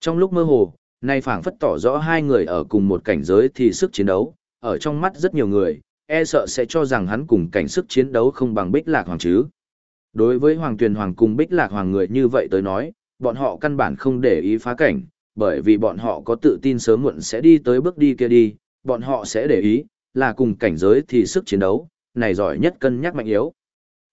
Trong lúc mơ hồ, nay phảng phất tỏ rõ hai người ở cùng một cảnh giới thì sức chiến đấu, ở trong mắt rất nhiều người, e sợ sẽ cho rằng hắn cùng cảnh sức chiến đấu không bằng Bích Lạc Hoàng chứ. Đối với Hoàng Tuyền Hoàng cùng Bích Lạc Hoàng người như vậy tới nói, bọn họ căn bản không để ý phá cảnh, bởi vì bọn họ có tự tin sớm muộn sẽ đi tới bước đi kia đi, bọn họ sẽ để ý, là cùng cảnh giới thì sức chiến đấu, này giỏi nhất cân nhắc mạnh yếu.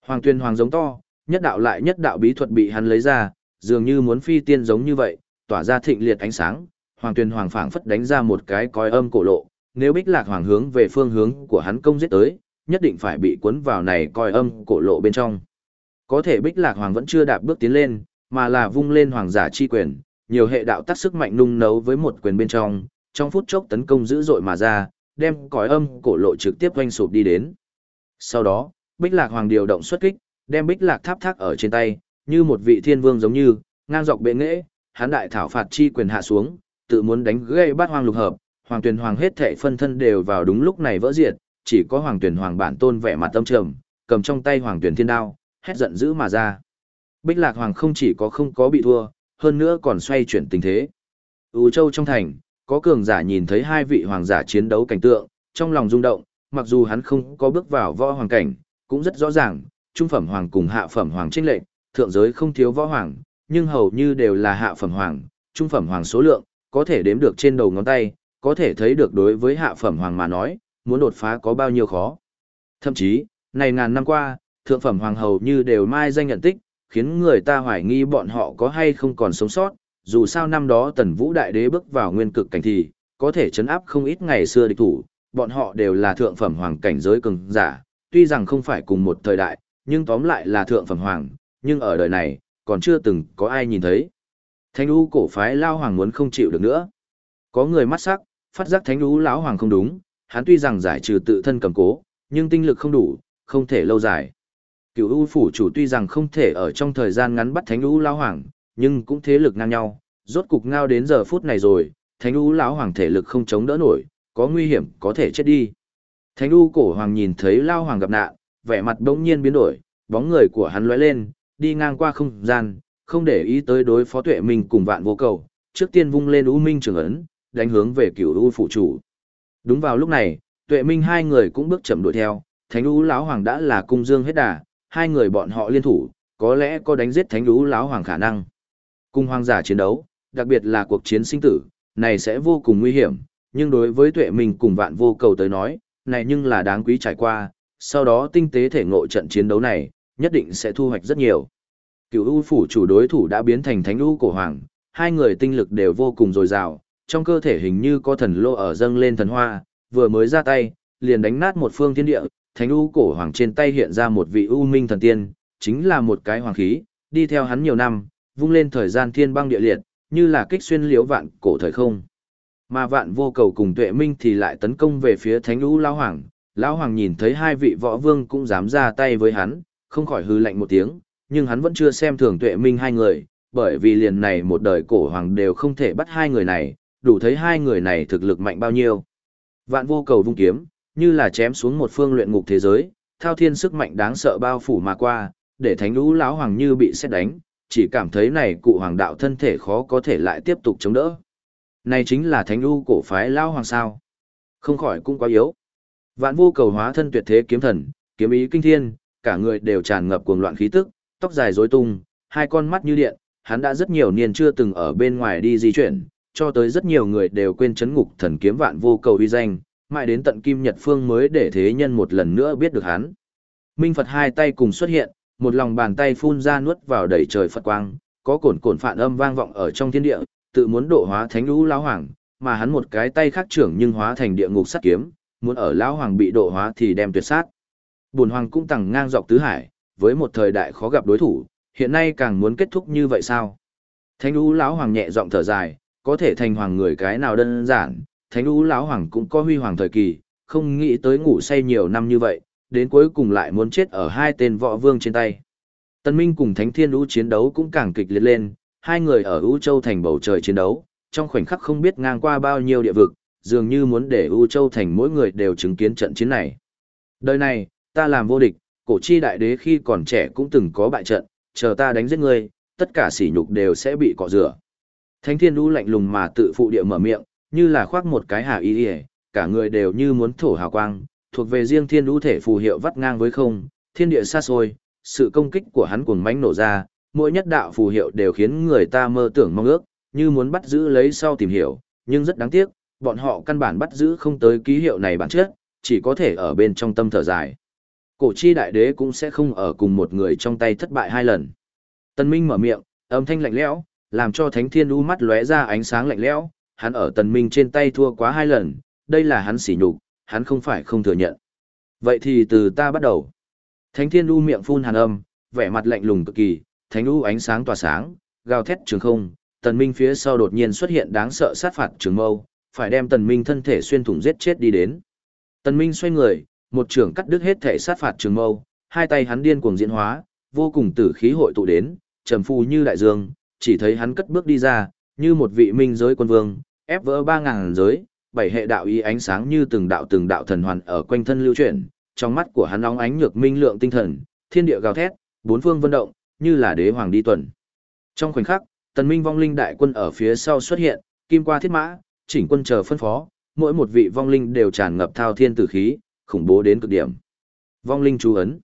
Hoàng Tuyền Hoàng giống to, nhất đạo lại nhất đạo bí thuật bị hắn lấy ra, dường như muốn phi tiên giống như vậy, tỏa ra thịnh liệt ánh sáng, Hoàng Tuyền Hoàng phảng phất đánh ra một cái còi âm cổ lộ, nếu Bích Lạc Hoàng hướng về phương hướng của hắn công giết tới, nhất định phải bị cuốn vào này còi âm cổ lộ bên trong. Có thể Bích Lạc Hoàng vẫn chưa đạp bước tiến lên, mà là vung lên hoàng giả chi quyền, nhiều hệ đạo tác sức mạnh nung nấu với một quyền bên trong, trong phút chốc tấn công dữ dội mà ra, đem còi âm cổ lộ trực tiếp quanh sụp đi đến. Sau đó, Bích Lạc Hoàng điều động xuất kích, đem Bích Lạc tháp thác ở trên tay, như một vị thiên vương giống như, ngang dọc bệ nghệ, hắn đại thảo phạt chi quyền hạ xuống, tự muốn đánh gây bát hoang lục hợp, Hoàng Tuyền Hoàng hết thảy phân thân đều vào đúng lúc này vỡ diệt, chỉ có Hoàng Tuyền Hoàng bản tôn vẻ mặt tâm trầm, cầm trong tay Hoàng Tuyền Thiên Đao, hét giận dữ mà ra. Bích Lạc Hoàng không chỉ có không có bị thua, hơn nữa còn xoay chuyển tình thế. U Châu trong thành, có cường giả nhìn thấy hai vị hoàng giả chiến đấu cảnh tượng, trong lòng rung động, mặc dù hắn không có bước vào võ hoàng cảnh, cũng rất rõ ràng, trung phẩm hoàng cùng hạ phẩm hoàng chênh lệnh, thượng giới không thiếu võ hoàng, nhưng hầu như đều là hạ phẩm hoàng, trung phẩm hoàng số lượng, có thể đếm được trên đầu ngón tay, có thể thấy được đối với hạ phẩm hoàng mà nói, muốn đột phá có bao nhiêu khó. Thậm chí, này ngàn năm qua, thượng phẩm hoàng hầu như đều mai danh nhận tích, khiến người ta hoài nghi bọn họ có hay không còn sống sót, dù sao năm đó tần vũ đại đế bước vào nguyên cực cảnh thì, có thể chấn áp không ít ngày xưa địch thủ, bọn họ đều là thượng phẩm hoàng cảnh giới cường giả, tuy rằng không phải cùng một thời đại, nhưng tóm lại là thượng phẩm hoàng, nhưng ở đời này, còn chưa từng có ai nhìn thấy. Thánh U cổ phái lao hoàng muốn không chịu được nữa. Có người mắt sắc, phát giác Thánh U lão hoàng không đúng, hắn tuy rằng giải trừ tự thân cầm cố, nhưng tinh lực không đủ, không thể lâu dài. Cựu U phủ chủ tuy rằng không thể ở trong thời gian ngắn bắt Thánh U lão hoàng, nhưng cũng thế lực ngang nhau, rốt cục ngao đến giờ phút này rồi, Thánh U lão hoàng thể lực không chống đỡ nổi, có nguy hiểm có thể chết đi. Thánh U cổ hoàng nhìn thấy Lão hoàng gặp nạn, vẻ mặt bỗng nhiên biến đổi, bóng người của hắn lóe lên, đi ngang qua không gian, không để ý tới đối phó tuệ minh cùng vạn vô cầu, trước tiên vung lên U Minh trường ấn, đánh hướng về cửu U phụ chủ. Đúng vào lúc này, tuệ minh hai người cũng bước chậm đuổi theo, Thánh U lão hoàng đã là cung dương hết đà, hai người bọn họ liên thủ, có lẽ có đánh giết Thánh U lão hoàng khả năng. Cung hoàng giả chiến đấu, đặc biệt là cuộc chiến sinh tử, này sẽ vô cùng nguy hiểm, nhưng đối với tuệ minh cùng vạn vô cầu tới nói, này nhưng là đáng quý trải qua, sau đó tinh tế thể ngộ trận chiến đấu này, nhất định sẽ thu hoạch rất nhiều. Cựu U phủ chủ đối thủ đã biến thành Thánh U cổ hoàng, hai người tinh lực đều vô cùng dồi dào, trong cơ thể hình như có thần lô ở dâng lên thần hoa, vừa mới ra tay, liền đánh nát một phương thiên địa, Thánh U cổ hoàng trên tay hiện ra một vị U minh thần tiên, chính là một cái hoàng khí, đi theo hắn nhiều năm, vung lên thời gian thiên băng địa liệt, như là kích xuyên liễu vạn cổ thời không. Mà vạn vô cầu cùng tuệ minh thì lại tấn công về phía thánh U lão hoàng. Lão hoàng nhìn thấy hai vị võ vương cũng dám ra tay với hắn, không khỏi hư lạnh một tiếng, nhưng hắn vẫn chưa xem thường tuệ minh hai người, bởi vì liền này một đời cổ hoàng đều không thể bắt hai người này, đủ thấy hai người này thực lực mạnh bao nhiêu. Vạn vô cầu vung kiếm, như là chém xuống một phương luyện ngục thế giới, thao thiên sức mạnh đáng sợ bao phủ mà qua, để thánh lũ lão hoàng như bị xét đánh, chỉ cảm thấy này cụ hoàng đạo thân thể khó có thể lại tiếp tục chống đỡ. Này chính là thánh lũ cổ phái lão hoàng sao. Không khỏi cũng quá yếu. Vạn vô cầu hóa thân tuyệt thế kiếm thần, kiếm ý kinh thiên, cả người đều tràn ngập cuồng loạn khí tức, tóc dài rối tung, hai con mắt như điện, hắn đã rất nhiều niên chưa từng ở bên ngoài đi di chuyển, cho tới rất nhiều người đều quên chấn ngục thần kiếm vạn vô cầu uy danh, mãi đến tận Kim Nhật Phương mới để thế nhân một lần nữa biết được hắn. Minh Phật hai tay cùng xuất hiện, một lòng bàn tay phun ra nuốt vào đầy trời Phật quang, có cồn cồn phạn âm vang vọng ở trong thiên địa, tự muốn độ hóa thánh lũ lão hoàng, mà hắn một cái tay khác trưởng nhưng hóa thành địa ngục sát kiếm, muốn ở lão hoàng bị độ hóa thì đem tuyệt sát. Bùn hoàng cũng tẳng ngang dọc tứ hải, với một thời đại khó gặp đối thủ, hiện nay càng muốn kết thúc như vậy sao? Thánh lũ lão hoàng nhẹ giọng thở dài, có thể thành hoàng người cái nào đơn giản, thánh lũ lão hoàng cũng có huy hoàng thời kỳ, không nghĩ tới ngủ say nhiều năm như vậy, đến cuối cùng lại muốn chết ở hai tên võ vương trên tay. Tân Minh cùng Thánh Thiên Lũ chiến đấu cũng càng kịch liệt lên, hai người ở U Châu thành bầu trời chiến đấu, trong khoảnh khắc không biết ngang qua bao nhiêu địa vực, dường như muốn để U Châu thành mỗi người đều chứng kiến trận chiến này. Đời này, ta làm vô địch, cổ chi đại đế khi còn trẻ cũng từng có bại trận, chờ ta đánh giết ngươi, tất cả sỉ nhục đều sẽ bị cọ rửa. Thánh Thiên Đu lạnh lùng mà tự phụ địa mở miệng, như là khoác một cái hà y y, cả người đều như muốn thổ hào quang, thuộc về riêng Thiên Đu thể phù hiệu vắt ngang với không, thiên địa xa xôi, sự công kích của hắn cuồng mãnh nổ ra, mỗi nhất đạo phù hiệu đều khiến người ta mơ tưởng mong ước, như muốn bắt giữ lấy sau tìm hiểu, nhưng rất đáng tiếc, bọn họ căn bản bắt giữ không tới ký hiệu này bản chất, chỉ có thể ở bên trong tâm thở dài. Cổ chi đại đế cũng sẽ không ở cùng một người trong tay thất bại hai lần. Tần Minh mở miệng, âm thanh lạnh lẽo, làm cho Thánh Thiên U mắt lóe ra ánh sáng lạnh lẽo, hắn ở Tần Minh trên tay thua quá hai lần, đây là hắn sỉ nhục, hắn không phải không thừa nhận. Vậy thì từ ta bắt đầu. Thánh Thiên U miệng phun hàn âm, vẻ mặt lạnh lùng cực kỳ, thánh u ánh sáng tỏa sáng, gào thét trường không, Tần Minh phía sau đột nhiên xuất hiện đáng sợ sát phạt trường mâu, phải đem Tần Minh thân thể xuyên thủng giết chết đi đến. Tần Minh xoay người, một trưởng cắt đứt hết thể sát phạt trường mâu, hai tay hắn điên cuồng diễn hóa, vô cùng tử khí hội tụ đến, trầm phù như đại dương, chỉ thấy hắn cất bước đi ra, như một vị minh giới quân vương, ép vỡ ba ngàn giới, bảy hệ đạo ý ánh sáng như từng đạo từng đạo thần hoàn ở quanh thân lưu chuyển, trong mắt của hắn nóng ánh nhược minh lượng tinh thần, thiên địa gào thét, bốn phương vân động, như là đế hoàng đi tuần. Trong khoảnh khắc, tần minh vong linh đại quân ở phía sau xuất hiện, kim qua thiết mã, chỉnh quân chờ phân phó, mỗi một vị vong linh đều tràn ngập thao thiên tử khí, khủng bố đến cực điểm. Vong linh chú ấn.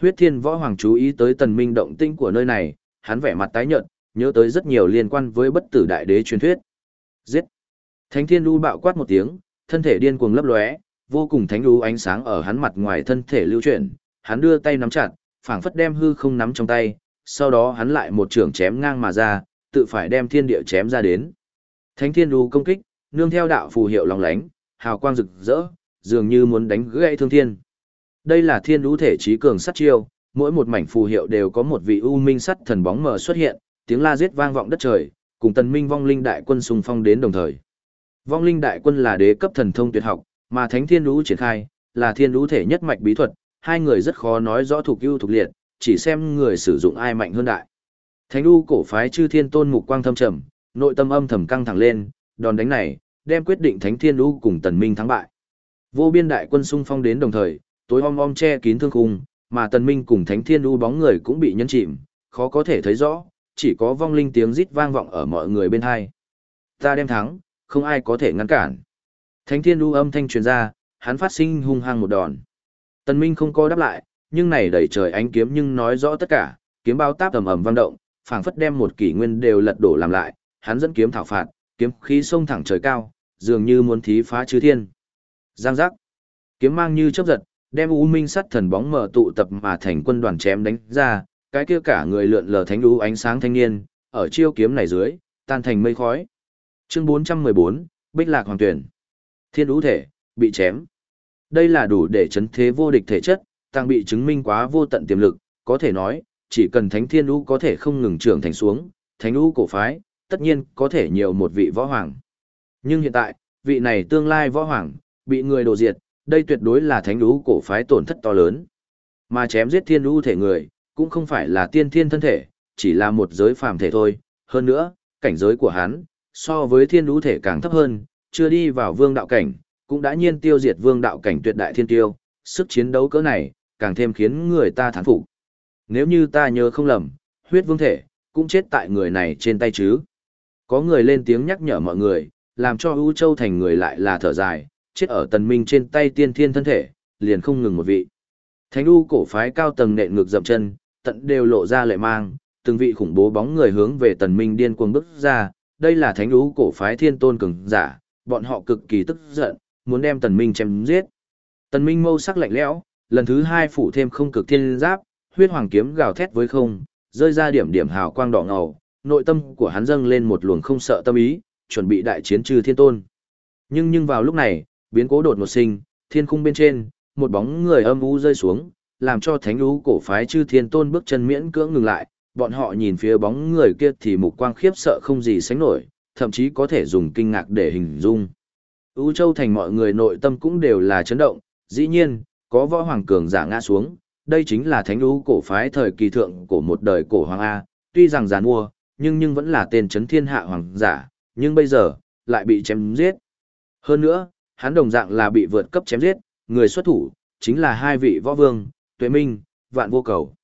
Huyết Thiên Võ Hoàng chú ý tới tần minh động tĩnh của nơi này, hắn vẻ mặt tái nhợt, nhớ tới rất nhiều liên quan với bất tử đại đế truyền thuyết. Giết! Thánh Thiên du bạo quát một tiếng, thân thể điên cuồng lấp lóe, vô cùng thánh lưu ánh sáng ở hắn mặt ngoài thân thể lưu chuyển, hắn đưa tay nắm chặt, phảng phất đem hư không nắm trong tay, sau đó hắn lại một trường chém ngang mà ra, tự phải đem thiên địa chém ra đến. Thánh thiên du công kích, nương theo đạo phù hiệu lóng lánh, hào quang rực rỡ, dường như muốn đánh gãy thương thiên. Đây là thiên Đũ thể trí cường sát chiêu, mỗi một mảnh phù hiệu đều có một vị u minh sắt thần bóng mờ xuất hiện, tiếng la giết vang vọng đất trời, cùng tần minh vong linh đại quân xung phong đến đồng thời. Vong linh đại quân là đế cấp thần thông tuyệt học, mà thánh thiên Đũ triển khai, là thiên Đũ thể nhất mạch bí thuật, hai người rất khó nói rõ thuộc ưu thuộc liệt, chỉ xem người sử dụng ai mạnh hơn đại. Thánh đu cổ phái chư thiên tôn mục quang thâm trầm, nội tâm âm thầm căng thẳng lên, đòn đánh này, đem quyết định thánh thiên đu cùng tần minh thắng bại. Vô biên đại quân xung phong đến đồng thời, tối om om che kín thương khung, mà tần minh cùng thánh thiên U bóng người cũng bị nhấn chìm, khó có thể thấy rõ, chỉ có vong linh tiếng rít vang vọng ở mọi người bên hai. Ta đem thắng, không ai có thể ngăn cản. Thánh thiên U âm thanh truyền ra, hắn phát sinh hung hăng một đòn. Tần Minh không có đáp lại, nhưng này đẩy trời ánh kiếm nhưng nói rõ tất cả, kiếm bao táp ầm ầm vang động, phảng phất đem một kỷ nguyên đều lật đổ làm lại, hắn dẫn kiếm thảo phạt, kiếm khí sông thẳng trời cao, dường như muốn thí phá chư thiên. Giang giác. Kiếm mang như chớp giật, đem U Minh sắt thần bóng mở tụ tập mà thành quân đoàn chém đánh ra, cái kia cả người lượn lờ thánh đú ánh sáng thanh niên, ở chiêu kiếm này dưới, tan thành mây khói. Chương 414, Bích Lạc Hoàng Tuyển. Thiên đú thể, bị chém. Đây là đủ để chấn thế vô địch thể chất, tăng bị chứng minh quá vô tận tiềm lực, có thể nói, chỉ cần Thánh Thiên đú có thể không ngừng trưởng thành xuống, Thánh đú cổ phái, tất nhiên có thể nhiều một vị võ hoàng. Nhưng hiện tại, vị này tương lai võ hoàng, bị người đổ diệt, đây tuyệt đối là Thánh đú cổ phái tổn thất to lớn. Mà chém giết Thiên đú thể người, cũng không phải là tiên thiên thân thể, chỉ là một giới phàm thể thôi, hơn nữa, cảnh giới của hắn, so với Thiên đú thể càng thấp hơn, chưa đi vào vương đạo cảnh, cũng đã nhiên tiêu diệt vương đạo cảnh tuyệt đại thiên tiêu, sức chiến đấu cỡ này, càng thêm khiến người ta thán phục. Nếu như ta nhớ không lầm, huyết vương thể, cũng chết tại người này trên tay chứ. Có người lên tiếng nhắc nhở mọi người, làm cho ưu châu thành người lại là thở dài, chết ở tần minh trên tay tiên thiên thân thể, liền không ngừng một vị. Thánh đu cổ phái cao tầng nện ngược dậm chân, tận đều lộ ra lệ mang, từng vị khủng bố bóng người hướng về tần minh điên cuồng bước ra, đây là thánh đu cổ phái thiên tôn cường giả, bọn họ cực kỳ tức giận, muốn đem tần minh chém giết. Tần minh mâu sắc lạnh lẽo, lần thứ hai phủ thêm không cực thiên giáp, huyết hoàng kiếm gào thét với không, rơi ra điểm điểm hào quang đỏ ngầu, nội tâm của hắn dâng lên một luồng không sợ tâm ý, chuẩn bị đại chiến trừ thiên tôn. Nhưng nhưng vào lúc này, biến cố đột ngột sinh, thiên khung bên trên, một bóng người âm u rơi xuống, làm cho thánh lũ cổ phái chư thiên tôn bước chân miễn cưỡng ngừng lại, bọn họ nhìn phía bóng người kia thì mục quang khiếp sợ không gì sánh nổi, thậm chí có thể dùng kinh ngạc để hình dung. U Châu thành mọi người nội tâm cũng đều là chấn động, dĩ nhiên, có võ hoàng cường giả ngã xuống, đây chính là thánh lũ cổ phái thời kỳ thượng của một đời cổ hoàng A, tuy rằng giàn mua, nhưng nhưng vẫn là tên chấn thiên hạ hoàng giả, nhưng bây giờ, lại bị chém giết. Hơn nữa, hắn đồng dạng là bị vượt cấp chém giết, người xuất thủ, chính là hai vị võ vương, tuệ minh, vạn vô cầu.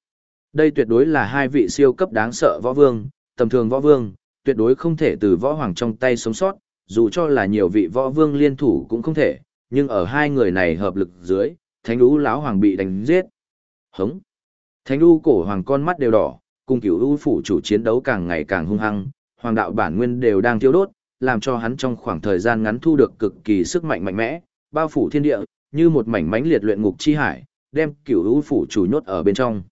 Đây tuyệt đối là hai vị siêu cấp đáng sợ võ vương, tầm thường võ vương, tuyệt đối không thể từ võ hoàng trong tay sống sót, dù cho là nhiều vị võ vương liên thủ cũng không thể, nhưng ở hai người này hợp lực dưới, thánh đu lão hoàng bị đánh giết. Hống! Thánh đu cổ hoàng con mắt đều đỏ, cùng cửu u phủ chủ chiến đấu càng ngày càng hung hăng, hoàng đạo bản nguyên đều đang thiêu đốt, làm cho hắn trong khoảng thời gian ngắn thu được cực kỳ sức mạnh mạnh mẽ, bao phủ thiên địa, như một mảnh mánh liệt luyện ngục chi hải, đem cửu u phủ chủ nhốt ở bên trong.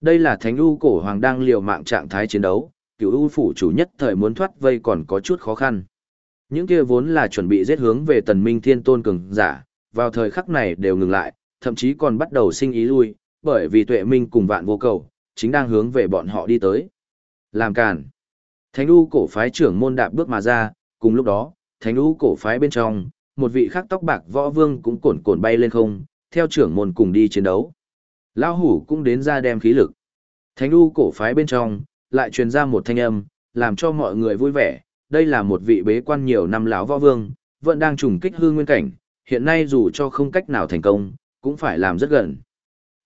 Đây là thánh u cổ hoàng đang liều mạng trạng thái chiến đấu, cửu u phủ chủ nhất thời muốn thoát vây còn có chút khó khăn. Những kia vốn là chuẩn bị giết hướng về tần minh thiên tôn cường giả, vào thời khắc này đều ngừng lại, thậm chí còn bắt đầu sinh ý lui, bởi vì tuệ minh cùng vạn vô cầu, chính đang hướng về bọn họ đi tới. Làm cản. Thánh u cổ phái trưởng môn đạp bước mà ra, cùng lúc đó, thánh lũ cổ phái bên trong, một vị khác tóc bạc võ vương cũng cồn cồn bay lên không, theo trưởng môn cùng đi chiến đấu. Lão hủ cũng đến ra đem khí lực. Thánh lũ cổ phái bên trong, lại truyền ra một thanh âm, làm cho mọi người vui vẻ. Đây là một vị bế quan nhiều năm lão võ vương, vẫn đang trùng kích hư nguyên cảnh, hiện nay dù cho không cách nào thành công, cũng phải làm rất gần.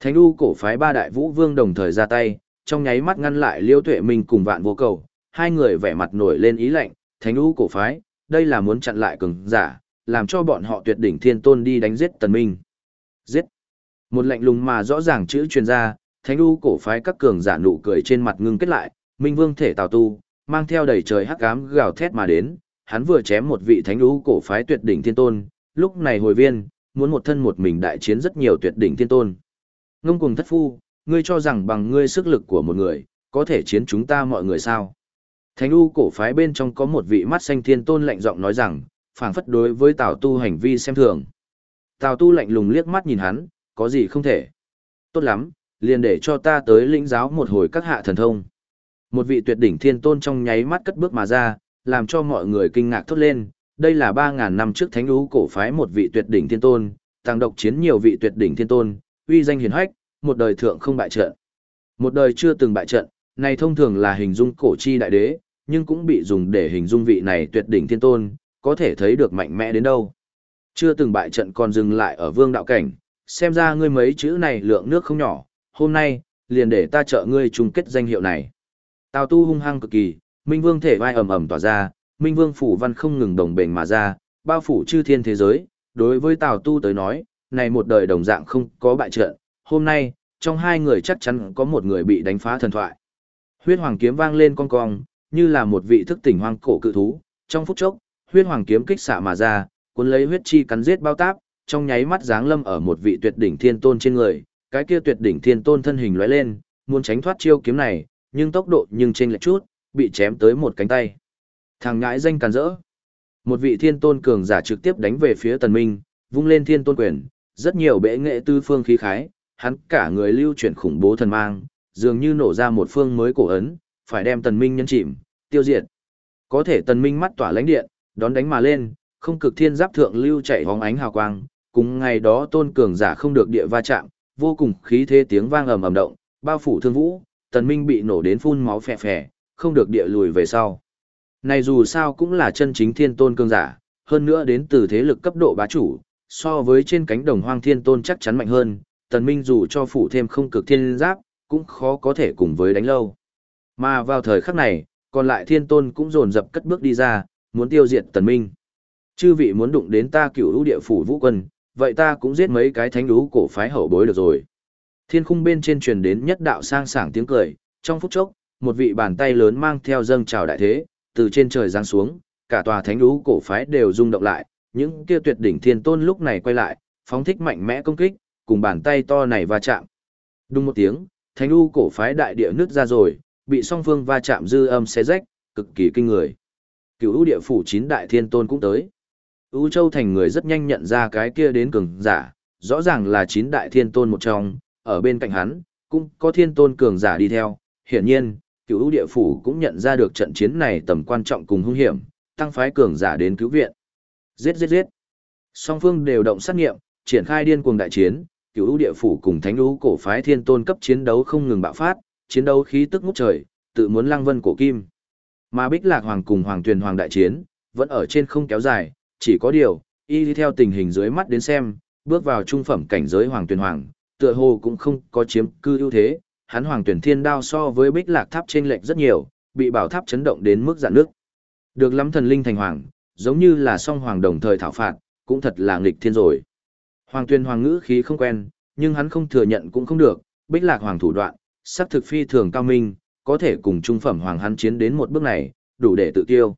Thánh u cổ phái ba đại vũ vương đồng thời ra tay, trong nháy mắt ngăn lại liêu tuệ minh cùng vạn vô cầu, hai người vẻ mặt nổi lên ý lạnh, thánh lũ cổ phái, đây là muốn chặn lại cường giả, làm cho bọn họ tuyệt đỉnh thiên tôn đi đánh giết tần minh. Giết! Một lạnh lùng mà rõ ràng chữ truyền ra, thánh lũ cổ phái các cường giả nụ cười trên mặt ngưng kết lại, minh vương thể tào tu, mang theo đầy trời hắc ám gào thét mà đến, hắn vừa chém một vị thánh lũ cổ phái tuyệt đỉnh thiên tôn, lúc này hồi viên, muốn một thân một mình đại chiến rất nhiều tuyệt đỉnh thiên tôn. Ngông cùng thất phu, ngươi cho rằng bằng ngươi sức lực của một người, có thể chiến chúng ta mọi người sao? Thánh u cổ phái bên trong có một vị mắt xanh thiên tôn lạnh giọng nói rằng, phảng phất đối với Tào Tu hành vi xem thường. Tào Tu lạnh lùng liếc mắt nhìn hắn, có gì không thể. Tốt lắm, liền để cho ta tới lĩnh giáo một hồi các hạ thần thông. Một vị tuyệt đỉnh thiên tôn trong nháy mắt cất bước mà ra, làm cho mọi người kinh ngạc thốt lên. Đây là 3.000 năm trước thánh U cổ phái một vị tuyệt đỉnh thiên tôn, tăng độc chiến nhiều vị tuyệt đỉnh thiên tôn, uy danh hiển hách, một đời thượng không bại trận. Một đời chưa từng bại trận, này thông thường là hình dung cổ chi đại đế, nhưng cũng bị dùng để hình dung vị này tuyệt đỉnh thiên tôn, có thể thấy được mạnh mẽ đến đâu. Chưa từng bại trận còn dừng lại ở vương đạo cảnh, xem ra ngươi mấy chữ này lượng nước không nhỏ, hôm nay, liền để ta trợ ngươi chung kết danh hiệu này. Tào tu hung hăng cực kỳ, Minh Vương thể vai ầm ầm tỏa ra, Minh Vương phủ văn không ngừng đồng bền mà ra, bao phủ chư thiên thế giới, đối với Tào tu tới nói, này một đời đồng dạng không có bại trận, hôm nay, trong hai người chắc chắn có một người bị đánh phá thần thoại. Huyết hoàng kiếm vang lên con cong, như là một vị thức tỉnh hoang cổ cự thú, trong phút chốc, huyết hoàng kiếm kích xạ mà ra, cuốn lấy huyết chi cắn giết bao táp, trong nháy mắt giáng lâm ở một vị tuyệt đỉnh thiên tôn trên người, cái kia tuyệt đỉnh thiên tôn thân hình lóe lên, muốn tránh thoát chiêu kiếm này, nhưng tốc độ nhưng chênh lệch chút, bị chém tới một cánh tay. Thằng ngãi danh càn rỡ. Một vị thiên tôn cường giả trực tiếp đánh về phía tần minh, vung lên thiên tôn quyền, rất nhiều bệ nghệ tư phương khí khái, hắn cả người lưu chuyển khủng bố thần mang, dường như nổ ra một phương mới cổ ấn, phải đem tần minh nhân chìm, tiêu diệt. Có thể tần minh mắt tỏa lãnh điện, đón đánh mà lên, không cực thiên giáp thượng lưu chạy hóng ánh hào quang, cùng ngày đó tôn cường giả không được địa va chạm, vô cùng khí thế tiếng vang ầm ầm động, bao phủ thương vũ, tần minh bị nổ đến phun máu phè phè, không được địa lùi về sau. Này dù sao cũng là chân chính thiên tôn cường giả, hơn nữa đến từ thế lực cấp độ bá chủ, so với trên cánh đồng hoang thiên tôn chắc chắn mạnh hơn, tần minh dù cho phủ thêm không cực thiên giáp, cũng khó có thể cùng với đánh lâu. Mà vào thời khắc này, còn lại thiên tôn cũng dồn dập cất bước đi ra, muốn tiêu diệt tần minh. Chư vị muốn đụng đến ta cửu lũ địa phủ vũ quân, vậy ta cũng giết mấy cái thánh lũ cổ phái hậu bối được rồi. Thiên khung bên trên truyền đến nhất đạo sang sảng tiếng cười, trong phút chốc, một vị bàn tay lớn mang theo dâng trào đại thế, từ trên trời giáng xuống, cả tòa thánh lũ cổ phái đều rung động lại, những kia tuyệt đỉnh thiên tôn lúc này quay lại, phóng thích mạnh mẽ công kích, cùng bàn tay to này va chạm. Đúng một tiếng, thánh lũ cổ phái đại địa nứt ra rồi, bị song phương va chạm dư âm xé rách, cực kỳ kinh người. Cửu lũ địa phủ chín đại thiên tôn cũng tới. U Châu thành người rất nhanh nhận ra cái kia đến cường giả, rõ ràng là chín đại thiên tôn một trong, ở bên cạnh hắn, cũng có thiên tôn cường giả đi theo. Hiển nhiên, cửu U địa phủ cũng nhận ra được trận chiến này tầm quan trọng cùng hung hiểm, tăng phái cường giả đến cứu viện. Giết giết giết. Song phương đều động sát nghiệm, triển khai điên cuồng đại chiến, cửu U địa phủ cùng thánh U cổ phái thiên tôn cấp chiến đấu không ngừng bạo phát, chiến đấu khí tức ngút trời, tự muốn lăng vân cổ kim. Mà Bích Lạc Hoàng cùng Hoàng Tuyền Hoàng đại chiến, vẫn ở trên không kéo dài, chỉ có điều, y đi theo tình hình dưới mắt đến xem, bước vào trung phẩm cảnh giới Hoàng Tuyền Hoàng, tựa hồ cũng không có chiếm cư ưu thế, hắn Hoàng Tuyền Thiên Đao so với Bích Lạc Tháp chênh lệch rất nhiều, bị bảo tháp chấn động đến mức dạn nước. Được lắm thần linh thành hoàng, giống như là song hoàng đồng thời thảo phạt, cũng thật là nghịch thiên rồi. Hoàng tuyền hoàng ngữ khí không quen, nhưng hắn không thừa nhận cũng không được, bích lạc hoàng thủ đoạn, sắc thực phi thường cao minh, có thể cùng trung phẩm hoàng hắn chiến đến một bước này, đủ để tự tiêu.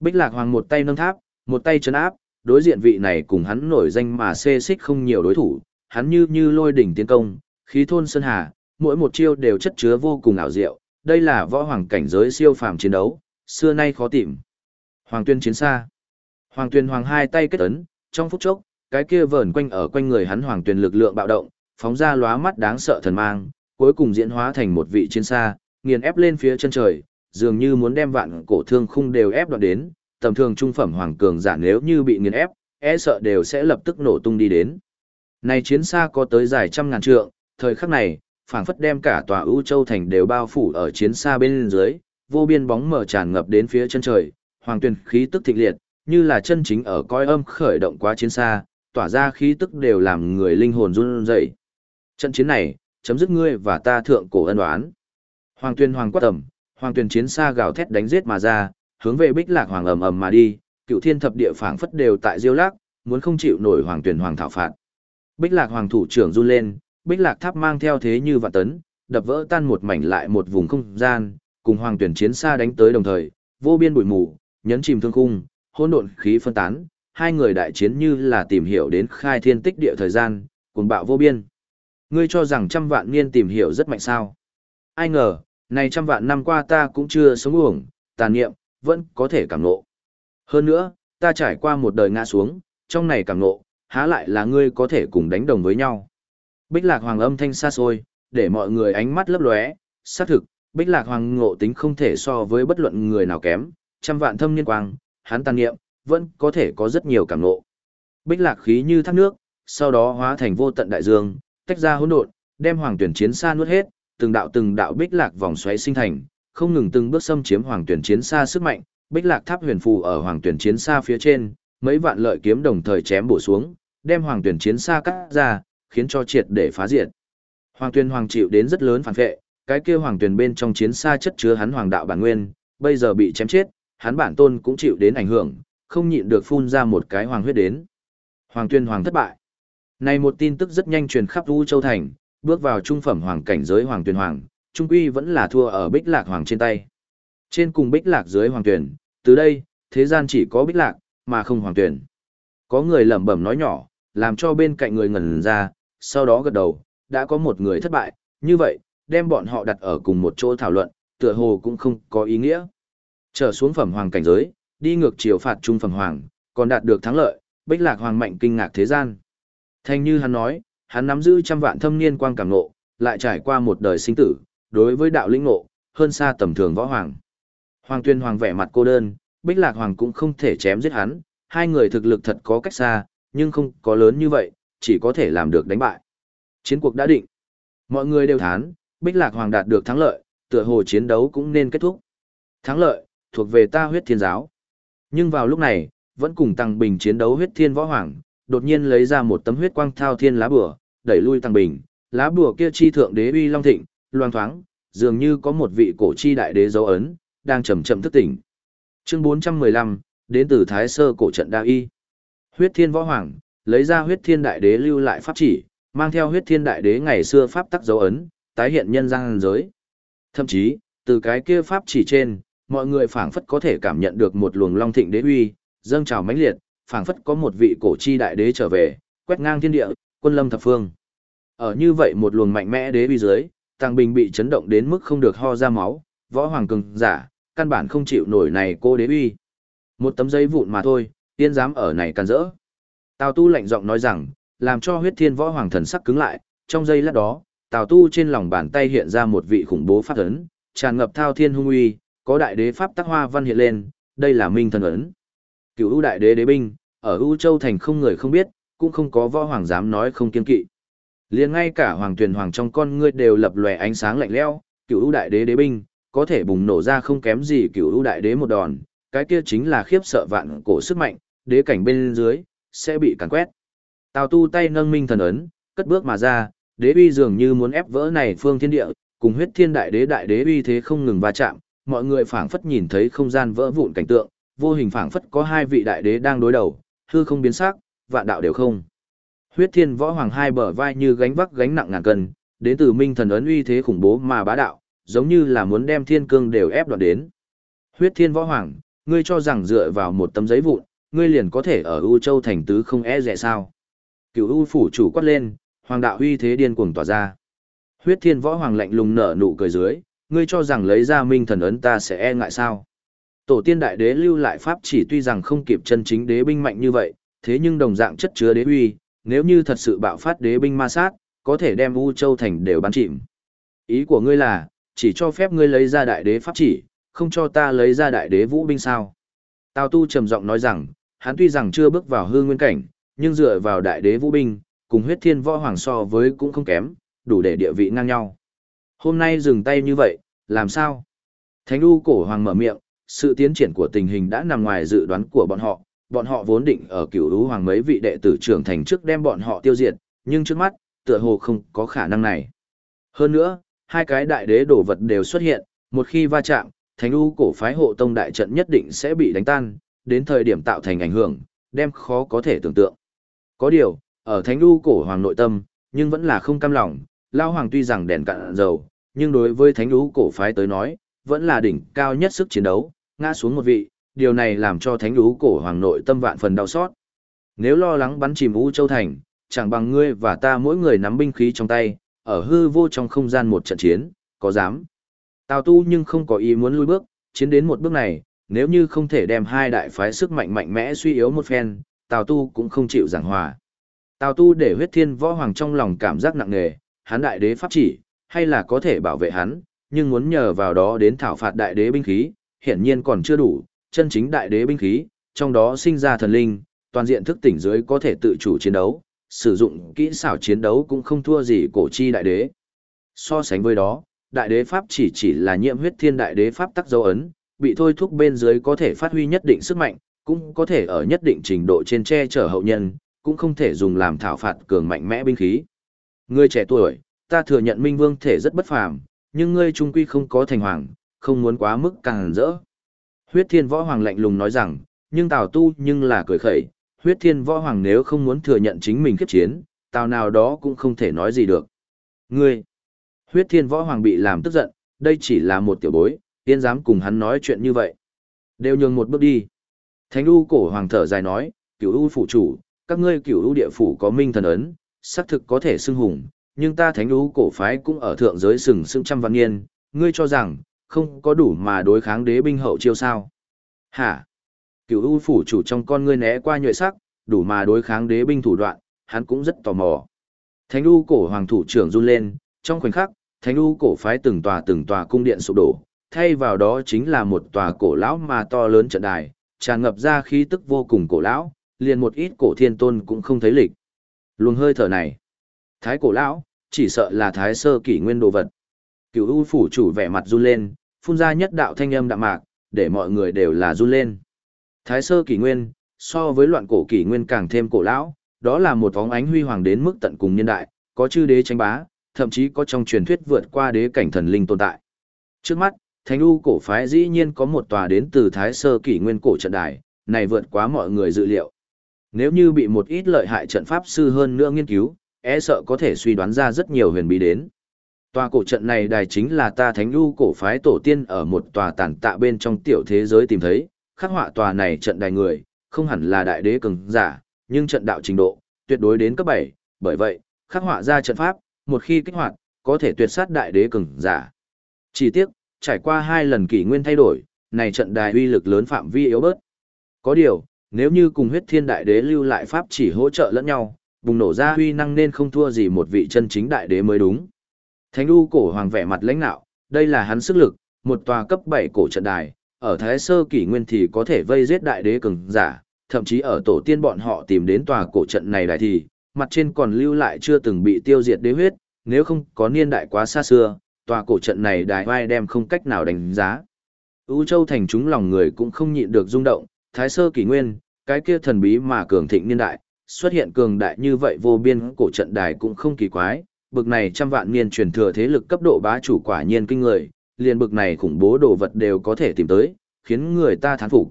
Bích lạc hoàng một tay nâng tháp, một tay chấn áp, đối diện vị này cùng hắn nổi danh mà xê xích không nhiều đối thủ, hắn như như lôi đỉnh tiến công, khí thôn sơn hà, mỗi một chiêu đều chất chứa vô cùng ảo diệu, đây là võ hoàng cảnh giới siêu phàm chiến đấu, xưa nay khó tìm. Hoàng tuyên chiến xa. Hoàng tuyên hoàng hai tay kết ấn, trong phút chốc, cái kia vờn quanh ở quanh người hắn hoàng tuyên lực lượng bạo động, phóng ra lóa mắt đáng sợ thần mang, cuối cùng diễn hóa thành một vị chiến xa, nghiền ép lên phía chân trời, dường như muốn đem vạn cổ thương khung đều ép đoạn đến, tầm thường trung phẩm hoàng cường giả nếu như bị nghiền ép, e sợ đều sẽ lập tức nổ tung đi đến. Này chiến xa có tới dài trăm ngàn trượng, thời khắc này, phảng phất đem cả tòa ưu châu thành đều bao phủ ở chiến xa bên dưới, vô biên bóng mờ tràn ngập đến phía chân trời, hoàng tuyển khí tức thịnh liệt, như là chân chính ở coi âm khởi động quá chiến xa, tỏa ra khí tức đều làm người linh hồn run rẩy. Trận chiến này, chấm dứt ngươi và ta thượng cổ ân oán. Hoàng tuyên hoàng quát tầm, hoàng tuyên chiến xa gào thét đánh giết mà ra, hướng về bích lạc hoàng ầm ầm mà đi, cựu thiên thập địa phảng phất đều tại diêu lắc, muốn không chịu nổi hoàng tuyên hoàng thảo phạt. Bích lạc hoàng thủ trưởng run lên, bích lạc tháp mang theo thế như vạn tấn, đập vỡ tan một mảnh lại một vùng không gian, cùng hoàng tuyển chiến xa đánh tới đồng thời, vô biên bụi mù, nhấn chìm thương khung, hỗn độn khí phân tán, hai người đại chiến như là tìm hiểu đến khai thiên tích địa thời gian, cuồng bạo vô biên. Ngươi cho rằng trăm vạn niên tìm hiểu rất mạnh sao? Ai ngờ, này trăm vạn năm qua ta cũng chưa sống uổng, tàn niệm, vẫn có thể cảm ngộ. Hơn nữa, ta trải qua một đời ngã xuống, trong này cảm ngộ, há lại là ngươi có thể cùng đánh đồng với nhau. Bích lạc hoàng âm thanh xa xôi, để mọi người ánh mắt lấp lóe, xác thực, bích lạc hoàng ngộ tính không thể so với bất luận người nào kém, trăm vạn thâm niên quang, hắn tàn niệm, vẫn có thể có rất nhiều cảm ngộ. Bích lạc khí như thác nước, sau đó hóa thành vô tận đại dương, tách ra hỗn độn, đem hoàng tuyển chiến xa nuốt hết, từng đạo từng đạo bích lạc vòng xoáy sinh thành, không ngừng từng bước xâm chiếm hoàng tuyển chiến xa sức mạnh, bích lạc tháp huyền phù ở hoàng tuyển chiến xa phía trên, mấy vạn lợi kiếm đồng thời chém bổ xuống, đem hoàng tuyển chiến xa cắt ra, khiến cho triệt để phá diệt. Hoàng tuyển hoàng chịu đến rất lớn phản vệ, cái kia hoàng tuyển bên trong chiến xa chất chứa hắn hoàng đạo bản nguyên, bây giờ bị chém chết, hắn bản tôn cũng chịu đến ảnh hưởng, không nhịn được phun ra một cái hoàng huyết đến. Hoàng tuyên hoàng thất bại. Này một tin tức rất nhanh truyền khắp U Châu Thành, bước vào trung phẩm hoàng cảnh giới hoàng tuyển hoàng, trung quy vẫn là thua ở bích lạc hoàng trên tay. Trên cùng bích lạc dưới hoàng tuyển, từ đây, thế gian chỉ có bích lạc, mà không hoàng tuyển. Có người lẩm bẩm nói nhỏ, làm cho bên cạnh người ngẩn ra, sau đó gật đầu, đã có một người thất bại, như vậy, đem bọn họ đặt ở cùng một chỗ thảo luận, tựa hồ cũng không có ý nghĩa. Trở xuống phẩm hoàng cảnh giới, đi ngược chiều phạt trung phẩm hoàng, còn đạt được thắng lợi, bích lạc hoàng mạnh kinh ngạc thế gian. Thanh như hắn nói, hắn nắm giữ trăm vạn thâm niên quang cảm ngộ, lại trải qua một đời sinh tử, đối với đạo linh ngộ, hơn xa tầm thường võ hoàng. Hoàng tuyên hoàng vẻ mặt cô đơn, bích lạc hoàng cũng không thể chém giết hắn, hai người thực lực thật có cách xa, nhưng không có lớn như vậy, chỉ có thể làm được đánh bại. Chiến cuộc đã định. Mọi người đều thán, bích lạc hoàng đạt được thắng lợi, tựa hồ chiến đấu cũng nên kết thúc. Thắng lợi, thuộc về ta huyết thiên giáo. Nhưng vào lúc này, vẫn cùng Tăng Bình chiến đấu huyết thiên võ hoàng, đột nhiên lấy ra một tấm huyết quang thao thiên lá bùa, đẩy lui Tăng Bình, lá bùa kia chi thượng đế uy long thịnh, loang thoáng, dường như có một vị cổ chi đại đế dấu ấn, đang chậm chậm thức tỉnh. Chương 415, đến từ Thái Sơ cổ trận đa y. Huyết Thiên Võ Hoàng, lấy ra Huyết Thiên Đại Đế lưu lại pháp chỉ, mang theo Huyết Thiên Đại Đế ngày xưa pháp tắc dấu ấn, tái hiện nhân gian giới. Thậm chí, từ cái kia pháp chỉ trên, mọi người phảng phất có thể cảm nhận được một luồng long thịnh đế uy, dâng trào mãnh liệt, phảng phất có một vị cổ chi đại đế trở về, quét ngang thiên địa, quân lâm thập phương. Ở như vậy một luồng mạnh mẽ đế uy dưới, Tăng Bình bị chấn động đến mức không được ho ra máu, võ hoàng cường giả, căn bản không chịu nổi này cô đế uy. Một tấm giấy vụn mà thôi, tiên dám ở này can rỡ. Tào Tu lạnh giọng nói rằng, làm cho huyết thiên võ hoàng thần sắc cứng lại, trong giây lát đó, Tào Tu trên lòng bàn tay hiện ra một vị khủng bố pháp ấn, tràn ngập thao thiên hung uy, có đại đế pháp tác hoa văn hiện lên, đây là minh thần ấn cựu ưu đại đế đế binh, ở ưu châu thành không người không biết, cũng không có võ hoàng dám nói không kiên kỵ. Liền ngay cả hoàng tuyển hoàng trong con ngươi đều lập lòe ánh sáng lạnh lẽo, cựu ưu đại đế đế binh, có thể bùng nổ ra không kém gì cựu ưu đại đế một đòn, cái kia chính là khiếp sợ vạn cổ sức mạnh, đế cảnh bên dưới sẽ bị càn quét. Tào Tu tay nâng minh thần ấn, cất bước mà ra, đế uy dường như muốn ép vỡ này phương thiên địa, cùng huyết thiên đại đế đại đế uy thế không ngừng va chạm, mọi người phảng phất nhìn thấy không gian vỡ vụn cảnh tượng, vô hình phảng phất có hai vị đại đế đang đối đầu, hư không biến sắc, vạn đạo đều không. Huyết Thiên Võ Hoàng hai bờ vai như gánh vác gánh nặng ngàn cân, đến từ Minh Thần ấn uy thế khủng bố mà bá đạo, giống như là muốn đem thiên cương đều ép đoạn đến. Huyết Thiên Võ Hoàng, ngươi cho rằng dựa vào một tấm giấy vụn, ngươi liền có thể ở U Châu thành tứ không e dè sao? Cửu U phủ chủ quát lên, hoàng đạo uy thế điên cuồng tỏa ra. Huyết Thiên Võ Hoàng lạnh lùng nở nụ cười dưới, ngươi cho rằng lấy ra Minh Thần ấn ta sẽ e ngại sao? Tổ tiên đại đế lưu lại pháp chỉ tuy rằng không kịp chân chính đế binh mạnh như vậy, thế nhưng đồng dạng chất chứa đế uy, nếu như thật sự bạo phát đế binh ma sát, có thể đem U Châu thành đều bắn chìm. Ý của ngươi là, chỉ cho phép ngươi lấy ra đại đế pháp chỉ, không cho ta lấy ra đại đế vũ binh sao? Tào Tu trầm giọng nói rằng, hắn tuy rằng chưa bước vào hư nguyên cảnh, nhưng dựa vào đại đế vũ binh, cùng huyết thiên võ hoàng so với cũng không kém, đủ để địa vị ngang nhau. Hôm nay dừng tay như vậy, làm sao? Thánh U cổ hoàng mở miệng, sự tiến triển của tình hình đã nằm ngoài dự đoán của bọn họ, bọn họ vốn định ở cửu lũ hoàng mấy vị đệ tử trưởng thành trước đem bọn họ tiêu diệt, nhưng trước mắt, tựa hồ không có khả năng này. Hơn nữa, hai cái đại đế đổ vật đều xuất hiện, một khi va chạm, thánh u cổ phái hộ tông đại trận nhất định sẽ bị đánh tan, đến thời điểm tạo thành ảnh hưởng, đem khó có thể tưởng tượng. Có điều, ở thánh u cổ hoàng nội tâm, nhưng vẫn là không cam lòng, lao hoàng tuy rằng đèn cạn dầu, nhưng đối với thánh u cổ phái tới nói, vẫn là đỉnh cao nhất sức chiến đấu, ngã xuống một vị, điều này làm cho thánh lũ cổ hoàng nội tâm vạn phần đau xót. Nếu lo lắng bắn chìm U Châu Thành, chẳng bằng ngươi và ta mỗi người nắm binh khí trong tay, ở hư vô trong không gian một trận chiến, có dám. Tào tu nhưng không có ý muốn lui bước, chiến đến một bước này, nếu như không thể đem hai đại phái sức mạnh mạnh mẽ suy yếu một phen, Tào tu cũng không chịu giảng hòa. Tào tu để huyết thiên võ hoàng trong lòng cảm giác nặng nề, hắn đại đế pháp chỉ, hay là có thể bảo vệ hắn, nhưng muốn nhờ vào đó đến thảo phạt đại đế binh khí, hiển nhiên còn chưa đủ, chân chính đại đế binh khí, trong đó sinh ra thần linh, toàn diện thức tỉnh dưới có thể tự chủ chiến đấu, sử dụng kỹ xảo chiến đấu cũng không thua gì cổ chi đại đế. So sánh với đó, đại đế pháp chỉ chỉ là nhiệm huyết thiên đại đế pháp tắc dấu ấn, bị thôi thúc bên dưới có thể phát huy nhất định sức mạnh, cũng có thể ở nhất định trình độ trên che chở hậu nhân, cũng không thể dùng làm thảo phạt cường mạnh mẽ binh khí. Ngươi trẻ tuổi, ta thừa nhận Minh Vương thể rất bất phàm, nhưng ngươi trung quy không có thành hoàng, không muốn quá mức càng rỡ. Huyết thiên võ hoàng lạnh lùng nói rằng, nhưng Tào tu nhưng là cười khẩy, huyết thiên võ hoàng nếu không muốn thừa nhận chính mình khiếp chiến, Tào nào đó cũng không thể nói gì được. Ngươi, huyết thiên võ hoàng bị làm tức giận, đây chỉ là một tiểu bối, tiên dám cùng hắn nói chuyện như vậy. Đều nhường một bước đi. Thánh u cổ hoàng thở dài nói, cửu u phủ chủ, các ngươi cửu u địa phủ có minh thần ấn, xác thực có thể xưng hùng, nhưng ta thánh u cổ phái cũng ở thượng giới sừng sững trăm văn niên, ngươi cho rằng, không có đủ mà đối kháng đế binh hậu chiêu sao. Hả? Cựu U phủ chủ trong con ngươi né qua nhuệ sắc, đủ mà đối kháng đế binh thủ đoạn, hắn cũng rất tò mò. Thánh U cổ hoàng thủ trưởng run lên, trong khoảnh khắc, Thánh U cổ phái từng tòa từng tòa cung điện sụp đổ, thay vào đó chính là một tòa cổ lão mà to lớn trận đài, tràn ngập ra khí tức vô cùng cổ lão, liền một ít cổ thiên tôn cũng không thấy lịch. Luồng hơi thở này, thái cổ lão, chỉ sợ là thái sơ kỷ nguyên đồ vật. Cửu U phủ chủ vẻ mặt run lên, phun ra nhất đạo thanh âm đạm mạc, để mọi người đều là run lên. Thái sơ kỷ nguyên, so với loạn cổ kỷ nguyên càng thêm cổ lão, đó là một vóng ánh huy hoàng đến mức tận cùng niên đại, có chư đế tranh bá, thậm chí có trong truyền thuyết vượt qua đế cảnh thần linh tồn tại. Trước mắt, Thánh U cổ phái dĩ nhiên có một tòa đến từ Thái sơ kỷ nguyên cổ trận đài, này vượt quá mọi người dự liệu. Nếu như bị một ít lợi hại trận pháp sư hơn nữa nghiên cứu, e sợ có thể suy đoán ra rất nhiều huyền bí đến. Tòa cổ trận này đài chính là ta thánh lưu cổ phái tổ tiên ở một tòa tàn tạ bên trong tiểu thế giới tìm thấy, khắc họa tòa này trận đài người, không hẳn là đại đế cường giả, nhưng trận đạo trình độ, tuyệt đối đến cấp 7, bởi vậy, khắc họa ra trận pháp, một khi kích hoạt, có thể tuyệt sát đại đế cường giả. Chỉ tiếc, trải qua hai lần kỷ nguyên thay đổi, này trận đài uy lực lớn phạm vi yếu bớt. Có điều, nếu như cùng huyết thiên đại đế lưu lại pháp chỉ hỗ trợ lẫn nhau, bùng nổ ra uy năng nên không thua gì một vị chân chính đại đế mới đúng. Thánh U cổ hoàng vẻ mặt lãnh nạo, đây là hắn sức lực, một tòa cấp 7 cổ trận đài, ở Thái Sơ kỷ nguyên thì có thể vây giết đại đế cường giả, thậm chí ở tổ tiên bọn họ tìm đến tòa cổ trận này đại thì, mặt trên còn lưu lại chưa từng bị tiêu diệt đế huyết, nếu không có niên đại quá xa xưa, tòa cổ trận này đại vai đem không cách nào đánh giá. U Châu thành chúng lòng người cũng không nhịn được rung động, Thái Sơ kỷ nguyên, cái kia thần bí mà cường thịnh niên đại, xuất hiện cường đại như vậy vô biên cổ trận đài cũng không kỳ quái, bực này trăm vạn niên truyền thừa thế lực cấp độ bá chủ quả nhiên kinh người, liền bực này khủng bố đồ vật đều có thể tìm tới, khiến người ta thán phục.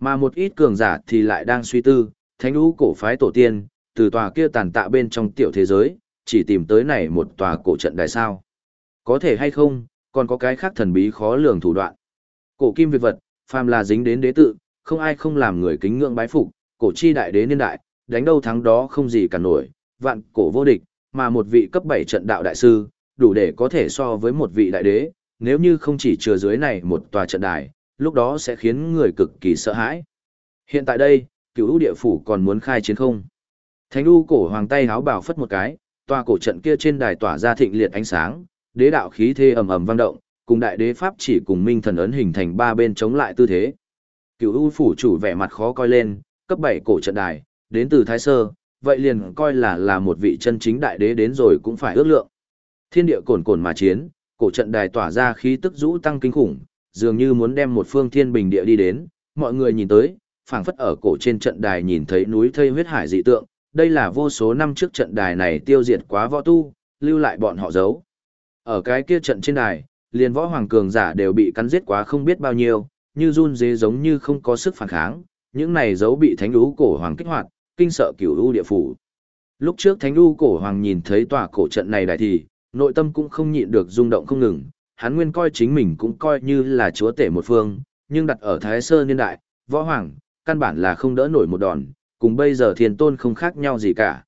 Mà một ít cường giả thì lại đang suy tư, thánh ú cổ phái tổ tiên, từ tòa kia tàn tạ bên trong tiểu thế giới, chỉ tìm tới này một tòa cổ trận đại sao. Có thể hay không, còn có cái khác thần bí khó lường thủ đoạn. Cổ kim việt vật, phàm là dính đến đế tự, không ai không làm người kính ngưỡng bái phục, cổ chi đại đế niên đại, đánh đâu thắng đó không gì cả nổi, vạn cổ vô địch, mà một vị cấp 7 trận đạo đại sư, đủ để có thể so với một vị đại đế, nếu như không chỉ chừa dưới này một tòa trận đài, lúc đó sẽ khiến người cực kỳ sợ hãi. Hiện tại đây, cửu ưu địa phủ còn muốn khai chiến không? Thánh đu cổ hoàng tay háo bảo phất một cái, tòa cổ trận kia trên đài tỏa ra thịnh liệt ánh sáng, đế đạo khí thế ầm ầm vang động, cùng đại đế pháp chỉ cùng minh thần ấn hình thành ba bên chống lại tư thế. Cửu u phủ chủ vẻ mặt khó coi lên, cấp 7 cổ trận đài, đến từ Thái Sơ, vậy liền coi là là một vị chân chính đại đế đến rồi cũng phải ước lượng. Thiên địa cồn cồn mà chiến, cổ trận đài tỏa ra khí tức rũ tăng kinh khủng, dường như muốn đem một phương thiên bình địa đi đến, mọi người nhìn tới, phảng phất ở cổ trên trận đài nhìn thấy núi thây huyết hải dị tượng, đây là vô số năm trước trận đài này tiêu diệt quá võ tu, lưu lại bọn họ giấu. Ở cái kia trận trên đài, liền võ hoàng cường giả đều bị cắn giết quá không biết bao nhiêu, như run dế giống như không có sức phản kháng, những này giấu bị thánh lũ cổ hoàng kích hoạt, kinh sợ cửu u địa phủ. Lúc trước thánh u cổ hoàng nhìn thấy tòa cổ trận này đại thì, nội tâm cũng không nhịn được rung động không ngừng, hắn nguyên coi chính mình cũng coi như là chúa tể một phương, nhưng đặt ở Thái Sơ niên đại, võ hoàng, căn bản là không đỡ nổi một đòn, cùng bây giờ thiên tôn không khác nhau gì cả.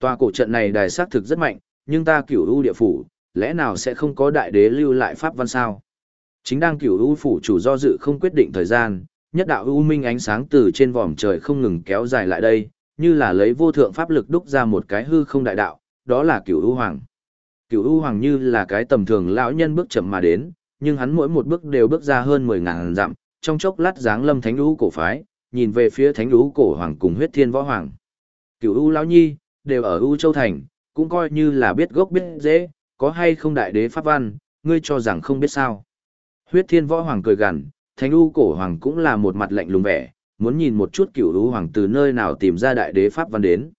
Tòa cổ trận này đài sát thực rất mạnh, nhưng ta cửu u địa phủ, lẽ nào sẽ không có đại đế lưu lại pháp văn sao? Chính đang cửu u phủ chủ do dự không quyết định thời gian, nhất đạo u minh ánh sáng từ trên vòm trời không ngừng kéo dài lại đây, như là lấy vô thượng pháp lực đúc ra một cái hư không đại đạo, đó là cửu u hoàng. Cửu u hoàng như là cái tầm thường lão nhân bước chậm mà đến, nhưng hắn mỗi một bước đều bước ra hơn 10 ngàn dặm, trong chốc lát dáng lâm thánh lũ cổ phái, nhìn về phía thánh lũ cổ hoàng cùng huyết thiên võ hoàng. Cửu u lão nhi, đều ở u châu thành, cũng coi như là biết gốc biết dễ, có hay không đại đế pháp văn, ngươi cho rằng không biết sao. Huyết thiên võ hoàng cười gằn, thánh u cổ hoàng cũng là một mặt lạnh lùng vẻ, muốn nhìn một chút cửu u hoàng từ nơi nào tìm ra đại đế pháp văn đến.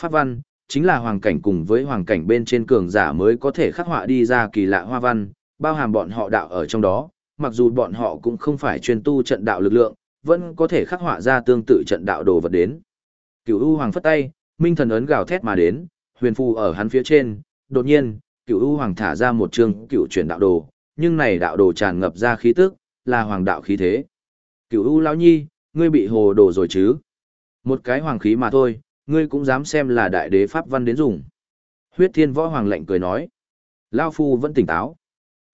Pháp văn, chính là hoàng cảnh cùng với hoàng cảnh bên trên cường giả mới có thể khắc họa đi ra kỳ lạ hoa văn, bao hàm bọn họ đạo ở trong đó, mặc dù bọn họ cũng không phải chuyên tu trận đạo lực lượng, vẫn có thể khắc họa ra tương tự trận đạo đồ vật đến. Cửu U Hoàng phất tay, minh thần ấn gào thét mà đến, huyền phù ở hắn phía trên, đột nhiên, Cửu U Hoàng thả ra một chương cửu chuyển đạo đồ, nhưng này đạo đồ tràn ngập ra khí tức, là hoàng đạo khí thế. Cửu U lão nhi, ngươi bị hồ đồ rồi chứ? Một cái hoàng khí mà thôi, ngươi cũng dám xem là đại đế pháp văn đến dùng. Huyết Thiên Võ Hoàng lạnh cười nói, lão phu vẫn tỉnh táo.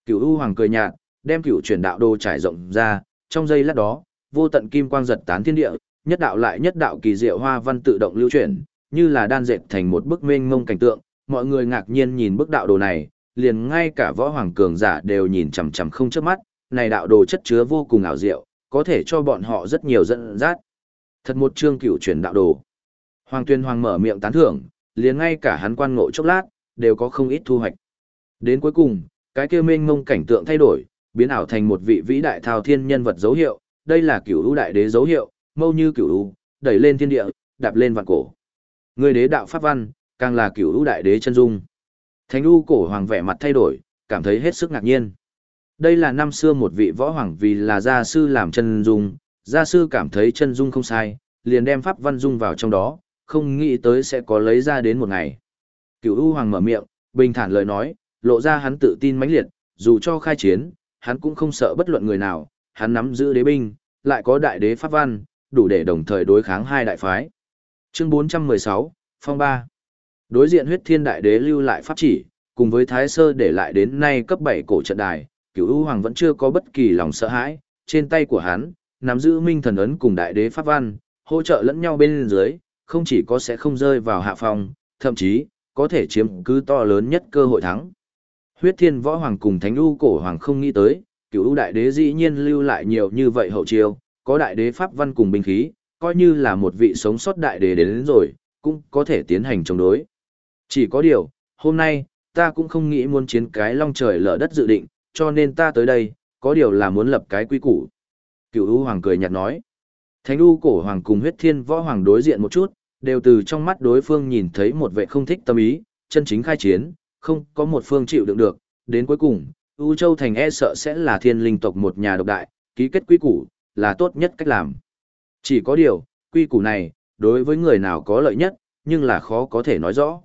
Cửu U Hoàng cười nhạt, đem cửu chuyển đạo đồ trải rộng ra, trong giây lát đó, vô tận kim quang giật tán thiên địa, nhất đạo lại nhất đạo kỳ diệu hoa văn tự động lưu chuyển, như là đan dệt thành một bức mênh mông cảnh tượng, mọi người ngạc nhiên nhìn bức đạo đồ này, liền ngay cả võ hoàng cường giả đều nhìn chằm chằm không chớp mắt, này đạo đồ chất chứa vô cùng ảo diệu, có thể cho bọn họ rất nhiều dẫn dắt. Thật một chương cửu truyền đạo đồ. Hoàng Tuyên Hoàng mở miệng tán thưởng, liền ngay cả hắn quan ngộ chốc lát, đều có không ít thu hoạch. Đến cuối cùng, cái kia mênh mông cảnh tượng thay đổi, biến ảo thành một vị vĩ đại thao thiên nhân vật dấu hiệu, đây là cửu u đại đế dấu hiệu, mâu như cửu u, đẩy lên thiên địa, đạp lên vạn cổ. Người đế đạo pháp văn, càng là cửu u đại đế chân dung. Thánh u cổ hoàng vẻ mặt thay đổi, cảm thấy hết sức ngạc nhiên. Đây là năm xưa một vị võ hoàng vì là gia sư làm chân dung, gia sư cảm thấy chân dung không sai, liền đem pháp văn dung vào trong đó, không nghĩ tới sẽ có lấy ra đến một ngày. Cửu u hoàng mở miệng, bình thản lời nói, lộ ra hắn tự tin mãnh liệt, dù cho khai chiến, hắn cũng không sợ bất luận người nào, hắn nắm giữ đế binh, lại có đại đế pháp văn, đủ để đồng thời đối kháng hai đại phái. Chương 416, Phong 3 Đối diện huyết thiên đại đế lưu lại pháp chỉ, cùng với thái sơ để lại đến nay cấp 7 cổ trận đài, cửu u hoàng vẫn chưa có bất kỳ lòng sợ hãi, trên tay của hắn, nắm giữ minh thần ấn cùng đại đế pháp văn, hỗ trợ lẫn nhau bên dưới, không chỉ có sẽ không rơi vào hạ phòng, thậm chí, có thể chiếm cứ to lớn nhất cơ hội thắng. Huyết thiên võ hoàng cùng thánh u cổ hoàng không nghĩ tới, cửu u đại đế dĩ nhiên lưu lại nhiều như vậy hậu chiêu, có đại đế pháp văn cùng binh khí, coi như là một vị sống sót đại đế đến, đến rồi, cũng có thể tiến hành chống đối. Chỉ có điều, hôm nay, ta cũng không nghĩ muốn chiến cái long trời lở đất dự định, cho nên ta tới đây, có điều là muốn lập cái quy củ. Cửu U Hoàng cười nhạt nói. Thánh U cổ hoàng cùng huyết thiên võ hoàng đối diện một chút, đều từ trong mắt đối phương nhìn thấy một vệ không thích tâm ý, chân chính khai chiến, không có một phương chịu đựng được, đến cuối cùng, U Châu Thành e sợ sẽ là thiên linh tộc một nhà độc đại, ký kết quy củ, là tốt nhất cách làm. Chỉ có điều, quy củ này, đối với người nào có lợi nhất, nhưng là khó có thể nói rõ.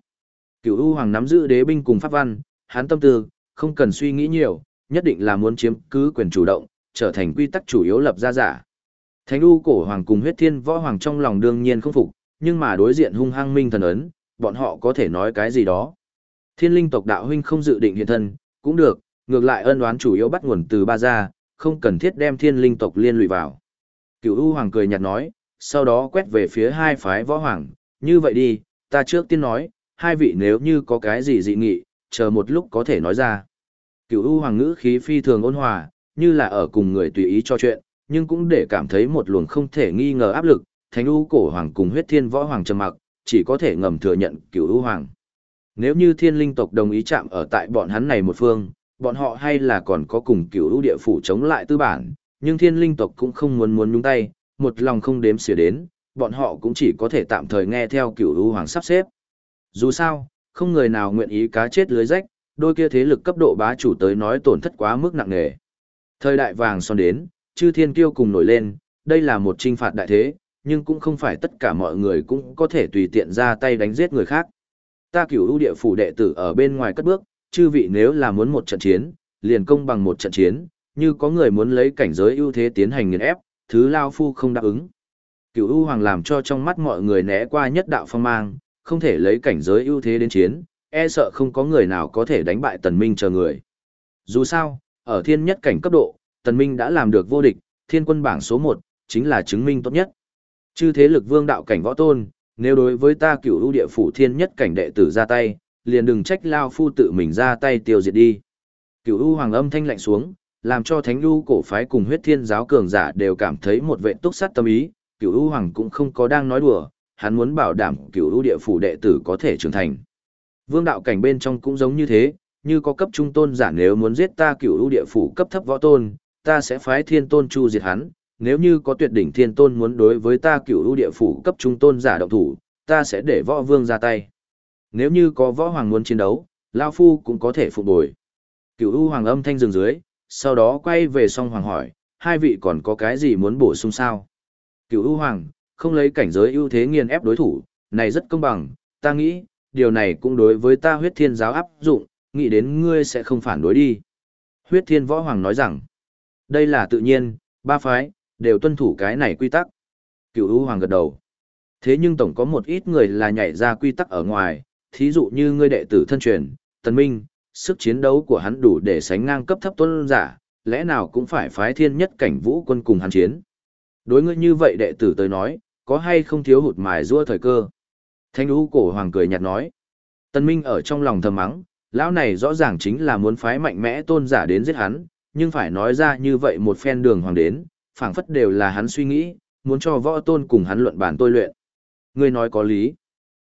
Cửu U Hoàng nắm giữ đế binh cùng pháp văn, hắn tâm tư, không cần suy nghĩ nhiều, nhất định là muốn chiếm cứ quyền chủ động, trở thành quy tắc chủ yếu lập ra giả. Thánh U cổ hoàng cùng huyết thiên võ hoàng trong lòng đương nhiên không phục, nhưng mà đối diện hung hăng minh thần ấn, bọn họ có thể nói cái gì đó. Thiên linh tộc đạo huynh không dự định hiện thân, cũng được, ngược lại ân oán chủ yếu bắt nguồn từ ba gia, không cần thiết đem thiên linh tộc liên lụy vào. Cửu U Hoàng cười nhạt nói, sau đó quét về phía hai phái võ hoàng, như vậy đi, ta trước tiên nói, hai vị nếu như có cái gì dị nghị, chờ một lúc có thể nói ra. Cửu U Hoàng ngữ khí phi thường ôn hòa, như là ở cùng người tùy ý cho chuyện, nhưng cũng để cảm thấy một luồng không thể nghi ngờ áp lực, Thánh U cổ hoàng cùng huyết thiên võ hoàng trầm mặc, chỉ có thể ngầm thừa nhận Cửu U Hoàng. Nếu như thiên linh tộc đồng ý chạm ở tại bọn hắn này một phương, bọn họ hay là còn có cùng Cửu U địa phủ chống lại tư bản, nhưng thiên linh tộc cũng không muốn muốn nhúng tay, một lòng không đếm xỉa đến, bọn họ cũng chỉ có thể tạm thời nghe theo Cửu U Hoàng sắp xếp. Dù sao, không người nào nguyện ý cá chết lưới rách, đôi kia thế lực cấp độ bá chủ tới nói tổn thất quá mức nặng nề. Thời đại vàng son đến, chư thiên kiêu cùng nổi lên, đây là một trinh phạt đại thế, nhưng cũng không phải tất cả mọi người cũng có thể tùy tiện ra tay đánh giết người khác. Ta cửu ưu địa phủ đệ tử ở bên ngoài cất bước, chư vị nếu là muốn một trận chiến, liền công bằng một trận chiến, như có người muốn lấy cảnh giới ưu thế tiến hành nghiền ép, thứ lao phu không đáp ứng. Cửu ưu hoàng làm cho trong mắt mọi người né qua nhất đạo phong mang, không thể lấy cảnh giới ưu thế đến chiến, e sợ không có người nào có thể đánh bại tần minh chờ người. Dù sao, ở thiên nhất cảnh cấp độ, tần minh đã làm được vô địch, thiên quân bảng số 1, chính là chứng minh tốt nhất. Chư thế lực vương đạo cảnh võ tôn, nếu đối với ta cửu ưu địa phủ thiên nhất cảnh đệ tử ra tay, liền đừng trách lao phu tự mình ra tay tiêu diệt đi. Cửu ưu hoàng âm thanh lạnh xuống, làm cho thánh ưu cổ phái cùng huyết thiên giáo cường giả đều cảm thấy một vệ túc sát tâm ý, cửu ưu hoàng cũng không có đang nói đùa, hắn muốn bảo đảm cửu ưu địa phủ đệ tử có thể trưởng thành. Vương đạo cảnh bên trong cũng giống như thế, như có cấp trung tôn giả nếu muốn giết ta cửu ưu địa phủ cấp thấp võ tôn, ta sẽ phái thiên tôn chu diệt hắn, nếu như có tuyệt đỉnh thiên tôn muốn đối với ta cửu ưu địa phủ cấp trung tôn giả động thủ, ta sẽ để võ vương ra tay. Nếu như có võ hoàng muốn chiến đấu, Lao Phu cũng có thể phục bồi. Cửu ưu hoàng âm thanh dừng dưới, sau đó quay về song hoàng hỏi, hai vị còn có cái gì muốn bổ sung sao? Cửu ưu hoàng, không lấy cảnh giới ưu thế nghiền ép đối thủ, này rất công bằng, ta nghĩ, điều này cũng đối với ta huyết thiên giáo áp dụng, nghĩ đến ngươi sẽ không phản đối đi. Huyết thiên võ hoàng nói rằng, đây là tự nhiên, ba phái, đều tuân thủ cái này quy tắc. Cựu ưu hoàng gật đầu. Thế nhưng tổng có một ít người là nhảy ra quy tắc ở ngoài, thí dụ như ngươi đệ tử thân truyền, tần minh, sức chiến đấu của hắn đủ để sánh ngang cấp thấp tôn giả, lẽ nào cũng phải phái thiên nhất cảnh vũ quân cùng hắn chiến. Đối ngươi như vậy đệ tử tới nói, có hay không thiếu hụt mài rua thời cơ. Thanh lũ cổ hoàng cười nhạt nói. Tân Minh ở trong lòng thầm mắng, lão này rõ ràng chính là muốn phái mạnh mẽ tôn giả đến giết hắn, nhưng phải nói ra như vậy một phen đường hoàng đến, phảng phất đều là hắn suy nghĩ, muốn cho võ tôn cùng hắn luận bản tôi luyện. Ngươi nói có lý.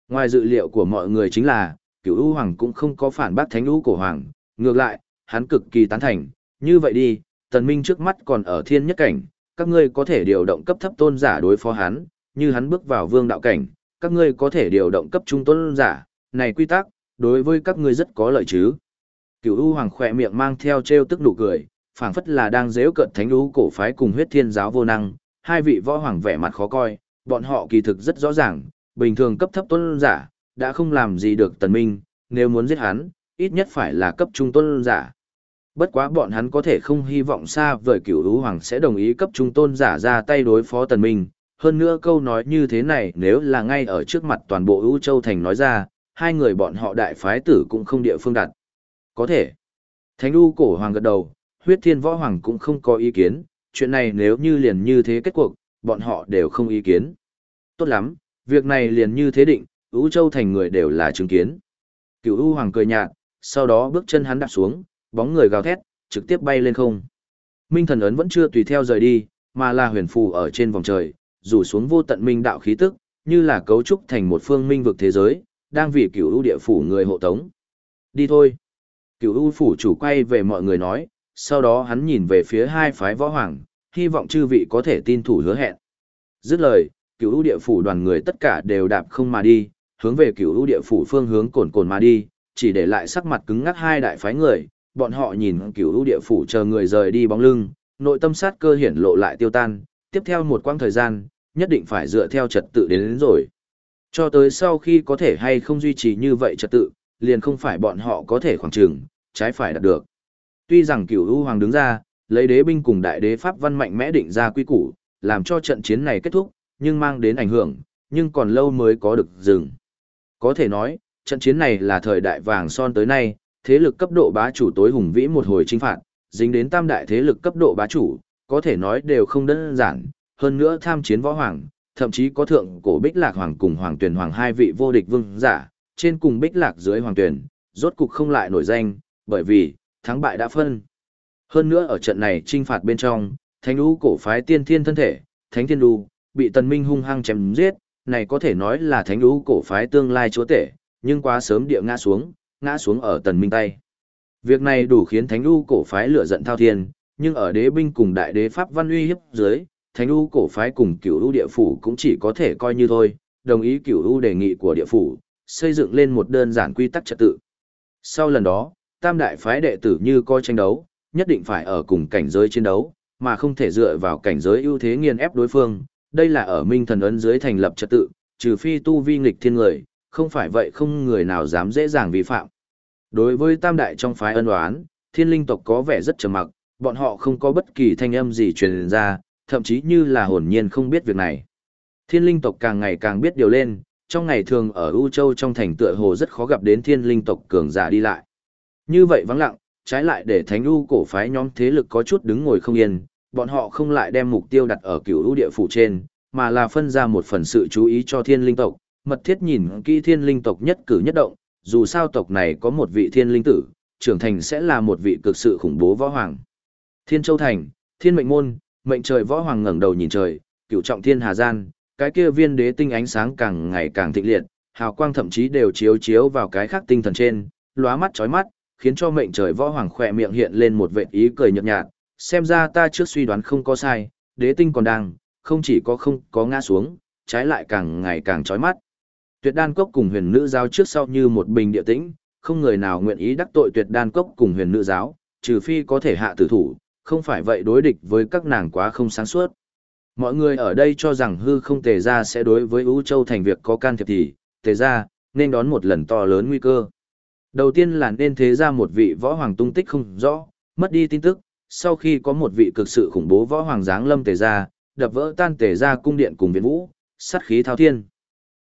Ngoài dự liệu của mọi người chính là, cửu u hoàng cũng không có phản bác thánh lũ cổ hoàng, ngược lại, hắn cực kỳ tán thành, như vậy đi, tần minh trước mắt còn ở thiên nhất cảnh, các ngươi có thể điều động cấp thấp tôn giả đối phó hắn, như hắn bước vào vương đạo cảnh, các ngươi có thể điều động cấp trung tôn giả, này quy tắc, đối với các ngươi rất có lợi chứ. Cửu U Hoàng khỏe miệng mang theo treo tức nụ cười, phảng phất là đang dễu cợt thánh lũ cổ phái cùng huyết thiên giáo vô năng, hai vị võ hoàng vẻ mặt khó coi, bọn họ kỳ thực rất rõ ràng, bình thường cấp thấp tôn giả, đã không làm gì được tần minh, nếu muốn giết hắn, ít nhất phải là cấp trung tôn giả. Bất quá bọn hắn có thể không hy vọng xa vời cửu lũ hoàng sẽ đồng ý cấp trung tôn giả ra tay đối phó tần minh, hơn nữa câu nói như thế này nếu là ngay ở trước mặt toàn bộ ưu châu thành nói ra, hai người bọn họ đại phái tử cũng không địa phương đặt. Có thể. Thánh u cổ hoàng gật đầu, huyết thiên võ hoàng cũng không có ý kiến, chuyện này nếu như liền như thế kết cuộc, bọn họ đều không ý kiến. Tốt lắm, việc này liền như thế định, ưu châu thành người đều là chứng kiến. Cựu u hoàng cười nhạt, sau đó bước chân hắn đạp xuống, bóng người gào thét, trực tiếp bay lên không. Minh thần ấn vẫn chưa tùy theo rời đi, mà là huyền phù ở trên vòng trời, rủ xuống vô tận minh đạo khí tức, như là cấu trúc thành một phương minh vực thế giới, đang vì cửu ưu địa phủ người hộ tống. Đi thôi. Cửu ưu phủ chủ quay về mọi người nói, sau đó hắn nhìn về phía hai phái võ hoàng, hy vọng chư vị có thể tin thủ hứa hẹn. Dứt lời, cửu ưu địa phủ đoàn người tất cả đều đạp không mà đi, hướng về cửu ưu địa phủ phương hướng cồn cồn mà đi, chỉ để lại sắc mặt cứng ngắc hai đại phái người, bọn họ nhìn cửu ưu địa phủ chờ người rời đi bóng lưng, nội tâm sát cơ hiển lộ lại tiêu tan, tiếp theo một quãng thời gian, nhất định phải dựa theo trật tự đến, đến rồi. Cho tới sau khi có thể hay không duy trì như vậy trật tự, liền không phải bọn họ có thể khoảng trừng, trái phải đạt được. Tuy rằng cửu ưu hoàng đứng ra, lấy đế binh cùng đại đế pháp văn mạnh mẽ định ra quy củ, làm cho trận chiến này kết thúc, nhưng mang đến ảnh hưởng, nhưng còn lâu mới có được dừng. Có thể nói, trận chiến này là thời đại vàng son tới nay, thế lực cấp độ bá chủ tối hùng vĩ một hồi chinh phạt, dính đến tam đại thế lực cấp độ bá chủ, có thể nói đều không đơn giản, hơn nữa tham chiến võ hoàng, thậm chí có thượng cổ bích lạc hoàng cùng hoàng tuyển hoàng hai vị vô địch vương giả, trên cùng bích lạc dưới hoàng tuyển, rốt cục không lại nổi danh, bởi vì, thắng bại đã phân. Hơn nữa ở trận này trinh phạt bên trong, thánh lũ cổ phái tiên thiên thân thể, thánh thiên đu, bị tần minh hung hăng chém giết, này có thể nói là thánh lũ cổ phái tương lai chúa tể, nhưng quá sớm địa ngã xuống, ngã xuống ở tần minh tay. Việc này đủ khiến thánh lũ cổ phái lửa giận thao thiên, nhưng ở đế binh cùng đại đế pháp văn uy hiếp dưới, thánh u cổ phái cùng cửu u địa phủ cũng chỉ có thể coi như thôi, đồng ý cửu u đề nghị của địa phủ, xây dựng lên một đơn giản quy tắc trật tự. Sau lần đó, tam đại phái đệ tử như coi tranh đấu, nhất định phải ở cùng cảnh giới chiến đấu, mà không thể dựa vào cảnh giới ưu thế nghiền ép đối phương. Đây là ở Minh Thần ấn dưới thành lập trật tự, trừ phi tu vi nghịch thiên người, không phải vậy không người nào dám dễ dàng vi phạm. Đối với tam đại trong phái ân oán, thiên linh tộc có vẻ rất trầm mặc, bọn họ không có bất kỳ thanh âm gì truyền ra, thậm chí như là hồn nhiên không biết việc này. Thiên linh tộc càng ngày càng biết điều lên, trong ngày thường ở U Châu trong thành tựa hồ rất khó gặp đến thiên linh tộc cường giả đi lại. Như vậy vắng lặng, trái lại để thánh U cổ phái nhóm thế lực có chút đứng ngồi không yên, bọn họ không lại đem mục tiêu đặt ở cửu U địa phủ trên, mà là phân ra một phần sự chú ý cho thiên linh tộc, mật thiết nhìn kỹ thiên linh tộc nhất cử nhất động, dù sao tộc này có một vị thiên linh tử, trưởng thành sẽ là một vị cực sự khủng bố võ hoàng. Thiên Châu Thành, Thiên Mệnh Môn, mệnh trời võ hoàng ngẩng đầu nhìn trời, cửu trọng thiên hà gian, cái kia viên đế tinh ánh sáng càng ngày càng thịnh liệt, hào quang thậm chí đều chiếu chiếu vào cái khác tinh thần trên, lóa mắt chói mắt, khiến cho mệnh trời võ hoàng khỏe miệng hiện lên một vệt ý cười nhợt nhạt, xem ra ta trước suy đoán không có sai, đế tinh còn đang, không chỉ có không có ngã xuống, trái lại càng ngày càng chói mắt. Tuyệt đan cốc cùng huyền nữ giáo trước sau như một bình địa tĩnh, không người nào nguyện ý đắc tội tuyệt đan cốc cùng huyền nữ giáo, trừ phi có thể hạ tử thủ, không phải vậy đối địch với các nàng quá không sáng suốt. Mọi người ở đây cho rằng hư không tề ra sẽ đối với Ú Châu thành việc có can thiệp thì, tề ra, nên đón một lần to lớn nguy cơ. Đầu tiên là nên thế ra một vị võ hoàng tung tích không rõ, mất đi tin tức, sau khi có một vị cực sự khủng bố võ hoàng giáng lâm tề ra, đập vỡ tan tề ra cung điện cùng viện vũ, sát khí thao thiên.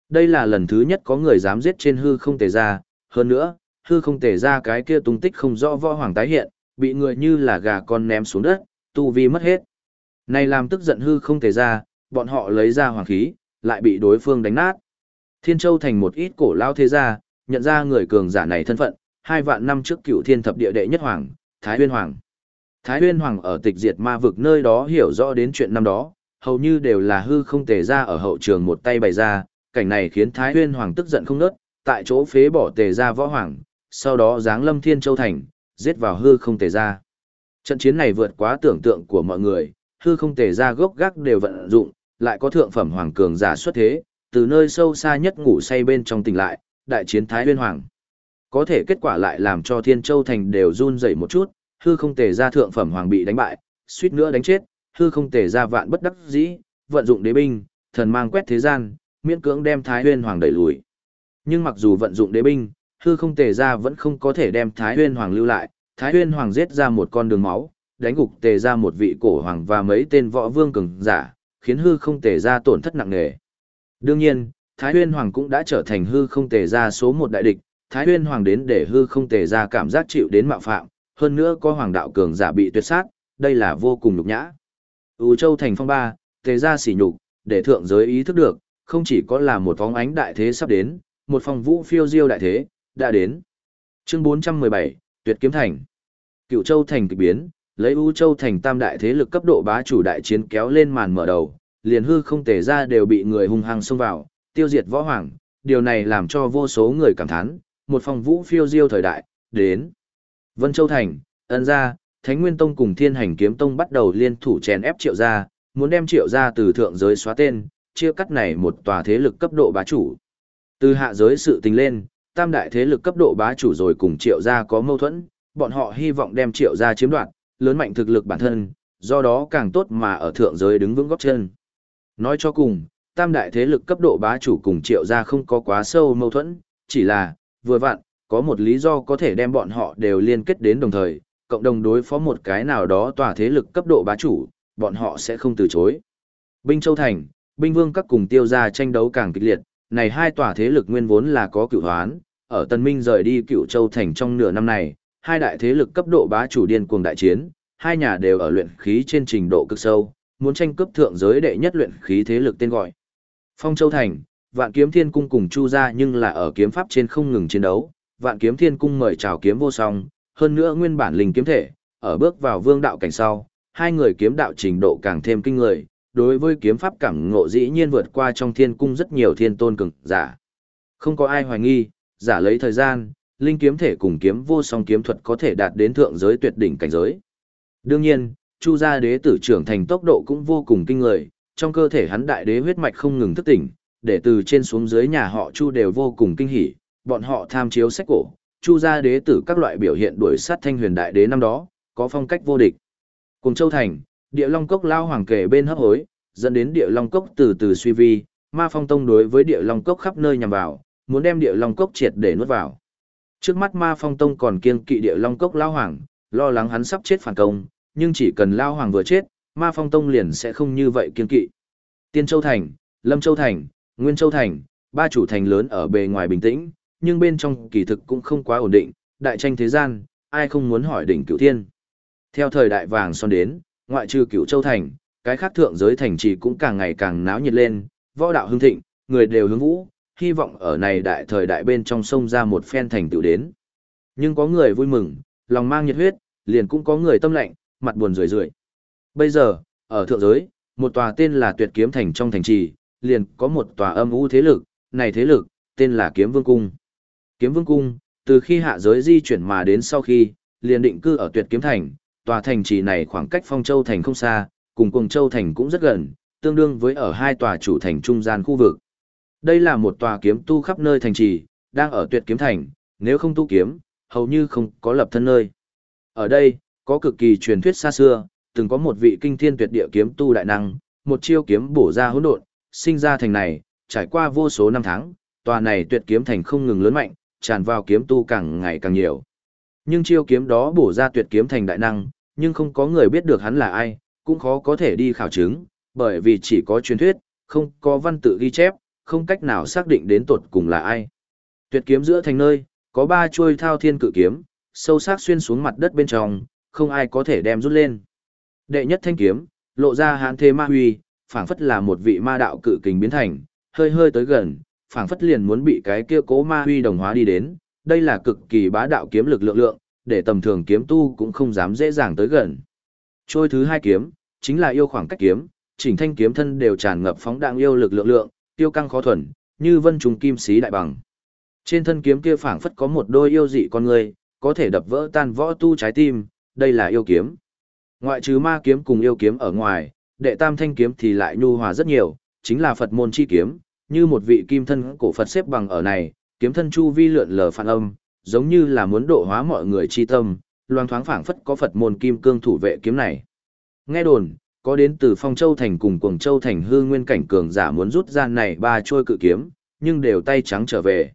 Đây là lần thứ nhất có người dám giết trên hư không tề ra, hơn nữa, hư không tề ra cái kia tung tích không rõ võ hoàng tái hiện, bị người như là gà con ném xuống đất, tu vi mất hết. Này làm tức giận hư không tề ra, bọn họ lấy ra hoàng khí, lại bị đối phương đánh nát. Thiên Châu thành một ít cổ lao thế gia, nhận ra người cường giả này thân phận, hai vạn năm trước cựu thiên thập địa đệ nhất hoàng, Thái Huyên Hoàng. Thái Huyên Hoàng ở tịch diệt ma vực nơi đó hiểu rõ đến chuyện năm đó, hầu như đều là hư không tề ra ở hậu trường một tay bày ra, cảnh này khiến Thái Huyên Hoàng tức giận không nớt, tại chỗ phế bỏ tề ra võ hoàng, sau đó giáng lâm thiên châu thành, giết vào hư không tề ra. Trận chiến này vượt quá tưởng tượng của mọi người, hư không tề ra gốc gác đều vận dụng, lại có thượng phẩm hoàng cường giả xuất thế, từ nơi sâu xa nhất ngủ say bên trong tỉnh lại, đại chiến Thái Huyên Hoàng. Có thể kết quả lại làm cho Thiên Châu Thành đều run rẩy một chút, hư không tề ra thượng phẩm hoàng bị đánh bại, suýt nữa đánh chết, hư không tề ra vạn bất đắc dĩ, vận dụng đế binh, thần mang quét thế gian, miễn cưỡng đem Thái Huyên Hoàng đẩy lùi. Nhưng mặc dù vận dụng đế binh, hư không tề ra vẫn không có thể đem Thái Huyên Hoàng lưu lại, Thái Huyên Hoàng giết ra một con đường máu, đánh gục tề ra một vị cổ hoàng và mấy tên võ vương cường giả, khiến hư không tề ra tổn thất nặng nề. Đương nhiên, Thái Huyên Hoàng cũng đã trở thành hư không tề ra số một đại địch, Thái Huyên Hoàng đến để hư không tề ra cảm giác chịu đến mạo phạm, hơn nữa có hoàng đạo cường giả bị tuyệt sát, đây là vô cùng nhục nhã. U Châu thành phong ba, tề ra sỉ nhục, để thượng giới ý thức được, không chỉ có là một phóng ánh đại thế sắp đến, một phong vũ phiêu diêu đại thế, đã đến. Chương 417, Tuyệt Kiếm Thành Cựu Châu thành kỳ biến, lấy U Châu thành tam đại thế lực cấp độ bá chủ đại chiến kéo lên màn mở đầu, liền hư không tề ra đều bị người hung hăng xông vào, tiêu diệt võ hoàng, điều này làm cho vô số người cảm thán, một phong vũ phiêu diêu thời đại, đến. Vân Châu Thành, ân gia, Thánh Nguyên Tông cùng Thiên Hành Kiếm Tông bắt đầu liên thủ chèn ép triệu gia, muốn đem triệu gia từ thượng giới xóa tên, chia cắt này một tòa thế lực cấp độ bá chủ. Từ hạ giới sự tình lên, tam đại thế lực cấp độ bá chủ rồi cùng triệu gia có mâu thuẫn, bọn họ hy vọng đem triệu gia chiếm đoạt, lớn mạnh thực lực bản thân, do đó càng tốt mà ở thượng giới đứng vững góp chân. Nói cho cùng, tam đại thế lực cấp độ bá chủ cùng triệu gia không có quá sâu mâu thuẫn, chỉ là, vừa vặn, có một lý do có thể đem bọn họ đều liên kết đến đồng thời, cộng đồng đối phó một cái nào đó tòa thế lực cấp độ bá chủ, bọn họ sẽ không từ chối. Binh Châu Thành, Binh Vương các cùng tiêu gia tranh đấu càng kịch liệt, này hai tòa thế lực nguyên vốn là có cựu hoán, ở Tân Minh rời đi cựu Châu Thành trong nửa năm này, hai đại thế lực cấp độ bá chủ điên cuồng đại chiến, hai nhà đều ở luyện khí trên trình độ cực sâu, muốn tranh cướp thượng giới đệ nhất luyện khí thế lực tên gọi. Phong Châu Thành, Vạn Kiếm Thiên Cung cùng Chu gia nhưng là ở kiếm pháp trên không ngừng chiến đấu, Vạn Kiếm Thiên Cung mời chào kiếm vô song, hơn nữa nguyên bản linh kiếm thể, ở bước vào vương đạo cảnh sau, hai người kiếm đạo trình độ càng thêm kinh người, đối với kiếm pháp cảm ngộ dĩ nhiên vượt qua trong thiên cung rất nhiều thiên tôn cường giả. Không có ai hoài nghi, giả lấy thời gian, linh kiếm thể cùng kiếm vô song kiếm thuật có thể đạt đến thượng giới tuyệt đỉnh cảnh giới. Đương nhiên, Chu gia đế tử trưởng thành tốc độ cũng vô cùng kinh người, trong cơ thể hắn đại đế huyết mạch không ngừng thức tỉnh, để từ trên xuống dưới nhà họ Chu đều vô cùng kinh hỉ, bọn họ tham chiếu sách cổ, Chu gia đế tử các loại biểu hiện đuổi sát thanh huyền đại đế năm đó, có phong cách vô địch. Cùng Châu Thành, địa long cốc lao hoàng kể bên hấp hối, dẫn đến địa long cốc từ từ suy vi, ma phong tông đối với địa long cốc khắp nơi nhằm vào, muốn đem địa long cốc triệt để nuốt vào. Trước mắt ma phong tông còn kiên kỵ địa long cốc lao hoàng, lo lắng hắn sắp chết phản công, nhưng chỉ cần lao hoàng vừa chết, ma phong tông liền sẽ không như vậy kiên kỵ. Tiên Châu Thành, Lâm Châu Thành, Nguyên Châu Thành, ba chủ thành lớn ở bề ngoài bình tĩnh, nhưng bên trong kỳ thực cũng không quá ổn định, đại tranh thế gian, ai không muốn hỏi đỉnh cửu thiên. Theo thời đại vàng son đến, ngoại trừ cửu châu thành, cái khác thượng giới thành trì cũng càng ngày càng náo nhiệt lên, võ đạo hưng thịnh, người đều hướng vũ, hy vọng ở này đại thời đại bên trong sông ra một phen thành tựu đến. Nhưng có người vui mừng, lòng mang nhiệt huyết, liền cũng có người tâm lạnh, mặt buồn rười rượi. Bây giờ, ở thượng giới, một tòa tên là Tuyệt Kiếm Thành trong thành trì, liền có một tòa âm u thế lực, này thế lực, tên là Kiếm Vương Cung. Kiếm Vương Cung, từ khi hạ giới di chuyển mà đến sau khi, liền định cư ở Tuyệt Kiếm Thành, tòa thành trì này khoảng cách Phong Châu Thành không xa, cùng Cuồng Châu Thành cũng rất gần, tương đương với ở hai tòa chủ thành trung gian khu vực. Đây là một tòa kiếm tu khắp nơi thành trì, đang ở Tuyệt Kiếm Thành, nếu không tu kiếm, hầu như không có lập thân nơi. Ở đây, có cực kỳ truyền thuyết xa xưa, từng có một vị kinh thiên tuyệt địa kiếm tu đại năng, một chiêu kiếm bổ ra hỗn độn, sinh ra thành này, trải qua vô số năm tháng, tòa này tuyệt kiếm thành không ngừng lớn mạnh, tràn vào kiếm tu càng ngày càng nhiều. Nhưng chiêu kiếm đó bổ ra tuyệt kiếm thành đại năng, nhưng không có người biết được hắn là ai, cũng khó có thể đi khảo chứng, bởi vì chỉ có truyền thuyết, không có văn tự ghi chép, không cách nào xác định đến tột cùng là ai. Tuyệt kiếm giữa thành nơi, có ba chuôi thao thiên cự kiếm, sâu sắc xuyên xuống mặt đất bên trong, không ai có thể đem rút lên. Đệ nhất thanh kiếm, lộ ra hán thế ma huy, phảng phất là một vị ma đạo cự kình biến thành, hơi hơi tới gần, phảng phất liền muốn bị cái kia cố ma huy đồng hóa đi đến, đây là cực kỳ bá đạo kiếm lực lượng lượng, để tầm thường kiếm tu cũng không dám dễ dàng tới gần. Trôi thứ hai kiếm, chính là yêu khoảng cách kiếm, chỉnh thanh kiếm thân đều tràn ngập phóng đạn yêu lực lượng lượng, tiêu căng khó thuần, như vân trùng kim xí đại bằng. Trên thân kiếm kia phảng phất có một đôi yêu dị con người, có thể đập vỡ tan võ tu trái tim, đây là yêu kiếm. Ngoại trừ ma kiếm cùng yêu kiếm ở ngoài, đệ tam thanh kiếm thì lại nhu hòa rất nhiều, chính là Phật môn chi kiếm, như một vị kim thân cổ Phật xếp bằng ở này, kiếm thân chu vi lượn lờ phản âm, giống như là muốn độ hóa mọi người chi tâm, loang thoáng phảng phất có Phật môn kim cương thủ vệ kiếm này. Nghe đồn, có đến từ Phong Châu thành cùng Cuồng Châu thành hư nguyên cảnh cường giả muốn rút ra này ba trôi cự kiếm, nhưng đều tay trắng trở về.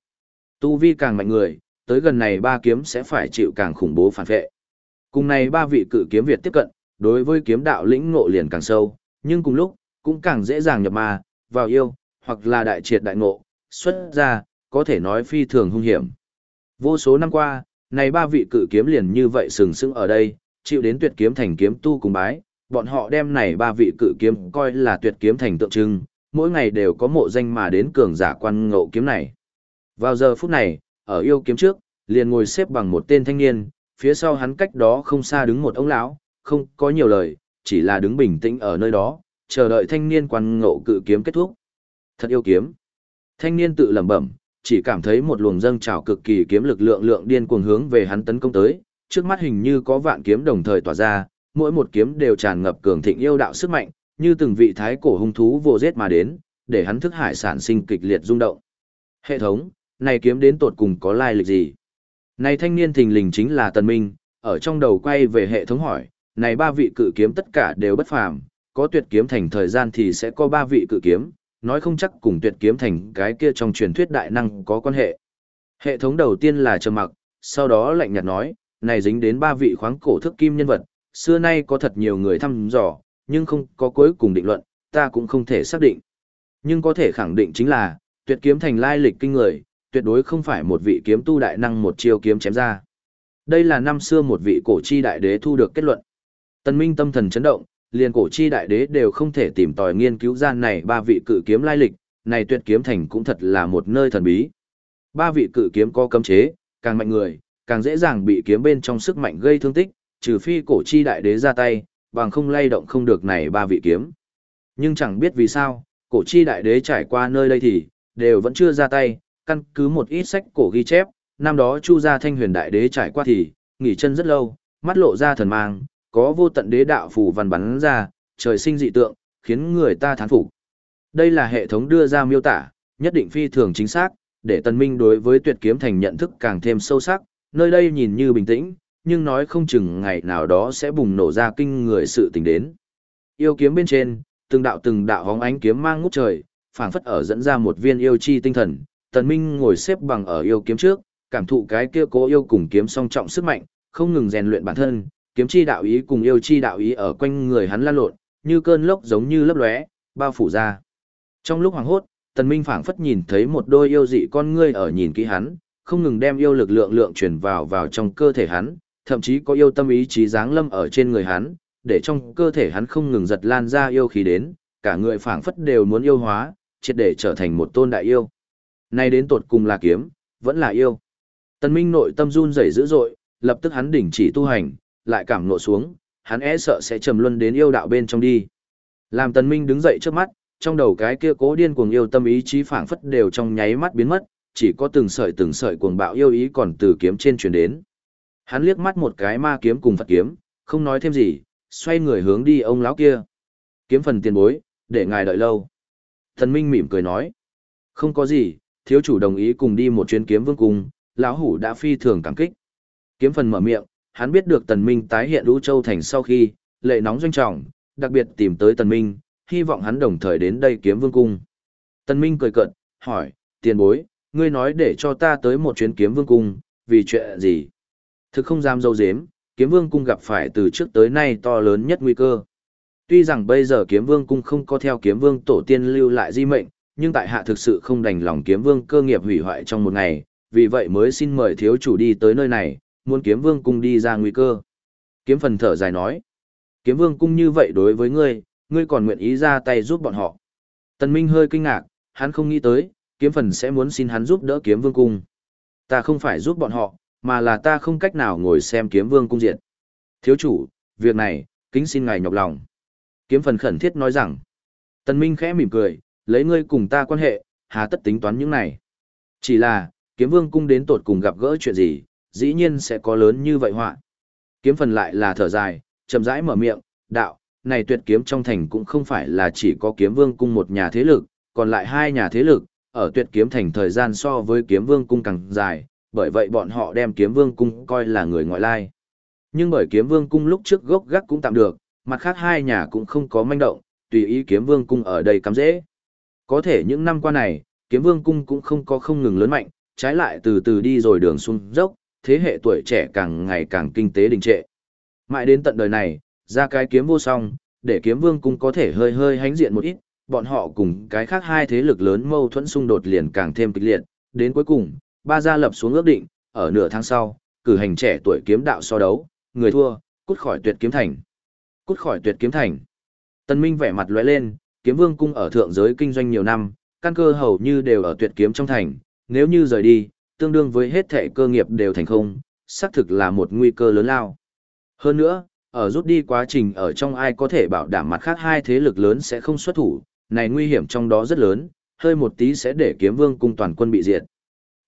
Tu vi càng mạnh người, tới gần này ba kiếm sẽ phải chịu càng khủng bố phản vệ. Cùng này ba vị cự kiếm Việt tiếp cận, đối với kiếm đạo lĩnh ngộ liền càng sâu, nhưng cùng lúc, cũng càng dễ dàng nhập ma, vào yêu, hoặc là đại triệt đại ngộ, xuất ra, có thể nói phi thường hung hiểm. Vô số năm qua, này ba vị cự kiếm liền như vậy sừng sững ở đây, chịu đến tuyệt kiếm thành kiếm tu cùng bái, bọn họ đem này ba vị cự kiếm coi là tuyệt kiếm thành tượng trưng, mỗi ngày đều có mộ danh mà đến cường giả quan ngộ kiếm này. Vào giờ phút này, ở yêu kiếm trước, liền ngồi xếp bằng một tên thanh niên, phía sau hắn cách đó không xa đứng một ông lão, không có nhiều lời, chỉ là đứng bình tĩnh ở nơi đó, chờ đợi thanh niên quan ngộ cự kiếm kết thúc. Thật yêu kiếm. Thanh niên tự lẩm bẩm, chỉ cảm thấy một luồng dâng trào cực kỳ kiếm lực lượng lượng điên cuồng hướng về hắn tấn công tới, trước mắt hình như có vạn kiếm đồng thời tỏa ra, mỗi một kiếm đều tràn ngập cường thịnh yêu đạo sức mạnh, như từng vị thái cổ hung thú vô giết mà đến, để hắn thức hải sản sinh kịch liệt rung động. Hệ thống, này kiếm đến tột cùng có lai lịch gì? Này thanh niên thình lình chính là Tần Minh, ở trong đầu quay về hệ thống hỏi, này ba vị cự kiếm tất cả đều bất phàm, có tuyệt kiếm thành thời gian thì sẽ có ba vị cự kiếm, nói không chắc cùng tuyệt kiếm thành cái kia trong truyền thuyết đại năng có quan hệ. Hệ thống đầu tiên là trầm mặc, sau đó lạnh nhạt nói, này dính đến ba vị khoáng cổ thức kim nhân vật, xưa nay có thật nhiều người thăm dò, nhưng không có cuối cùng định luận, ta cũng không thể xác định. Nhưng có thể khẳng định chính là, tuyệt kiếm thành lai lịch kinh người, tuyệt đối không phải một vị kiếm tu đại năng một chiêu kiếm chém ra. Đây là năm xưa một vị cổ chi đại đế thu được kết luận. Tần Minh tâm thần chấn động, liền cổ chi đại đế đều không thể tìm tòi nghiên cứu gian này ba vị cự kiếm lai lịch, này tuyệt kiếm thành cũng thật là một nơi thần bí. Ba vị cự kiếm có cấm chế, càng mạnh người, càng dễ dàng bị kiếm bên trong sức mạnh gây thương tích, trừ phi cổ chi đại đế ra tay, bằng không lay động không được này ba vị kiếm. Nhưng chẳng biết vì sao, cổ chi đại đế trải qua nơi đây thì, đều vẫn chưa ra tay, căn cứ một ít sách cổ ghi chép, năm đó Chu gia thanh huyền đại đế trải qua thì, nghỉ chân rất lâu, mắt lộ ra thần mang, có vô tận đế đạo phù văn bắn ra, trời sinh dị tượng, khiến người ta thán phục. Đây là hệ thống đưa ra miêu tả, nhất định phi thường chính xác, để Tần Minh đối với tuyệt kiếm thành nhận thức càng thêm sâu sắc, nơi đây nhìn như bình tĩnh, nhưng nói không chừng ngày nào đó sẽ bùng nổ ra kinh người sự tình đến. Yêu kiếm bên trên, từng đạo từng đạo hóng ánh kiếm mang ngút trời, phảng phất ở dẫn ra một viên yêu chi tinh thần, Tần Minh ngồi xếp bằng ở yêu kiếm trước, cảm thụ cái kia cố yêu cùng kiếm song trọng sức mạnh, không ngừng rèn luyện bản thân, kiếm chi đạo ý cùng yêu chi đạo ý ở quanh người hắn lan lộn, như cơn lốc giống như lấp lóe, bao phủ ra. Trong lúc hoàng hốt, Tần Minh phảng phất nhìn thấy một đôi yêu dị con ngươi ở nhìn kỹ hắn, không ngừng đem yêu lực lượng lượng truyền vào vào trong cơ thể hắn, thậm chí có yêu tâm ý chí dáng lâm ở trên người hắn, để trong cơ thể hắn không ngừng giật lan ra yêu khí đến, cả người phảng phất đều muốn yêu hóa, triệt để trở thành một tôn đại yêu. Nay đến tột cùng là kiếm, vẫn là yêu. Tần Minh nội tâm run rẩy dữ dội, lập tức hắn đình chỉ tu hành, lại cảm nộ xuống, hắn e sợ sẽ trầm luân đến yêu đạo bên trong đi. Làm Tần Minh đứng dậy trước mắt, trong đầu cái kia cố điên cuồng yêu tâm ý chí phảng phất đều trong nháy mắt biến mất, chỉ có từng sợi từng sợi cuồng bạo yêu ý còn từ kiếm trên truyền đến. Hắn liếc mắt một cái ma kiếm cùng Phật kiếm, không nói thêm gì, xoay người hướng đi ông lão kia. Kiếm phần tiền bối, để ngài đợi lâu. Thần Minh mỉm cười nói, không có gì, thiếu chủ đồng ý cùng đi một chuyến kiếm vương cung, lão hủ đã phi thường cảm kích. Kiếm phần mở miệng, hắn biết được Tần Minh tái hiện Lũ Châu thành sau khi, lệ nóng doanh trọng, đặc biệt tìm tới Tần Minh, hy vọng hắn đồng thời đến đây kiếm vương cung. Tần Minh cười cợt, hỏi, tiền bối, ngươi nói để cho ta tới một chuyến kiếm vương cung, vì chuyện gì? Thực không dám dâu dếm, kiếm vương cung gặp phải từ trước tới nay to lớn nhất nguy cơ. Tuy rằng bây giờ kiếm vương cung không có theo kiếm vương tổ tiên lưu lại di mệnh, nhưng tại hạ thực sự không đành lòng kiếm vương cơ nghiệp hủy hoại trong một ngày, vì vậy mới xin mời thiếu chủ đi tới nơi này, muốn kiếm vương cung đi ra nguy cơ. Kiếm phần thở dài nói, kiếm vương cung như vậy đối với ngươi, ngươi còn nguyện ý ra tay giúp bọn họ. Tần Minh hơi kinh ngạc, hắn không nghĩ tới, kiếm phần sẽ muốn xin hắn giúp đỡ kiếm vương cung. Ta không phải giúp bọn họ, mà là ta không cách nào ngồi xem kiếm vương cung diện. Thiếu chủ, việc này, kính xin ngài nhọc lòng. Kiếm phần khẩn thiết nói rằng, Tần Minh khẽ mỉm cười, lấy ngươi cùng ta quan hệ, hà tất tính toán những này. Chỉ là, kiếm vương cung đến tột cùng gặp gỡ chuyện gì, dĩ nhiên sẽ có lớn như vậy họa. Kiếm phần lại là thở dài, chậm rãi mở miệng, đạo, này tuyệt kiếm trong thành cũng không phải là chỉ có kiếm vương cung một nhà thế lực, còn lại hai nhà thế lực, ở tuyệt kiếm thành thời gian so với kiếm vương cung càng dài, bởi vậy bọn họ đem kiếm vương cung coi là người ngoại lai. Nhưng bởi kiếm vương cung lúc trước gốc gác cũng tạm được, mặt khác hai nhà cũng không có manh động, tùy ý kiếm vương cung ở đây cắm dễ. Có thể những năm qua này, kiếm vương cung cũng không có không ngừng lớn mạnh, trái lại từ từ đi rồi đường xuống dốc, thế hệ tuổi trẻ càng ngày càng kinh tế đình trệ. Mãi đến tận đời này, ra cái kiếm vô song, để kiếm vương cung có thể hơi hơi hánh diện một ít, bọn họ cùng cái khác hai thế lực lớn mâu thuẫn xung đột liền càng thêm kịch liệt, đến cuối cùng, ba gia lập xuống ước định, ở nửa tháng sau, cử hành trẻ tuổi kiếm đạo so đấu, người thua, cút khỏi tuyệt kiếm thành. Cút khỏi tuyệt kiếm thành. Tân Minh vẻ mặt lóe lên, kiếm vương cung ở thượng giới kinh doanh nhiều năm, căn cơ hầu như đều ở tuyệt kiếm trong thành, nếu như rời đi, tương đương với hết thể cơ nghiệp đều thành không, xác thực là một nguy cơ lớn lao. Hơn nữa, ở rút đi quá trình ở trong ai có thể bảo đảm mặt khác hai thế lực lớn sẽ không xuất thủ, này nguy hiểm trong đó rất lớn, hơi một tí sẽ để kiếm vương cung toàn quân bị diệt.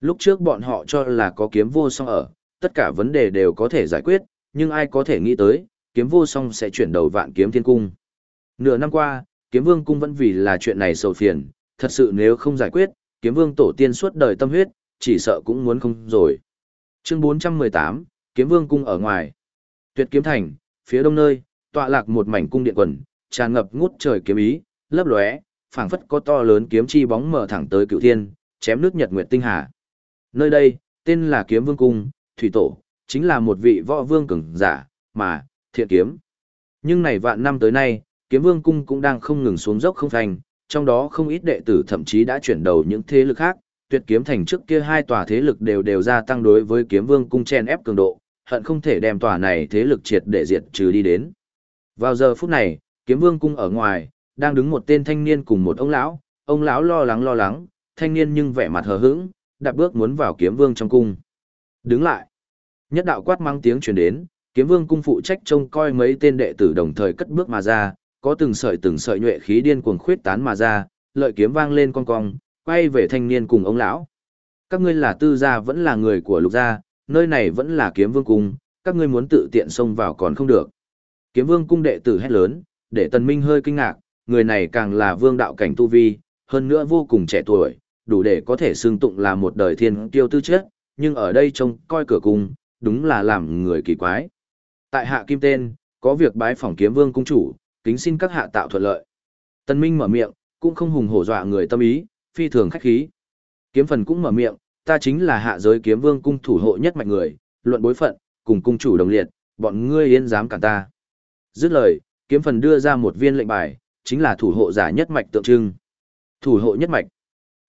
Lúc trước bọn họ cho là có kiếm vô song ở, tất cả vấn đề đều có thể giải quyết, nhưng ai có thể nghĩ tới, kiếm vô song sẽ chuyển đầu vạn kiếm thiên cung. Nửa năm qua, kiếm vương cung vẫn vì là chuyện này sầu phiền, thật sự nếu không giải quyết, kiếm vương tổ tiên suốt đời tâm huyết, chỉ sợ cũng muốn không rồi. Chương 418, kiếm vương cung ở ngoài. Tuyệt kiếm thành, phía đông nơi, tọa lạc một mảnh cung điện quần, tràn ngập ngút trời kiếm ý, lấp lóe, phảng phất có to lớn kiếm chi bóng mở thẳng tới cửu thiên, chém nước nhật nguyệt tinh hà. Nơi đây, tên là Kiếm Vương cung, thủy tổ, chính là một vị võ vương cường giả, mà thiện kiếm. Nhưng này vạn năm tới nay, Kiếm Vương cung cũng đang không ngừng xuống dốc không thành, trong đó không ít đệ tử thậm chí đã chuyển đầu những thế lực khác, tuyệt kiếm thành trước kia hai tòa thế lực đều đều gia tăng đối với kiếm vương cung chen ép cường độ, hận không thể đem tòa này thế lực triệt để diệt trừ đi đến. Vào giờ phút này, kiếm vương cung ở ngoài, đang đứng một tên thanh niên cùng một ông lão, ông lão lo lắng lo lắng, thanh niên nhưng vẻ mặt hờ hững, đạp bước muốn vào kiếm vương trong cung. Đứng lại. Nhất đạo quát mang tiếng truyền đến, kiếm vương cung phụ trách trông coi mấy tên đệ tử đồng thời cất bước mà ra, có từng sợi từng sợi nhuệ khí điên cuồng khuyết tán mà ra, lợi kiếm vang lên cong cong, quay về thanh niên cùng ông lão. Các ngươi là tư gia vẫn là người của lục gia, nơi này vẫn là kiếm vương cung, các ngươi muốn tự tiện xông vào còn không được. Kiếm vương cung đệ tử hét lớn, để tần minh hơi kinh ngạc, người này càng là vương đạo cảnh tu vi, hơn nữa vô cùng trẻ tuổi, đủ để có thể xương tụng là một đời thiên tiêu tư chất, nhưng ở đây trông coi cửa cung, đúng là làm người kỳ quái. Tại hạ kim tên, có việc bái phỏng kiếm vương cung chủ, kính xin các hạ tạo thuận lợi. Tần Minh mở miệng, cũng không hùng hổ dọa người tâm ý, phi thường khách khí. Kiếm phần cũng mở miệng, ta chính là hạ giới kiếm vương cung thủ hộ nhất mạnh người, luận bối phận, cùng cung chủ đồng liệt, bọn ngươi yên dám cản ta. Dứt lời, kiếm phần đưa ra một viên lệnh bài, chính là thủ hộ giả nhất mạch tượng trưng. Thủ hộ nhất mạch.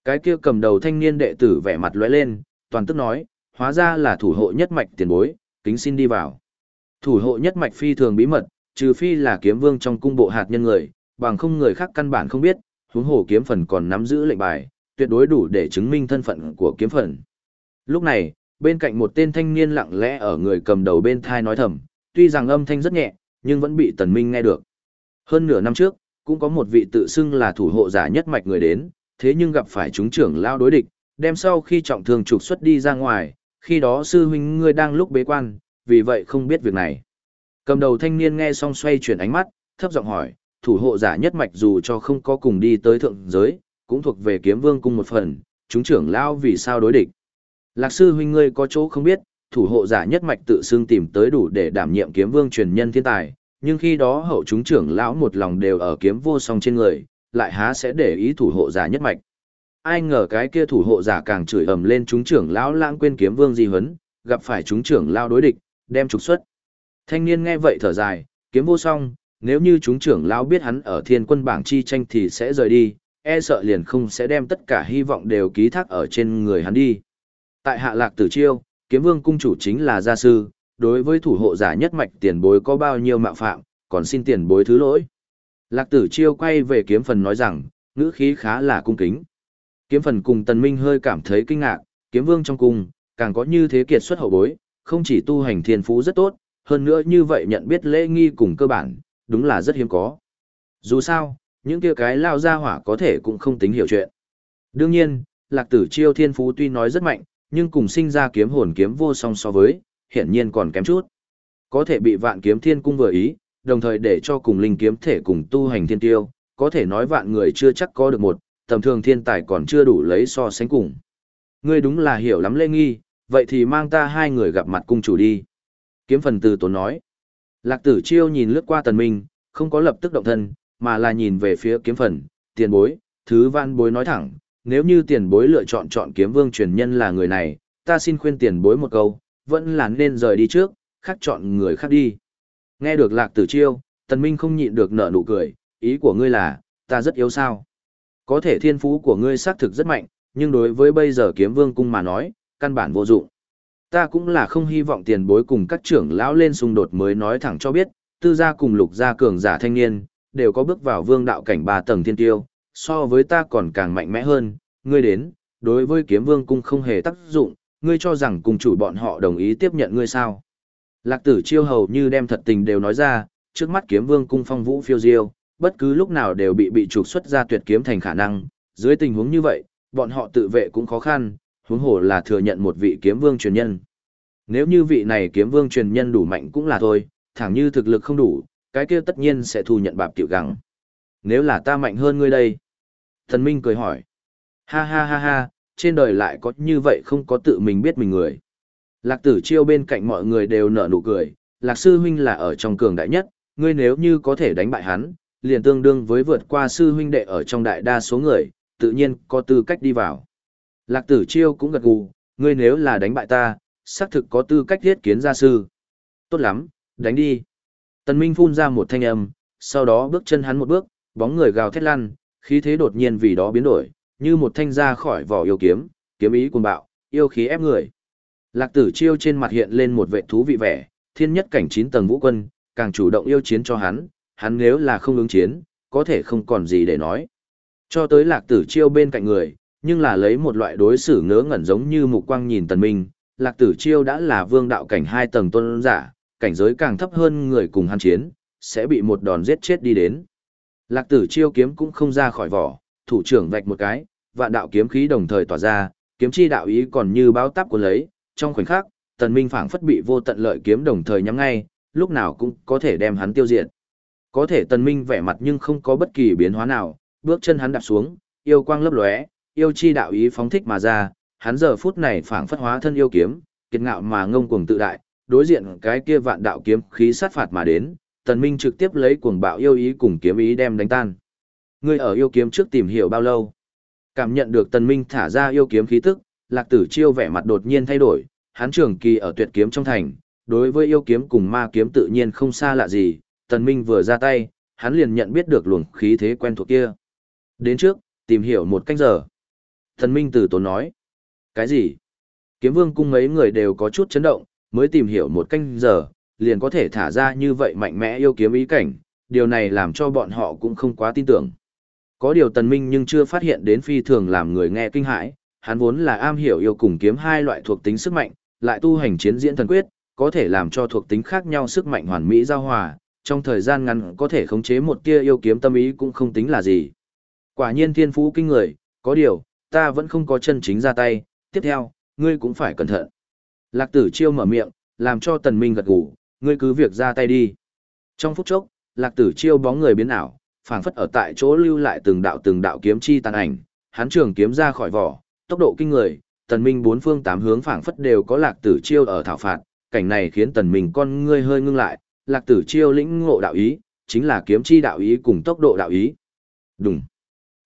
Cái kia cầm đầu thanh niên đệ tử vẻ mặt lóe lên, toàn tức nói, hóa ra là thủ hộ nhất mạch tiền bối, kính xin đi vào. Thủ hộ nhất mạch phi thường bí mật, trừ phi là kiếm vương trong cung bộ hạt nhân người, bằng không người khác căn bản không biết, huống hồ kiếm phần còn nắm giữ lệnh bài, tuyệt đối đủ để chứng minh thân phận của kiếm phần. Lúc này, bên cạnh một tên thanh niên lặng lẽ ở người cầm đầu bên thai nói thầm, tuy rằng âm thanh rất nhẹ, nhưng vẫn bị tần minh nghe được. Hơn nửa năm trước, cũng có một vị tự xưng là thủ hộ giả nhất mạch người đến, thế nhưng gặp phải chúng trưởng lao đối địch, đem sau khi trọng thương trục xuất đi ra ngoài, khi đó sư huynh ngươi đang lúc bế quan, vì vậy không biết việc này. Cầm đầu thanh niên nghe xong xoay chuyển ánh mắt, thấp giọng hỏi, thủ hộ giả nhất mạch dù cho không có cùng đi tới thượng giới, cũng thuộc về kiếm vương cung một phần, chúng trưởng lao vì sao đối địch. Lạc sư huynh ngươi có chỗ không biết, thủ hộ giả nhất mạch tự xưng tìm tới đủ để đảm nhiệm kiếm vương truyền nhân thiên tài, nhưng khi đó hậu chúng trưởng lão một lòng đều ở kiếm vô song trên người, lại há sẽ để ý thủ hộ giả nhất mạch. Ai ngờ cái kia thủ hộ giả càng chửi ầm lên chúng trưởng lão lãng quên kiếm vương di huấn, gặp phải chúng trưởng lao đối địch, đem trục xuất. Thanh niên nghe vậy thở dài, kiếm vô song, nếu như chúng trưởng lão biết hắn ở thiên quân bảng chi tranh thì sẽ rời đi, e sợ liền không sẽ đem tất cả hy vọng đều ký thác ở trên người hắn đi. Tại hạ lạc tử chiêu, kiếm vương cung chủ chính là gia sư, đối với thủ hộ giả nhất mạch tiền bối có bao nhiêu mạo phạm, còn xin tiền bối thứ lỗi. Lạc tử chiêu quay về kiếm phần nói rằng, ngữ khí khá là cung kính. Kiếm phần cùng tần minh hơi cảm thấy kinh ngạc, kiếm vương trong cung, càng có như thế kiệt xuất hậu bối, không chỉ tu hành thiên phú rất tốt, hơn nữa như vậy nhận biết lễ nghi cùng cơ bản, đúng là rất hiếm có. Dù sao, những kia cái lao ra hỏa có thể cũng không tính hiểu chuyện. Đương nhiên, lạc tử chiêu thiên phú tuy nói rất mạnh, nhưng cùng sinh ra kiếm hồn kiếm vô song so với, hiển nhiên còn kém chút. Có thể bị vạn kiếm thiên cung vừa ý, đồng thời để cho cùng linh kiếm thể cùng tu hành thiên tiêu, có thể nói vạn người chưa chắc có được một, tầm thường thiên tài còn chưa đủ lấy so sánh cùng. Ngươi đúng là hiểu lắm lễ nghi, vậy thì mang ta hai người gặp mặt cung chủ đi. Kiếm phần từ tốn nói. Lạc tử chiêu nhìn lướt qua tần minh, không có lập tức động thân, mà là nhìn về phía kiếm phần, tiền bối, thứ văn bối nói thẳng, nếu như tiền bối lựa chọn chọn kiếm vương truyền nhân là người này, ta xin khuyên tiền bối một câu, vẫn là nên rời đi trước, khác chọn người khác đi. Nghe được lạc tử chiêu, tần minh không nhịn được nở nụ cười, ý của ngươi là, ta rất yếu sao. Có thể thiên phú của ngươi xác thực rất mạnh, nhưng đối với bây giờ kiếm vương cung mà nói, căn bản vô dụng. Ta cũng là không hy vọng tiền bối cùng các trưởng lão lên xung đột mới nói thẳng cho biết, tư gia cùng lục gia cường giả thanh niên, đều có bước vào vương đạo cảnh ba tầng thiên tiêu, so với ta còn càng mạnh mẽ hơn, ngươi đến, đối với kiếm vương cung không hề tác dụng, ngươi cho rằng cùng chủ bọn họ đồng ý tiếp nhận ngươi sao. Lạc tử chiêu hầu như đem thật tình đều nói ra, trước mắt kiếm vương cung phong vũ phiêu diêu, bất cứ lúc nào đều bị bị trục xuất ra tuyệt kiếm thành khả năng, dưới tình huống như vậy, bọn họ tự vệ cũng khó khăn, huống hồ là thừa nhận một vị kiếm vương truyền nhân. Nếu như vị này kiếm vương truyền nhân đủ mạnh cũng là thôi, thẳng như thực lực không đủ, cái kia tất nhiên sẽ thu nhận bạp tiểu gắng. Nếu là ta mạnh hơn ngươi đây? Thần Minh cười hỏi. Ha ha ha ha, trên đời lại có như vậy không có tự mình biết mình người. Lạc tử chiêu bên cạnh mọi người đều nở nụ cười, Lạc sư huynh là ở trong cường đại nhất, ngươi nếu như có thể đánh bại hắn, liền tương đương với vượt qua sư huynh đệ ở trong đại đa số người, tự nhiên có tư cách đi vào. Lạc tử chiêu cũng gật gù, ngươi nếu là đánh bại ta, xác thực có tư cách thiết kiến gia sư. Tốt lắm, đánh đi. Tần Minh phun ra một thanh âm, sau đó bước chân hắn một bước, bóng người gào thét lăn, khí thế đột nhiên vì đó biến đổi, như một thanh ra khỏi vỏ yêu kiếm, kiếm ý cuồng bạo, yêu khí ép người. Lạc tử chiêu trên mặt hiện lên một vẻ thú vị vẻ, thiên nhất cảnh 9 tầng vũ quân, càng chủ động yêu chiến cho hắn, hắn nếu là không ứng chiến, có thể không còn gì để nói. Cho tới lạc tử chiêu bên cạnh người, nhưng là lấy một loại đối xử ngớ ngẩn giống như mục quang nhìn tần minh, lạc tử chiêu đã là vương đạo cảnh hai tầng tôn giả, cảnh giới càng thấp hơn người cùng hắn chiến, sẽ bị một đòn giết chết đi đến. Lạc tử chiêu kiếm cũng không ra khỏi vỏ, thủ trưởng vạch một cái, vạn đạo kiếm khí đồng thời tỏa ra, kiếm chi đạo ý còn như báo táp của lấy, trong khoảnh khắc, tần minh phảng phất bị vô tận lợi kiếm đồng thời nhắm ngay, lúc nào cũng có thể đem hắn tiêu diệt. Có thể tần minh vẻ mặt nhưng không có bất kỳ biến hóa nào, bước chân hắn đạp xuống, yêu quang lấp lóe, yêu chi đạo ý phóng thích mà ra, hắn giờ phút này phảng phất hóa thân yêu kiếm, kiệt ngạo mà ngông cuồng tự đại, đối diện cái kia vạn đạo kiếm khí sát phạt mà đến, tần minh trực tiếp lấy cuồng bạo yêu ý cùng kiếm ý đem đánh tan. Ngươi ở yêu kiếm trước tìm hiểu bao lâu? Cảm nhận được tần minh thả ra yêu kiếm khí tức, lạc tử chiêu vẻ mặt đột nhiên thay đổi, hắn trường kỳ ở tuyệt kiếm trong thành, đối với yêu kiếm cùng ma kiếm tự nhiên không xa lạ gì, tần minh vừa ra tay, hắn liền nhận biết được luồng khí thế quen thuộc kia. Đến trước, tìm hiểu một canh giờ. Thần minh từ tốn nói. Cái gì? Kiếm vương cung mấy người đều có chút chấn động, mới tìm hiểu một canh giờ, liền có thể thả ra như vậy mạnh mẽ yêu kiếm ý cảnh, điều này làm cho bọn họ cũng không quá tin tưởng. Có điều tần minh nhưng chưa phát hiện đến phi thường làm người nghe kinh hãi, hắn vốn là am hiểu yêu cùng kiếm hai loại thuộc tính sức mạnh, lại tu hành chiến diễn thần quyết, có thể làm cho thuộc tính khác nhau sức mạnh hoàn mỹ giao hòa, trong thời gian ngắn có thể khống chế một tia yêu kiếm tâm ý cũng không tính là gì. Quả nhiên thiên phú kinh người, có điều, ta vẫn không có chân chính ra tay, tiếp theo, ngươi cũng phải cẩn thận. Lạc tử chiêu mở miệng, làm cho tần minh gật gù, ngươi cứ việc ra tay đi. Trong phút chốc, lạc tử chiêu bóng người biến ảo, phảng phất ở tại chỗ lưu lại từng đạo từng đạo kiếm chi tàn ảnh, hắn trường kiếm ra khỏi vỏ, tốc độ kinh người, tần minh bốn phương tám hướng phảng phất đều có lạc tử chiêu ở thảo phạt, cảnh này khiến tần minh con ngươi hơi ngưng lại, lạc tử chiêu lĩnh ngộ đạo ý, chính là kiếm chi đạo ý cùng tốc độ đạo ý. Đùng.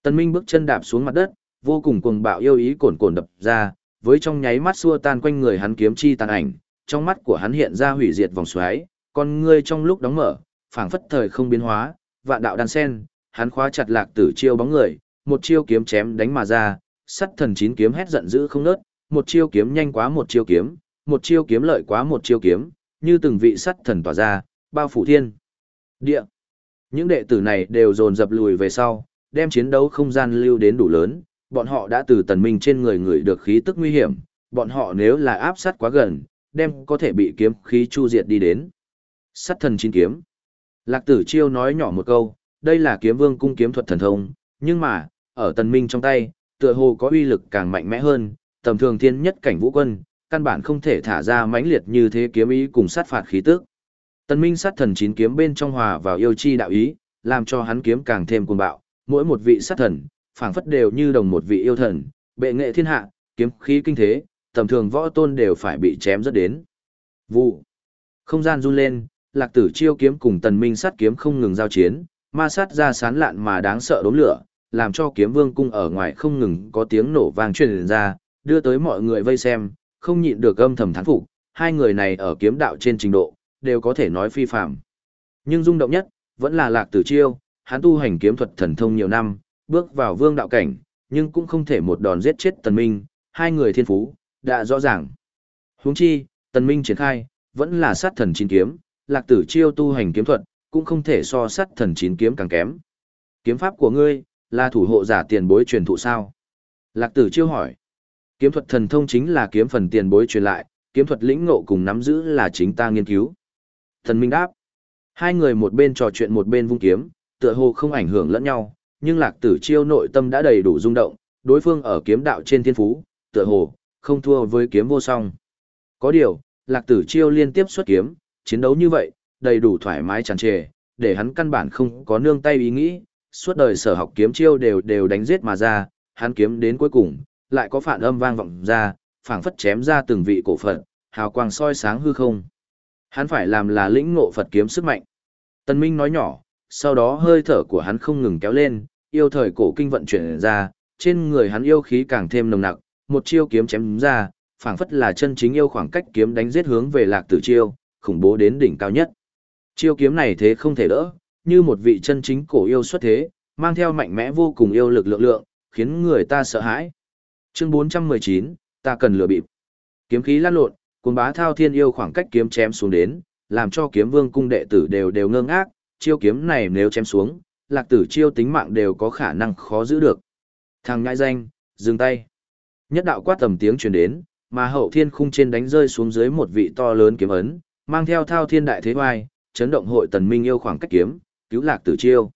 Tần minh bước chân đạp xuống mặt đất, vô cùng cuồng bạo yêu ý cồn cồn đập ra, với trong nháy mắt xua tan quanh người hắn kiếm chi tàn ảnh, trong mắt của hắn hiện ra hủy diệt vòng xoáy, con ngươi trong lúc đóng mở, phảng phất thời không biến hóa, vạn đạo đan sen, hắn khóa chặt lạc tử chiêu bóng người, một chiêu kiếm chém đánh mà ra, sắt thần chín kiếm hét giận dữ không nớt, một chiêu kiếm nhanh quá một chiêu kiếm, một chiêu kiếm lợi quá một chiêu kiếm, như từng vị sắt thần tỏa ra, bao phủ thiên. Địa. Những đệ tử này đều dồn dập lùi về sau, đem chiến đấu không gian lưu đến đủ lớn, bọn họ đã từ tần minh trên người người được khí tức nguy hiểm, bọn họ nếu là áp sát quá gần, đem có thể bị kiếm khí chu diệt đi đến. Sắt thần chín kiếm. Lạc tử chiêu nói nhỏ một câu, đây là kiếm vương cung kiếm thuật thần thông, nhưng mà, ở tần minh trong tay, tựa hồ có uy lực càng mạnh mẽ hơn, tầm thường thiên nhất cảnh vũ quân, căn bản không thể thả ra mãnh liệt như thế kiếm ý cùng sát phạt khí tức. Tần minh sát thần chín kiếm bên trong hòa vào yêu chi đạo ý, làm cho hắn kiếm càng thêm cuồng bạo, mỗi một vị sát thần, phảng phất đều như đồng một vị yêu thần, bệ nghệ thiên hạ, kiếm khí kinh thế, tầm thường võ tôn đều phải bị chém rất đến. Vụ. Không gian run lên, lạc tử chiêu kiếm cùng tần minh sát kiếm không ngừng giao chiến, ma sát ra sán lạn mà đáng sợ đốm lửa, làm cho kiếm vương cung ở ngoài không ngừng có tiếng nổ vang truyền ra, đưa tới mọi người vây xem, không nhịn được âm thầm thán phục, hai người này ở kiếm đạo trên trình độ, đều có thể nói phi phàm, Nhưng rung động nhất, vẫn là lạc tử chiêu, hắn tu hành kiếm thuật thần thông nhiều năm, bước vào vương đạo cảnh, nhưng cũng không thể một đòn giết chết tần minh, hai người thiên phú, đã rõ ràng. Huống chi, tần minh triển khai, vẫn là sát thần chín kiếm, lạc tử chiêu tu hành kiếm thuật, cũng không thể so sát thần chín kiếm càng kém. Kiếm pháp của ngươi, là thủ hộ giả tiền bối truyền thụ sao? Lạc tử chiêu hỏi. Kiếm thuật thần thông chính là kiếm phần tiền bối truyền lại, kiếm thuật lĩnh ngộ cùng nắm giữ là chính ta nghiên cứu. Thần Minh đáp. Hai người một bên trò chuyện một bên vung kiếm, tựa hồ không ảnh hưởng lẫn nhau, nhưng lạc tử chiêu nội tâm đã đầy đủ rung động, đối phương ở kiếm đạo trên thiên phú, tựa hồ, không thua với kiếm vô song. Có điều, lạc tử chiêu liên tiếp xuất kiếm, chiến đấu như vậy, đầy đủ thoải mái tràn trề, để hắn căn bản không có nương tay ý nghĩ, suốt đời sở học kiếm chiêu đều đều đánh giết mà ra, hắn kiếm đến cuối cùng, lại có phản âm vang vọng ra, phảng phất chém ra từng vị cổ phận, hào quang soi sáng hư không. Hắn phải làm là lĩnh ngộ Phật kiếm sức mạnh. Tân Minh nói nhỏ, sau đó hơi thở của hắn không ngừng kéo lên, yêu thời cổ kinh vận chuyển ra, trên người hắn yêu khí càng thêm nồng nặc, một chiêu kiếm chém ra, phảng phất là chân chính yêu khoảng cách kiếm đánh giết hướng về lạc tử chiêu, khủng bố đến đỉnh cao nhất. Chiêu kiếm này thế không thể đỡ, như một vị chân chính cổ yêu xuất thế, mang theo mạnh mẽ vô cùng yêu lực lượng lượng, khiến người ta sợ hãi. Chương 419, ta cần lừa bịp. Kiếm khí lan lộn, cuồng bá thao thiên yêu khoảng cách kiếm chém xuống đến, làm cho kiếm vương cung đệ tử đều đều ngơ ngác, chiêu kiếm này nếu chém xuống, lạc tử chiêu tính mạng đều có khả năng khó giữ được. Thằng ngại danh, dừng tay. Nhất đạo quát tầm tiếng truyền đến, mà hậu thiên khung trên đánh rơi xuống dưới một vị to lớn kiếm ấn, mang theo thao thiên đại thế oai, chấn động hội tần minh yêu khoảng cách kiếm, cứu lạc tử chiêu.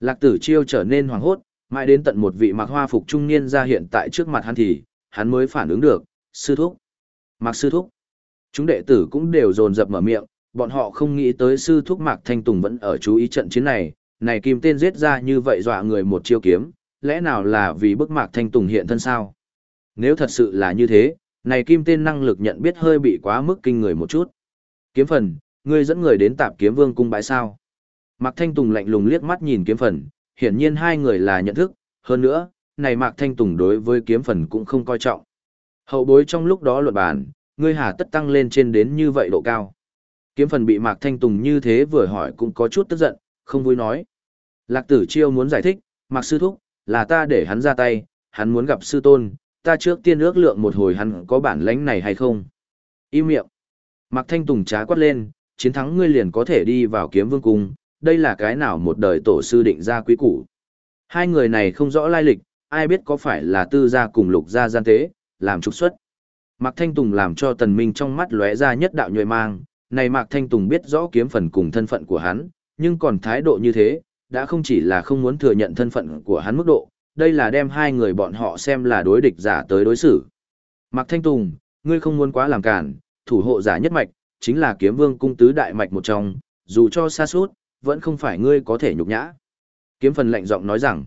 Lạc tử chiêu trở nên hoàng hốt, mãi đến tận một vị mặc hoa phục trung niên ra hiện tại trước mặt hắn thì, hắn mới phản ứng được, sư thúc. Mạc sư thúc. Chúng đệ tử cũng đều dồn dập mở miệng, bọn họ không nghĩ tới sư thúc Mạc Thanh Tùng vẫn ở chú ý trận chiến này, này kim tên giết ra như vậy dọa người một chiêu kiếm, lẽ nào là vì bức Mạc Thanh Tùng hiện thân sao? Nếu thật sự là như thế, này kim tên năng lực nhận biết hơi bị quá mức kinh người một chút. Kiếm phần, ngươi dẫn người đến tạp kiếm vương cung bãi sao? Mạc Thanh Tùng lạnh lùng liếc mắt nhìn kiếm phần, hiển nhiên hai người là nhận thức, hơn nữa, này Mạc Thanh Tùng đối với kiếm phần cũng không coi trọng. Hậu bối trong lúc đó luận bàn, ngươi hà tất tăng lên trên đến như vậy độ cao. Kiếm phần bị Mạc Thanh Tùng như thế vừa hỏi cũng có chút tức giận, không vui nói. Lạc tử chiêu muốn giải thích, mặc Sư Thúc, là ta để hắn ra tay, hắn muốn gặp sư tôn, ta trước tiên ước lượng một hồi hắn có bản lãnh này hay không. Im miệng. Mạc Thanh Tùng trá quát lên, chiến thắng ngươi liền có thể đi vào kiếm vương cung, đây là cái nào một đời tổ sư định ra quý củ. Hai người này không rõ lai lịch, ai biết có phải là tư gia cùng lục gia gian tế, làm trục xuất. Mạc Thanh Tùng làm cho tần minh trong mắt lóe ra nhất đạo nhuệ mang, này Mạc Thanh Tùng biết rõ kiếm phần cùng thân phận của hắn, nhưng còn thái độ như thế, đã không chỉ là không muốn thừa nhận thân phận của hắn mức độ, đây là đem hai người bọn họ xem là đối địch giả tới đối xử. Mạc Thanh Tùng, ngươi không muốn quá làm cản, thủ hộ giả nhất mạch, chính là kiếm vương cung tứ đại mạch một trong, dù cho xa suốt, vẫn không phải ngươi có thể nhục nhã. Kiếm phần lạnh giọng nói rằng,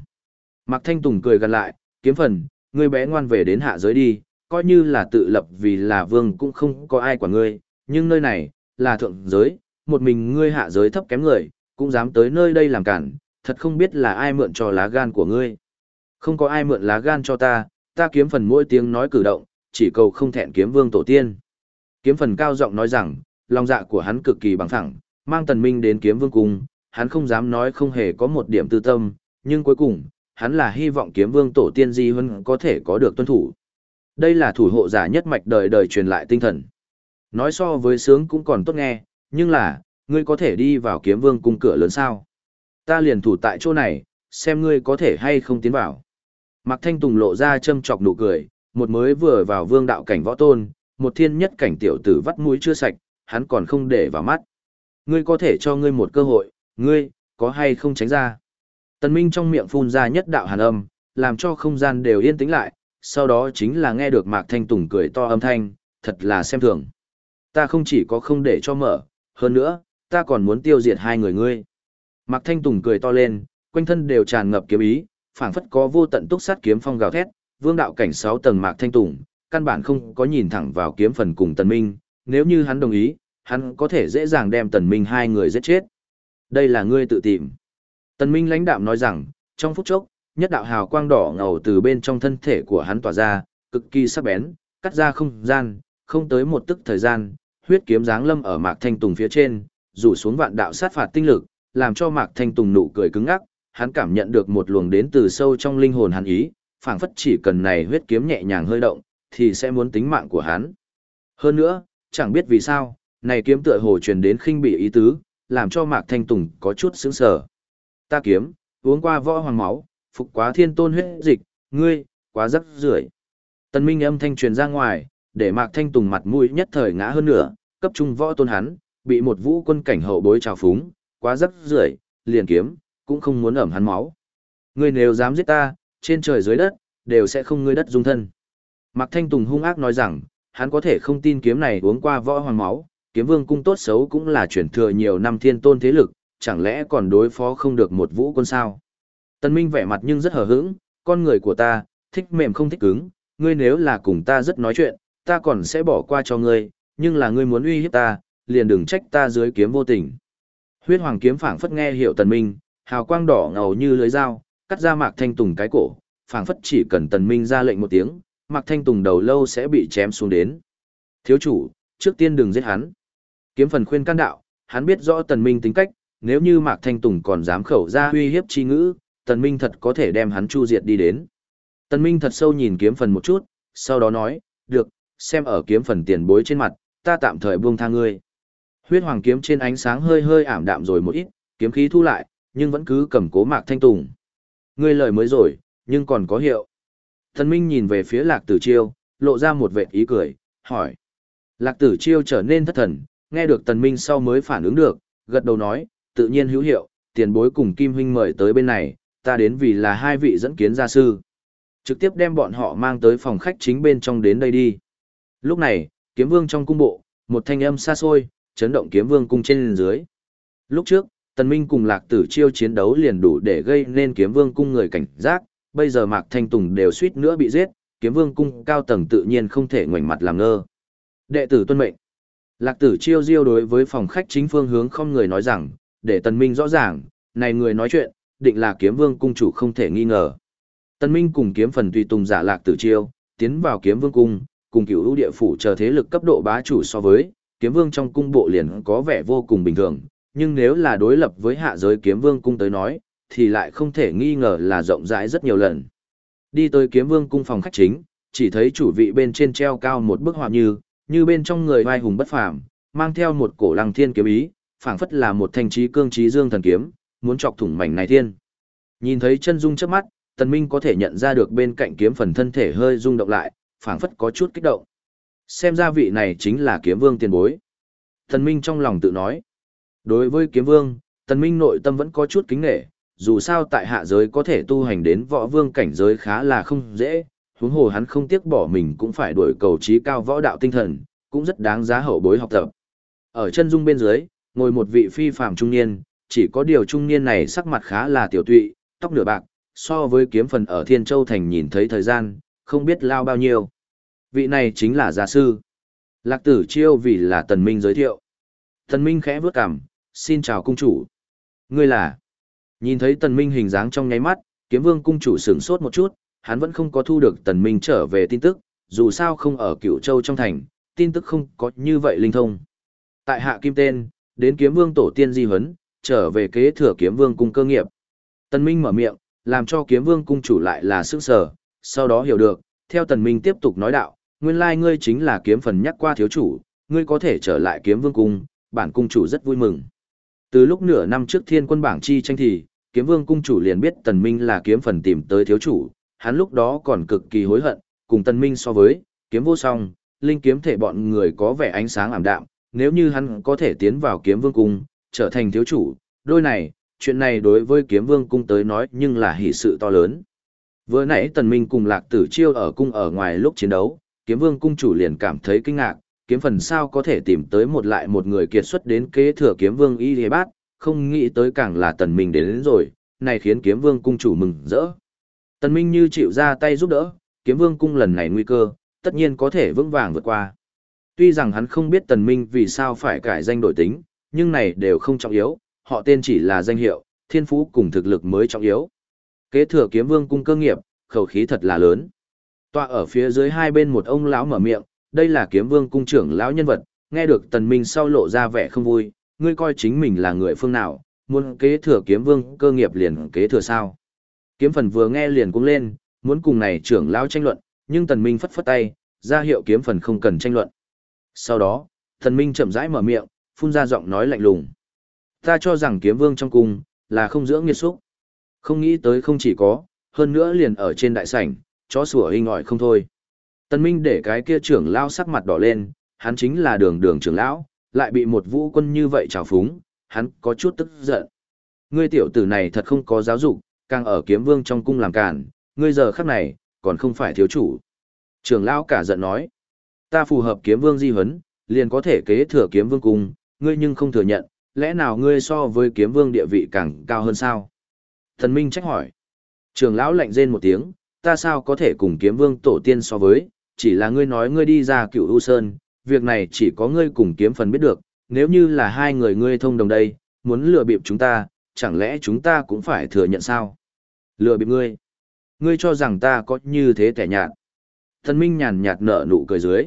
Mạc Thanh Tùng cười gần lại, kiếm phần, ngươi bé ngoan về đến hạ giới đi, coi như là tự lập vì là vương cũng không có ai quản ngươi, nhưng nơi này, là thượng giới, một mình ngươi hạ giới thấp kém người, cũng dám tới nơi đây làm cản, thật không biết là ai mượn cho lá gan của ngươi. Không có ai mượn lá gan cho ta, ta kiếm phần mỗi tiếng nói cử động, chỉ cầu không thẹn kiếm vương tổ tiên. Kiếm phần cao giọng nói rằng, lòng dạ của hắn cực kỳ bằng thẳng, mang tần minh đến kiếm vương cung, hắn không dám nói không hề có một điểm tư tâm, nhưng cuối cùng, hắn là hy vọng kiếm vương tổ tiên di hơn có thể có được tuân thủ. Đây là thủ hộ giả nhất mạch đời đời truyền lại tinh thần. Nói so với sướng cũng còn tốt nghe, nhưng là, ngươi có thể đi vào kiếm vương cung cửa lớn sao? Ta liền thủ tại chỗ này, xem ngươi có thể hay không tiến vào. Mạc Thanh Tùng lộ ra châm chọc nụ cười, một mới vừa vào vương đạo cảnh võ tôn, một thiên nhất cảnh tiểu tử vắt mũi chưa sạch, hắn còn không để vào mắt. Ngươi có thể cho ngươi một cơ hội, ngươi, có hay không tránh ra. Tần Minh trong miệng phun ra nhất đạo hàn âm, làm cho không gian đều yên tĩnh lại, sau đó chính là nghe được Mạc Thanh Tùng cười to âm thanh, thật là xem thường. Ta không chỉ có không để cho mở, hơn nữa, ta còn muốn tiêu diệt hai người ngươi. Mạc Thanh Tùng cười to lên, quanh thân đều tràn ngập kiếm ý, phảng phất có vô tận túc sát kiếm phong gào thét, vương đạo cảnh 6 tầng Mạc Thanh Tùng, căn bản không có nhìn thẳng vào kiếm phần cùng Tần Minh, nếu như hắn đồng ý, hắn có thể dễ dàng đem Tần Minh hai người giết chết. Đây là ngươi tự tìm. Tần Minh lãnh đạm nói rằng, trong phút chốc, nhất đạo hào quang đỏ ngầu từ bên trong thân thể của hắn tỏa ra, cực kỳ sắc bén, cắt ra không gian, không tới một tức thời gian, huyết kiếm giáng lâm ở Mạc Thanh Tùng phía trên, rủ xuống vạn đạo sát phạt tinh lực, làm cho Mạc Thanh Tùng nụ cười cứng ngắc, hắn cảm nhận được một luồng đến từ sâu trong linh hồn hắn ý, phảng phất chỉ cần này huyết kiếm nhẹ nhàng hơi động, thì sẽ muốn tính mạng của hắn. Hơn nữa, chẳng biết vì sao, này kiếm tựa hồ truyền đến khinh bị ý tứ, làm cho Mạc Thanh Tùng có chút sững sờ. Ta kiếm, uống qua võ hoàng máu, phục quá thiên tôn huyết dịch, ngươi, quá rắc rưởi. Tần Minh âm thanh truyền ra ngoài, để Mạc Thanh Tùng mặt mũi nhất thời ngã hơn nữa, cấp trung võ tôn hắn, bị một vũ quân cảnh hậu bối trào phúng, quá rất rưởi, liền kiếm, cũng không muốn ẩm hắn máu. Ngươi nếu dám giết ta, trên trời dưới đất, đều sẽ không ngươi đất dung thân. Mạc Thanh Tùng hung ác nói rằng, hắn có thể không tin kiếm này uống qua võ hoàng máu, kiếm vương cung tốt xấu cũng là chuyển thừa nhiều năm thiên tôn thế lực, chẳng lẽ còn đối phó không được một vũ quân sao? Tân Minh vẻ mặt nhưng rất hờ hững, con người của ta, thích mềm không thích cứng, ngươi nếu là cùng ta rất nói chuyện, ta còn sẽ bỏ qua cho ngươi, nhưng là ngươi muốn uy hiếp ta, liền đừng trách ta dưới kiếm vô tình. Huyết hoàng kiếm phảng phất nghe hiệu tần minh, hào quang đỏ ngầu như lưới dao, cắt ra Mạc Thanh Tùng cái cổ, phảng phất chỉ cần tần minh ra lệnh một tiếng, Mạc Thanh Tùng đầu lâu sẽ bị chém xuống đến. Thiếu chủ, trước tiên đừng giết hắn. Kiếm phần khuyên can đạo, hắn biết rõ tần minh tính cách, nếu như Mạc Thanh Tùng còn dám khẩu ra uy hiếp chi ngữ, tần minh thật có thể đem hắn chu diệt đi đến. Tần minh thật sâu nhìn kiếm phần một chút, sau đó nói, được, xem ở kiếm phần tiền bối trên mặt, ta tạm thời buông tha ngươi. Huyết hoàng kiếm trên ánh sáng hơi hơi ảm đạm rồi một ít, kiếm khí thu lại, nhưng vẫn cứ cầm cố Mạc Thanh Tùng. Ngươi lời mới rồi, nhưng còn có hiệu. Thần Minh nhìn về phía Lạc Tử Chiêu, lộ ra một vệt ý cười, hỏi. Lạc Tử Chiêu trở nên thất thần, nghe được Tần Minh sau mới phản ứng được, gật đầu nói, tự nhiên hữu hiệu, tiền bối cùng Kim Huynh mời tới bên này, ta đến vì là hai vị dẫn kiến gia sư. Trực tiếp đem bọn họ mang tới phòng khách chính bên trong đến đây đi. Lúc này, kiếm vương trong cung bộ, một thanh âm xa xôi, chấn động kiếm vương cung trên dưới. Lúc trước, Tần Minh cùng Lạc Tử Chiêu chiến đấu liền đủ để gây nên kiếm vương cung người cảnh giác, bây giờ Mạc Thanh Tùng đều suýt nữa bị giết, kiếm vương cung cao tầng tự nhiên không thể ngoảnh mặt làm ngơ. Đệ tử tuân mệnh. Lạc Tử Chiêu diêu đối với phòng khách chính phương hướng không người nói rằng, để Tần Minh rõ ràng, này người nói chuyện, định là kiếm vương cung chủ không thể nghi ngờ. Tần Minh cùng kiếm phần tùy tùng giả Lạc Tử Chiêu, tiến vào kiếm vương cung, cùng cửu ưu địa phủ chờ thế lực cấp độ bá chủ so với, kiếm vương trong cung bộ liền có vẻ vô cùng bình thường, nhưng nếu là đối lập với hạ giới kiếm vương cung tới nói, thì lại không thể nghi ngờ là rộng rãi rất nhiều lần. Đi tới kiếm vương cung phòng khách chính, chỉ thấy chủ vị bên trên treo cao một bức họa như, như bên trong người vai hùng bất phàm, mang theo một cổ lăng thiên kiếm ý, phảng phất là một thanh trí cương trí dương thần kiếm, muốn chọc thủng mảnh này thiên. Nhìn thấy chân dung trước mắt, Tần Minh có thể nhận ra được bên cạnh kiếm phần thân thể hơi rung động lại, phảng phất có chút kích động. Xem ra vị này chính là kiếm vương tiền bối. thần Minh trong lòng tự nói. Đối với kiếm vương, thần Minh nội tâm vẫn có chút kính nghệ, dù sao tại hạ giới có thể tu hành đến võ vương cảnh giới khá là không dễ, huống hồ hắn không tiếc bỏ mình cũng phải đuổi cầu trí cao võ đạo tinh thần, cũng rất đáng giá hậu bối học tập. Ở chân dung bên dưới, ngồi một vị phi phàm trung niên, chỉ có điều trung niên này sắc mặt khá là tiểu tụy, tóc nửa bạc, so với kiếm phần ở Thiên Châu Thành nhìn thấy thời gian, không biết lao bao nhiêu. Vị này chính là gia sư. Lạc tử chiêu vì là tần minh giới thiệu. Tần minh khẽ vướt cằm, xin chào cung chủ. Ngươi là... Nhìn thấy tần minh hình dáng trong nháy mắt, kiếm vương cung chủ sửng sốt một chút, hắn vẫn không có thu được tần minh trở về tin tức, dù sao không ở cửu châu trong thành, tin tức không có như vậy linh thông. Tại hạ kim tên, đến kiếm vương tổ tiên di huấn, trở về kế thừa kiếm vương cung cơ nghiệp. Tần minh mở miệng, làm cho kiếm vương cung chủ lại là sức sở, sau đó hiểu được, theo tần minh tiếp tục nói đạo, nguyên lai ngươi chính là kiếm phần nhắc qua thiếu chủ, ngươi có thể trở lại kiếm vương cung, bản cung chủ rất vui mừng. Từ lúc nửa năm trước thiên quân bảng chi tranh thì, kiếm vương cung chủ liền biết tần minh là kiếm phần tìm tới thiếu chủ, hắn lúc đó còn cực kỳ hối hận, cùng tần minh so với, kiếm vô song, linh kiếm thể bọn người có vẻ ánh sáng ảm đạm, nếu như hắn có thể tiến vào kiếm vương cung, trở thành thiếu chủ, đôi này, chuyện này đối với kiếm vương cung tới nói nhưng là hỷ sự to lớn. Vừa nãy tần minh cùng lạc tử chiêu ở cung ở ngoài lúc chiến đấu, kiếm vương cung chủ liền cảm thấy kinh ngạc, kiếm phần sao có thể tìm tới một lại một người kiệt xuất đến kế thừa kiếm vương y thế bát, không nghĩ tới càng là tần minh đến, đến rồi, này khiến kiếm vương cung chủ mừng rỡ. Tần minh như chịu ra tay giúp đỡ, kiếm vương cung lần này nguy cơ, tất nhiên có thể vững vàng vượt qua. Tuy rằng hắn không biết tần minh vì sao phải cải danh đổi tính, nhưng này đều không trọng yếu, họ tên chỉ là danh hiệu, thiên phú cùng thực lực mới trọng yếu. Kế thừa kiếm vương cung cơ nghiệp, khẩu khí thật là lớn. Tọa ở phía dưới hai bên một ông lão mở miệng, đây là kiếm vương cung trưởng lão nhân vật, nghe được tần minh sau lộ ra vẻ không vui, ngươi coi chính mình là người phương nào, muốn kế thừa kiếm vương cơ nghiệp liền kế thừa sao. Kiếm phần vừa nghe liền cũng lên, muốn cùng này trưởng lão tranh luận, nhưng tần minh phất phất tay, ra hiệu kiếm phần không cần tranh luận. Sau đó, tần minh chậm rãi mở miệng, phun ra giọng nói lạnh lùng. Ta cho rằng kiếm vương trong cung, là không dưỡng nghiệt xúc. Không nghĩ tới không chỉ có, hơn nữa liền ở trên đại sảnh, chó sủa hình ỏi không thôi. Tần Minh để cái kia trưởng lão sắc mặt đỏ lên, hắn chính là đường đường trưởng lão, lại bị một vũ quân như vậy trào phúng, hắn có chút tức giận. Ngươi tiểu tử này thật không có giáo dục, càng ở kiếm vương trong cung làm cản, ngươi giờ khắc này, còn không phải thiếu chủ. Trưởng lão cả giận nói, ta phù hợp kiếm vương di huấn, liền có thể kế thừa kiếm vương cung, ngươi nhưng không thừa nhận, lẽ nào ngươi so với kiếm vương địa vị càng cao hơn sao? Thần Minh trách hỏi. Trường lão lạnh rên một tiếng, ta sao có thể cùng kiếm vương tổ tiên so với, chỉ là ngươi nói ngươi đi ra cựu U Sơn, việc này chỉ có ngươi cùng kiếm phần biết được, nếu như là hai người ngươi thông đồng đây, muốn lừa bịp chúng ta, chẳng lẽ chúng ta cũng phải thừa nhận sao? Lừa bịp ngươi. Ngươi cho rằng ta có như thế kẻ nhạt. Tần Minh nhàn nhạt nở nụ cười dưới.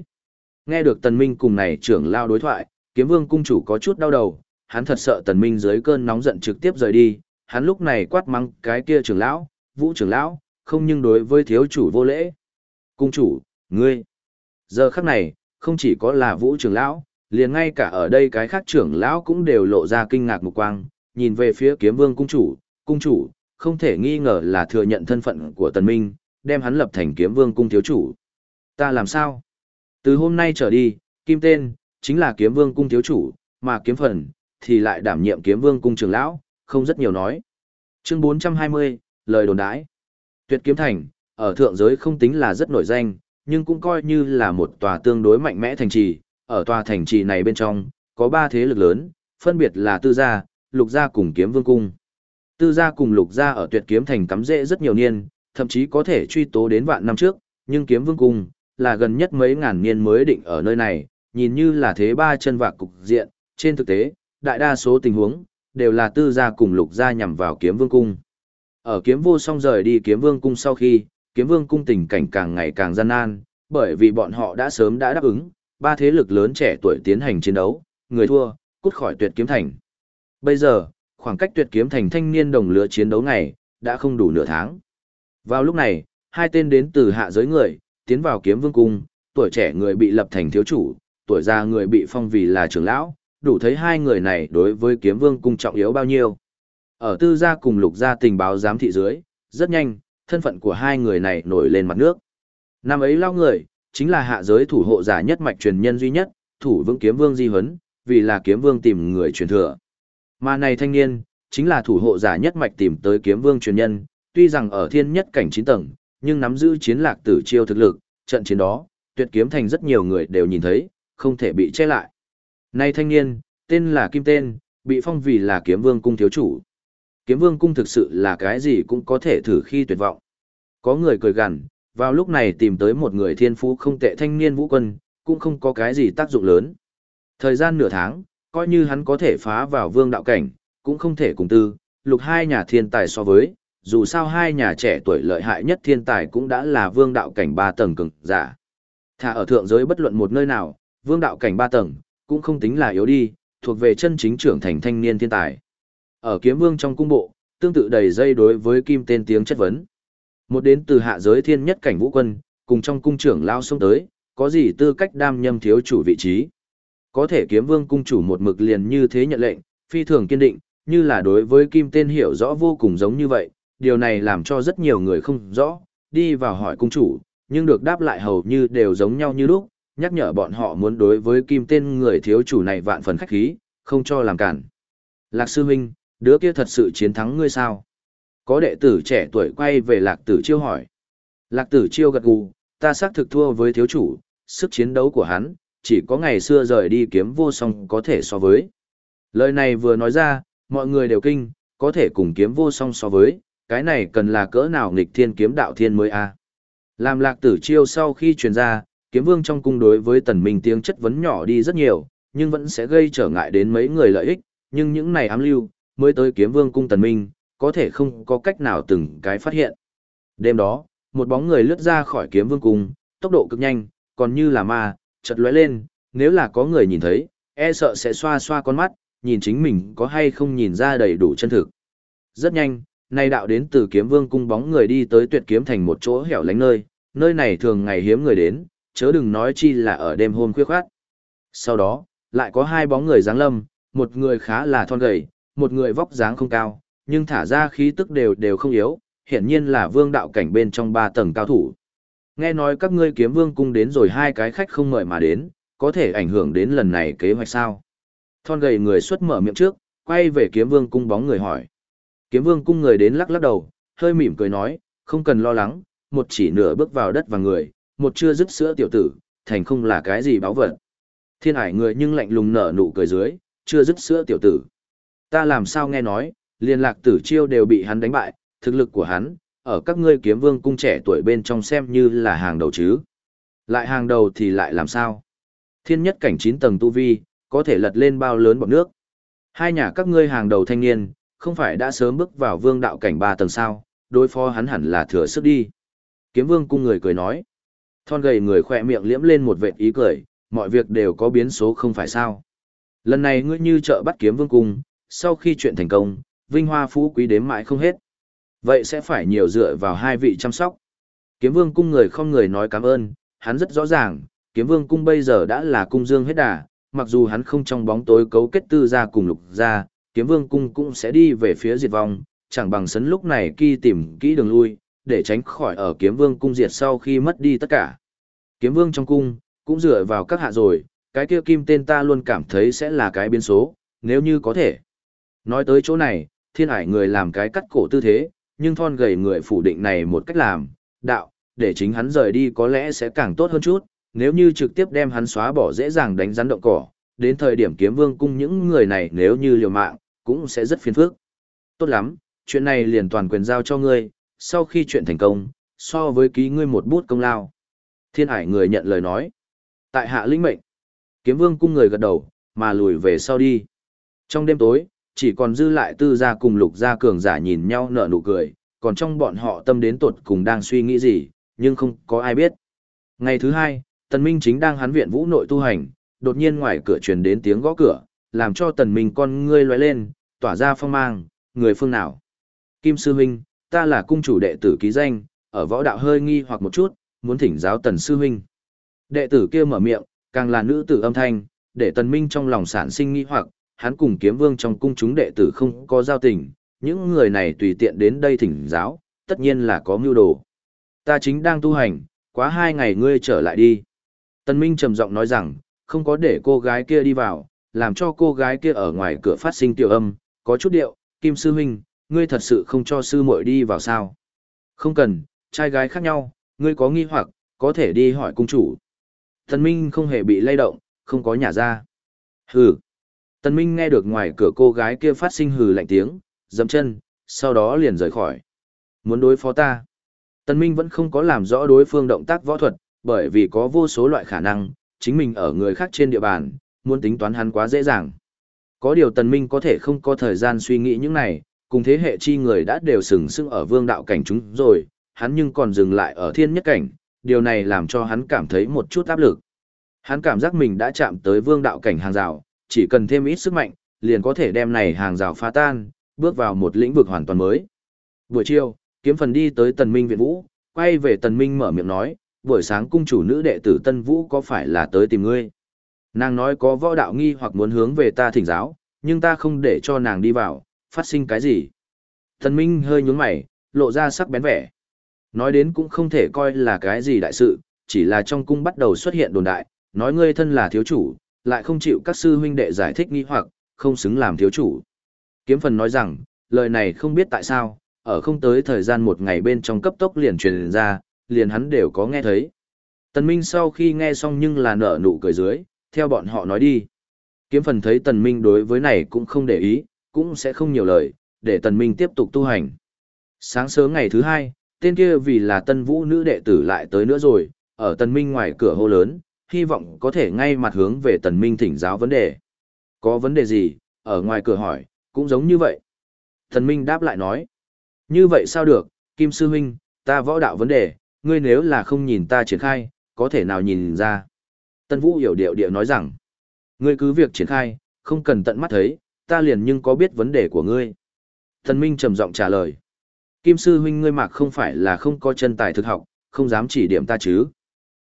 Nghe được Tần Minh cùng này trưởng lao đối thoại, kiếm vương cung chủ có chút đau đầu, hắn thật sợ Tần Minh dưới cơn nóng giận trực tiếp rời đi, hắn lúc này quát mắng cái kia trưởng lão, vũ trưởng lão, không nhưng đối với thiếu chủ vô lễ. Cung chủ, ngươi. Giờ khắc này, không chỉ có là vũ trưởng lão, liền ngay cả ở đây cái khác trưởng lão cũng đều lộ ra kinh ngạc mục quang, nhìn về phía kiếm vương cung chủ, cung chủ, không thể nghi ngờ là thừa nhận thân phận của tần minh, đem hắn lập thành kiếm vương cung thiếu chủ. Ta làm sao? Từ hôm nay trở đi, kim tên, chính là kiếm vương cung thiếu chủ, mà kiếm phần, thì lại đảm nhiệm kiếm vương cung trưởng lão, không rất nhiều nói. Chương 420, lời đồn đãi. Tuyệt kiếm thành, ở thượng giới không tính là rất nổi danh, nhưng cũng coi như là một tòa tương đối mạnh mẽ thành trì. Ở tòa thành trì này bên trong, có ba thế lực lớn, phân biệt là tư gia, lục gia cùng kiếm vương cung. Tư gia cùng lục gia ở tuyệt kiếm thành cắm rễ rất nhiều niên, thậm chí có thể truy tố đến vạn năm trước, nhưng kiếm vương cung là gần nhất mấy ngàn niên mới định ở nơi này, nhìn như là thế ba chân vạc cục diện, trên thực tế, đại đa số tình huống đều là tư gia cùng lục gia nhằm vào kiếm vương cung. Ở kiếm vô song rời đi kiếm vương cung sau khi, kiếm vương cung tình cảnh càng ngày càng gian nan, bởi vì bọn họ đã sớm đã đáp ứng, ba thế lực lớn trẻ tuổi tiến hành chiến đấu, người thua, cút khỏi tuyệt kiếm thành. Bây giờ, khoảng cách tuyệt kiếm thành thanh niên đồng lứa chiến đấu ngày, đã không đủ nửa tháng. Vào lúc này, hai tên đến từ hạ giới người, tiến vào kiếm vương cung, tuổi trẻ người bị lập thành thiếu chủ, tuổi già người bị phong vì là trưởng lão, đủ thấy hai người này đối với kiếm vương cung trọng yếu bao nhiêu. Ở tư gia cùng lục gia tình báo giám thị dưới, rất nhanh, thân phận của hai người này nổi lên mặt nước. Năm ấy lao người, chính là hạ giới thủ hộ giả nhất mạch truyền nhân duy nhất, thủ vương kiếm vương di huấn, vì là kiếm vương tìm người truyền thừa. Mà này thanh niên, chính là thủ hộ giả nhất mạch tìm tới kiếm vương truyền nhân, tuy rằng ở thiên nhất cảnh 9 tầng, nhưng nắm giữ chiến lạc tử chiêu thực lực, trận chiến đó, tuyệt kiếm thành rất nhiều người đều nhìn thấy, không thể bị che lại. Này thanh niên, tên là Kim Tên, bị phong vì là kiếm vương cung thiếu chủ. Kiếm vương cung thực sự là cái gì cũng có thể thử khi tuyệt vọng. Có người cười gằn, vào lúc này tìm tới một người thiên phú không tệ thanh niên vũ quân, cũng không có cái gì tác dụng lớn. Thời gian nửa tháng, coi như hắn có thể phá vào vương đạo cảnh, cũng không thể cùng tư, lục hai nhà thiên tài so với, dù sao hai nhà trẻ tuổi lợi hại nhất thiên tài cũng đã là vương đạo cảnh ba tầng cường giả. Thả ở thượng giới bất luận một nơi nào, vương đạo cảnh ba tầng, cũng không tính là yếu đi, thuộc về chân chính trưởng thành thanh niên thiên tài. Ở kiếm vương trong cung bộ, tương tự đầy dây đối với kim tên tiếng chất vấn. Một đến từ hạ giới thiên nhất cảnh vũ quân, cùng trong cung trưởng lao xông tới, có gì tư cách đam nhâm thiếu chủ vị trí. Có thể kiếm vương cung chủ một mực liền như thế nhận lệnh, phi thường kiên định, như là đối với kim tên hiểu rõ vô cùng giống như vậy, điều này làm cho rất nhiều người không rõ, đi vào hỏi cung chủ, nhưng được đáp lại hầu như đều giống nhau như lúc, nhắc nhở bọn họ muốn đối với kim tên người thiếu chủ này vạn phần khách khí, không cho làm cản. Lạc sư huynh, đứa kia thật sự chiến thắng ngươi sao? Có đệ tử trẻ tuổi quay về lạc tử chiêu hỏi. Lạc tử chiêu gật gù, ta xác thực thua với thiếu chủ, sức chiến đấu của hắn, chỉ có ngày xưa rời đi kiếm vô song có thể so với. Lời này vừa nói ra, mọi người đều kinh, có thể cùng kiếm vô song so với, cái này cần là cỡ nào nghịch thiên kiếm đạo thiên mới a Làm lạc tử chiêu sau khi truyền ra, kiếm vương trong cung đối với tần minh tiếng chất vấn nhỏ đi rất nhiều, nhưng vẫn sẽ gây trở ngại đến mấy người lợi ích, nhưng những này ám lưu, mới tới kiếm vương cung tần minh, có thể không có cách nào từng cái phát hiện. Đêm đó, một bóng người lướt ra khỏi kiếm vương cung, tốc độ cực nhanh, còn như là ma, chợt lóe lên, nếu là có người nhìn thấy, e sợ sẽ xoa xoa con mắt, nhìn chính mình có hay không nhìn ra đầy đủ chân thực. Rất nhanh, nay đạo đến từ kiếm vương cung bóng người đi tới tuyệt kiếm thành một chỗ hẻo lánh nơi, nơi này thường ngày hiếm người đến, chớ đừng nói chi là ở đêm hôm khuya khoát. Sau đó, lại có hai bóng người dáng lâm, một người khá là thon gầy, một người vóc dáng không cao, nhưng thả ra khí tức đều đều không yếu, hiển nhiên là vương đạo cảnh bên trong ba tầng cao thủ. Nghe nói các ngươi kiếm vương cung đến rồi hai cái khách không mời mà đến, có thể ảnh hưởng đến lần này kế hoạch sao? Thon gầy người xuất mở miệng trước, quay về kiếm vương cung bóng người hỏi. Kiếm vương cung người đến lắc lắc đầu, hơi mỉm cười nói, không cần lo lắng, một chỉ nửa bước vào đất và người, một chưa dứt sữa tiểu tử, thành không là cái gì báo vật. Thiên hải người nhưng lạnh lùng nở nụ cười dưới, chưa dứt sữa tiểu tử. Ta làm sao nghe nói, liên lạc tử chiêu đều bị hắn đánh bại, thực lực của hắn, ở các ngươi kiếm vương cung trẻ tuổi bên trong xem như là hàng đầu chứ. Lại hàng đầu thì lại làm sao? Thiên nhất cảnh 9 tầng tu vi, có thể lật lên bao lớn bọt nước. Hai nhà các ngươi hàng đầu thanh niên, không phải đã sớm bước vào vương đạo cảnh ba tầng sao, đối phó hắn hẳn là thừa sức đi. Kiếm vương cung người cười nói. Thon gầy người khỏe miệng liễm lên một vệt ý cười, mọi việc đều có biến số không phải sao. Lần này ngươi như trợ bắt kiếm vương cung, sau khi chuyện thành công, vinh hoa phú quý đếm mãi không hết. Vậy sẽ phải nhiều dựa vào hai vị chăm sóc. Kiếm vương cung người không người nói cảm ơn, hắn rất rõ ràng, kiếm vương cung bây giờ đã là cung dương hết đà, mặc dù hắn không trong bóng tối cấu kết tư ra cùng lục ra, kiếm vương cung cũng sẽ đi về phía diệt vong, chẳng bằng sấn lúc này kỳ tìm kỹ đường lui, để tránh khỏi ở kiếm vương cung diệt sau khi mất đi tất cả. Kiếm vương trong cung, cũng dựa vào các hạ rồi, cái kia kim tên ta luôn cảm thấy sẽ là cái biến số, nếu như có thể. Nói tới chỗ này, thiên ải người làm cái cắt cổ tư thế, nhưng thon gầy người phủ định này một cách làm, đạo, để chính hắn rời đi có lẽ sẽ càng tốt hơn chút, nếu như trực tiếp đem hắn xóa bỏ dễ dàng đánh rắn động cỏ, đến thời điểm kiếm vương cung những người này nếu như liều mạng, cũng sẽ rất phiền phức. Tốt lắm, chuyện này liền toàn quyền giao cho ngươi, sau khi chuyện thành công, so với ký ngươi một bút công lao. Thiên ải người nhận lời nói. Tại hạ linh mệnh, kiếm vương cung người gật đầu, mà lùi về sau đi. Trong đêm tối, chỉ còn dư lại tư gia cùng lục gia cường giả nhìn nhau nở nụ cười, còn trong bọn họ tâm đến tột cùng đang suy nghĩ gì, nhưng không có ai biết. Ngày thứ hai, Tần Minh chính đang hắn viện vũ nội tu hành, đột nhiên ngoài cửa truyền đến tiếng gõ cửa, làm cho Tần Minh con ngươi lóe lên, tỏa ra phong mang, người phương nào? Kim Sư Huynh, ta là cung chủ đệ tử ký danh, ở võ đạo hơi nghi hoặc một chút, muốn thỉnh giáo Tần Sư Huynh. Đệ tử kia mở miệng, càng là nữ tử âm thanh, để Tần Minh trong lòng sản sinh nghi hoặc, hắn cùng kiếm vương trong cung chúng đệ tử không có giao tình, những người này tùy tiện đến đây thỉnh giáo, tất nhiên là có mưu đồ. Ta chính đang tu hành, quá hai ngày ngươi trở lại đi. tân Minh trầm giọng nói rằng, không có để cô gái kia đi vào, làm cho cô gái kia ở ngoài cửa phát sinh tiểu âm, có chút điệu, Kim Sư Huynh, ngươi thật sự không cho sư muội đi vào sao? Không cần, trai gái khác nhau, ngươi có nghi hoặc, có thể đi hỏi cung chủ. tân Minh không hề bị lay động, không có nhả ra. Hừ. Tần Minh nghe được ngoài cửa cô gái kia phát sinh hừ lạnh tiếng, dậm chân, sau đó liền rời khỏi. Muốn đối phó ta. Tần Minh vẫn không có làm rõ đối phương động tác võ thuật, bởi vì có vô số loại khả năng, chính mình ở người khác trên địa bàn, muốn tính toán hắn quá dễ dàng. Có điều Tần Minh có thể không có thời gian suy nghĩ những này, cùng thế hệ chi người đã đều sừng sững ở vương đạo cảnh chúng rồi, hắn nhưng còn dừng lại ở thiên nhất cảnh, điều này làm cho hắn cảm thấy một chút áp lực. Hắn cảm giác mình đã chạm tới vương đạo cảnh hàng rào, chỉ cần thêm ít sức mạnh, liền có thể đem này hàng rào phá tan, bước vào một lĩnh vực hoàn toàn mới. Buổi chiều, kiếm phần đi tới Tần Minh viện vũ, quay về Tần Minh mở miệng nói, buổi sáng cung chủ nữ đệ tử Tân Vũ có phải là tới tìm ngươi? Nàng nói có võ đạo nghi hoặc muốn hướng về ta thỉnh giáo, nhưng ta không để cho nàng đi vào, phát sinh cái gì? Tần Minh hơi nhướng mày, lộ ra sắc bén vẻ. Nói đến cũng không thể coi là cái gì đại sự, chỉ là trong cung bắt đầu xuất hiện đồn đại, nói ngươi thân là thiếu chủ, lại không chịu các sư huynh đệ giải thích nghi hoặc, không xứng làm thiếu chủ. Kiếm phần nói rằng, lời này không biết tại sao, ở không tới thời gian một ngày bên trong cấp tốc liền truyền ra, liền hắn đều có nghe thấy. Tần Minh sau khi nghe xong nhưng là nở nụ cười dưới, theo bọn họ nói đi. Kiếm phần thấy Tần Minh đối với này cũng không để ý, cũng sẽ không nhiều lời, để Tần Minh tiếp tục tu hành. Sáng sớm ngày thứ hai, tên kia vì là tân vũ nữ đệ tử lại tới nữa rồi, ở Tần Minh ngoài cửa hô lớn, hy vọng có thể ngay mặt hướng về Tần Minh thỉnh giáo vấn đề. Có vấn đề gì, ở ngoài cửa hỏi, cũng giống như vậy. Tần Minh đáp lại nói, như vậy sao được, Kim Sư Huynh, ta võ đạo vấn đề, ngươi nếu là không nhìn ta triển khai, có thể nào nhìn ra. Tân Vũ hiểu điệu điệu nói rằng, ngươi cứ việc triển khai, không cần tận mắt thấy, ta liền nhưng có biết vấn đề của ngươi. Thần Minh trầm giọng trả lời, Kim Sư Huynh ngươi mặc không phải là không có chân tài thực học, không dám chỉ điểm ta chứ.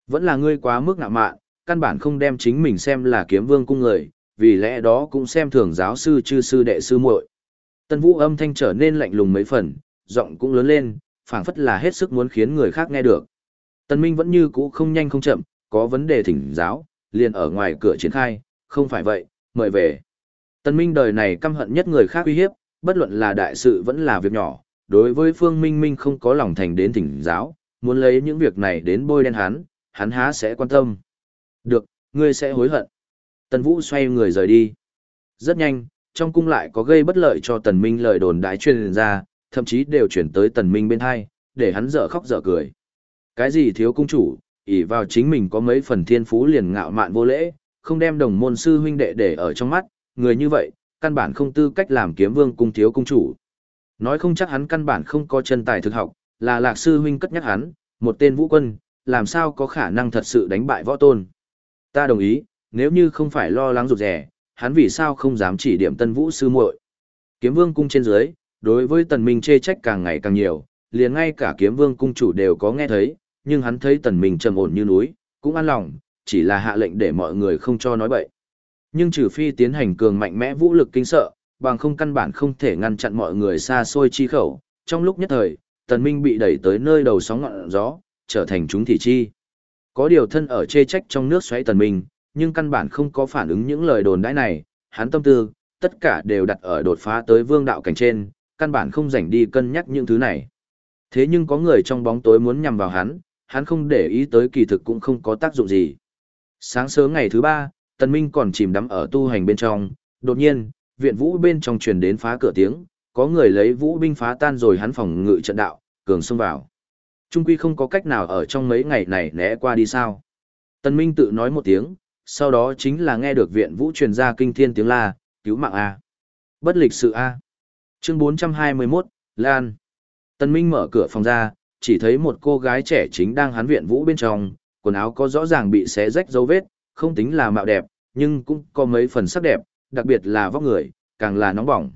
Vẫn là ngươi quá mức ngạo mạn, căn bản không đem chính mình xem là kiếm vương cung người, vì lẽ đó cũng xem thường giáo sư chư sư đệ sư muội. Tân Vũ âm thanh trở nên lạnh lùng mấy phần, giọng cũng lớn lên, phảng phất là hết sức muốn khiến người khác nghe được. Tân Minh vẫn như cũ không nhanh không chậm, có vấn đề thỉnh giáo, liền ở ngoài cửa triển khai, không phải vậy, mời về. Tân Minh đời này căm hận nhất người khác uy hiếp, bất luận là đại sự vẫn là việc nhỏ, đối với Phương Minh Minh không có lòng thành đến thỉnh giáo, muốn lấy những việc này đến bôi đen hắn, hắn há sẽ quan tâm. Được, ngươi sẽ hối hận. Tần Vũ xoay người rời đi. Rất nhanh, trong cung lại có gây bất lợi cho Tần Minh lời đồn đại truyền ra, thậm chí đều chuyển tới Tần Minh bên hai, để hắn dở khóc dở cười. Cái gì thiếu cung chủ, ỷ vào chính mình có mấy phần thiên phú liền ngạo mạn vô lễ, không đem đồng môn sư huynh đệ để ở trong mắt, người như vậy, căn bản không tư cách làm kiếm vương cung thiếu cung chủ. Nói không chắc hắn căn bản không có chân tài thực học, là lạc sư huynh cất nhắc hắn, một tên vũ quân, làm sao có khả năng thật sự đánh bại võ tôn. Ta đồng ý, nếu như không phải lo lắng rụt rẻ, hắn vì sao không dám chỉ điểm tân vũ sư muội. Kiếm vương cung trên dưới, đối với tần minh chê trách càng ngày càng nhiều, liền ngay cả kiếm vương cung chủ đều có nghe thấy, nhưng hắn thấy tần minh trầm ổn như núi, cũng an lòng, chỉ là hạ lệnh để mọi người không cho nói bậy. Nhưng trừ phi tiến hành cường mạnh mẽ vũ lực kinh sợ, bằng không căn bản không thể ngăn chặn mọi người xa xôi chi khẩu, trong lúc nhất thời, tần minh bị đẩy tới nơi đầu sóng ngọn gió, trở thành chúng thị chi. Có điều thân ở chê trách trong nước xoáy tần minh, nhưng căn bản không có phản ứng những lời đồn đãi này, hắn tâm tư, tất cả đều đặt ở đột phá tới vương đạo cảnh trên, căn bản không rảnh đi cân nhắc những thứ này. Thế nhưng có người trong bóng tối muốn nhằm vào hắn, hắn không để ý tới kỳ thực cũng không có tác dụng gì. Sáng sớm ngày thứ ba, Tần Minh còn chìm đắm ở tu hành bên trong, đột nhiên, viện vũ bên trong truyền đến phá cửa tiếng, có người lấy vũ binh phá tan rồi hắn phòng ngự trận đạo, cường xông vào. Trung quy không có cách nào ở trong mấy ngày này né qua đi sao. Tần Minh tự nói một tiếng, sau đó chính là nghe được viện vũ truyền ra kinh thiên tiếng la, cứu mạng A. Bất lịch sự A. Chương 421, Lan. Tần Minh mở cửa phòng ra, chỉ thấy một cô gái trẻ chính đang hắn viện vũ bên trong, quần áo có rõ ràng bị xé rách dấu vết, không tính là mạo đẹp, nhưng cũng có mấy phần sắc đẹp, đặc biệt là vóc người, càng là nóng bỏng.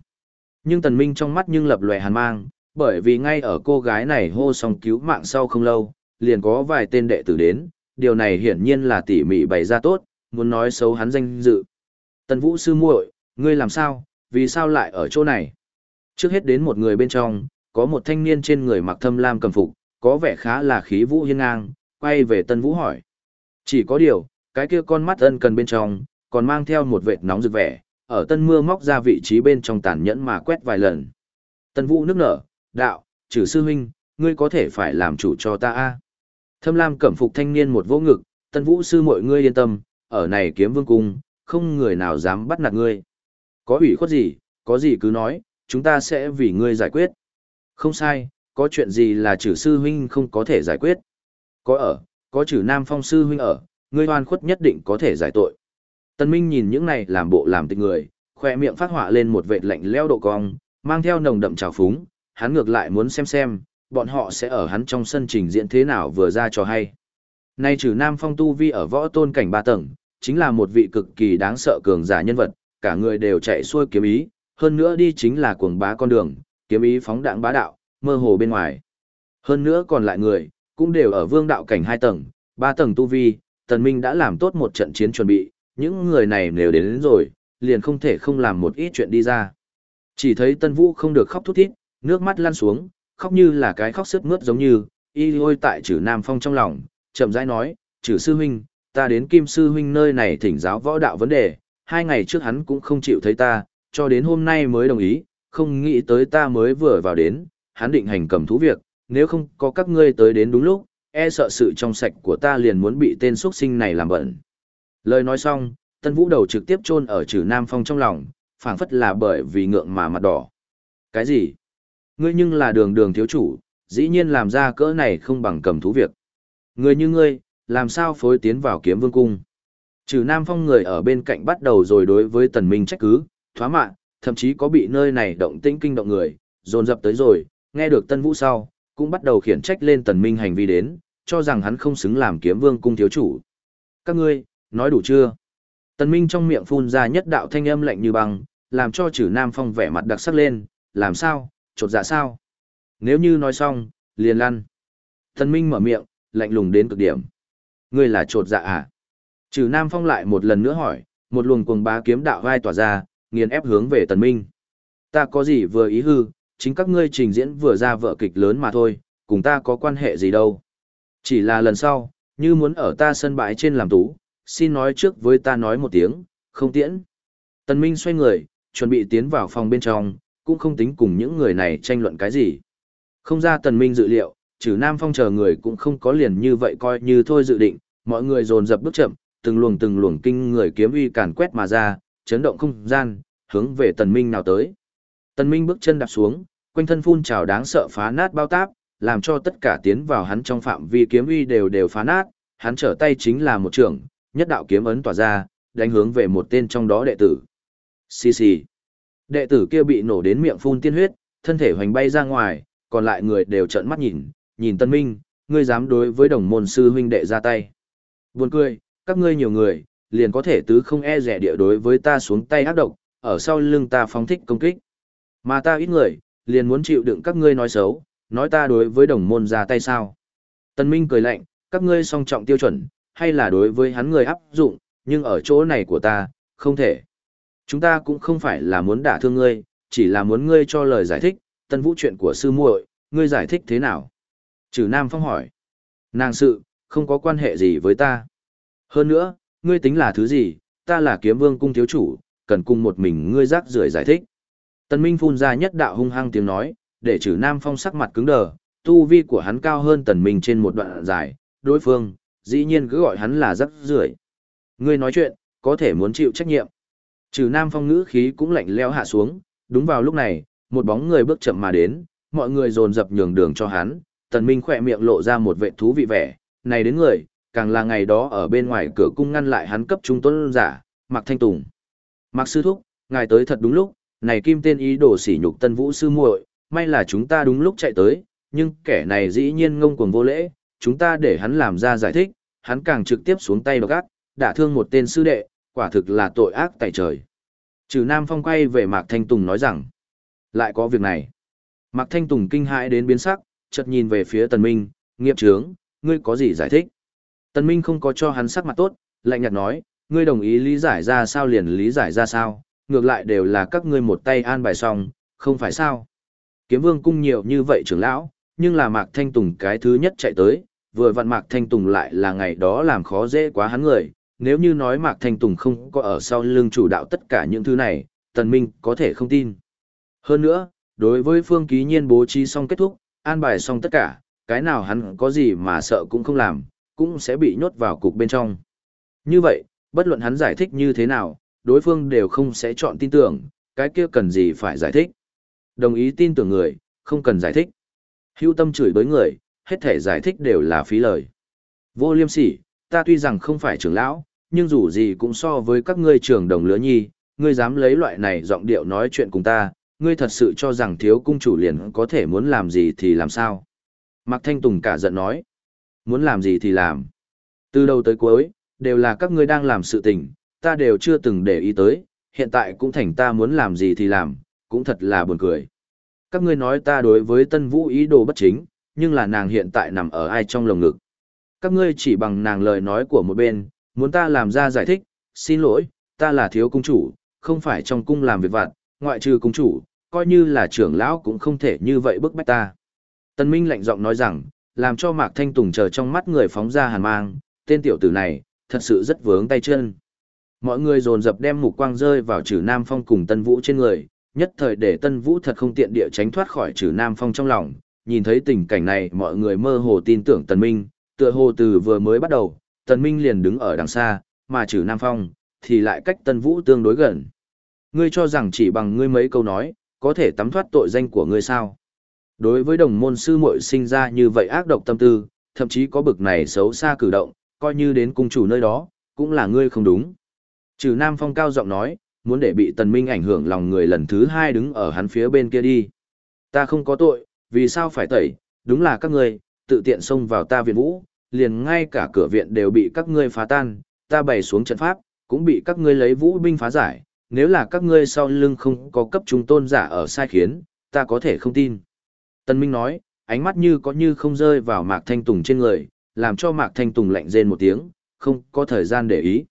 Nhưng Tần Minh trong mắt nhưng lập lòe hàn mang, bởi vì ngay ở cô gái này hô xong cứu mạng sau không lâu, liền có vài tên đệ tử đến, điều này hiển nhiên là tỉ mỉ bày ra tốt, muốn nói xấu hắn danh dự. Tần Vũ sư muội, ngươi làm sao, vì sao lại ở chỗ này? Trước hết đến một người bên trong, có một thanh niên trên người mặc thâm lam cầm phục, có vẻ khá là khí vũ hiên ngang, quay về Tân Vũ hỏi. Chỉ có điều, cái kia con mắt ân cần bên trong, còn mang theo một vệt nóng rực vẻ, ở tân mưa móc ra vị trí bên trong tàn nhẫn mà quét vài lần. Tân Vũ nước nở, đạo, trừ sư huynh, ngươi có thể phải làm chủ cho ta a. Thâm Lam cẩm phục thanh niên một vỗ ngực, Tân Vũ sư mọi ngươi yên tâm, ở này kiếm vương cung, không người nào dám bắt nạt ngươi. Có ủy khuất gì, có gì cứ nói, chúng ta sẽ vì ngươi giải quyết. Không sai, có chuyện gì là trừ sư huynh không có thể giải quyết. Có ở, có trừ nam phong sư huynh ở, ngươi oan khuất nhất định có thể giải tội. Tân Minh nhìn những này làm bộ làm tịch người, khoe miệng phát họa lên một vệt lạnh leo độ cong, mang theo nồng đậm trào phúng, hắn ngược lại muốn xem xem, bọn họ sẽ ở hắn trong sân trình diễn thế nào vừa ra cho hay. Nay trừ Nam Phong Tu Vi ở võ tôn cảnh ba tầng, chính là một vị cực kỳ đáng sợ cường giả nhân vật, cả người đều chạy xuôi kiếm ý, hơn nữa đi chính là cuồng bá con đường, kiếm ý phóng đạn bá đạo, mơ hồ bên ngoài. Hơn nữa còn lại người, cũng đều ở vương đạo cảnh hai tầng, ba tầng Tu Vi, Tần Minh đã làm tốt một trận chiến chuẩn bị, những người này nếu đến, đến rồi, liền không thể không làm một ít chuyện đi ra. Chỉ thấy Tân Vũ không được khóc thút thít, nước mắt lăn xuống, khóc như là cái khóc sướt mướt giống như, y ôi tại trừ Nam Phong trong lòng, chậm rãi nói, trừ sư huynh, ta đến Kim sư huynh nơi này thỉnh giáo võ đạo vấn đề, hai ngày trước hắn cũng không chịu thấy ta, cho đến hôm nay mới đồng ý, không nghĩ tới ta mới vừa vào đến, hắn định hành cầm thú việc, nếu không có các ngươi tới đến đúng lúc, e sợ sự trong sạch của ta liền muốn bị tên xuất sinh này làm bẩn. Lời nói xong, Tân Vũ đầu trực tiếp chôn ở trừ Nam Phong trong lòng, phảng phất là bởi vì ngượng mà mặt đỏ. Cái gì? Ngươi nhưng là đường đường thiếu chủ, dĩ nhiên làm ra cỡ này không bằng cầm thú việc. Ngươi như ngươi, làm sao phối tiến vào kiếm vương cung? Trừ Nam Phong người ở bên cạnh bắt đầu rồi đối với Tần Minh trách cứ, thoá mạ, thậm chí có bị nơi này động tĩnh kinh động người, dồn dập tới rồi, nghe được Tân Vũ sau, cũng bắt đầu khiển trách lên Tần Minh hành vi đến, cho rằng hắn không xứng làm kiếm vương cung thiếu chủ. Các ngươi, nói đủ chưa? Tần Minh trong miệng phun ra nhất đạo thanh âm lạnh như băng, làm cho trừ Nam Phong vẻ mặt đặc sắc lên, làm sao, chột dạ sao? Nếu như nói xong, liền lăn. Tần Minh mở miệng, lạnh lùng đến cực điểm. Ngươi là chột dạ à? Trừ Nam Phong lại một lần nữa hỏi, một luồng cuồng bá kiếm đạo vai tỏa ra, nghiền ép hướng về Tần Minh. Ta có gì vừa ý hư, chính các ngươi trình diễn vừa ra vở kịch lớn mà thôi, cùng ta có quan hệ gì đâu. Chỉ là lần sau, như muốn ở ta sân bãi trên làm tú, xin nói trước với ta nói một tiếng, không tiễn. Tần Minh xoay người, chuẩn bị tiến vào phòng bên trong, cũng không tính cùng những người này tranh luận cái gì. Không ra Tần Minh dự liệu, trừ Nam Phong chờ người cũng không có liền như vậy coi như thôi dự định, mọi người dồn dập bước chậm, từng luồng từng luồng kinh người kiếm uy càn quét mà ra, chấn động không gian, hướng về Tần Minh nào tới. Tần Minh bước chân đạp xuống, quanh thân phun trào đáng sợ phá nát bao táp, làm cho tất cả tiến vào hắn trong phạm vi kiếm uy đều đều phá nát, hắn trở tay chính là một trường, nhất đạo kiếm ấn tỏa ra, đánh hướng về một tên trong đó đệ tử. Xì xì. Đệ tử kia bị nổ đến miệng phun tiên huyết, thân thể hoành bay ra ngoài, còn lại người đều trợn mắt nhìn, nhìn Tân Minh, ngươi dám đối với đồng môn sư huynh đệ ra tay. Buồn cười, các ngươi nhiều người, liền có thể tứ không e rẻ địa đối với ta xuống tay ác độc, ở sau lưng ta phóng thích công kích. Mà ta ít người, liền muốn chịu đựng các ngươi nói xấu, nói ta đối với đồng môn ra tay sao. Tân Minh cười lạnh, các ngươi song trọng tiêu chuẩn, hay là đối với hắn người áp dụng, nhưng ở chỗ này của ta, không thể. Chúng ta cũng không phải là muốn đả thương ngươi, chỉ là muốn ngươi cho lời giải thích, tân vũ chuyện của sư muội, ngươi giải thích thế nào? Trừ Nam Phong hỏi. Nàng sự, không có quan hệ gì với ta. Hơn nữa, ngươi tính là thứ gì, ta là kiếm vương cung thiếu chủ, cần cùng một mình ngươi rác rưởi giải thích. Tân Minh phun ra nhất đạo hung hăng tiếng nói, để trừ Nam Phong sắc mặt cứng đờ, tu vi của hắn cao hơn Tần Minh trên một đoạn dài, đối phương, dĩ nhiên cứ gọi hắn là rác rưởi. Ngươi nói chuyện, có thể muốn chịu trách nhiệm. Trừ Nam Phong ngữ khí cũng lạnh lẽo hạ xuống, đúng vào lúc này, một bóng người bước chậm mà đến, mọi người dồn dập nhường đường cho hắn, Tần Minh khỏe miệng lộ ra một vệ thú vị vẻ, này đến người, càng là ngày đó ở bên ngoài cửa cung ngăn lại hắn cấp trung tuấn giả, Mạc Thanh Tùng. Mạc Sư Thúc, ngài tới thật đúng lúc, này kim tên ý đồ sỉ nhục tân vũ sư muội, may là chúng ta đúng lúc chạy tới, nhưng kẻ này dĩ nhiên ngông cuồng vô lễ, chúng ta để hắn làm ra giải thích, hắn càng trực tiếp xuống tay độc ác, đả thương một tên sư đệ, quả thực là tội ác tại trời. Trừ Nam Phong quay về Mạc Thanh Tùng nói rằng, lại có việc này. Mạc Thanh Tùng kinh hãi đến biến sắc, chợt nhìn về phía Tần Minh, nghiệp trướng, ngươi có gì giải thích? Tần Minh không có cho hắn sắc mặt tốt, lạnh nhạt nói, ngươi đồng ý lý giải ra sao liền lý giải ra sao, ngược lại đều là các ngươi một tay an bài xong, không phải sao? Kiếm Vương cung nhiều như vậy trưởng lão, nhưng là Mạc Thanh Tùng cái thứ nhất chạy tới, vừa vặn Mạc Thanh Tùng lại là ngày đó làm khó dễ quá hắn người, nếu như nói Mạc Thanh Tùng không có ở sau lưng chủ đạo tất cả những thứ này, Tần Minh có thể không tin. Hơn nữa, đối với Phương Ký Nhiên bố trí xong kết thúc, an bài xong tất cả, cái nào hắn có gì mà sợ cũng không làm, cũng sẽ bị nhốt vào cục bên trong. Như vậy, bất luận hắn giải thích như thế nào, đối phương đều không sẽ chọn tin tưởng, cái kia cần gì phải giải thích. Đồng ý tin tưởng người, không cần giải thích. Hưu tâm chửi bới người, hết thể giải thích đều là phí lời. Vô liêm sỉ, ta tuy rằng không phải trưởng lão, nhưng dù gì cũng so với các ngươi trưởng đồng lứa nhi, ngươi dám lấy loại này giọng điệu nói chuyện cùng ta, ngươi thật sự cho rằng thiếu cung chủ liền có thể muốn làm gì thì làm sao. Mạc Thanh Tùng cả giận nói, muốn làm gì thì làm. Từ đầu tới cuối, đều là các ngươi đang làm sự tình, ta đều chưa từng để ý tới, hiện tại cũng thành ta muốn làm gì thì làm, cũng thật là buồn cười. Các ngươi nói ta đối với Tân Vũ ý đồ bất chính, nhưng là nàng hiện tại nằm ở ai trong lồng ngực. Các ngươi chỉ bằng nàng lời nói của một bên, muốn ta làm ra giải thích, xin lỗi, ta là thiếu cung chủ, không phải trong cung làm việc vặt, ngoại trừ cung chủ, coi như là trưởng lão cũng không thể như vậy bức bách ta. Tân Minh lạnh giọng nói rằng, làm cho Mạc Thanh Tùng chờ trong mắt người phóng ra hàn mang, tên tiểu tử này, thật sự rất vướng tay chân. Mọi người dồn dập đem mục quang rơi vào trừ Nam Phong cùng Tân Vũ trên người, nhất thời để Tân Vũ thật không tiện địa tránh thoát khỏi trừ Nam Phong trong lòng, nhìn thấy tình cảnh này mọi người mơ hồ tin tưởng Tần Minh, tựa hồ từ vừa mới bắt đầu, Tần Minh liền đứng ở đằng xa, mà trừ Nam Phong, thì lại cách Tân Vũ tương đối gần. Ngươi cho rằng chỉ bằng ngươi mấy câu nói, có thể tắm thoát tội danh của ngươi sao? Đối với đồng môn sư muội sinh ra như vậy ác độc tâm tư, thậm chí có bực này xấu xa cử động, coi như đến cung chủ nơi đó, cũng là ngươi không đúng. Trừ Nam Phong cao giọng nói, muốn để bị Tần Minh ảnh hưởng lòng người lần thứ hai đứng ở hắn phía bên kia đi. Ta không có tội, vì sao phải tẩy, đúng là các ngươi, tự tiện xông vào ta viện vũ, liền ngay cả cửa viện đều bị các ngươi phá tan, ta bày xuống trận pháp, cũng bị các ngươi lấy vũ binh phá giải, nếu là các ngươi sau lưng không có cấp trung tôn giả ở sai khiến, ta có thể không tin. Tân Minh nói, ánh mắt như có như không rơi vào Mạc Thanh Tùng trên người, làm cho Mạc Thanh Tùng lạnh rên một tiếng, không có thời gian để ý.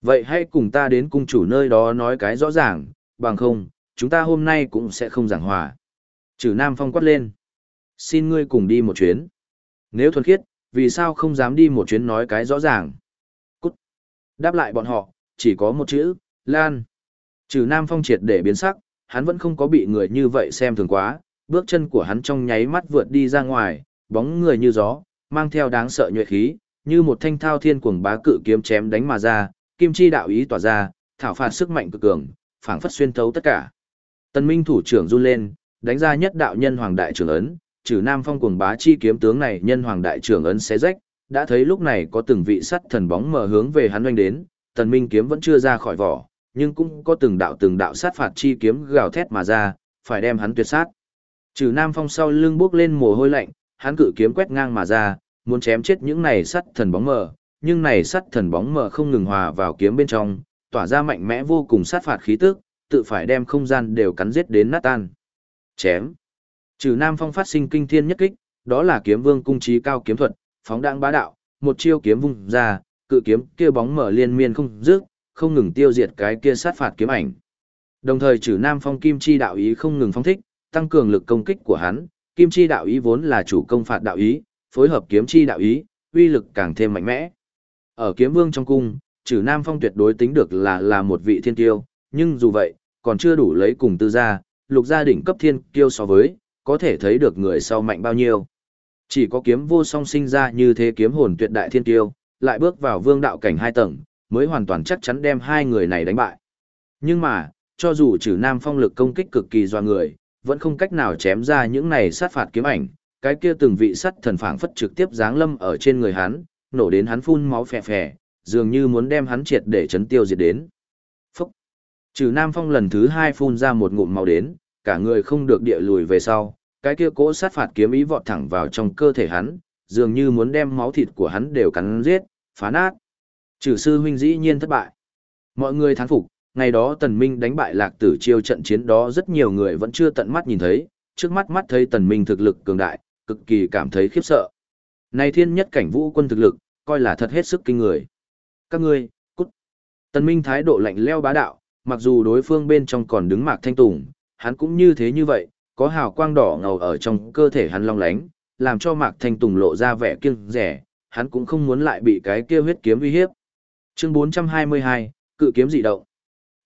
Vậy hãy cùng ta đến cung chủ nơi đó nói cái rõ ràng, bằng không, chúng ta hôm nay cũng sẽ không giảng hòa. Trừ Nam Phong quát lên. Xin ngươi cùng đi một chuyến. Nếu thuần khiết, vì sao không dám đi một chuyến nói cái rõ ràng? Cút. Đáp lại bọn họ, chỉ có một chữ, Lan. Trừ Nam Phong triệt để biến sắc, hắn vẫn không có bị người như vậy xem thường quá, bước chân của hắn trong nháy mắt vượt đi ra ngoài, bóng người như gió, mang theo đáng sợ nhuệ khí, như một thanh thao thiên cuồng bá cự kiếm chém đánh mà ra, kim chi đạo ý tỏa ra, thảo phạt sức mạnh cực cường, phảng phất xuyên thấu tất cả. Tân Minh thủ trưởng run lên, đánh ra nhất đạo nhân hoàng đại trưởng ấn, trừ Nam Phong cuồng bá chi kiếm tướng này nhân hoàng đại trưởng ấn xé rách, đã thấy lúc này có từng vị sắt thần bóng mở hướng về hắn oanh đến, tần minh kiếm vẫn chưa ra khỏi vỏ, nhưng cũng có từng đạo từng đạo sát phạt chi kiếm gào thét mà ra, phải đem hắn tuyệt sát. Trừ Nam Phong sau lưng bước lên mồ hôi lạnh, hắn cự kiếm quét ngang mà ra, muốn chém chết những này sắt thần bóng mờ, nhưng này sắt thần bóng mờ không ngừng hòa vào kiếm bên trong, tỏa ra mạnh mẽ vô cùng sát phạt khí tức, tự phải đem không gian đều cắn giết đến nát tan. Chém. Trừ Nam Phong phát sinh kinh thiên nhất kích, đó là kiếm vương cung trí cao kiếm thuật, phóng đãng bá đạo, một chiêu kiếm vung ra, cự kiếm kia bóng mở liên miên không dứt, không ngừng tiêu diệt cái kia sát phạt kiếm ảnh. Đồng thời trừ Nam Phong kim chi đạo ý không ngừng phong thích, tăng cường lực công kích của hắn, kim chi đạo ý vốn là chủ công phạt đạo ý, phối hợp kiếm chi đạo ý, uy lực càng thêm mạnh mẽ. Ở kiếm vương trong cung, trừ Nam Phong tuyệt đối tính được là là một vị thiên tiêu, nhưng dù vậy, còn chưa đủ lấy cùng tư gia, lục gia đỉnh cấp thiên kiêu so với, có thể thấy được người sau mạnh bao nhiêu. Chỉ có kiếm vô song sinh ra như thế kiếm hồn tuyệt đại thiên tiêu lại bước vào vương đạo cảnh hai tầng, mới hoàn toàn chắc chắn đem hai người này đánh bại. Nhưng mà, cho dù trừ Nam Phong lực công kích cực kỳ doa người, vẫn không cách nào chém ra những này sát phạt kiếm ảnh, cái kia từng vị sắt thần phảng phất trực tiếp giáng lâm ở trên người hắn, nổ đến hắn phun máu phè phè, dường như muốn đem hắn triệt để chấn tiêu diệt đến. Phúc! Trừ Nam Phong lần thứ hai phun ra một ngụm màu đến, cả người không được địa lùi về sau, cái kia cỗ sát phạt kiếm ý vọt thẳng vào trong cơ thể hắn, dường như muốn đem máu thịt của hắn đều cắn giết, phá nát. Trừ sư huynh dĩ nhiên thất bại. Mọi người thán phục, ngày đó Tần Minh đánh bại Lạc Tử Chiêu trận chiến đó rất nhiều người vẫn chưa tận mắt nhìn thấy, trước mắt mắt thấy Tần Minh thực lực cường đại, cực kỳ cảm thấy khiếp sợ. Này thiên nhất cảnh vũ quân thực lực, coi là thật hết sức kinh người. Các ngươi, cút. Tần Minh thái độ lạnh lẽo bá đạo, mặc dù đối phương bên trong còn đứng Mạc Thanh Tùng, hắn cũng như thế như vậy, có hào quang đỏ ngầu ở trong cơ thể hắn long lánh, làm cho Mạc Thanh Tùng lộ ra vẻ kiêng rẻ, hắn cũng không muốn lại bị cái kia huyết kiếm uy hiếp. Chương 422, cự kiếm dị động.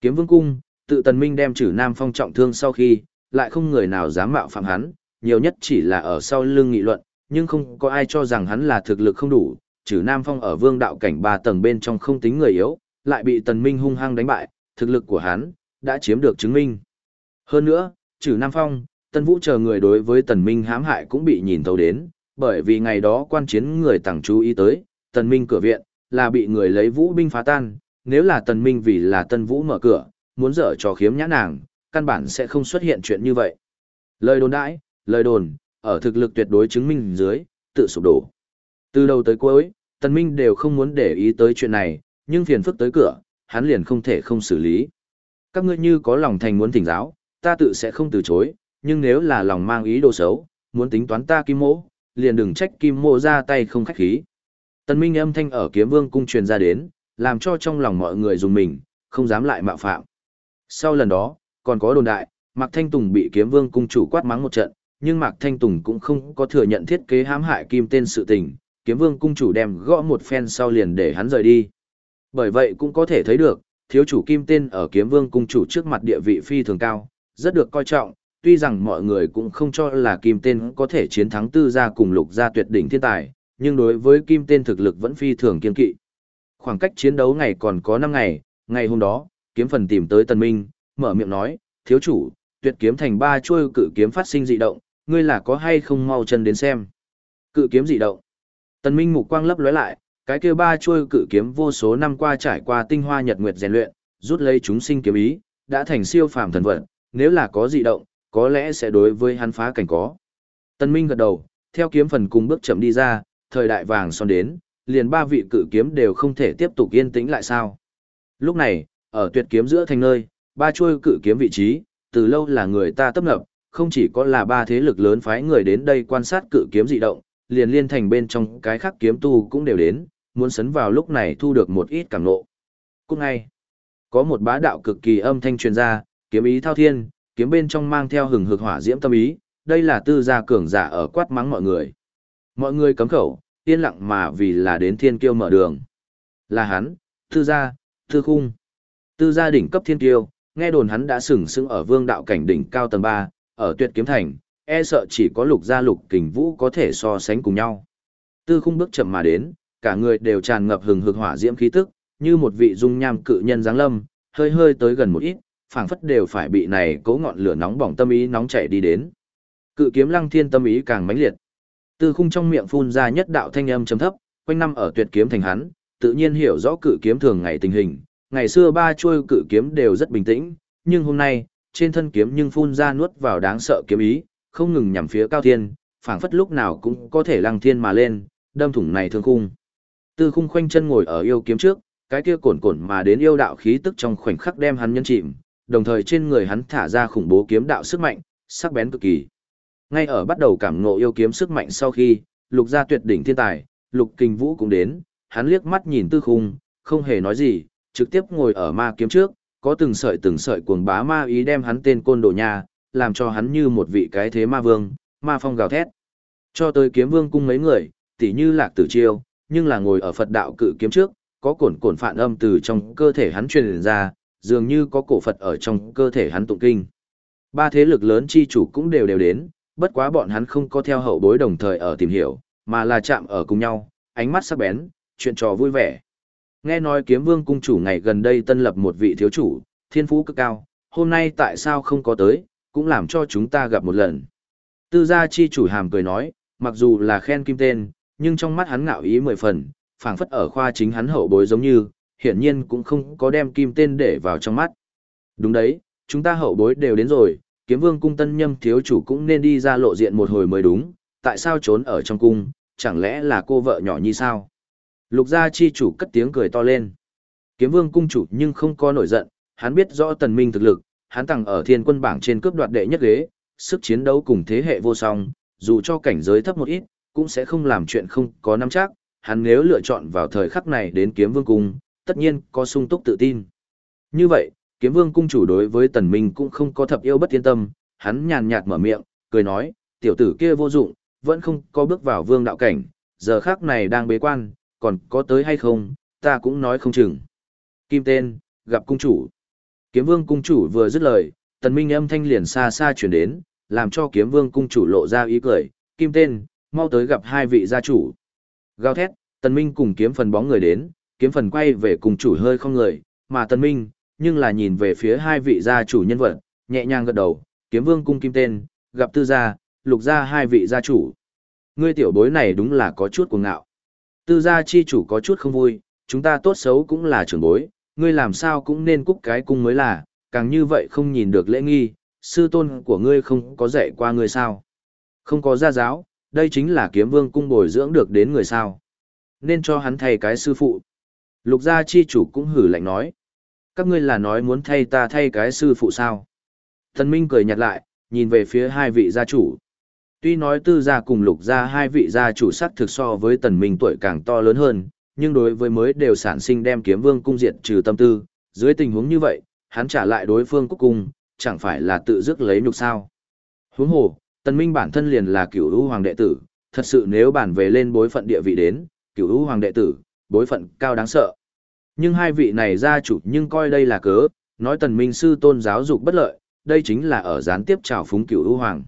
Kiếm Vương cung, tự Tần Minh đem trừ Nam Phong trọng thương sau khi, lại không người nào dám mạo phạm hắn, nhiều nhất chỉ là ở sau lưng nghị luận, nhưng không có ai cho rằng hắn là thực lực không đủ, trừ Nam Phong ở vương đạo cảnh 3 tầng bên trong không tính người yếu, lại bị Tần Minh hung hăng đánh bại, thực lực của hắn đã chiếm được chứng minh. Hơn nữa, trừ Nam Phong, Tân Vũ chờ người đối với Tần Minh hãm hại cũng bị nhìn thấu đến, bởi vì ngày đó quan chiến người tàng chú ý tới, Tần Minh cửa viện, là bị người lấy vũ binh phá tan, nếu là Tần Minh vì là Tân Vũ mở cửa, muốn dở trò khiếm nhã nàng, căn bản sẽ không xuất hiện chuyện như vậy. Lời đồn đãi, lời đồn, ở thực lực tuyệt đối chứng minh dưới, tự sụp đổ. Từ đầu tới cuối, Tần Minh đều không muốn để ý tới chuyện này, nhưng phiền phức tới cửa, hắn liền không thể không xử lý. Các ngươi như có lòng thành muốn thỉnh giáo, ta tự sẽ không từ chối, nhưng nếu là lòng mang ý đồ xấu, muốn tính toán ta kim mỗ, liền đừng trách kim mỗ ra tay không khách khí. Tần Minh âm thanh ở kiếm vương cung truyền ra đến, làm cho trong lòng mọi người dùng mình, không dám lại mạo phạm. Sau lần đó, còn có đồn đại, Mạc Thanh Tùng bị kiếm vương cung chủ quát mắng một trận, nhưng Mạc Thanh Tùng cũng không có thừa nhận thiết kế hãm hại kim tên sự tình, kiếm vương cung chủ đem gõ một phen sau liền để hắn rời đi. Bởi vậy cũng có thể thấy được, thiếu chủ kim tên ở kiếm vương cung chủ trước mặt địa vị phi thường cao, rất được coi trọng, tuy rằng mọi người cũng không cho là kim tên có thể chiến thắng tư gia cùng lục gia tuyệt đỉnh thiên tài, nhưng đối với kim tên thực lực vẫn phi thường kiên kỵ. Khoảng cách chiến đấu ngày còn có 5 ngày, ngày hôm đó, kiếm phần tìm tới Tần Minh, mở miệng nói, thiếu chủ, tuyệt kiếm thành ba chuôi cự kiếm phát sinh dị động, ngươi là có hay không mau chân đến xem. Cự kiếm dị động. Tần Minh mục quang lấp lóe lại, cái kia ba chuôi cự kiếm vô số năm qua trải qua tinh hoa nhật nguyệt rèn luyện, rút lấy chúng sinh kiếm ý, đã thành siêu phàm thần vật, nếu là có dị động, có lẽ sẽ đối với hắn phá cảnh có. Tần Minh gật đầu, theo kiếm phần cùng bước chậm đi ra, thời đại vàng son đến, liền ba vị cự kiếm đều không thể tiếp tục yên tĩnh lại sao. Lúc này, ở tuyệt kiếm giữa thành nơi, ba chuôi cự kiếm vị trí, từ lâu là người ta tấp nập, không chỉ có là ba thế lực lớn phái người đến đây quan sát cự kiếm dị động, liền liên thành bên trong cái khác kiếm tu cũng đều đến, muốn sấn vào lúc này thu được một ít cảm nộ. Cũng ngay, có một bá đạo cực kỳ âm thanh truyền ra, kiếm ý thao thiên, kiếm bên trong mang theo hừng hực hỏa diễm tâm ý, đây là tư gia cường giả ở quát mắng mọi người. Mọi người cấm khẩu, yên lặng mà vì là đến thiên kiêu mở đường. Là hắn, tư gia, tư khung. Tư gia đỉnh cấp thiên kiêu, nghe đồn hắn đã sừng sững ở vương đạo cảnh đỉnh cao tầng 3, ở tuyệt kiếm thành, e sợ chỉ có lục gia lục kình vũ có thể so sánh cùng nhau. Tư khung bước chậm mà đến, cả người đều tràn ngập hừng hực hỏa diễm khí tức, như một vị dung nham cự nhân giáng lâm, hơi hơi tới gần một ít, phảng phất đều phải bị này cố ngọn lửa nóng bỏng tâm ý nóng chảy đi đến. Cự kiếm lăng thiên tâm ý càng mãnh liệt. Tư khung trong miệng phun ra nhất đạo thanh âm trầm thấp, quanh năm ở tuyệt kiếm thành hắn, tự nhiên hiểu rõ cự kiếm thường ngày tình hình, ngày xưa ba chuôi cự kiếm đều rất bình tĩnh, nhưng hôm nay, trên thân kiếm nhưng phun ra nuốt vào đáng sợ kiếm ý, không ngừng nhằm phía cao thiên, phảng phất lúc nào cũng có thể lăng thiên mà lên, đâm thủng này thương khung. Tư khung khoanh chân ngồi ở yêu kiếm trước, cái kia cồn cồn mà đến yêu đạo khí tức trong khoảnh khắc đem hắn nhân chìm, đồng thời trên người hắn thả ra khủng bố kiếm đạo sức mạnh, sắc bén cực kỳ. Ngay ở bắt đầu cảm ngộ yêu kiếm sức mạnh sau khi, lục gia tuyệt đỉnh thiên tài, lục kinh vũ cũng đến, hắn liếc mắt nhìn tư khung, không hề nói gì, trực tiếp ngồi ở ma kiếm trước, có từng sợi từng sợi cuồng bá ma ý đem hắn tên côn đồ nhà, làm cho hắn như một vị cái thế ma vương, ma phong gào thét. Cho tới kiếm vương cung mấy người, tỉ như lạc tử chiêu, nhưng là ngồi ở Phật đạo cự kiếm trước, có cổn cổn phản âm từ trong cơ thể hắn truyền ra, dường như có cổ Phật ở trong cơ thể hắn tụng kinh. Ba thế lực lớn chi chủ cũng đều đều đến, bất quá bọn hắn không có theo hậu bối đồng thời ở tìm hiểu, mà là chạm ở cùng nhau, ánh mắt sắc bén, chuyện trò vui vẻ. Nghe nói kiếm vương cung chủ ngày gần đây tân lập một vị thiếu chủ, thiên phú cực cao, hôm nay tại sao không có tới, cũng làm cho chúng ta gặp một lần. Tư gia chi chủ hàm cười nói, mặc dù là khen kim tên, nhưng trong mắt hắn ngạo ý mười phần, phảng phất ở khoa chính hắn hậu bối giống như, hiển nhiên cũng không có đem kim tên để vào trong mắt. Đúng đấy, chúng ta hậu bối đều đến rồi, kiếm vương cung tân nhâm thiếu chủ cũng nên đi ra lộ diện một hồi mới đúng, tại sao trốn ở trong cung, chẳng lẽ là cô vợ nhỏ như sao? Lục gia chi chủ cất tiếng cười to lên. Kiếm vương cung chủ nhưng không có nổi giận, hắn biết rõ tần minh thực lực, hắn tặng ở thiên quân bảng trên cướp đoạt đệ nhất ghế, sức chiến đấu cùng thế hệ vô song, dù cho cảnh giới thấp một ít, cũng sẽ không làm chuyện không có nắm chắc, hắn nếu lựa chọn vào thời khắc này đến kiếm vương cung, tất nhiên có sung túc tự tin. Như vậy, kiếm vương cung chủ đối với tần minh cũng không có thập yêu bất thiên tâm, hắn nhàn nhạt mở miệng, cười nói, tiểu tử kia vô dụng, vẫn không có bước vào vương đạo cảnh, giờ khắc này đang bế quan, còn có tới hay không, ta cũng nói không chừng. Kim tên, gặp cung chủ. Kiếm vương cung chủ vừa dứt lời, tần minh âm thanh liền xa xa truyền đến, làm cho kiếm vương cung chủ lộ ra ý cười, kim tên, mau tới gặp hai vị gia chủ. Gào thét, tần minh cùng kiếm phần bóng người đến, kiếm phần quay về cùng chủ hơi không người, mà tân minh, nhưng là nhìn về phía hai vị gia chủ nhân vật, nhẹ nhàng gật đầu, kiếm vương cung kim tên, gặp tư gia, lục gia hai vị gia chủ. Ngươi tiểu bối này đúng là có chút cuồng ngạo. Tư gia chi chủ có chút không vui, chúng ta tốt xấu cũng là trưởng bối, ngươi làm sao cũng nên cúc cái cung mới là, càng như vậy không nhìn được lễ nghi, sư tôn của ngươi không có dạy qua ngươi sao. Không có gia giáo, đây chính là kiếm vương cung bồi dưỡng được đến người sao. Nên cho hắn thầy cái sư phụ. Lục gia chi chủ cũng hử lạnh nói. Các ngươi là nói muốn thay ta thay cái sư phụ sao. Thần Minh cười nhạt lại, nhìn về phía hai vị gia chủ. Tuy nói tư gia cùng lục gia hai vị gia chủ sắc thực so với tần minh tuổi càng to lớn hơn, nhưng đối với mới đều sản sinh đem kiếm vương cung diệt trừ tâm tư, dưới tình huống như vậy, hắn trả lại đối phương quốc cung, chẳng phải là tự dứt lấy nhục sao. Huống hồ, tần minh bản thân liền là cửu lũ hoàng đệ tử, thật sự nếu bản về lên bối phận địa vị đến, cửu lũ hoàng đệ tử, bối phận cao đáng sợ. Nhưng hai vị này gia chủ nhưng coi đây là cớ, nói tần minh sư tôn giáo dục bất lợi, đây chính là ở gián tiếp trào phúng cửu ưu hoàng.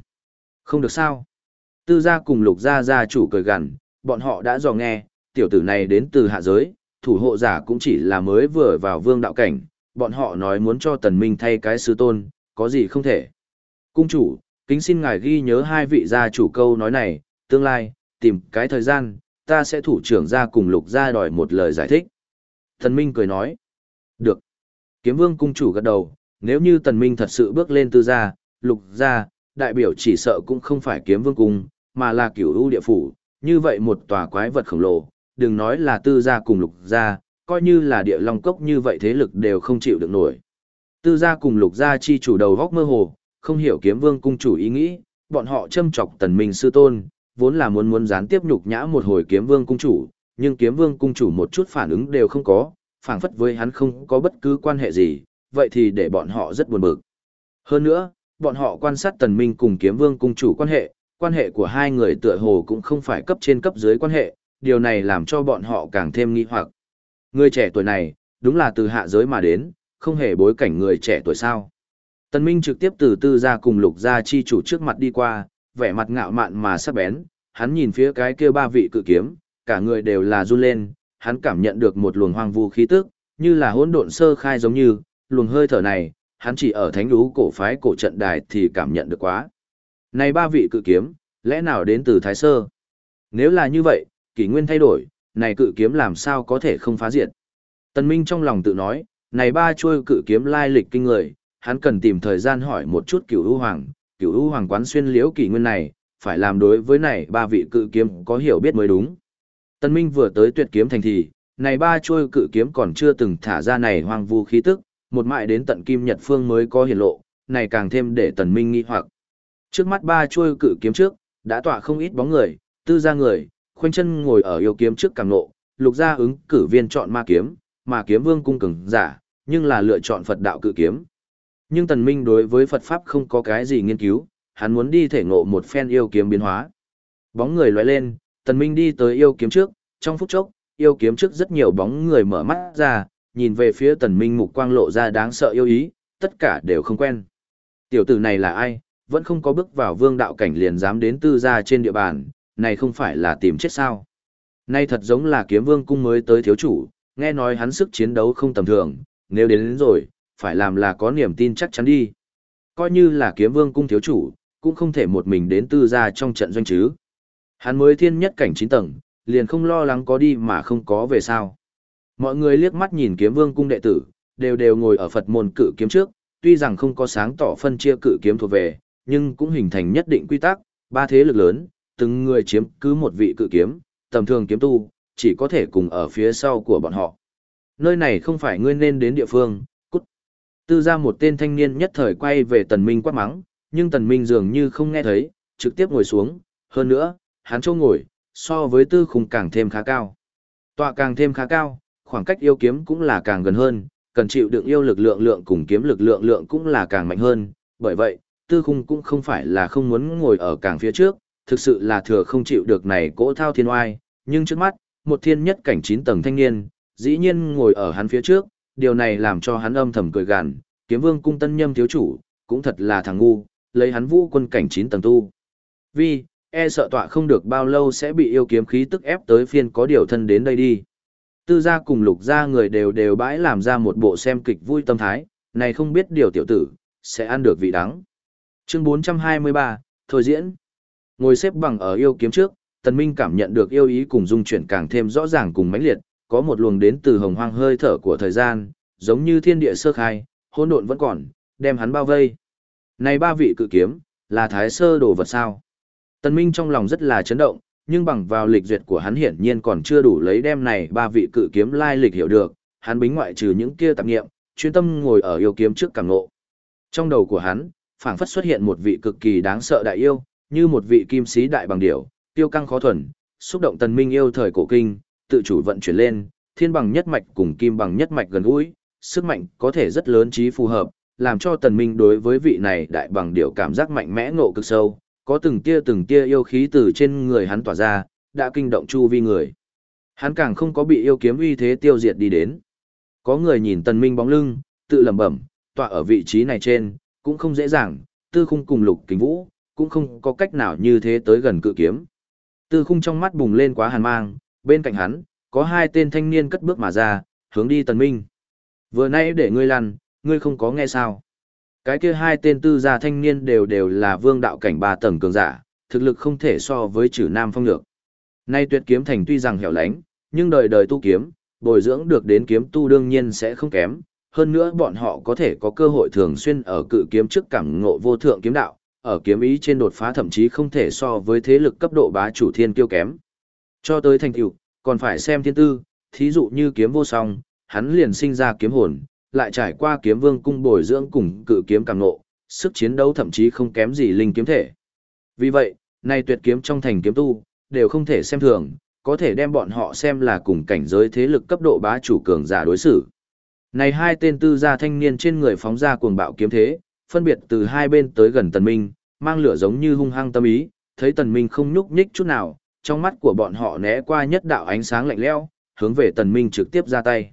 Không được sao. Tư gia cùng lục gia gia chủ cười gằn, bọn họ đã dò nghe, tiểu tử này đến từ hạ giới, thủ hộ giả cũng chỉ là mới vừa vào vương đạo cảnh, bọn họ nói muốn cho tần minh thay cái sư tôn, có gì không thể. Cung chủ, kính xin ngài ghi nhớ hai vị gia chủ câu nói này, tương lai, tìm cái thời gian, ta sẽ thủ trưởng ra cùng lục gia đòi một lời giải thích. Thần minh cười nói, được. Kiếm vương cung chủ gật đầu, nếu như tần minh thật sự bước lên tư gia, lục gia, đại biểu chỉ sợ cũng không phải kiếm vương cung, mà là cửu u địa phủ, như vậy một tòa quái vật khổng lồ, đừng nói là tư gia cùng lục gia, coi như là địa long cốc như vậy thế lực đều không chịu được nổi. Tư gia cùng lục gia chi chủ đầu góc mơ hồ, không hiểu kiếm vương cung chủ ý nghĩ, bọn họ châm chọc tần minh sư tôn, vốn là muốn muốn gián tiếp nhục nhã một hồi kiếm vương cung chủ, nhưng kiếm vương cung chủ một chút phản ứng đều không có, phảng phất với hắn không có bất cứ quan hệ gì, vậy thì để bọn họ rất buồn bực. Hơn nữa, bọn họ quan sát tần minh cùng kiếm vương cung chủ quan hệ, quan hệ của hai người tựa hồ cũng không phải cấp trên cấp dưới quan hệ, điều này làm cho bọn họ càng thêm nghi hoặc. Người trẻ tuổi này, đúng là từ hạ giới mà đến, không hề bối cảnh người trẻ tuổi sao. Tần Minh trực tiếp từ tư gia cùng lục gia chi chủ trước mặt đi qua, vẻ mặt ngạo mạn mà sắc bén, hắn nhìn phía cái kia ba vị cự kiếm, cả người đều là run lên, hắn cảm nhận được một luồng hoang vu khí tức, như là hỗn độn sơ khai giống như, luồng hơi thở này, hắn chỉ ở thánh lũ cổ phái cổ trận đài thì cảm nhận được quá. Này ba vị cự kiếm, lẽ nào đến từ Thái Sơ? Nếu là như vậy, kỷ nguyên thay đổi, này cự kiếm làm sao có thể không phá diệt. Tần Minh trong lòng tự nói, này ba chuôi cự kiếm lai lịch kinh người, hắn cần tìm thời gian hỏi một chút cửu u hoàng, cửu u hoàng quán xuyên liễu kỷ nguyên này, phải làm đối với này ba vị cự kiếm có hiểu biết mới đúng. Tần Minh vừa tới tuyệt kiếm thành thì, này ba chuôi cự kiếm còn chưa từng thả ra này hoang vu khí tức, một mại đến tận kim nhật phương mới có hiển lộ, này càng thêm để Tần Minh nghi hoặc. Trước mắt ba chuôi cự kiếm trước, đã tỏa không ít bóng người, tư ra người, khoanh chân ngồi ở yêu kiếm trước càng nộ, lục gia ứng cử viên chọn ma kiếm, mà kiếm vương cung cường giả, nhưng là lựa chọn Phật đạo cự kiếm. Nhưng Tần Minh đối với Phật Pháp không có cái gì nghiên cứu, hắn muốn đi thể ngộ một phen yêu kiếm biến hóa. Bóng người lóe lên, Tần Minh đi tới yêu kiếm trước, trong phút chốc, yêu kiếm trước rất nhiều bóng người mở mắt ra, nhìn về phía Tần Minh mục quang lộ ra đáng sợ yêu ý, tất cả đều không quen. Tiểu tử này là ai, vẫn không có bước vào vương đạo cảnh liền dám đến tư gia trên địa bàn, này không phải là tìm chết sao. Nay thật giống là kiếm vương cung mới tới thiếu chủ, nghe nói hắn sức chiến đấu không tầm thường, nếu đến, đến rồi, phải làm là có niềm tin chắc chắn đi. Coi như là kiếm vương cung thiếu chủ, cũng không thể một mình đến tư gia trong trận doanh chứ. Hắn mới thiên nhất cảnh 9 tầng, liền không lo lắng có đi mà không có về sao. Mọi người liếc mắt nhìn kiếm vương cung đệ tử, đều đều ngồi ở Phật môn cử kiếm trước, tuy rằng không có sáng tỏ phân chia cử kiếm thuộc về, nhưng cũng hình thành nhất định quy tắc, ba thế lực lớn, từng người chiếm cứ một vị cự kiếm, tầm thường kiếm tu, chỉ có thể cùng ở phía sau của bọn họ. Nơi này không phải ngươi nên đến địa phương, cút. Tư ra một tên thanh niên nhất thời quay về tần minh quát mắng, nhưng tần minh dường như không nghe thấy, trực tiếp ngồi xuống, hơn nữa, hắn châu ngồi, so với tư khung càng thêm khá cao. Tọa càng thêm khá cao, khoảng cách yêu kiếm cũng là càng gần hơn, cần chịu đựng yêu lực lượng lượng cùng kiếm lực lượng lượng cũng là càng mạnh hơn, bởi vậy, tư khung cũng không phải là không muốn ngồi ở càng phía trước, thực sự là thừa không chịu được này cỗ thao thiên oai, nhưng trước mắt, một thiên nhất cảnh 9 tầng thanh niên, dĩ nhiên ngồi ở hắn phía trước, điều này làm cho hắn âm thầm cười gằn, kiếm vương cung tân nhâm thiếu chủ, cũng thật là thằng ngu, lấy hắn vũ quân cảnh 9 tầng tu. Vì, e sợ tọa không được bao lâu sẽ bị yêu kiếm khí tức ép tới phiên có điều thân đến đây đi. Tư gia cùng lục gia người đều đều bãi làm ra một bộ xem kịch vui tâm thái, này không biết điều tiểu tử, sẽ ăn được vị đắng. Chương 423, Thôi diễn. Ngồi xếp bằng ở yêu kiếm trước, Tần Minh cảm nhận được yêu ý cùng dung chuyển càng thêm rõ ràng cùng mãnh liệt, có một luồng đến từ hồng hoang hơi thở của thời gian, giống như thiên địa sơ khai, hỗn độn vẫn còn, đem hắn bao vây. Này ba vị cự kiếm, là thái sơ đồ vật sao? Tần Minh trong lòng rất là chấn động, nhưng bằng vào lịch duyệt của hắn hiển nhiên còn chưa đủ lấy đem này ba vị cự kiếm lai lịch hiểu được, hắn bính ngoại trừ những kia tạp nghiệm, chuyên tâm ngồi ở yêu kiếm trước cảm ngộ. Trong đầu của hắn, phảng phất xuất hiện một vị cực kỳ đáng sợ đại yêu, như một vị kim sĩ đại bằng điểu, tiêu căng khó thuần, xúc động tần minh yêu thời cổ kinh, tự chủ vận chuyển lên, thiên bằng nhất mạch cùng kim bằng nhất mạch gần gũi, sức mạnh có thể rất lớn trí phù hợp, làm cho tần minh đối với vị này đại bằng điểu cảm giác mạnh mẽ ngộ cực sâu, có từng tia từng tia yêu khí từ trên người hắn tỏa ra, đã kinh động chu vi người. Hắn càng không có bị yêu kiếm uy thế tiêu diệt đi đến. Có người nhìn tần minh bóng lưng, tự lẩm bẩm, tọa ở vị trí này trên, cũng không dễ dàng, tư khung cùng lục kính vũ, cũng không có cách nào như thế tới gần cự kiếm. Tư khung trong mắt bùng lên quá hàn mang, bên cạnh hắn, có hai tên thanh niên cất bước mà ra, hướng đi tần minh. Vừa nãy để ngươi lăn, ngươi không có nghe sao. Cái kia hai tên tư gia thanh niên đều đều là vương đạo cảnh ba tầng cường giả, thực lực không thể so với chử nam phong lược. Nay tuyệt kiếm thành tuy rằng hẻo lánh, nhưng đời đời tu kiếm, bồi dưỡng được đến kiếm tu đương nhiên sẽ không kém. Hơn nữa bọn họ có thể có cơ hội thường xuyên ở cự kiếm trước cảm ngộ vô thượng kiếm đạo, ở kiếm ý trên đột phá thậm chí không thể so với thế lực cấp độ bá chủ thiên kiêu kém. Cho tới thành tựu, còn phải xem thiên tư, thí dụ như kiếm vô song, hắn liền sinh ra kiếm hồn, lại trải qua kiếm vương cung bồi dưỡng cùng cự kiếm càng nộ, sức chiến đấu thậm chí không kém gì linh kiếm thể. Vì vậy, nay tuyệt kiếm trong thành kiếm tu, đều không thể xem thường, có thể đem bọn họ xem là cùng cảnh giới thế lực cấp độ bá chủ cường giả đối xử. Này hai tên tư gia thanh niên trên người phóng ra cuồng bạo kiếm thế, phân biệt từ hai bên tới gần tần minh, mang lửa giống như hung hăng tâm ý, thấy tần minh không nhúc nhích chút nào, trong mắt của bọn họ né qua nhất đạo ánh sáng lạnh lẽo, hướng về tần minh trực tiếp ra tay.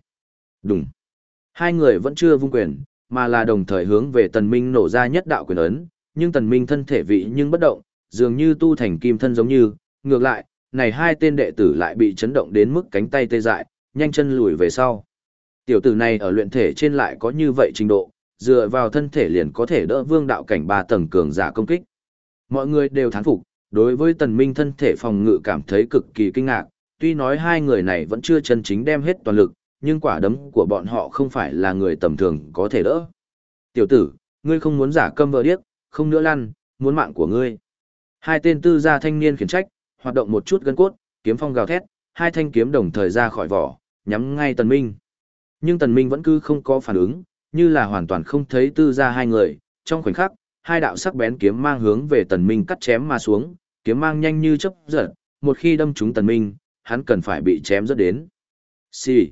Đùng. Hai người vẫn chưa vung quyền, mà là đồng thời hướng về tần minh nổ ra nhất đạo quyền ấn, nhưng tần minh thân thể vị nhưng bất động, dường như tu thành kim thân giống như, ngược lại, này hai tên đệ tử lại bị chấn động đến mức cánh tay tê dại, nhanh chân lùi về sau. Tiểu tử này ở luyện thể trên lại có như vậy trình độ, dựa vào thân thể liền có thể đỡ vương đạo cảnh ba tầng cường giả công kích. Mọi người đều thán phục, đối với tần minh thân thể phòng ngự cảm thấy cực kỳ kinh ngạc, tuy nói hai người này vẫn chưa chân chính đem hết toàn lực, nhưng quả đấm của bọn họ không phải là người tầm thường có thể đỡ. Tiểu tử, ngươi không muốn giả câm vợ điếc, không nữa lăn, muốn mạng của ngươi. Hai tên tư gia thanh niên khiển trách, hoạt động một chút gân cốt, kiếm phong gào thét, hai thanh kiếm đồng thời ra khỏi vỏ, nhắm ngay Tần Minh. Nhưng Tần Minh vẫn cứ không có phản ứng, như là hoàn toàn không thấy tư gia hai người, trong khoảnh khắc, hai đạo sắc bén kiếm mang hướng về Tần Minh cắt chém mà xuống, kiếm mang nhanh như chớp giật, một khi đâm trúng Tần Minh, hắn cần phải bị chém rất đến. Xì.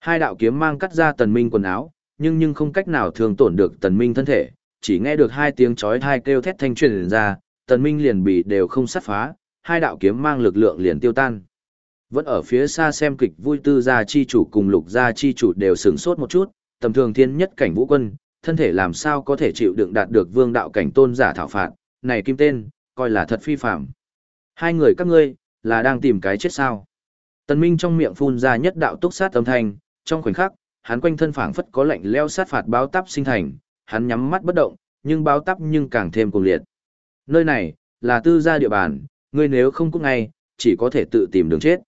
Hai đạo kiếm mang cắt ra Tần Minh quần áo, nhưng nhưng không cách nào thương tổn được Tần Minh thân thể, chỉ nghe được hai tiếng chói tai kêu thét thanh truyền ra, Tần Minh liền bị đều không sát phá, hai đạo kiếm mang lực lượng liền tiêu tan. Vẫn ở phía xa xem kịch vui tư gia chi chủ cùng lục gia chi chủ đều sửng sốt một chút, tầm thường thiên nhất cảnh vũ quân, thân thể làm sao có thể chịu đựng đạt được vương đạo cảnh tôn giả thảo phạt, này kim tên, coi là thật phi phạm. Hai người các ngươi, là đang tìm cái chết sao. Tần Minh trong miệng phun ra nhất đạo túc sát âm thanh, trong khoảnh khắc, hắn quanh thân phảng phất có lạnh leo sát phạt báo táp sinh thành, hắn nhắm mắt bất động, nhưng báo táp nhưng càng thêm cuồng liệt. Nơi này, là tư gia địa bàn, ngươi nếu không cút ngay, chỉ có thể tự tìm đường chết.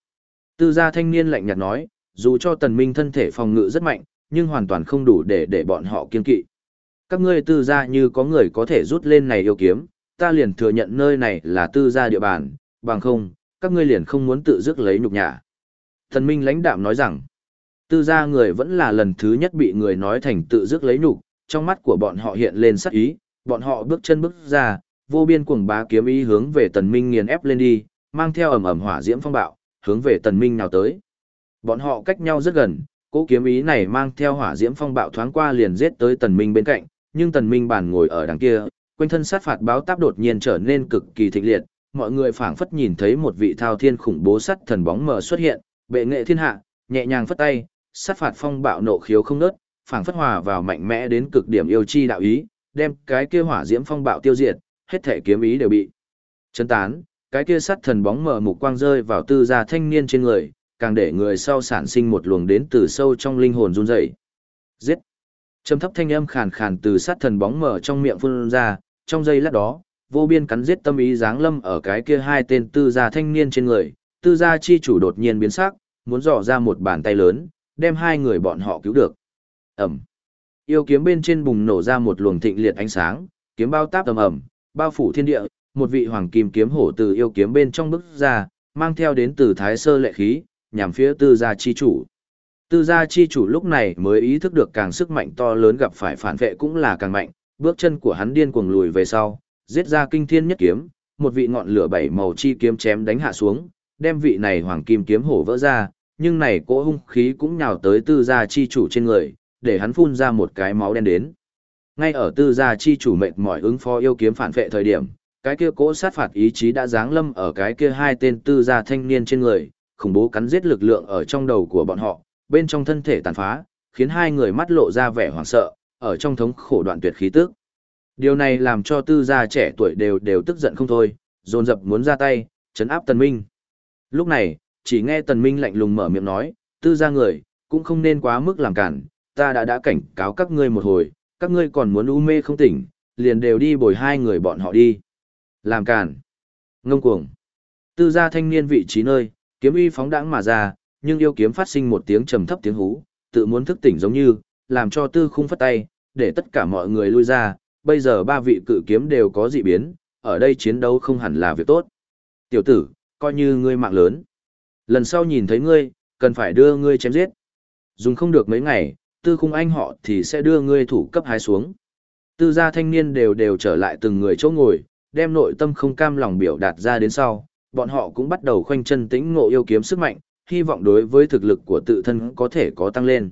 Tư gia thanh niên lạnh nhạt nói, dù cho tần minh thân thể phòng ngự rất mạnh, nhưng hoàn toàn không đủ để để bọn họ kiên kỵ. Các ngươi tư gia như có người có thể rút lên này yêu kiếm, ta liền thừa nhận nơi này là tư gia địa bàn, bằng không, các ngươi liền không muốn tự dứt lấy nhục nhã. thần minh lãnh đạm nói rằng, tư gia người vẫn là lần thứ nhất bị người nói thành tự dứt lấy nhục, trong mắt của bọn họ hiện lên sắc ý, bọn họ bước chân bước ra, vô biên cuồng bá kiếm ý hướng về tần minh nghiền ép lên đi, mang theo ầm ầm hỏa diễm phong bạo, hướng về tần minh nào tới. Bọn họ cách nhau rất gần, cỗ kiếm ý này mang theo hỏa diễm phong bạo thoáng qua liền giết tới tần minh bên cạnh, nhưng tần minh bàn ngồi ở đằng kia, quanh thân sát phạt báo táp đột nhiên trở nên cực kỳ thịnh liệt, mọi người phảng phất nhìn thấy một vị thao thiên khủng bố sắt thần bóng mờ xuất hiện, bệ nghệ thiên hạ, nhẹ nhàng phất tay, sát phạt phong bạo nộ khiếu không nớt, phảng phất hòa vào mạnh mẽ đến cực điểm yêu chi đạo ý, đem cái kia hỏa diễm phong bạo tiêu diệt, hết thể kiếm ý đều bị chấn tán, cái kia sát thần bóng mở mục quang rơi vào tư gia thanh niên trên người, càng để người sau sản sinh một luồng đến từ sâu trong linh hồn run rẩy. Giết! Trầm thấp thanh âm khàn khàn từ sát thần bóng mở trong miệng phun ra, trong giây lát đó, vô biên cắn giết tâm ý giáng lâm ở cái kia hai tên tư gia thanh niên trên người, tư gia chi chủ đột nhiên biến sắc, muốn dò ra một bàn tay lớn, đem hai người bọn họ cứu được. Ẩm! Yêu kiếm bên trên bùng nổ ra một luồng thịnh liệt ánh sáng, kiếm bao táp ầm ầm, bao phủ thiên địa, một vị hoàng kim kiếm hổ từ yêu kiếm bên trong bức ra, mang theo đến từ thái sơ lệ khí, nhằm phía tư gia chi chủ. Tư gia chi chủ lúc này mới ý thức được càng sức mạnh to lớn gặp phải phản vệ cũng là càng mạnh, bước chân của hắn điên cuồng lùi về sau, giết ra kinh thiên nhất kiếm, một vị ngọn lửa bảy màu chi kiếm chém đánh hạ xuống, đem vị này hoàng kim kiếm hổ vỡ ra, nhưng này cỗ hung khí cũng nhào tới tư gia chi chủ trên người, để hắn phun ra một cái máu đen đến. Ngay ở tư gia chi chủ mệt mỏi ứng phó yêu kiếm phản vệ thời điểm, cái kia cỗ sát phạt ý chí đã giáng lâm ở cái kia hai tên tư gia thanh niên trên người, khủng bố cắn giết lực lượng ở trong đầu của bọn họ, bên trong thân thể tàn phá, khiến hai người mắt lộ ra vẻ hoảng sợ, ở trong thống khổ đoạn tuyệt khí tức. Điều này làm cho tư gia trẻ tuổi đều đều tức giận không thôi, dồn dập muốn ra tay, chấn áp Tần Minh. Lúc này, chỉ nghe Tần Minh lạnh lùng mở miệng nói, tư gia người, cũng không nên quá mức làm cản, ta đã đã cảnh cáo các ngươi một hồi, các ngươi còn muốn u mê không tỉnh, liền đều đi bồi hai người bọn họ đi. Làm cản. Ngông cuồng. Tư gia thanh niên vị trí nơi, kiếm uy phóng đãng mà ra, nhưng yêu kiếm phát sinh một tiếng trầm thấp tiếng hú, tự muốn thức tỉnh giống như, làm cho tư khung phất tay, để tất cả mọi người lui ra, bây giờ ba vị cự kiếm đều có dị biến, ở đây chiến đấu không hẳn là việc tốt. Tiểu tử, coi như ngươi mạng lớn. Lần sau nhìn thấy ngươi, cần phải đưa ngươi chém giết. Dùng không được mấy ngày, tư khung anh họ thì sẽ đưa ngươi thủ cấp hái xuống. Tư gia thanh niên đều đều trở lại từng người chỗ ngồi, đem nội tâm không cam lòng biểu đạt ra đến sau, bọn họ cũng bắt đầu khoanh chân tĩnh ngộ yêu kiếm sức mạnh, hy vọng đối với thực lực của tự thân có thể có tăng lên.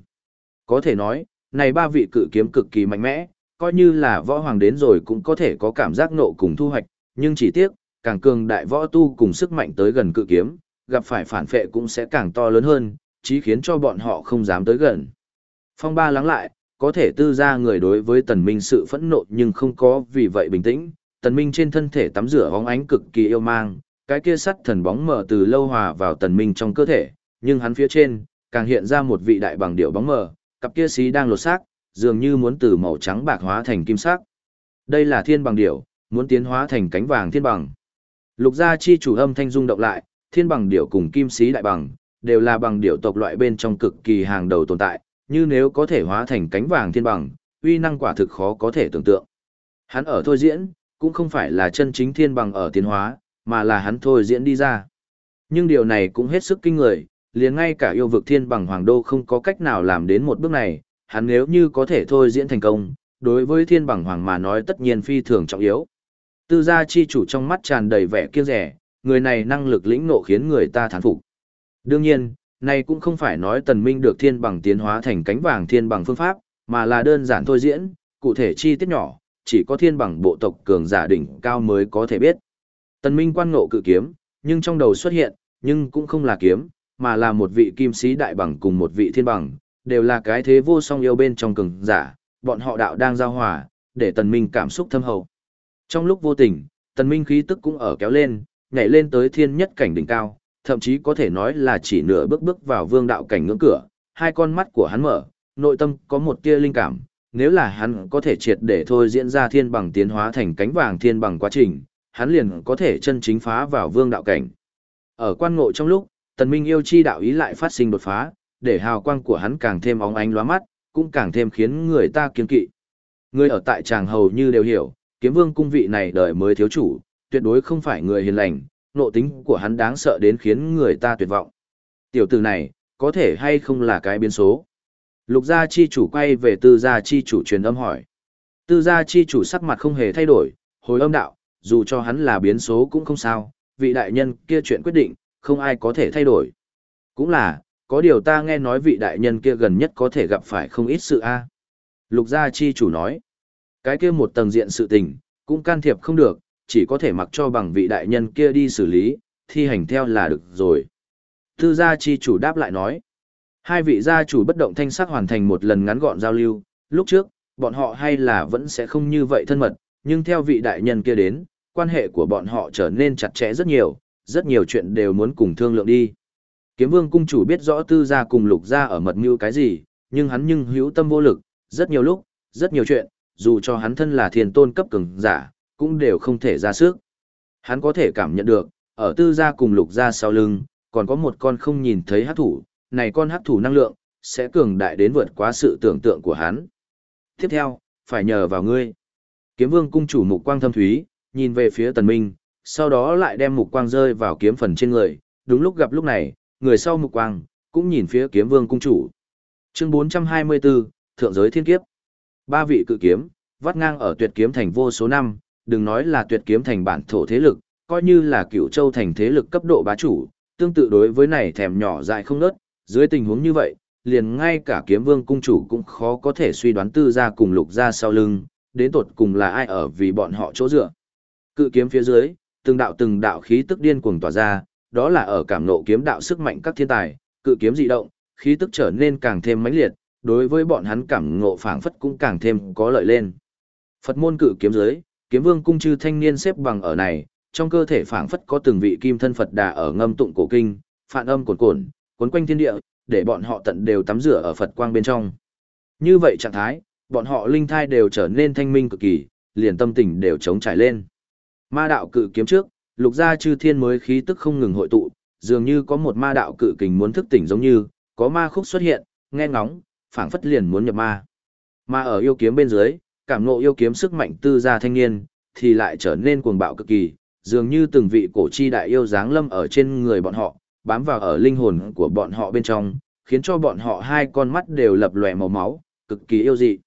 Có thể nói, này ba vị cự kiếm cực kỳ mạnh mẽ, coi như là võ hoàng đến rồi cũng có thể có cảm giác nộ cùng thu hoạch, nhưng chỉ tiếc, càng cường đại võ tu cùng sức mạnh tới gần cự kiếm, gặp phải phản phệ cũng sẽ càng to lớn hơn, chí khiến cho bọn họ không dám tới gần. Phong ba lắng lại, có thể tư ra người đối với tần minh sự phẫn nộ nhưng không có vì vậy bình tĩnh, tần minh trên thân thể tắm rửa bóng ánh cực kỳ yêu mang, cái kia sắt thần bóng mở từ lâu hòa vào tần minh trong cơ thể, nhưng hắn phía trên, càng hiện ra một vị đại bằng điệu bóng mờ, cặp kia xí đang lột xác, dường như muốn từ màu trắng bạc hóa thành kim sắc. Đây là thiên bằng điểu muốn tiến hóa thành cánh vàng thiên bằng. Lục gia chi chủ âm thanh rung động lại, thiên bằng điểu cùng kim sĩ đại bằng, đều là bằng điểu tộc loại bên trong cực kỳ hàng đầu tồn tại, như nếu có thể hóa thành cánh vàng thiên bằng, uy năng quả thực khó có thể tưởng tượng. Hắn ở thôi diễn, cũng không phải là chân chính thiên bằng ở tiến hóa, mà là hắn thôi diễn đi ra. Nhưng điều này cũng hết sức kinh người, liền ngay cả yêu vực thiên bằng hoàng đô không có cách nào làm đến một bước này, hắn nếu như có thể thôi diễn thành công, đối với thiên bằng hoàng mà nói tất nhiên phi thường trọng yếu. Tư gia chi chủ trong mắt tràn đầy vẻ kiêng rẻ, người này năng lực lĩnh nộ khiến người ta thán phục. Đương nhiên, này cũng không phải nói tần minh được thiên bằng tiến hóa thành cánh vàng thiên bằng phương pháp, mà là đơn giản thôi diễn, cụ thể chi tiết nhỏ, chỉ có thiên bằng bộ tộc cường giả đỉnh cao mới có thể biết. Tần minh quan ngộ cự kiếm, nhưng trong đầu xuất hiện, nhưng cũng không là kiếm, mà là một vị kim sĩ đại bằng cùng một vị thiên bằng, đều là cái thế vô song yêu bên trong cường giả, bọn họ đạo đang giao hòa, để tần minh cảm xúc thâm hậu. Trong lúc vô tình, tần minh khí tức cũng ở kéo lên, nhảy lên tới thiên nhất cảnh đỉnh cao, thậm chí có thể nói là chỉ nửa bước bước vào vương đạo cảnh ngưỡng cửa, hai con mắt của hắn mở, nội tâm có một tia linh cảm, nếu là hắn có thể triệt để thôi diễn ra thiên bằng tiến hóa thành cánh vàng thiên bằng quá trình, hắn liền có thể chân chính phá vào vương đạo cảnh. Ở quan ngộ trong lúc, tần minh yêu chi đạo ý lại phát sinh đột phá, để hào quang của hắn càng thêm óng ánh lóa mắt, cũng càng thêm khiến người ta kiên kỵ. Người ở tại tràng hầu như đều hiểu, kiếm vương cung vị này đời mới thiếu chủ, tuyệt đối không phải người hiền lành, nộ tính của hắn đáng sợ đến khiến người ta tuyệt vọng. Tiểu tử này, có thể hay không là cái biến số? Lục gia chi chủ quay về tư gia chi chủ truyền âm hỏi. Tư gia chi chủ sắc mặt không hề thay đổi, hồi âm đạo, dù cho hắn là biến số cũng không sao, vị đại nhân kia chuyện quyết định, không ai có thể thay đổi. Cũng là, có điều ta nghe nói vị đại nhân kia gần nhất có thể gặp phải không ít sự a. Lục gia chi chủ nói, cái kia một tầng diện sự tình, cũng can thiệp không được, chỉ có thể mặc cho bằng vị đại nhân kia đi xử lý, thi hành theo là được rồi. Tư gia chi chủ đáp lại nói, hai vị gia chủ bất động thanh sắc hoàn thành một lần ngắn gọn giao lưu, lúc trước, bọn họ hay là vẫn sẽ không như vậy thân mật, nhưng theo vị đại nhân kia đến, quan hệ của bọn họ trở nên chặt chẽ rất nhiều, rất nhiều chuyện đều muốn cùng thương lượng đi. Kiếm vương cung chủ biết rõ tư gia cùng lục gia ở mật mưu cái gì, nhưng hắn nhưng hữu tâm vô lực, rất nhiều lúc, rất nhiều chuyện, dù cho hắn thân là thiên tôn cấp cường giả, cũng đều không thể ra sức. Hắn có thể cảm nhận được, ở tư gia cùng lục gia sau lưng, còn có một con không nhìn thấy hắc thủ, này con hắc thủ năng lượng, sẽ cường đại đến vượt quá sự tưởng tượng của hắn. Tiếp theo, phải nhờ vào ngươi. Kiếm vương cung chủ mục quang thâm thúy, nhìn về phía tần minh, sau đó lại đem mục quang rơi vào kiếm phần trên người, đúng lúc gặp lúc này, người sau mục quang, cũng nhìn phía kiếm vương cung chủ. Chương 424, Thượng giới thiên kiếp. Ba vị cự kiếm, vắt ngang ở tuyệt kiếm thành vô số năm, đừng nói là tuyệt kiếm thành bản thổ thế lực, coi như là cửu châu thành thế lực cấp độ bá chủ, tương tự đối với này thèm nhỏ dại không nớt, dưới tình huống như vậy, liền ngay cả kiếm vương cung chủ cũng khó có thể suy đoán tư ra cùng lục ra sau lưng, đến tột cùng là ai ở vì bọn họ chỗ dựa. Cự kiếm phía dưới, từng đạo từng đạo khí tức điên cuồng tỏa ra, đó là ở cảm nộ kiếm đạo sức mạnh các thiên tài, cự kiếm dị động, khí tức trở nên càng thêm mãnh liệt, đối với bọn hắn cảm ngộ phảng phất cũng càng thêm có lợi lên. Phật môn cự kiếm dưới, kiếm vương cung chư thanh niên xếp bằng ở này, trong cơ thể phảng phất có từng vị kim thân Phật đà ở ngâm tụng cổ kinh, phản âm cồn cồn, cuốn quanh thiên địa, để bọn họ tận đều tắm rửa ở Phật quang bên trong. Như vậy trạng thái, bọn họ linh thai đều trở nên thanh minh cực kỳ, liền tâm tình đều chống trải lên. Ma đạo cự kiếm trước, lục gia chư thiên mới khí tức không ngừng hội tụ, dường như có một ma đạo cự kình muốn thức tỉnh giống như, có ma khúc xuất hiện, nghe ngóng, phảng phất liền muốn nhập ma. Ma ở yêu kiếm bên dưới, cảm ngộ yêu kiếm sức mạnh tư gia thanh niên, thì lại trở nên cuồng bạo cực kỳ, dường như từng vị cổ chi đại yêu dáng lâm ở trên người bọn họ, bám vào ở linh hồn của bọn họ bên trong, khiến cho bọn họ hai con mắt đều lập lòe màu máu, cực kỳ yêu dị.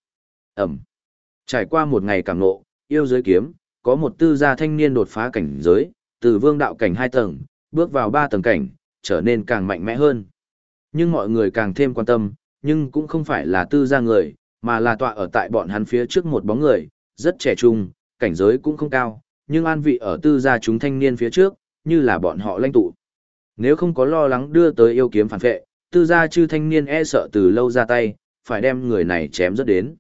Ẩm. Trải qua một ngày cảm ngộ, yêu giới kiếm, có một tư gia thanh niên đột phá cảnh giới, từ vương đạo cảnh hai tầng, bước vào ba tầng cảnh, trở nên càng mạnh mẽ hơn. Nhưng mọi người càng thêm quan tâm, nhưng cũng không phải là tư gia người, mà là tọa ở tại bọn hắn phía trước một bóng người, rất trẻ trung, cảnh giới cũng không cao, nhưng an vị ở tư gia chúng thanh niên phía trước, như là bọn họ lãnh tụ. Nếu không có lo lắng đưa tới yêu kiếm phản vệ, tư gia chư thanh niên e sợ từ lâu ra tay, phải đem người này chém rất đến.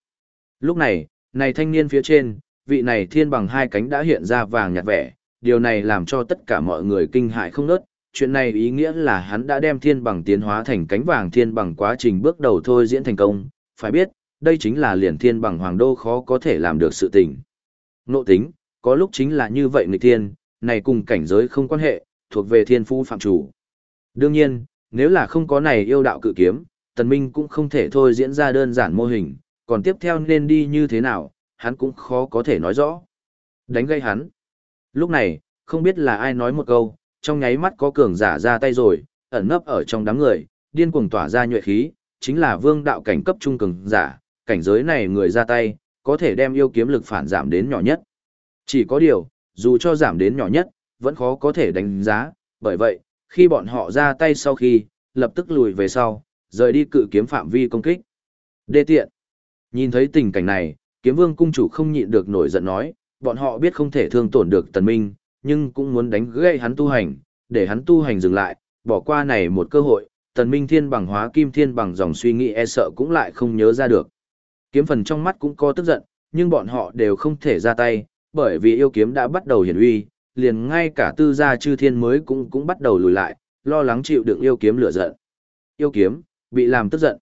Lúc này, này thanh niên phía trên, vị này thiên bằng hai cánh đã hiện ra vàng nhạt vẻ, điều này làm cho tất cả mọi người kinh hại không nớt. Chuyện này ý nghĩa là hắn đã đem thiên bằng tiến hóa thành cánh vàng thiên bằng quá trình bước đầu thôi diễn thành công. Phải biết, đây chính là liền thiên bằng hoàng đô khó có thể làm được sự tình. Nộ tính, có lúc chính là như vậy người thiên, này cùng cảnh giới không quan hệ, thuộc về thiên phú phạm chủ. Đương nhiên, nếu là không có này yêu đạo cự kiếm, tần minh cũng không thể thôi diễn ra đơn giản mô hình, còn tiếp theo nên đi như thế nào, hắn cũng khó có thể nói rõ. Đánh gây hắn. Lúc này, không biết là ai nói một câu, trong nháy mắt có cường giả ra tay rồi, ẩn nấp ở trong đám người, điên cuồng tỏa ra nhuệ khí, chính là vương đạo cảnh cấp trung cường giả, cảnh giới này người ra tay, có thể đem yêu kiếm lực phản giảm đến nhỏ nhất. Chỉ có điều, dù cho giảm đến nhỏ nhất, vẫn khó có thể đánh giá, bởi vậy, khi bọn họ ra tay sau khi, lập tức lùi về sau, rời đi cự kiếm phạm vi công kích. Đê tiện. Nhìn thấy tình cảnh này, kiếm vương cung chủ không nhịn được nổi giận nói, bọn họ biết không thể thương tổn được tần minh, nhưng cũng muốn đánh gãy hắn tu hành, để hắn tu hành dừng lại, bỏ qua này một cơ hội, tần minh thiên bằng hóa kim thiên bằng dòng suy nghĩ e sợ cũng lại không nhớ ra được. Kiếm phần trong mắt cũng có tức giận, nhưng bọn họ đều không thể ra tay, bởi vì yêu kiếm đã bắt đầu hiển uy, liền ngay cả tư gia chư thiên mới cũng cũng bắt đầu lùi lại, lo lắng chịu đựng yêu kiếm lửa giận. Yêu kiếm, bị làm tức giận.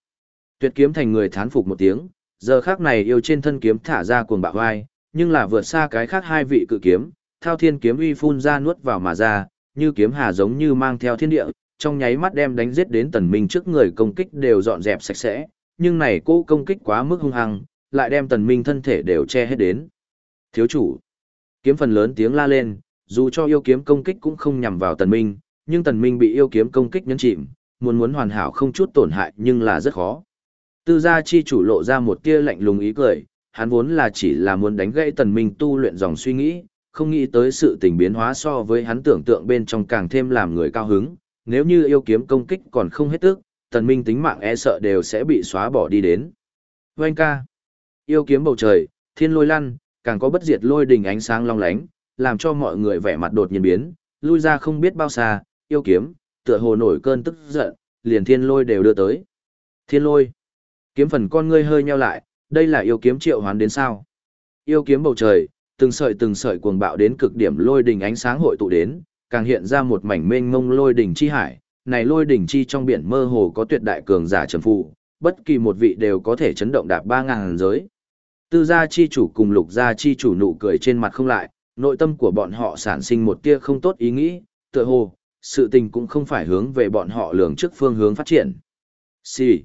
Tuyệt kiếm thành người thán phục một tiếng, giờ khác này yêu trên thân kiếm thả ra cuồng bạo vai, nhưng là vượt xa cái khác hai vị cự kiếm, thao thiên kiếm uy phun ra nuốt vào mà ra, như kiếm hà giống như mang theo thiên địa, trong nháy mắt đem đánh giết đến tần minh trước người công kích đều dọn dẹp sạch sẽ, nhưng này cô công kích quá mức hung hăng, lại đem tần minh thân thể đều che hết đến. Thiếu chủ, kiếm phần lớn tiếng la lên, dù cho yêu kiếm công kích cũng không nhằm vào tần minh, nhưng tần minh bị yêu kiếm công kích nhấn chìm, muốn muốn hoàn hảo không chút tổn hại nhưng là rất khó. Tư gia chi chủ lộ ra một tia lạnh lùng ý cười, hắn vốn là chỉ là muốn đánh gãy tần minh tu luyện dòng suy nghĩ, không nghĩ tới sự tình biến hóa so với hắn tưởng tượng bên trong càng thêm làm người cao hứng, nếu như yêu kiếm công kích còn không hết tức, tần minh tính mạng e sợ đều sẽ bị xóa bỏ đi đến. Vâng ca, yêu kiếm bầu trời, thiên lôi lăn, càng có bất diệt lôi đỉnh ánh sáng long lánh, làm cho mọi người vẻ mặt đột nhiên biến, lui ra không biết bao xa, yêu kiếm, tựa hồ nổi cơn tức giận, liền thiên lôi đều đưa tới. Thiên lôi, kiếm phần con ngươi hơi nheo lại, đây là yêu kiếm triệu hoán đến sao? Yêu kiếm bầu trời, từng sợi từng sợi cuồng bạo đến cực điểm lôi đỉnh ánh sáng hội tụ đến, càng hiện ra một mảnh mênh mông lôi đỉnh chi hải, này lôi đỉnh chi trong biển mơ hồ có tuyệt đại cường giả trầm phụ, bất kỳ một vị đều có thể chấn động đạp ba ngàn giới. Tư gia chi chủ cùng lục gia chi chủ nụ cười trên mặt không lại, nội tâm của bọn họ sản sinh một tia không tốt ý nghĩ, tựa hồ, sự tình cũng không phải hướng về bọn họ lường trước phương hướng phát triển. Xì.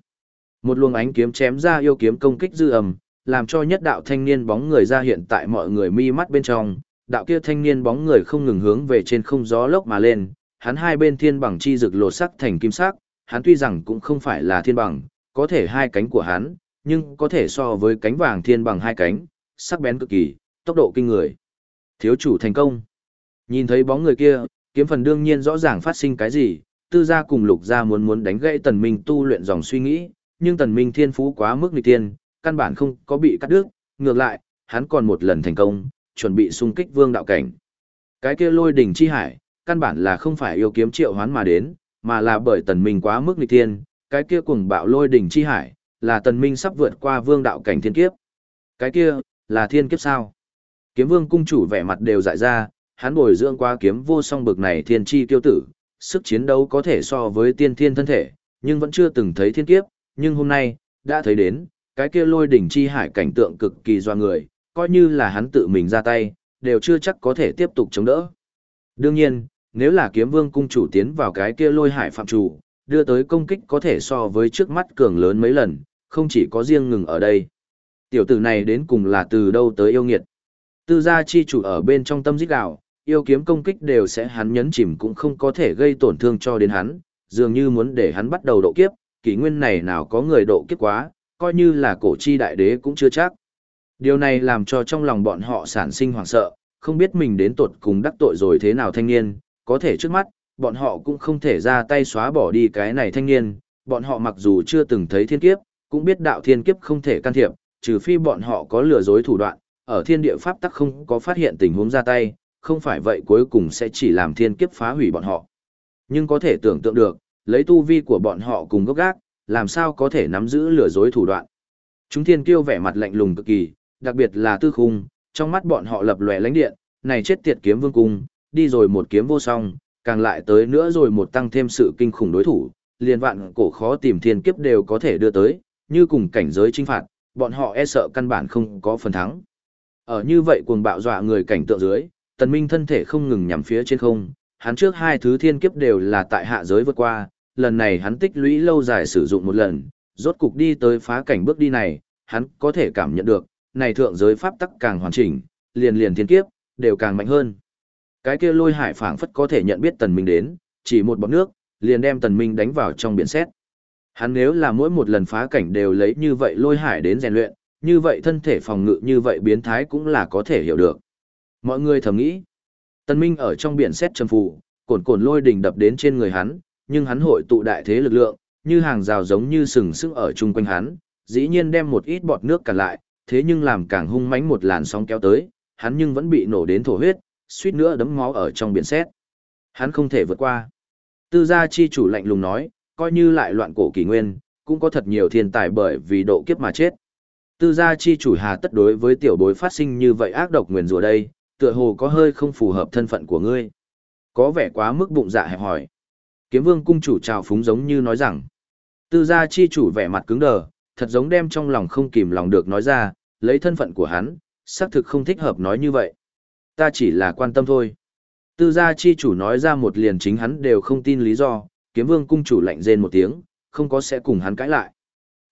Một luồng ánh kiếm chém ra yêu kiếm công kích dư ầm, làm cho nhất đạo thanh niên bóng người ra hiện tại mọi người mi mắt bên trong, đạo kia thanh niên bóng người không ngừng hướng về trên không gió lốc mà lên, hắn hai bên thiên bằng chi rực lột sắc thành kim sắc, hắn tuy rằng cũng không phải là thiên bằng, có thể hai cánh của hắn, nhưng có thể so với cánh vàng thiên bằng hai cánh, sắc bén cực kỳ, tốc độ kinh người. Thiếu chủ thành công. Nhìn thấy bóng người kia, kiếm phần đương nhiên rõ ràng phát sinh cái gì, tư gia cùng lục gia muốn muốn đánh gãy tần minh tu luyện dòng suy nghĩ, nhưng tần minh thiên phú quá mức nghịch tiên, căn bản không có bị cắt đứt, ngược lại, hắn còn một lần thành công, chuẩn bị xung kích vương đạo cảnh. Cái kia lôi đỉnh chi hải, căn bản là không phải yêu kiếm triệu hoán mà đến, mà là bởi tần minh quá mức nghịch thiên, cái kia cuồng bạo lôi đỉnh chi hải, là tần minh sắp vượt qua vương đạo cảnh thiên kiếp. Cái kia, là thiên kiếp sao? Kiếm vương cung chủ vẻ mặt đều dại ra, hắn bồi dưỡng qua kiếm vô song bực này thiên chi tiêu tử, sức chiến đấu có thể so với tiên thiên thân thể, nhưng vẫn chưa từng thấy thiên kiếp, nhưng hôm nay, đã thấy đến, cái kia lôi đỉnh chi hải cảnh tượng cực kỳ doa người, coi như là hắn tự mình ra tay, đều chưa chắc có thể tiếp tục chống đỡ. Đương nhiên, nếu là kiếm vương cung chủ tiến vào cái kia lôi hải phạm chủ, đưa tới công kích có thể so với trước mắt cường lớn mấy lần, không chỉ có riêng ngừng ở đây. Tiểu tử này đến cùng là từ đâu tới yêu nghiệt. Tư gia chi chủ ở bên trong tâm giết đạo, yêu kiếm công kích đều sẽ hắn nhấn chìm cũng không có thể gây tổn thương cho đến hắn, dường như muốn để hắn bắt đầu độ kiếp, kỷ nguyên này nào có người độ kiếp quá, coi như là cổ chi đại đế cũng chưa chắc. Điều này làm cho trong lòng bọn họ sản sinh hoảng sợ, không biết mình đến tột cùng đắc tội rồi thế nào thanh niên, có thể trước mắt, bọn họ cũng không thể ra tay xóa bỏ đi cái này thanh niên, bọn họ mặc dù chưa từng thấy thiên kiếp, cũng biết đạo thiên kiếp không thể can thiệp, trừ phi bọn họ có lừa dối thủ đoạn, ở thiên địa pháp tắc không có phát hiện tình huống ra tay, không phải vậy cuối cùng sẽ chỉ làm thiên kiếp phá hủy bọn họ. Nhưng có thể tưởng tượng được, lấy tu vi của bọn họ cùng gốc gác, làm sao có thể nắm giữ lừa dối thủ đoạn. Chúng thiên kiêu vẻ mặt lạnh lùng cực kỳ, đặc biệt là tư khung, trong mắt bọn họ lập lòe lánh điện, này chết tiệt kiếm vương cung, đi rồi một kiếm vô song, càng lại tới nữa rồi một tăng thêm sự kinh khủng đối thủ, liền vạn cổ khó tìm thiên kiếp đều có thể đưa tới, như cùng cảnh giới trinh phạt, bọn họ e sợ căn bản không có phần thắng. Ở như vậy cuồng bạo dọa người cảnh tượng dưới, tần minh thân thể không ngừng nhắm phía trên không, hắn trước hai thứ thiên kiếp đều là tại hạ giới vượt qua, lần này hắn tích lũy lâu dài sử dụng một lần, rốt cục đi tới phá cảnh bước đi này, hắn có thể cảm nhận được, này thượng giới pháp tắc càng hoàn chỉnh, liền liền thiên kiếp, đều càng mạnh hơn. Cái kia lôi hải phảng phất có thể nhận biết tần minh đến, chỉ một bọt nước, liền đem tần minh đánh vào trong biển xét. Hắn nếu là mỗi một lần phá cảnh đều lấy như vậy lôi hải đến rèn luyện, như vậy thân thể phòng ngự như vậy biến thái cũng là có thể hiểu được. Mọi người thầm nghĩ, tần minh ở trong biển xét trầm phù, cồn cồn lôi đỉnh đập đến trên người hắn, nhưng hắn hội tụ đại thế lực lượng, như hàng rào giống như sừng sững ở chung quanh hắn, dĩ nhiên đem một ít bọt nước cản lại, thế nhưng làm càng hung mãnh một làn sóng kéo tới, hắn nhưng vẫn bị nổ đến thổ huyết, suýt nữa đấm máu ở trong biển xét. Hắn không thể vượt qua. Tư gia chi chủ lạnh lùng nói, coi như lại loạn cổ kỳ nguyên, cũng có thật nhiều thiên tài bởi vì độ kiếp mà chết. Tư gia chi chủ hà tất đối với tiểu bối phát sinh như vậy ác độc nguyền rủa đây, tựa hồ có hơi không phù hợp thân phận của ngươi. Có vẻ quá mức bụng dạ hẹp hỏi. Kiếm vương cung chủ trào phúng giống như nói rằng. Tư gia chi chủ vẻ mặt cứng đờ, thật giống đem trong lòng không kìm lòng được nói ra, lấy thân phận của hắn, xác thực không thích hợp nói như vậy. Ta chỉ là quan tâm thôi. Tư gia chi chủ nói ra một liền chính hắn đều không tin lý do, kiếm vương cung chủ lạnh rên một tiếng, không có sẽ cùng hắn cãi lại.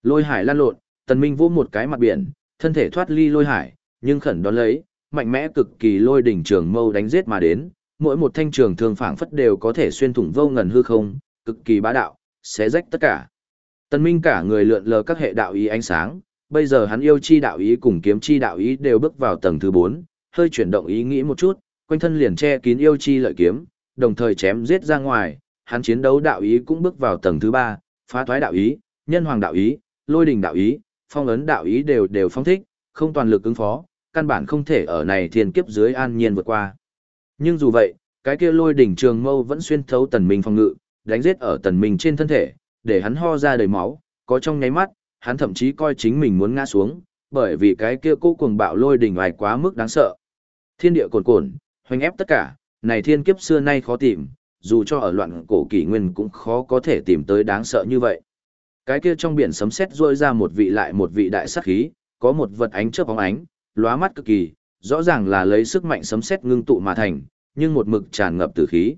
Lôi hải lan lộn, tần minh vỗ một cái mặt biển, thân thể thoát ly lôi hải, nhưng khẩn đón lấy, mạnh mẽ cực kỳ lôi đỉnh trường mâu đánh giết mà đến, mỗi một thanh trường thường phảng phất đều có thể xuyên thủng vô ngần hư không, cực kỳ bá đạo, xé rách tất cả. Tần Minh cả người lượn lờ các hệ đạo ý ánh sáng, bây giờ hắn yêu chi đạo ý cùng kiếm chi đạo ý đều bước vào tầng thứ 4, hơi chuyển động ý nghĩ một chút, quanh thân liền che kín yêu chi lợi kiếm, đồng thời chém giết ra ngoài, hắn chiến đấu đạo ý cũng bước vào tầng thứ ba, phá thoái đạo ý, nhân hoàng đạo ý, lôi đình đạo ý, phong ấn đạo ý đều đều phong thích, không toàn lực ứng phó, căn bản không thể ở này thiên kiếp dưới an nhiên vượt qua. Nhưng dù vậy, cái kia lôi đỉnh trường mâu vẫn xuyên thấu tần minh phòng ngự, đánh giết ở tần minh trên thân thể, để hắn ho ra đầy máu, có trong nháy mắt, hắn thậm chí coi chính mình muốn ngã xuống, bởi vì cái kia cô cuồng bạo lôi đỉnh ngoài quá mức đáng sợ. Thiên địa cồn cồn, hoành ép tất cả, này thiên kiếp xưa nay khó tìm, dù cho ở loạn cổ kỷ nguyên cũng khó có thể tìm tới đáng sợ như vậy. Cái kia trong biển sấm sét rôi ra một vị lại một vị đại sát khí, có một vật ánh chớp bóng ánh, lóa mắt cực kỳ, rõ ràng là lấy sức mạnh sấm sét ngưng tụ mà thành, nhưng một mực tràn ngập tử khí.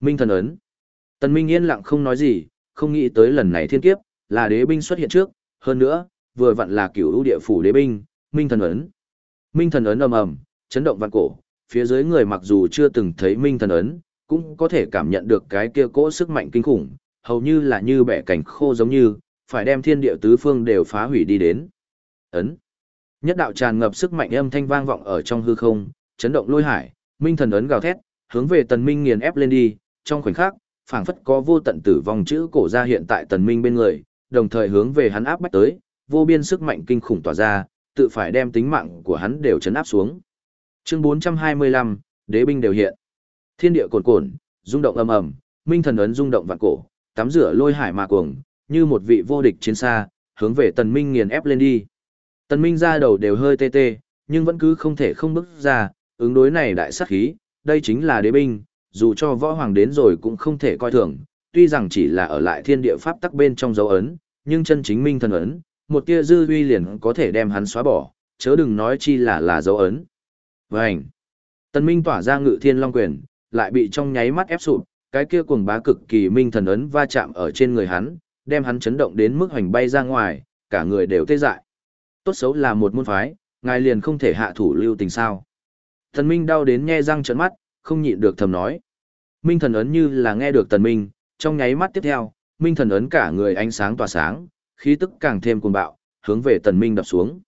Minh thần ấn. Tần Minh yên lặng không nói gì, không nghĩ tới lần này thiên kiếp, là đế binh xuất hiện trước, hơn nữa, vừa vặn là cửu ưu địa phủ đế binh, Minh thần ấn. Minh thần ấn ầm ầm, chấn động vạn cổ, phía dưới người mặc dù chưa từng thấy Minh thần ấn, cũng có thể cảm nhận được cái kia cỗ sức mạnh kinh khủng, hầu như là như bẻ cảnh khô giống như, phải đem thiên địa tứ phương đều phá hủy đi đến. Ấn. Nhất đạo tràn ngập sức mạnh âm thanh vang vọng ở trong hư không, chấn động lôi hải, minh thần ấn gào thét, hướng về tần minh nghiền ép lên đi, trong khoảnh khắc, phảng phất có vô tận tử vong chữ cổ ra hiện tại tần minh bên người, đồng thời hướng về hắn áp bách tới, vô biên sức mạnh kinh khủng tỏa ra, tự phải đem tính mạng của hắn đều chấn áp xuống. Chương 425, đế binh đều hiện. Thiên địa cồn cồn, rung động ầm ầm, minh thần ấn rung động vạn cổ, tắm rửa lôi hải mà cuồng, như một vị vô địch chiến xa, hướng về tần minh nghiền ép lên đi. Tần minh ra đầu đều hơi tê tê, nhưng vẫn cứ không thể không bước ra, ứng đối này đại sát khí, đây chính là đế binh, dù cho võ hoàng đến rồi cũng không thể coi thường, tuy rằng chỉ là ở lại thiên địa pháp tắc bên trong dấu ấn, nhưng chân chính minh thần ấn, một tia dư uy liền có thể đem hắn xóa bỏ, chớ đừng nói chi là là dấu ấn. Vành. Tần Minh tỏa ra ngự thiên long quyền, lại bị trong nháy mắt ép sụp, cái kia cuồng bá cực kỳ minh thần ấn va chạm ở trên người hắn, đem hắn chấn động đến mức hoành bay ra ngoài, cả người đều tê dại. Tốt xấu là một môn phái, ngài liền không thể hạ thủ lưu tình sao. Tần Minh đau đến nhe răng trợn mắt, không nhịn được thầm nói. Minh thần ấn như là nghe được tần Minh, trong nháy mắt tiếp theo, Minh thần ấn cả người ánh sáng tỏa sáng, khí tức càng thêm cuồng bạo, hướng về tần Minh đập xuống.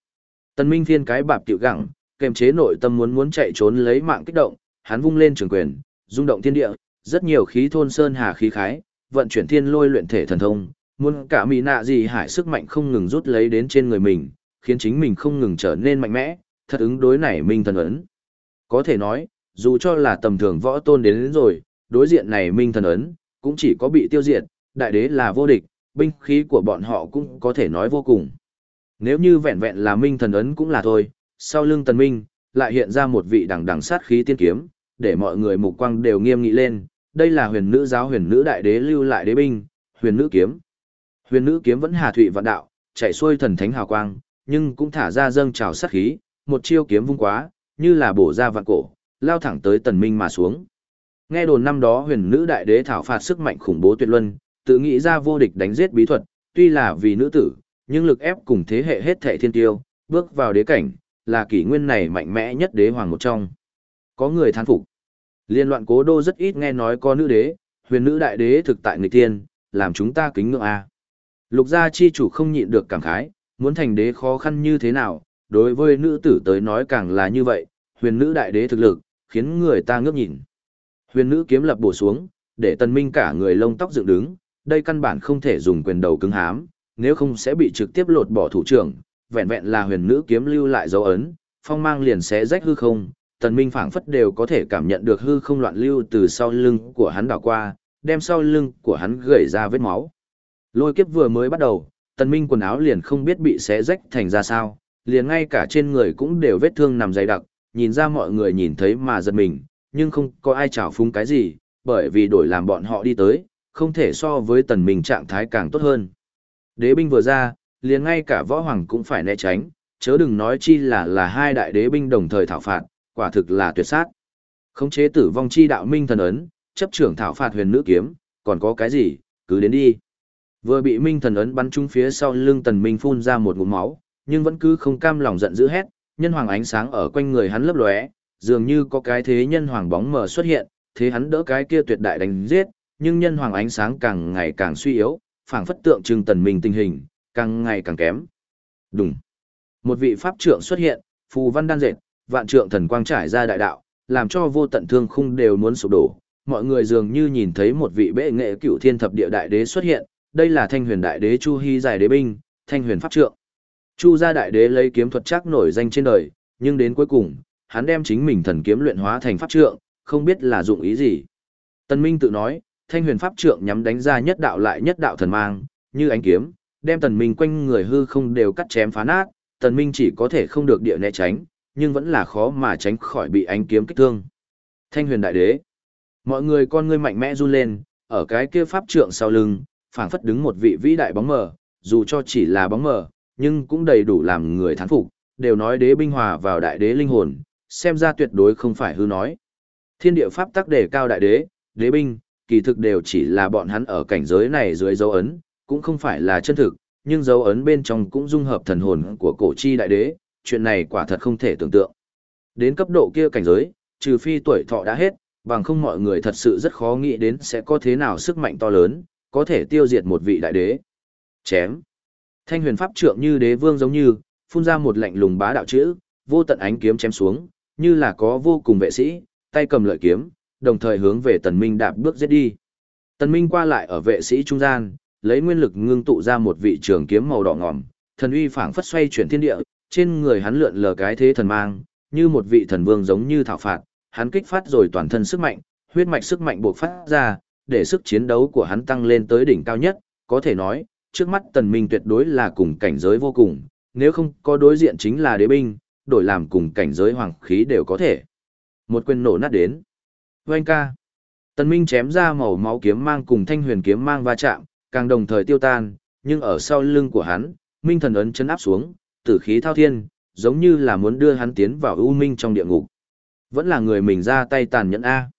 Tần Minh thiên cái bạp tiểu gẳng kềm chế nội tâm muốn muốn chạy trốn lấy mạng kích động, hắn vung lên trường quyền, rung động thiên địa, rất nhiều khí thôn sơn hà khí khái, vận chuyển thiên lôi luyện thể thần thông, muốn cả mỹ nạ gì hải sức mạnh không ngừng rút lấy đến trên người mình, khiến chính mình không ngừng trở nên mạnh mẽ, thật ứng đối này minh thần ấn. Có thể nói, dù cho là tầm thường võ tôn đến, đến rồi, đối diện này minh thần ấn, cũng chỉ có bị tiêu diệt, đại đế là vô địch, binh khí của bọn họ cũng có thể nói vô cùng. Nếu như vẹn vẹn là minh thần ấn cũng là thôi, sau lưng tần minh, lại hiện ra một vị đằng đằng sát khí tiên kiếm, để mọi người mục quang đều nghiêm nghị lên, đây là huyền nữ giáo huyền nữ đại đế lưu lại đế binh, huyền nữ kiếm. Huyền nữ kiếm vẫn hà thụy vạn đạo, chạy xuôi thần thánh hào quang, nhưng cũng thả ra dâng trào sát khí, một chiêu kiếm vung quá, như là bổ ra vạn cổ, lao thẳng tới tần minh mà xuống. Nghe đồn năm đó huyền nữ đại đế thảo phạt sức mạnh khủng bố tuyệt luân, tự nghĩ ra vô địch đánh giết bí thuật, tuy là vì nữ tử, nhưng lực ép cùng thế hệ hết thệ thiên tiêu, bước vào đế cảnh, là kỷ nguyên này mạnh mẽ nhất đế hoàng một trong. Có người thán phục. Liên loạn cố đô rất ít nghe nói có nữ đế, huyền nữ đại đế thực tại người tiên, làm chúng ta kính ngưỡng a. Lục gia chi chủ không nhịn được cảm khái, muốn thành đế khó khăn như thế nào, đối với nữ tử tới nói càng là như vậy, huyền nữ đại đế thực lực, khiến người ta ngước nhìn. Huyền nữ kiếm lập bổ xuống, để tần minh cả người lông tóc dựng đứng, đây căn bản không thể dùng quyền đầu cứng hám, nếu không sẽ bị trực tiếp lột bỏ thủ trưởng, vẹn vẹn là huyền nữ kiếm lưu lại dấu ấn, phong mang liền xé rách hư không, tần minh phảng phất đều có thể cảm nhận được hư không loạn lưu từ sau lưng của hắn đảo qua, đem sau lưng của hắn gẩy ra vết máu. Lôi kiếp vừa mới bắt đầu, tần minh quần áo liền không biết bị xé rách thành ra sao, liền ngay cả trên người cũng đều vết thương nằm dày đặc, nhìn ra mọi người nhìn thấy mà giật mình, nhưng không có ai trào phúng cái gì, bởi vì đổi làm bọn họ đi tới, không thể so với tần minh trạng thái càng tốt hơn. Đế binh vừa ra, liền ngay cả võ hoàng cũng phải né tránh, chớ đừng nói chi là là hai đại đế binh đồng thời thảo phạt, quả thực là tuyệt sát. Khống chế tử vong chi đạo minh thần ấn, chấp trưởng thảo phạt huyền nữ kiếm, còn có cái gì, cứ đến đi. Vừa bị minh thần ấn bắn trúng phía sau lưng tần minh phun ra một ngụm máu, nhưng vẫn cứ không cam lòng giận dữ hét, nhân hoàng ánh sáng ở quanh người hắn lấp lóe, dường như có cái thế nhân hoàng bóng mờ xuất hiện, thế hắn đỡ cái kia tuyệt đại đánh giết, nhưng nhân hoàng ánh sáng càng ngày càng suy yếu, phảng phất tượng trưng tần minh tình hình, càng ngày càng kém. Đúng. Một vị pháp trượng xuất hiện, phù văn đan dệt, vạn trượng thần quang trải ra đại đạo, làm cho vô tận thương khung đều muốn sụp đổ. Mọi người dường như nhìn thấy một vị bệ nghệ cửu thiên thập địa đại đế xuất hiện, đây là thanh huyền đại đế Chu Hy giải đế binh, thanh huyền pháp trượng. Chu gia đại đế lấy kiếm thuật chắc nổi danh trên đời, nhưng đến cuối cùng, hắn đem chính mình thần kiếm luyện hóa thành pháp trượng, không biết là dụng ý gì. Tân Minh tự nói, thanh huyền pháp trượng nhắm đánh ra nhất đạo lại nhất đạo thần mang, như ánh kiếm, đem tần minh quanh người hư không đều cắt chém phá nát, tần minh chỉ có thể không được địa né tránh, nhưng vẫn là khó mà tránh khỏi bị ánh kiếm kích thương. Thanh huyền đại đế. Mọi người con ngươi mạnh mẽ run lên, ở cái kia pháp trượng sau lưng, phảng phất đứng một vị vĩ đại bóng mờ, dù cho chỉ là bóng mờ, nhưng cũng đầy đủ làm người thán phục, đều nói đế binh hòa vào đại đế linh hồn, xem ra tuyệt đối không phải hư nói. Thiên địa pháp tắc đề cao đại đế, đế binh, kỳ thực đều chỉ là bọn hắn ở cảnh giới này dưới dấu ấn, cũng không phải là chân thực, nhưng dấu ấn bên trong cũng dung hợp thần hồn của cổ chi đại đế, chuyện này quả thật không thể tưởng tượng. Đến cấp độ kia cảnh giới, trừ phi tuổi thọ đã hết, bằng không mọi người thật sự rất khó nghĩ đến sẽ có thế nào sức mạnh to lớn, có thể tiêu diệt một vị đại đế. Chém. Thanh huyền pháp trượng như đế vương giống như, phun ra một lạnh lùng bá đạo chữ, vô tận ánh kiếm chém xuống, như là có vô cùng vệ sĩ, tay cầm lợi kiếm, đồng thời hướng về tần minh đạp bước giết đi. Tần minh qua lại ở vệ sĩ trung gian, lấy nguyên lực ngưng tụ ra một vị trường kiếm màu đỏ ngòm, thần uy phảng phất xoay chuyển thiên địa, trên người hắn lượn lờ cái thế thần mang, như một vị thần vương giống như thảo phạt, hắn kích phát rồi toàn thân sức mạnh, huyết mạch sức mạnh bộc phát ra, để sức chiến đấu của hắn tăng lên tới đỉnh cao nhất, có thể nói, trước mắt tần minh tuyệt đối là cùng cảnh giới vô cùng, nếu không có đối diện chính là đế binh, đổi làm cùng cảnh giới hoàng khí đều có thể. Một quyền nổ nát đến. Vâng ca. Tần minh chém ra màu máu kiếm mang cùng thanh huyền kiếm mang va chạm, càng đồng thời tiêu tan, nhưng ở sau lưng của hắn, minh thần ấn chấn áp xuống, tử khí thao thiên, giống như là muốn đưa hắn tiến vào u minh trong địa ngục. Vẫn là người mình ra tay tàn nhẫn A.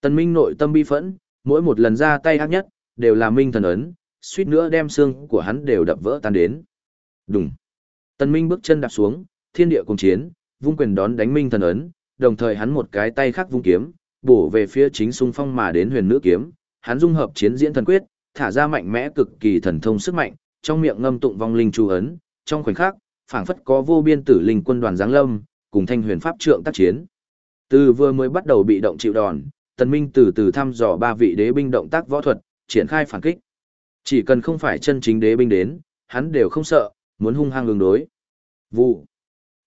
Tần minh nội tâm bi phẫn, mỗi một lần ra tay ác nhất, đều là minh thần ấn, suýt nữa đem xương của hắn đều đập vỡ tan đến. Đùng. Tần minh bước chân đạp xuống, thiên địa cùng chiến, vung quyền đón đánh minh thần ấn, đồng thời hắn một cái tay khác vung kiếm, bổ về phía chính xung phong mà đến huyền nữ kiếm, hắn dung hợp chiến diễn thần quyết, thả ra mạnh mẽ cực kỳ thần thông sức mạnh, trong miệng ngâm tụng vong linh chú ấn, trong khoảnh khắc, phảng phất có vô biên tử linh quân đoàn giáng lâm, cùng thanh huyền pháp trượng tác chiến. Từ vừa mới bắt đầu bị động chịu đòn, Tần Minh từ từ thăm dò ba vị đế binh động tác võ thuật, triển khai phản kích. Chỉ cần không phải chân chính đế binh đến, hắn đều không sợ, muốn hung hăng ứng đối. Vụ.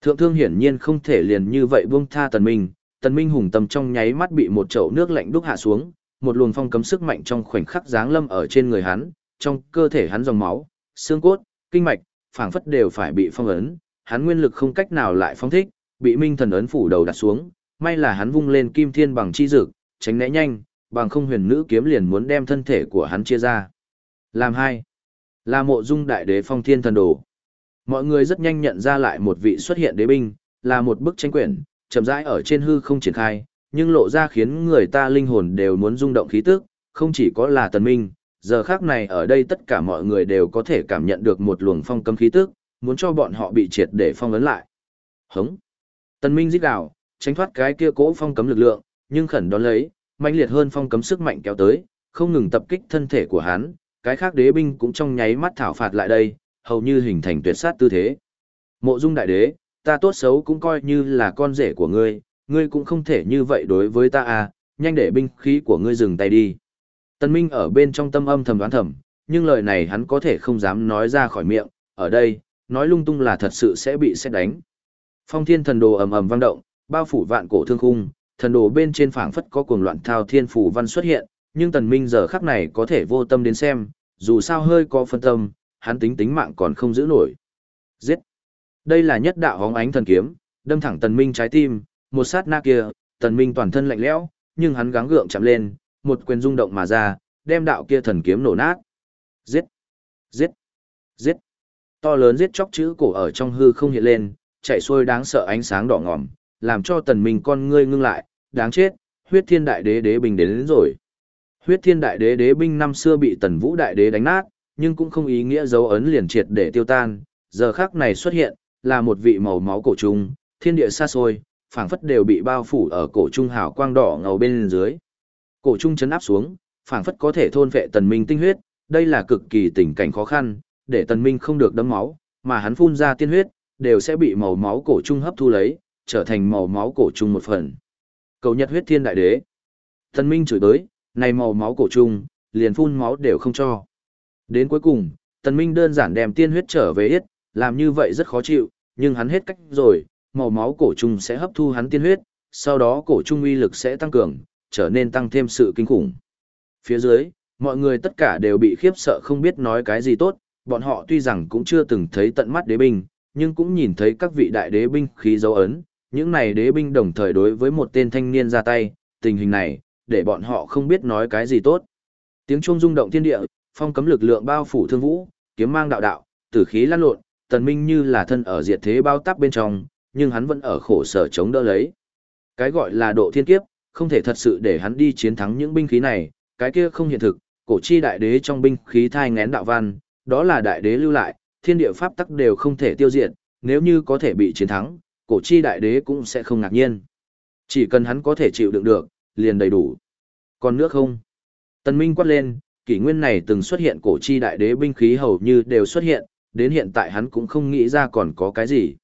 Thượng thương hiển nhiên không thể liền như vậy buông tha Tần Minh, Tần Minh hùng tâm trong nháy mắt bị một chậu nước lạnh đúc hạ xuống, một luồng phong cấm sức mạnh trong khoảnh khắc giáng lâm ở trên người hắn, trong cơ thể hắn dòng máu, xương cốt, kinh mạch, phảng phất đều phải bị phong ấn, hắn nguyên lực không cách nào lại phong thích, bị minh thần ấn phủ đầu đặt xuống, may là hắn vung lên kim thiên bằng chi dự, tránh né nhanh, bằng không huyền nữ kiếm liền muốn đem thân thể của hắn chia ra. Làm hai, là mộ dung đại đế phong thiên thần đồ. Mọi người rất nhanh nhận ra lại một vị xuất hiện đế binh, là một bức tranh quyển, chậm rãi ở trên hư không triển khai, nhưng lộ ra khiến người ta linh hồn đều muốn rung động khí tức, không chỉ có là tần minh, giờ khác này ở đây tất cả mọi người đều có thể cảm nhận được một luồng phong cấm khí tức, muốn cho bọn họ bị triệt để phong ấn lại. Hống! Tần minh giết đảo, tránh thoát cái kia cỗ phong cấm lực lượng, nhưng khẩn đón lấy, mạnh liệt hơn phong cấm sức mạnh kéo tới, không ngừng tập kích thân thể của hắn, cái khác đế binh cũng trong nháy mắt thảo phạt lại đây, hầu như hình thành tuyệt sát tư thế. Mộ dung đại đế, ta tốt xấu cũng coi như là con rể của ngươi, ngươi cũng không thể như vậy đối với ta à, nhanh để binh khí của ngươi dừng tay đi. Tân Minh ở bên trong tâm âm thầm đoán thầm, nhưng lời này hắn có thể không dám nói ra khỏi miệng, ở đây, nói lung tung là thật sự sẽ bị xét đánh. Phong thiên thần đồ ầm ầm vang động, bao phủ vạn cổ thương khung, thần đồ bên trên phảng phất có cuồng loạn thao thiên phủ văn xuất hiện, nhưng tần minh giờ khắc này có thể vô tâm đến xem, dù sao hơi có phân tâm, hắn tính tính mạng còn không giữ nổi. Giết! Đây là nhất đạo hóng ánh thần kiếm, đâm thẳng tần minh trái tim, một sát na kia, tần minh toàn thân lạnh lẽo, nhưng hắn gắng gượng chạm lên, một quyền rung động mà ra, đem đạo kia thần kiếm nổ nát. Giết! Giết! Giết! To lớn giết chóc chữ cổ ở trong hư không hiện lên, chạy xuôi đáng sợ ánh sáng đỏ ngòm, làm cho tần minh con ngươi ngưng lại, đáng chết, huyết thiên đại đế đế binh đến, đến rồi. Huyết thiên đại đế đế binh năm xưa bị tần vũ đại đế đánh nát, nhưng cũng không ý nghĩa dấu ấn liền triệt để tiêu tan, giờ khắc này xuất hiện, là một vị màu máu cổ trùng, thiên địa xa xôi, phảng phất đều bị bao phủ ở cổ trung hào quang đỏ ngầu bên dưới. Cổ trung chấn áp xuống, phảng phất có thể thôn vệ tần minh tinh huyết, đây là cực kỳ tình cảnh khó khăn, để tần minh không được đấm máu, mà hắn phun ra tiên huyết, đều sẽ bị màu máu cổ trung hấp thu lấy, trở thành màu máu cổ trung một phần. Cầu nhật huyết thiên đại đế. Tần minh chửi tới, này màu máu cổ trung, liền phun máu đều không cho. Đến cuối cùng, tần minh đơn giản đem tiên huyết trở về ít, làm như vậy rất khó chịu, nhưng hắn hết cách rồi, màu máu cổ trung sẽ hấp thu hắn tiên huyết, sau đó cổ trung uy lực sẽ tăng cường, trở nên tăng thêm sự kinh khủng. Phía dưới, mọi người tất cả đều bị khiếp sợ không biết nói cái gì tốt, bọn họ tuy rằng cũng chưa từng thấy tận mắt đế binh, nhưng cũng nhìn thấy các vị đại đế binh khí dấu ấn, những này đế binh đồng thời đối với một tên thanh niên ra tay, tình hình này, để bọn họ không biết nói cái gì tốt. Tiếng chuông rung động thiên địa, phong cấm lực lượng bao phủ thương vũ, kiếm mang đạo đạo, tử khí lan lộn, tần minh như là thân ở diệt thế bao táp bên trong, nhưng hắn vẫn ở khổ sở chống đỡ lấy. Cái gọi là độ thiên kiếp, không thể thật sự để hắn đi chiến thắng những binh khí này, cái kia không hiện thực, cổ chi đại đế trong binh khí thai ngén đạo văn, đó là đại đế lưu lại, thiên địa pháp tắc đều không thể tiêu diệt, nếu như có thể bị chiến thắng, cổ chi đại đế cũng sẽ không ngạc nhiên. Chỉ cần hắn có thể chịu đựng được, liền đầy đủ. Còn nước không? Tần Minh quát lên, kỷ nguyên này từng xuất hiện cổ chi đại đế binh khí hầu như đều xuất hiện, đến hiện tại hắn cũng không nghĩ ra còn có cái gì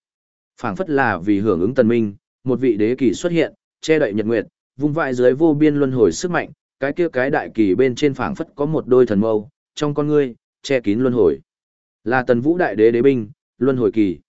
phảng phất là vì hưởng ứng Tần Minh, một vị đế kỳ xuất hiện, che đậy nhật nguyệt, vung vãi dưới vô biên luân hồi sức mạnh, cái kia cái đại kỳ bên trên phảng phất có một đôi thần mâu, trong con ngươi, che kín luân hồi. Là Tần Vũ đại đế đế binh, luân hồi kỳ.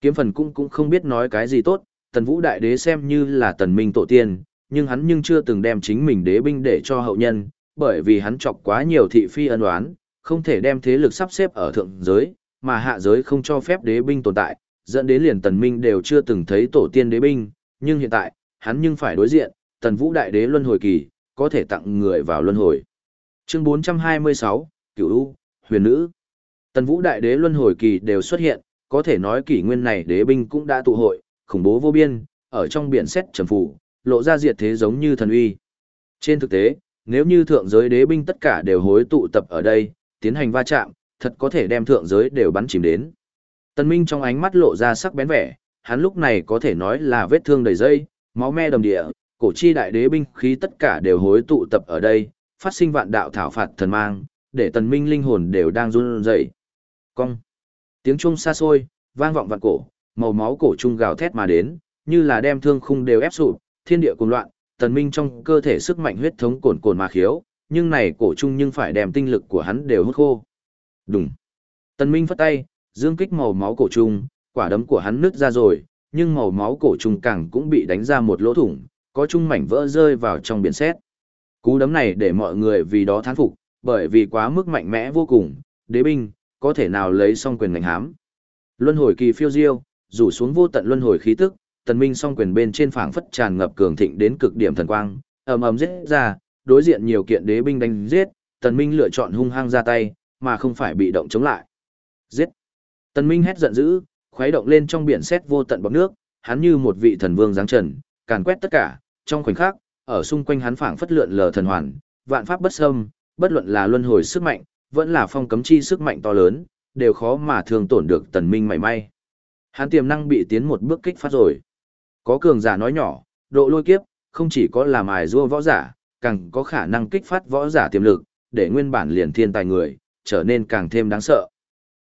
Kiếm phần cũng cũng không biết nói cái gì tốt, Tần Vũ đại đế xem như là Tần Minh tổ tiên, nhưng hắn nhưng chưa từng đem chính mình đế binh để cho hậu nhân, bởi vì hắn chọc quá nhiều thị phi ân oán, không thể đem thế lực sắp xếp ở thượng giới, mà hạ giới không cho phép đế binh tồn tại, dẫn đến liền Tần Minh đều chưa từng thấy tổ tiên đế binh, nhưng hiện tại, hắn nhưng phải đối diện, Tần Vũ đại đế luân hồi kỳ, có thể tặng người vào luân hồi. Chương 426, Cửu U, Huyền Nữ. Tần Vũ đại đế luân hồi kỳ đều xuất hiện, có thể nói kỷ nguyên này đế binh cũng đã tụ hội, khủng bố vô biên, ở trong biển xét trầm phủ, lộ ra diệt thế giống như thần uy. Trên thực tế, nếu như thượng giới đế binh tất cả đều hối tụ tập ở đây, tiến hành va chạm, thật có thể đem thượng giới đều bắn chìm đến. Tần Minh trong ánh mắt lộ ra sắc bén vẻ, hắn lúc này có thể nói là vết thương đầy dây, máu me đầm địa, cổ chi đại đế binh khí tất cả đều hối tụ tập ở đây, phát sinh vạn đạo thảo phạt thần mang, để Tần Minh linh hồn đều đang run rẩy. Cong. Tiếng chuông xa xôi, vang vọng vạn cổ, màu máu cổ trung gào thét mà đến, như là đem thương khung đều ép sụp, thiên địa cuồng loạn, tần minh trong cơ thể sức mạnh huyết thống cồn cồn mà khiếu, nhưng này cổ trung nhưng phải đem tinh lực của hắn đều hút khô. Đùng. Tần minh phất tay, dương kích màu máu cổ trùng quả đấm của hắn nứt ra rồi, nhưng màu máu cổ trùng càng cũng bị đánh ra một lỗ thủng, có chung mảnh vỡ rơi vào trong biển sét. Cú đấm này để mọi người vì đó thán phục, bởi vì quá mức mạnh mẽ vô cùng, đế binh, có thể nào lấy song quyền ngành hám. Luân hồi kỳ phiêu diêu, rủ xuống vô tận luân hồi khí tức, tần minh song quyền bên trên phảng phất tràn ngập cường thịnh đến cực điểm thần quang, ầm ầm giết ra, đối diện nhiều kiện đế binh đánh giết, tần minh lựa chọn hung hăng ra tay, mà không phải bị động chống lại. Giết! Tần minh hét giận dữ, khuấy động lên trong biển xét vô tận bọt nước, hắn như một vị thần vương giáng trần, càn quét tất cả, trong khoảnh khắc, ở xung quanh hắn phảng phất lượn lờ thần hoàn, vạn pháp bất xâm, bất luận là luân hồi sức mạnh, vẫn là phong cấm chi sức mạnh to lớn, đều khó mà thường tổn được tần minh mảy may. Hắn tiềm năng bị tiến một bước kích phát rồi. Có cường giả nói nhỏ, độ lôi kiếp, không chỉ có làm mài rua võ giả, càng có khả năng kích phát võ giả tiềm lực, để nguyên bản liền thiên tài người, trở nên càng thêm đáng sợ.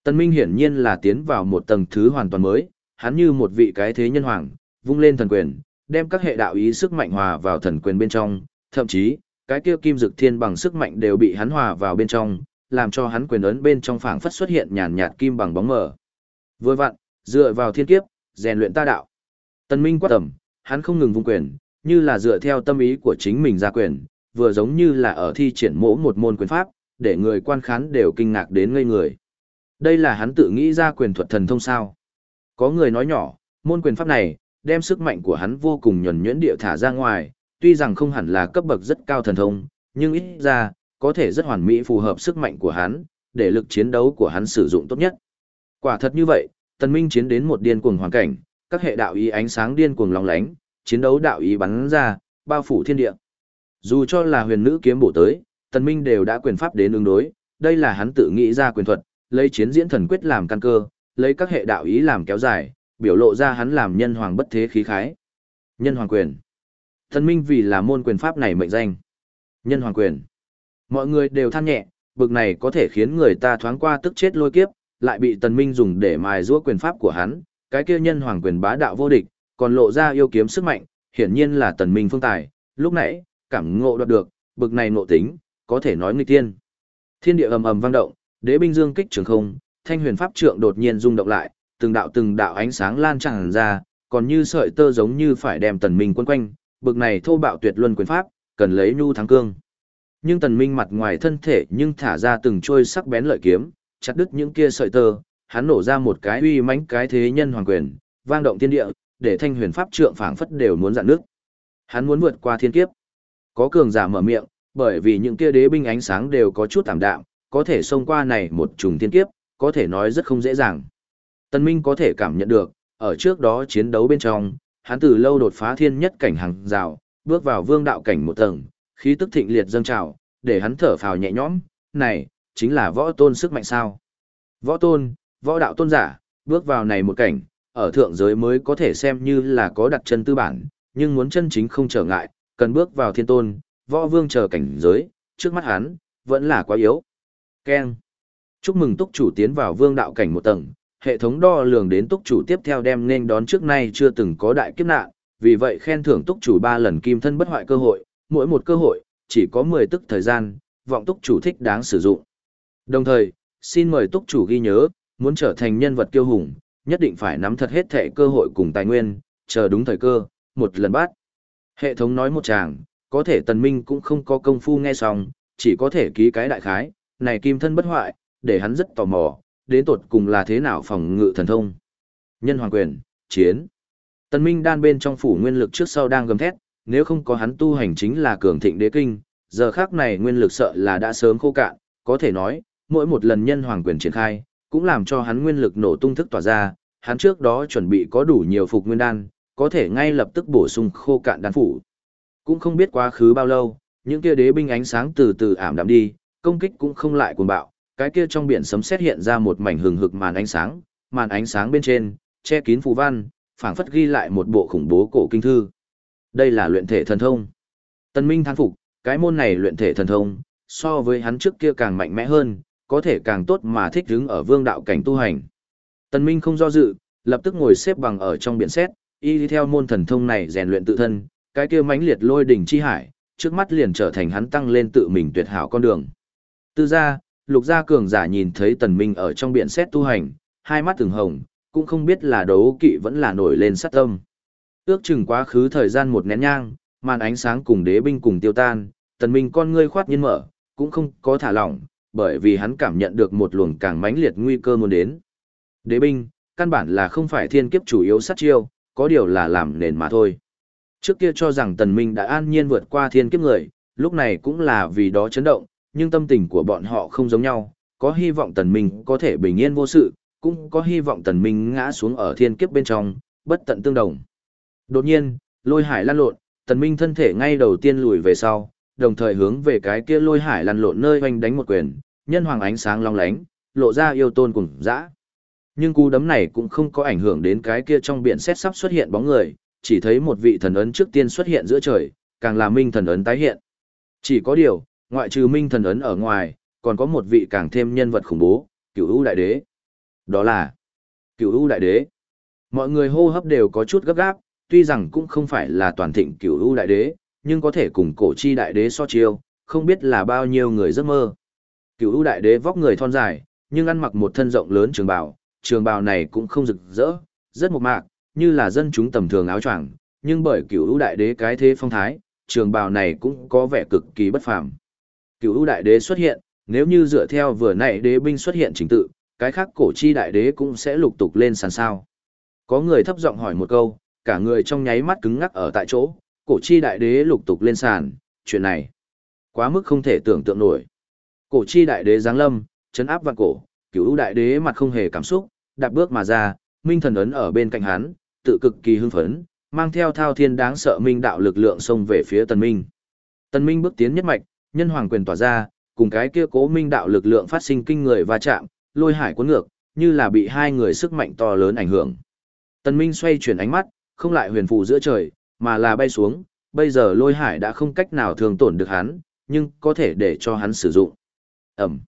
Tần Minh hiển nhiên là tiến vào một tầng thứ hoàn toàn mới, hắn như một vị cái thế nhân hoàng, vung lên thần quyền, đem các hệ đạo ý sức mạnh hòa vào thần quyền bên trong, thậm chí, cái kia kim dực thiên bằng sức mạnh đều bị hắn hòa vào bên trong, làm cho hắn quyền ấn bên trong phảng phất xuất hiện nhàn nhạt kim bằng bóng mờ. Vừa vặn, dựa vào thiên kiếp, rèn luyện ta đạo. Tần Minh quát tầm, hắn không ngừng vung quyền, như là dựa theo tâm ý của chính mình ra quyền, vừa giống như là ở thi triển mỗ một môn quyền pháp, để người quan khán đều kinh ngạc đến ngây người. Đây là hắn tự nghĩ ra quyền thuật thần thông sao. Có người nói nhỏ, môn quyền pháp này, đem sức mạnh của hắn vô cùng nhuẩn nhuyễn địa thả ra ngoài, tuy rằng không hẳn là cấp bậc rất cao thần thông, nhưng ít ra, có thể rất hoàn mỹ phù hợp sức mạnh của hắn, để lực chiến đấu của hắn sử dụng tốt nhất. Quả thật như vậy, tần minh chiến đến một điên cuồng hoàn cảnh, các hệ đạo ý ánh sáng điên cuồng lóng lánh, chiến đấu đạo ý bắn ra, bao phủ thiên địa. Dù cho là huyền nữ kiếm bổ tới, tần minh đều đã quyền pháp đến ứng đối, đây là hắn tự nghĩ ra quyền thuật, lấy chiến diễn thần quyết làm căn cơ, lấy các hệ đạo ý làm kéo dài, biểu lộ ra hắn làm nhân hoàng bất thế khí khái. Nhân hoàng quyền. Tần minh vì là môn quyền pháp này mệnh danh. Nhân hoàng quyền. Mọi người đều than nhẹ, bực này có thể khiến người ta thoáng qua tức chết lôi kiếp, lại bị tần minh dùng để mài giũa quyền pháp của hắn, cái kia nhân hoàng quyền bá đạo vô địch, còn lộ ra yêu kiếm sức mạnh, hiển nhiên là tần minh phương tài, lúc nãy, cảm ngộ đoạt được, bực này ngộ tính, có thể nói nguy tiên. Thiên địa ầm ầm vang động, đế binh dương kích trường không, thanh huyền pháp trượng đột nhiên rung động lại, từng đạo từng đạo ánh sáng lan tràn ra, còn như sợi tơ giống như phải đem tần minh quấn quanh, bực này thô bạo tuyệt luân quyền pháp, cần lấy nhu thắng cương. Nhưng tần minh mặt ngoài thân thể nhưng thả ra từng trôi sắc bén lợi kiếm, chặt đứt những kia sợi tơ, hắn nổ ra một cái uy mãnh cái thế nhân hoàng quyền, vang động thiên địa, để thanh huyền pháp trượng phảng phất đều muốn dạn nước. Hắn muốn vượt qua thiên kiếp. Có cường giả mở miệng, bởi vì những kia đế binh ánh sáng đều có chút tạm đạm, có thể xông qua này một trùng thiên kiếp, có thể nói rất không dễ dàng. Tân Minh có thể cảm nhận được, ở trước đó chiến đấu bên trong, hắn từ lâu đột phá thiên nhất cảnh hàng rào, bước vào vương đạo cảnh một tầng, khí tức thịnh liệt dâng trào, để hắn thở phào nhẹ nhõm, này, chính là võ tôn sức mạnh sao. Võ tôn, võ đạo tôn giả, bước vào này một cảnh, ở thượng giới mới có thể xem như là có đặt chân tư bản, nhưng muốn chân chính không trở ngại, cần bước vào thiên tôn, võ vương chờ cảnh giới, trước mắt hắn, vẫn là quá yếu keng Chúc mừng túc chủ tiến vào vương đạo cảnh một tầng, hệ thống đo lường đến túc chủ tiếp theo đem nên đón trước nay chưa từng có đại kiếp nạn, vì vậy khen thưởng túc chủ ba lần kim thân bất hoại cơ hội, mỗi một cơ hội, chỉ có 10 tức thời gian, vọng túc chủ thích đáng sử dụng. Đồng thời, xin mời túc chủ ghi nhớ, muốn trở thành nhân vật kiêu hùng, nhất định phải nắm thật hết thể cơ hội cùng tài nguyên, chờ đúng thời cơ, một lần bắt. Hệ thống nói một chàng, có thể tần minh cũng không có công phu nghe xong, chỉ có thể ký cái đại khái, này kim thân bất hoại, để hắn rất tò mò, đến tột cùng là thế nào phòng ngự thần thông. Nhân hoàng quyền, chiến. Tần minh đan bên trong phủ nguyên lực trước sau đang gầm thét, nếu không có hắn tu hành chính là cường thịnh đế kinh, giờ khắc này nguyên lực sợ là đã sớm khô cạn, có thể nói, mỗi một lần nhân hoàng quyền triển khai, cũng làm cho hắn nguyên lực nổ tung thức tỏa ra, hắn trước đó chuẩn bị có đủ nhiều phục nguyên đan, có thể ngay lập tức bổ sung khô cạn đan phủ. Cũng không biết quá khứ bao lâu, những kia đế binh ánh sáng từ từ ảm đạm đi, công kích cũng không lại cuồng bạo, cái kia trong biển sấm sét hiện ra một mảnh hừng hực màn ánh sáng, màn ánh sáng bên trên che kín phù văn, phảng phất ghi lại một bộ khủng bố cổ kinh thư. Đây là luyện thể thần thông. Tân Minh thán phục, cái môn này luyện thể thần thông, so với hắn trước kia càng mạnh mẽ hơn, có thể càng tốt mà thích ứng ở vương đạo cảnh tu hành. Tân Minh không do dự, lập tức ngồi xếp bằng ở trong biển xét, y đi theo môn thần thông này rèn luyện tự thân, cái kia mãnh liệt lôi đỉnh chi hải, trước mắt liền trở thành hắn tăng lên tự mình tuyệt hảo con đường. Tư gia, lục gia cường giả nhìn thấy tần minh ở trong biển xét tu hành, hai mắt từng hồng, cũng không biết là đấu kỵ vẫn là nổi lên sát tâm. Ước chừng quá khứ thời gian một nén nhang, màn ánh sáng cùng đế binh cùng tiêu tan, tần minh con ngươi khoát nhiên mở, cũng không có thả lỏng, bởi vì hắn cảm nhận được một luồng càng mãnh liệt nguy cơ muốn đến. Đế binh, căn bản là không phải thiên kiếp chủ yếu sát chiêu, có điều là làm nền mà thôi. Trước kia cho rằng tần minh đã an nhiên vượt qua thiên kiếp người, lúc này cũng là vì đó chấn động, nhưng tâm tình của bọn họ không giống nhau, có hy vọng tần minh có thể bình yên vô sự, cũng có hy vọng tần minh ngã xuống ở thiên kiếp bên trong, bất tận tương đồng. Đột nhiên, lôi hải lan lộn, tần minh thân thể ngay đầu tiên lùi về sau, đồng thời hướng về cái kia lôi hải lăn lộn nơi hoành đánh một quyền, nhân hoàng ánh sáng long lánh, lộ ra yêu tôn cùng dã. Nhưng cú đấm này cũng không có ảnh hưởng đến cái kia trong biển xét sắp xuất hiện bóng người, chỉ thấy một vị thần ấn trước tiên xuất hiện giữa trời, càng là minh thần ấn tái hiện. Chỉ có điều, ngoại trừ minh thần ấn ở ngoài, còn có một vị càng thêm nhân vật khủng bố, cửu u đại đế. Đó là cửu u đại đế. Mọi người hô hấp đều có chút gấp gáp, tuy rằng cũng không phải là toàn thịnh cửu u đại đế, nhưng có thể cùng cổ chi đại đế so chiêu, không biết là bao nhiêu người giấc mơ. Cửu u đại đế vóc người thon dài, nhưng ăn mặc một thân rộng lớn trường bào, trường bào này cũng không rực rỡ, rất mộc mạc, như là dân chúng tầm thường áo choàng, nhưng bởi cửu u đại đế cái thế phong thái, trường bào này cũng có vẻ cực kỳ bất phàm cựu ưu đại đế xuất hiện, nếu như dựa theo vừa nãy đế binh xuất hiện chính tự, cái khác cổ chi đại đế cũng sẽ lục tục lên sàn sao. Có người thấp giọng hỏi một câu, cả người trong nháy mắt cứng ngắc ở tại chỗ, cổ chi đại đế lục tục lên sàn, chuyện này quá mức không thể tưởng tượng nổi. Cổ chi đại đế giáng lâm, chấn áp vạn cổ, cửu đại đế mặt không hề cảm xúc, đạp bước mà ra, minh thần ấn ở bên cạnh hắn, tự cực kỳ hưng phấn, mang theo thao thiên đáng sợ minh đạo lực lượng xông về phía tần minh. Tần minh bước tiến nhất mạch, nhân hoàng quyền tỏa ra, cùng cái kia cố minh đạo lực lượng phát sinh kinh người va chạm, lôi hải cuốn ngược, như là bị hai người sức mạnh to lớn ảnh hưởng. Tần minh xoay chuyển ánh mắt, không lại huyền phù giữa trời, mà là bay xuống, bây giờ lôi hải đã không cách nào thường tổn được hắn, nhưng có thể để cho hắn sử dụng. Ẩm.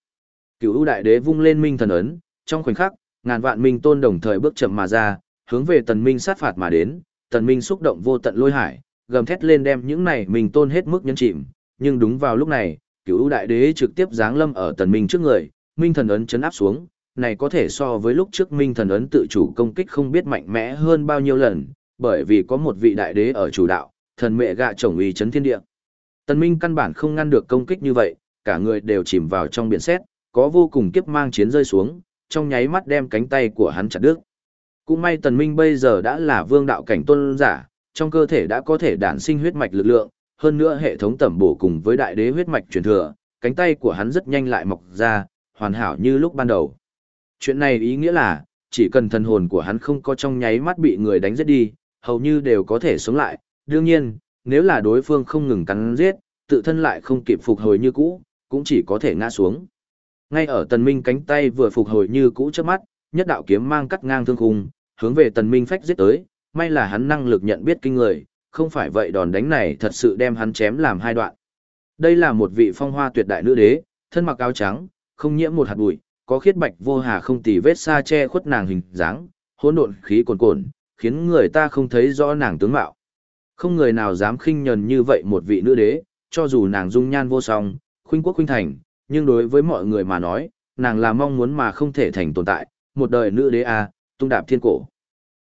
Cửu ưu đại đế vung lên minh thần ấn, trong khoảnh khắc, ngàn vạn minh tôn đồng thời bước chậm mà ra, hướng về tần minh sát phạt mà đến, tần minh xúc động vô tận lôi hải, gầm thét lên đem những này minh tôn hết mức nhấn chìm, nhưng đúng vào lúc này, cửu đại đế trực tiếp giáng lâm ở tần minh trước người, minh thần ấn chấn áp xuống, này có thể so với lúc trước minh thần ấn tự chủ công kích không biết mạnh mẽ hơn bao nhiêu lần, bởi vì có một vị đại đế ở chủ đạo, thần mẹ gạ chồng uy chấn thiên địa. Tần Minh căn bản không ngăn được công kích như vậy, cả người đều chìm vào trong biển sét, có vô cùng kiếp mang chiến rơi xuống, trong nháy mắt đem cánh tay của hắn chặt đứt. Cũng may Tần Minh bây giờ đã là vương đạo cảnh tôn giả, trong cơ thể đã có thể đản sinh huyết mạch lực lượng, hơn nữa hệ thống tẩm bổ cùng với đại đế huyết mạch truyền thừa, cánh tay của hắn rất nhanh lại mọc ra, hoàn hảo như lúc ban đầu. Chuyện này ý nghĩa là, chỉ cần thần hồn của hắn không có trong nháy mắt bị người đánh giết đi, hầu như đều có thể sống lại. Đương nhiên, nếu là đối phương không ngừng cắn giết, tự thân lại không kịp phục hồi như cũ, cũng chỉ có thể ngã xuống. Ngay ở tần minh cánh tay vừa phục hồi như cũ trước mắt, nhất đạo kiếm mang cắt ngang thương khung, hướng về tần minh phách giết tới, may là hắn năng lực nhận biết kinh người, không phải vậy đòn đánh này thật sự đem hắn chém làm hai đoạn. Đây là một vị phong hoa tuyệt đại nữ đế, thân mặc áo trắng, không nhiễm một hạt bụi, có khiết bạch vô hà không tì vết xa che khuất nàng hình dáng, hỗn độn khí cuồn cuộn, khiến người ta không thấy rõ nàng tướng mạo. Không người nào dám khinh nhần như vậy một vị nữ đế, cho dù nàng dung nhan vô song, khuynh quốc khuynh thành, nhưng đối với mọi người mà nói, nàng là mong muốn mà không thể thành tồn tại, một đời nữ đế a, tung đạp thiên cổ.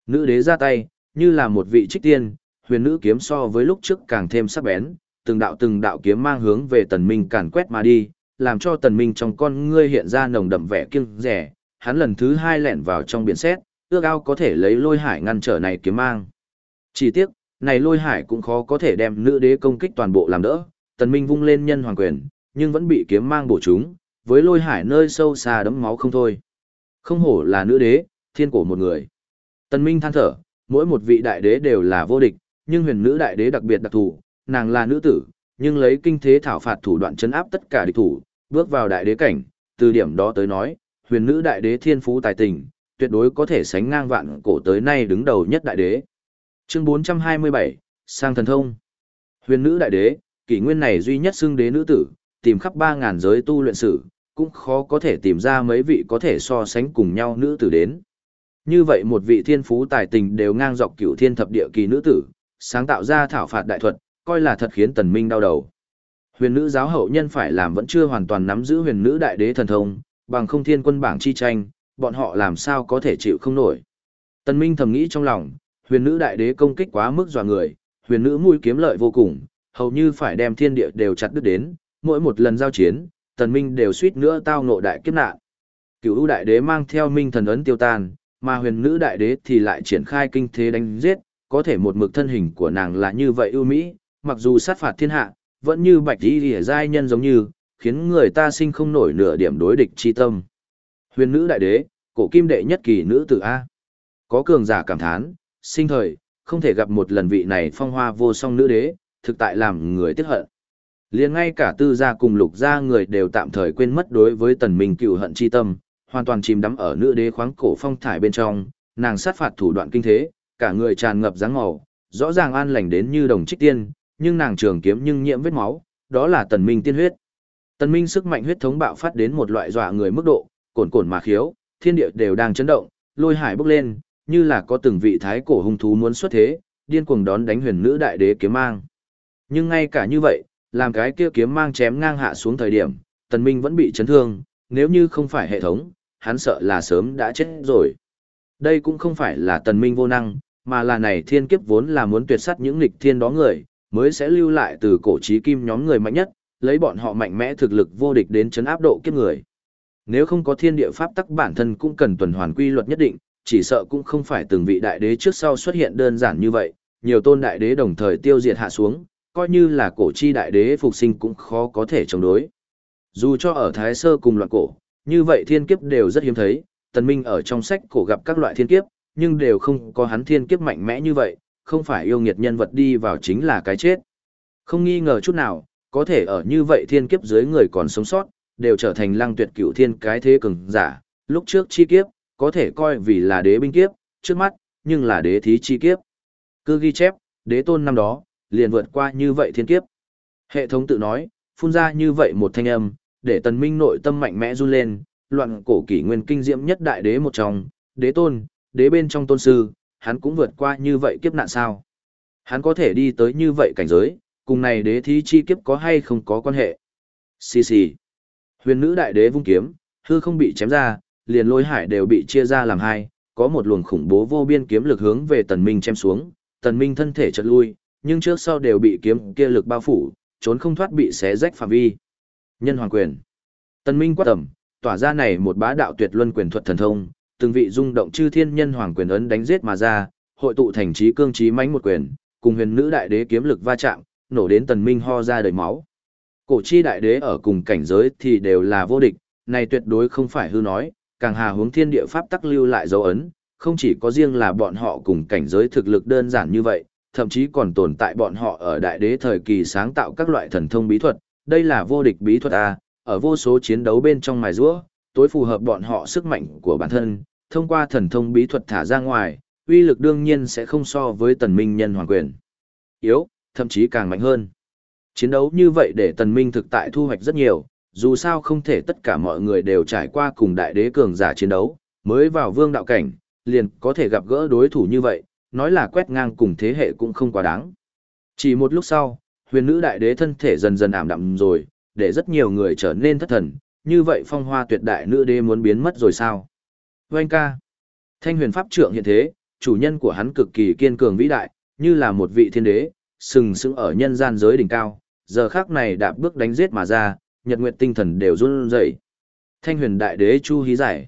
Nữ đế ra tay, như là một vị trích tiên, huyền nữ kiếm so với lúc trước càng thêm sắc bén, từng đạo từng đạo kiếm mang hướng về tần minh càn quét mà đi, làm cho tần minh trong con ngươi hiện ra nồng đậm vẻ kiêng rẻ, hắn lần thứ hai lẻn vào trong biển xét, ước ao có thể lấy lôi hải ngăn trở này kiếm mang. Chỉ tiếc, này lôi hải cũng khó có thể đem nữ đế công kích toàn bộ làm đỡ, tần minh vung lên nhân hoàng quyền, nhưng vẫn bị kiếm mang bổ trúng, với lôi hải nơi sâu xa đấm máu không thôi. Không hổ là nữ đế, thiên cổ một người. Tần minh than thở, mỗi một vị đại đế đều là vô địch, nhưng huyền nữ đại đế đặc biệt đặc thù, nàng là nữ tử, nhưng lấy kinh thế thảo phạt thủ đoạn chấn áp tất cả địch thủ, bước vào đại đế cảnh, từ điểm đó tới nói, huyền nữ đại đế thiên phú tài tình, tuyệt đối có thể sánh ngang vạn cổ tới nay đứng đầu nhất đại đế. Chương 427, Sang thần thông. Huyền nữ đại đế, kỷ nguyên này duy nhất xưng đế nữ tử, tìm khắp 3000 giới tu luyện sử, cũng khó có thể tìm ra mấy vị có thể so sánh cùng nhau nữ tử đến. Như vậy một vị thiên phú tài tình đều ngang dọc cửu thiên thập địa kỳ nữ tử, sáng tạo ra thảo phạt đại thuật, coi là thật khiến tần minh đau đầu. Huyền nữ giáo hậu nhân phải làm vẫn chưa hoàn toàn nắm giữ huyền nữ đại đế thần thông, bằng không thiên quân bảng chi tranh, bọn họ làm sao có thể chịu không nổi. Tần minh thầm nghĩ trong lòng, huyền nữ đại đế công kích quá mức dọa người, huyền nữ mũi kiếm lợi vô cùng, hầu như phải đem thiên địa đều chặt đứt đến, mỗi một lần giao chiến, tần minh đều suýt nữa tao ngộ đại kiếp nạn. Cửu ưu đại đế mang theo minh thần ấn tiêu tan, mà huyền nữ đại đế thì lại triển khai kinh thế đánh giết, có thể một mực thân hình của nàng là như vậy ưu mỹ, mặc dù sát phạt thiên hạ, vẫn như bạch đi lìa giai nhân giống như, khiến người ta sinh không nổi nửa điểm đối địch chi tâm. Huyền nữ đại đế, cổ kim đệ nhất kỳ nữ tử A. Có cường giả cảm thán, sinh thời, không thể gặp một lần vị này phong hoa vô song nữ đế, thực tại làm người tiếc hận. Liền ngay cả tư gia cùng lục gia người đều tạm thời quên mất đối với tần minh cựu hận chi tâm, hoàn toàn chìm đắm ở nữ đế khoáng cổ phong thải bên trong, nàng sát phạt thủ đoạn kinh thế, cả người tràn ngập dáng màu, rõ ràng an lành đến như đồng trích tiên, nhưng nàng trường kiếm nhưng nhiễm vết máu, đó là tần minh tiên huyết. Tần minh sức mạnh huyết thống bạo phát đến một loại dọa người mức độ, cồn cồn mà khiếu, thiên địa đều đang chấn động, lôi hải bốc lên, như là có từng vị thái cổ hung thú muốn xuất thế, điên cuồng đón đánh huyền nữ đại đế kiếm mang. Nhưng ngay cả như vậy, làm cái kia kiếm mang chém ngang hạ xuống thời điểm, tần minh vẫn bị chấn thương, nếu như không phải hệ thống, hắn sợ là sớm đã chết rồi. Đây cũng không phải là tần minh vô năng, mà là này thiên kiếp vốn là muốn tuyệt sát những nghịch thiên đó người, mới sẽ lưu lại từ cổ chí kim nhóm người mạnh nhất, lấy bọn họ mạnh mẽ thực lực vô địch đến chấn áp độ kiếp người. Nếu không có thiên địa pháp tắc bản thân cũng cần tuần hoàn quy luật nhất định, chỉ sợ cũng không phải từng vị đại đế trước sau xuất hiện đơn giản như vậy, nhiều tôn đại đế đồng thời tiêu diệt hạ xuống, coi như là cổ chi đại đế phục sinh cũng khó có thể chống đối. Dù cho ở Thái Sơ cùng loạn cổ, như vậy thiên kiếp đều rất hiếm thấy, tần minh ở trong sách cổ gặp các loại thiên kiếp, nhưng đều không có hắn thiên kiếp mạnh mẽ như vậy, không phải yêu nghiệt nhân vật đi vào chính là cái chết. Không nghi ngờ chút nào, có thể ở như vậy thiên kiếp dưới người còn sống sót, đều trở thành lăng tuyệt cửu thiên cái thế cường giả, lúc trước chi kiếp, có thể coi vì là đế binh kiếp, trước mắt, nhưng là đế thí chi kiếp. Cứ ghi chép, đế tôn năm đó, liền vượt qua như vậy thiên kiếp. Hệ thống tự nói, phun ra như vậy một thanh âm, để tần minh nội tâm mạnh mẽ run lên, loạn cổ kỷ nguyên kinh diễm nhất đại đế một trong, đế tôn, đế bên trong tôn sư, hắn cũng vượt qua như vậy kiếp nạn sao. Hắn có thể đi tới như vậy cảnh giới, cùng này đế thí chi kiếp có hay không có quan hệ. Xì xì. Huyền nữ đại đế vung kiếm, hư không bị chém ra, liền lôi hải đều bị chia ra làm hai, có một luồng khủng bố vô biên kiếm lực hướng về tần minh chém xuống, tần minh thân thể chợt lui, nhưng trước sau đều bị kiếm kia lực bao phủ, trốn không thoát bị xé rách phạm vi. Nhân hoàng quyền. Tần minh quát tầm, tỏa ra này một bá đạo tuyệt luân quyền thuật thần thông, từng vị rung động chư thiên nhân hoàng quyền ấn đánh giết mà ra, hội tụ thành trí cương trí mãnh một quyền, cùng huyền nữ đại đế kiếm lực va chạm, nổ đến tần minh ho ra đầy máu. Cổ chi đại đế ở cùng cảnh giới thì đều là vô địch, này tuyệt đối không phải hư nói, càng hà hướng thiên địa pháp tắc lưu lại dấu ấn, không chỉ có riêng là bọn họ cùng cảnh giới thực lực đơn giản như vậy, thậm chí còn tồn tại bọn họ ở đại đế thời kỳ sáng tạo các loại thần thông bí thuật, đây là vô địch bí thuật A, ở vô số chiến đấu bên trong mài rũa, tối phù hợp bọn họ sức mạnh của bản thân, thông qua thần thông bí thuật thả ra ngoài, uy lực đương nhiên sẽ không so với tần minh nhân hoàng quyền. Yếu, thậm chí càng mạnh hơn. Chiến đấu như vậy để tần minh thực tại thu hoạch rất nhiều, dù sao không thể tất cả mọi người đều trải qua cùng đại đế cường giả chiến đấu, mới vào vương đạo cảnh, liền có thể gặp gỡ đối thủ như vậy, nói là quét ngang cùng thế hệ cũng không quá đáng. Chỉ một lúc sau, huyền nữ đại đế thân thể dần dần ảm đạm rồi, để rất nhiều người trở nên thất thần, như vậy phong hoa tuyệt đại nữ đế muốn biến mất rồi sao? Vâng ca. Thanh huyền pháp trượng hiện thế, chủ nhân của hắn cực kỳ kiên cường vĩ đại, như là một vị thiên đế, sừng sững ở nhân gian giới đỉnh cao, giờ khắc này đạp bước đánh giết mà ra, nhật nguyệt tinh thần đều run rẩy. Thanh huyền đại đế chu hí giải.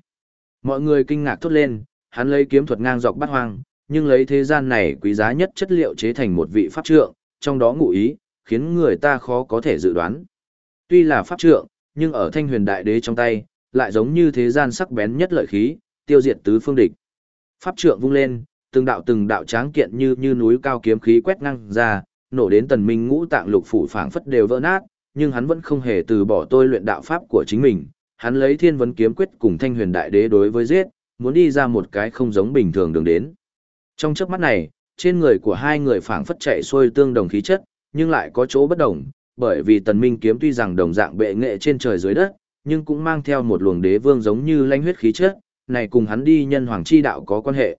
Mọi người kinh ngạc thốt lên, hắn lấy kiếm thuật ngang dọc bắt hoang, nhưng lấy thế gian này quý giá nhất chất liệu chế thành một vị pháp trượng, trong đó ngụ ý, khiến người ta khó có thể dự đoán. Tuy là pháp trượng, nhưng ở thanh huyền đại đế trong tay, lại giống như thế gian sắc bén nhất lợi khí, tiêu diệt tứ phương địch. Pháp trượng vung lên, từng đạo từng đạo tráng kiện như như núi cao kiếm khí quét ngang ra, nổ đến tần minh ngũ tạng lục phủ phảng phất đều vỡ nát, nhưng hắn vẫn không hề từ bỏ tôi luyện đạo pháp của chính mình. Hắn lấy thiên vấn kiếm quyết cùng thanh huyền đại đế đối với giết, muốn đi ra một cái không giống bình thường đường đến. Trong chớp mắt này, trên người của hai người phảng phất chạy xuôi tương đồng khí chất, nhưng lại có chỗ bất đồng, bởi vì tần minh kiếm tuy rằng đồng dạng bệ nghệ trên trời dưới đất, nhưng cũng mang theo một luồng đế vương giống như lãnh huyết khí chất, này cùng hắn đi nhân hoàng chi đạo có quan hệ.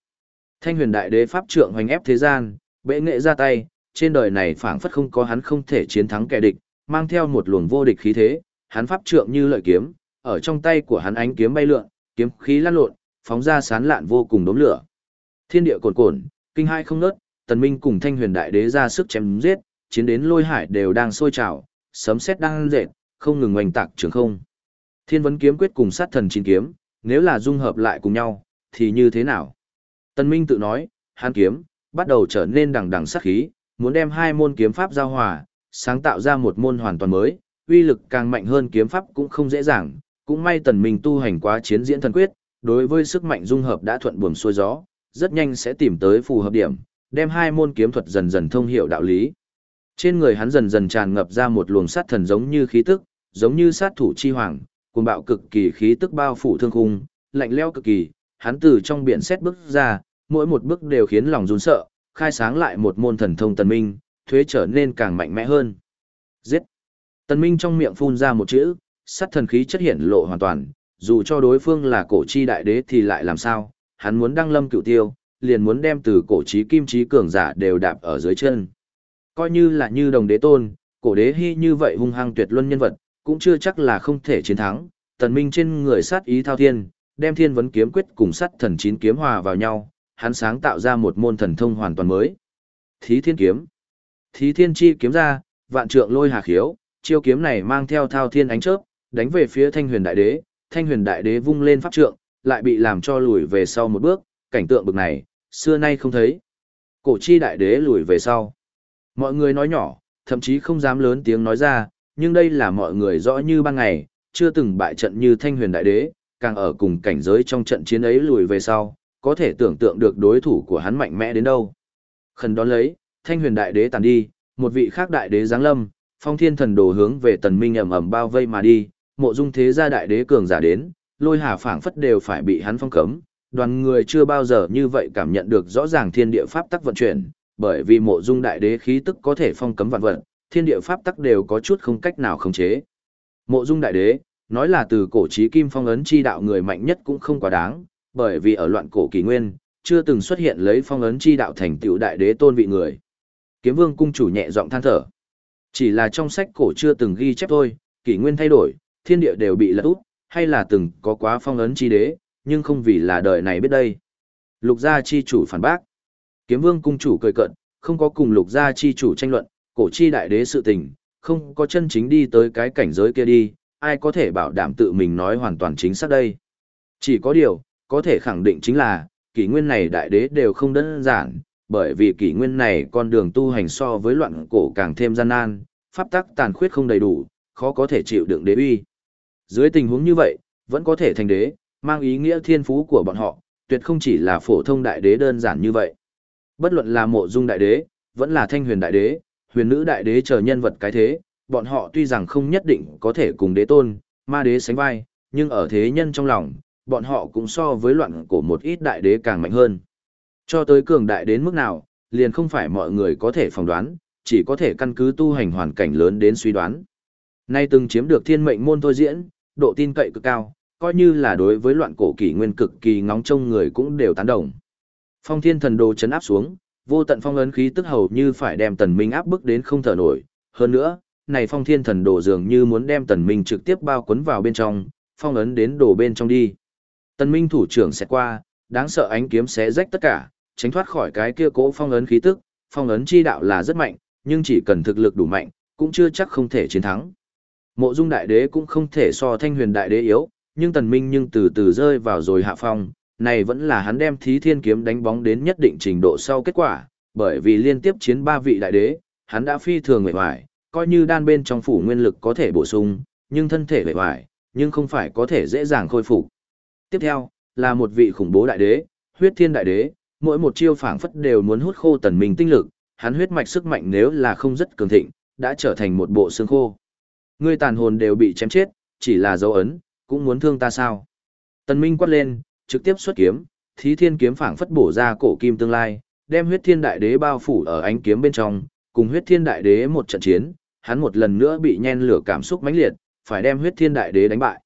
Thanh huyền đại đế pháp trượng hoành ép thế gian, bệ nghệ ra tay, trên đời này phảng phất không có hắn không thể chiến thắng kẻ địch, mang theo một luồng vô địch khí thế, hắn pháp trượng như lợi kiếm, ở trong tay của hắn ánh kiếm bay lượn, kiếm khí lan lộn, phóng ra sán lạn vô cùng đốm lửa. Thiên địa cồn cồn, kinh hai không ngớt, Tần Minh cùng Thanh Huyền Đại Đế ra sức chém giết, chiến đến lôi hải đều đang sôi trào, sấm sét đang rệt, không ngừng oanh tạc trường không. Thiên vấn kiếm quyết cùng sát thần chín kiếm, nếu là dung hợp lại cùng nhau, thì như thế nào? Tần Minh tự nói, hắn kiếm, bắt đầu trở nên đằng đằng sát khí, muốn đem hai môn kiếm pháp giao hòa, sáng tạo ra một môn hoàn toàn mới, uy lực càng mạnh hơn kiếm pháp cũng không dễ dàng, cũng may Tần Minh tu hành quá chiến diễn thần quyết, đối với sức mạnh dung hợp đã thuận buồm xuôi gió, rất nhanh sẽ tìm tới phù hợp điểm, đem hai môn kiếm thuật dần dần thông hiểu đạo lý. Trên người hắn dần dần tràn ngập ra một luồng sát thần giống như khí tức, giống như sát thủ chi hoàng, cuồng bạo cực kỳ khí tức bao phủ thương khung, lạnh lẽo cực kỳ, hắn từ trong biển xét bước ra, mỗi một bước đều khiến lòng run sợ, khai sáng lại một môn thần thông tần minh, thuế trở nên càng mạnh mẽ hơn. Giết! Tần minh trong miệng phun ra một chữ, sát thần khí chất hiện lộ hoàn toàn, dù cho đối phương là cổ chi đại đế thì lại làm sao, hắn muốn đăng lâm cửu tiêu, liền muốn đem từ cổ chí kim chí cường giả đều đạp ở dưới chân. Coi như là như đồng đế tôn, cổ đế hy như vậy hung hăng tuyệt luân nhân vật, cũng chưa chắc là không thể chiến thắng. Tần Minh trên người sát ý thao thiên, đem thiên vấn kiếm quyết cùng sát thần chín kiếm hòa vào nhau, hắn sáng tạo ra một môn thần thông hoàn toàn mới. Thí thiên kiếm. Thí thiên chi kiếm ra, vạn trượng lôi hà khiếu, chiêu kiếm này mang theo thao thiên ánh chớp, đánh về phía thanh huyền đại đế, thanh huyền đại đế vung lên pháp trượng, lại bị làm cho lùi về sau một bước, cảnh tượng bực này, xưa nay không thấy. Cổ chi đại đế lùi về sau. Mọi người nói nhỏ, thậm chí không dám lớn tiếng nói ra, nhưng đây là mọi người rõ như ban ngày, chưa từng bại trận như thanh huyền đại đế, càng ở cùng cảnh giới trong trận chiến ấy lùi về sau, có thể tưởng tượng được đối thủ của hắn mạnh mẽ đến đâu. Khẩn đón lấy, thanh huyền đại đế tàn đi, một vị khác đại đế giáng lâm, phong thiên thần đồ hướng về tần minh ầm ầm bao vây mà đi, mộ dung thế gia đại đế cường giả đến, lôi hà phảng phất đều phải bị hắn phong cấm, đoàn người chưa bao giờ như vậy cảm nhận được rõ ràng thiên địa pháp tắc vận chuyển, bởi vì mộ dung đại đế khí tức có thể phong cấm vạn vật, thiên địa pháp tắc đều có chút không cách nào khống chế. Mộ dung đại đế, nói là từ cổ chí kim phong ấn chi đạo người mạnh nhất cũng không quá đáng, bởi vì ở loạn cổ kỳ nguyên, chưa từng xuất hiện lấy phong ấn chi đạo thành tựu đại đế tôn vị người. Kiếm vương cung chủ nhẹ giọng than thở. Chỉ là trong sách cổ chưa từng ghi chép thôi, kỷ nguyên thay đổi, thiên địa đều bị lật út, hay là từng có quá phong ấn chi đế, nhưng không vì là đời này biết đây. Lục gia chi chủ phản bác. Kiếm vương cung chủ cười cận, không có cùng lục gia chi chủ tranh luận, cổ chi đại đế sự tình, không có chân chính đi tới cái cảnh giới kia đi, ai có thể bảo đảm tự mình nói hoàn toàn chính xác đây. Chỉ có điều, có thể khẳng định chính là, kỷ nguyên này đại đế đều không đơn giản, bởi vì kỷ nguyên này con đường tu hành so với loạn cổ càng thêm gian nan, pháp tắc tàn khuyết không đầy đủ, khó có thể chịu đựng đế uy. Dưới tình huống như vậy, vẫn có thể thành đế, mang ý nghĩa thiên phú của bọn họ, tuyệt không chỉ là phổ thông đại đế đơn giản như vậy. Bất luận là mộ dung đại đế, vẫn là thanh huyền đại đế, huyền nữ đại đế chờ nhân vật cái thế, bọn họ tuy rằng không nhất định có thể cùng đế tôn, ma đế sánh vai, nhưng ở thế nhân trong lòng, bọn họ cũng so với loạn cổ một ít đại đế càng mạnh hơn. Cho tới cường đại đến mức nào, liền không phải mọi người có thể phỏng đoán, chỉ có thể căn cứ tu hành hoàn cảnh lớn đến suy đoán. Nay từng chiếm được thiên mệnh môn thôi diễn, độ tin cậy cực cao, coi như là đối với loạn cổ kỷ nguyên cực kỳ ngóng trông người cũng đều tán đồng. Phong thiên thần đồ chấn áp xuống, vô tận phong ấn khí tức hầu như phải đem tần minh áp bức đến không thở nổi. Hơn nữa, này phong thiên thần đồ dường như muốn đem tần minh trực tiếp bao quấn vào bên trong, phong ấn đến đồ bên trong đi. Tần minh thủ trưởng sẽ qua, đáng sợ ánh kiếm xé rách tất cả, tránh thoát khỏi cái kia cỗ phong ấn khí tức, phong ấn chi đạo là rất mạnh, nhưng chỉ cần thực lực đủ mạnh, cũng chưa chắc không thể chiến thắng. Mộ Dung Đại Đế cũng không thể so Thanh Huyền Đại Đế yếu, nhưng Tần Minh nhưng từ từ rơi vào rồi hạ phong, này vẫn là hắn đem Thí Thiên kiếm đánh bóng đến nhất định trình độ sau kết quả, bởi vì liên tiếp chiến ba vị đại đế, hắn đã phi thường mệt mỏi, coi như đan bên trong phủ nguyên lực có thể bổ sung, nhưng thân thể mệt mỏi, nhưng không phải có thể dễ dàng khôi phục. Tiếp theo, là một vị khủng bố đại đế, huyết thiên đại đế, mỗi một chiêu phảng phất đều muốn hút khô tần minh tinh lực, hắn huyết mạch sức mạnh nếu là không rất cường thịnh, đã trở thành một bộ xương khô. Ngươi tàn hồn đều bị chém chết, chỉ là dấu ấn, cũng muốn thương ta sao? Tần Minh quát lên, trực tiếp xuất kiếm, thí thiên kiếm phảng phất bổ ra cổ kim tương lai, đem huyết thiên đại đế bao phủ ở ánh kiếm bên trong, cùng huyết thiên đại đế một trận chiến, hắn một lần nữa bị nhen lửa cảm xúc mãnh liệt, phải đem huyết thiên đại đế đánh bại.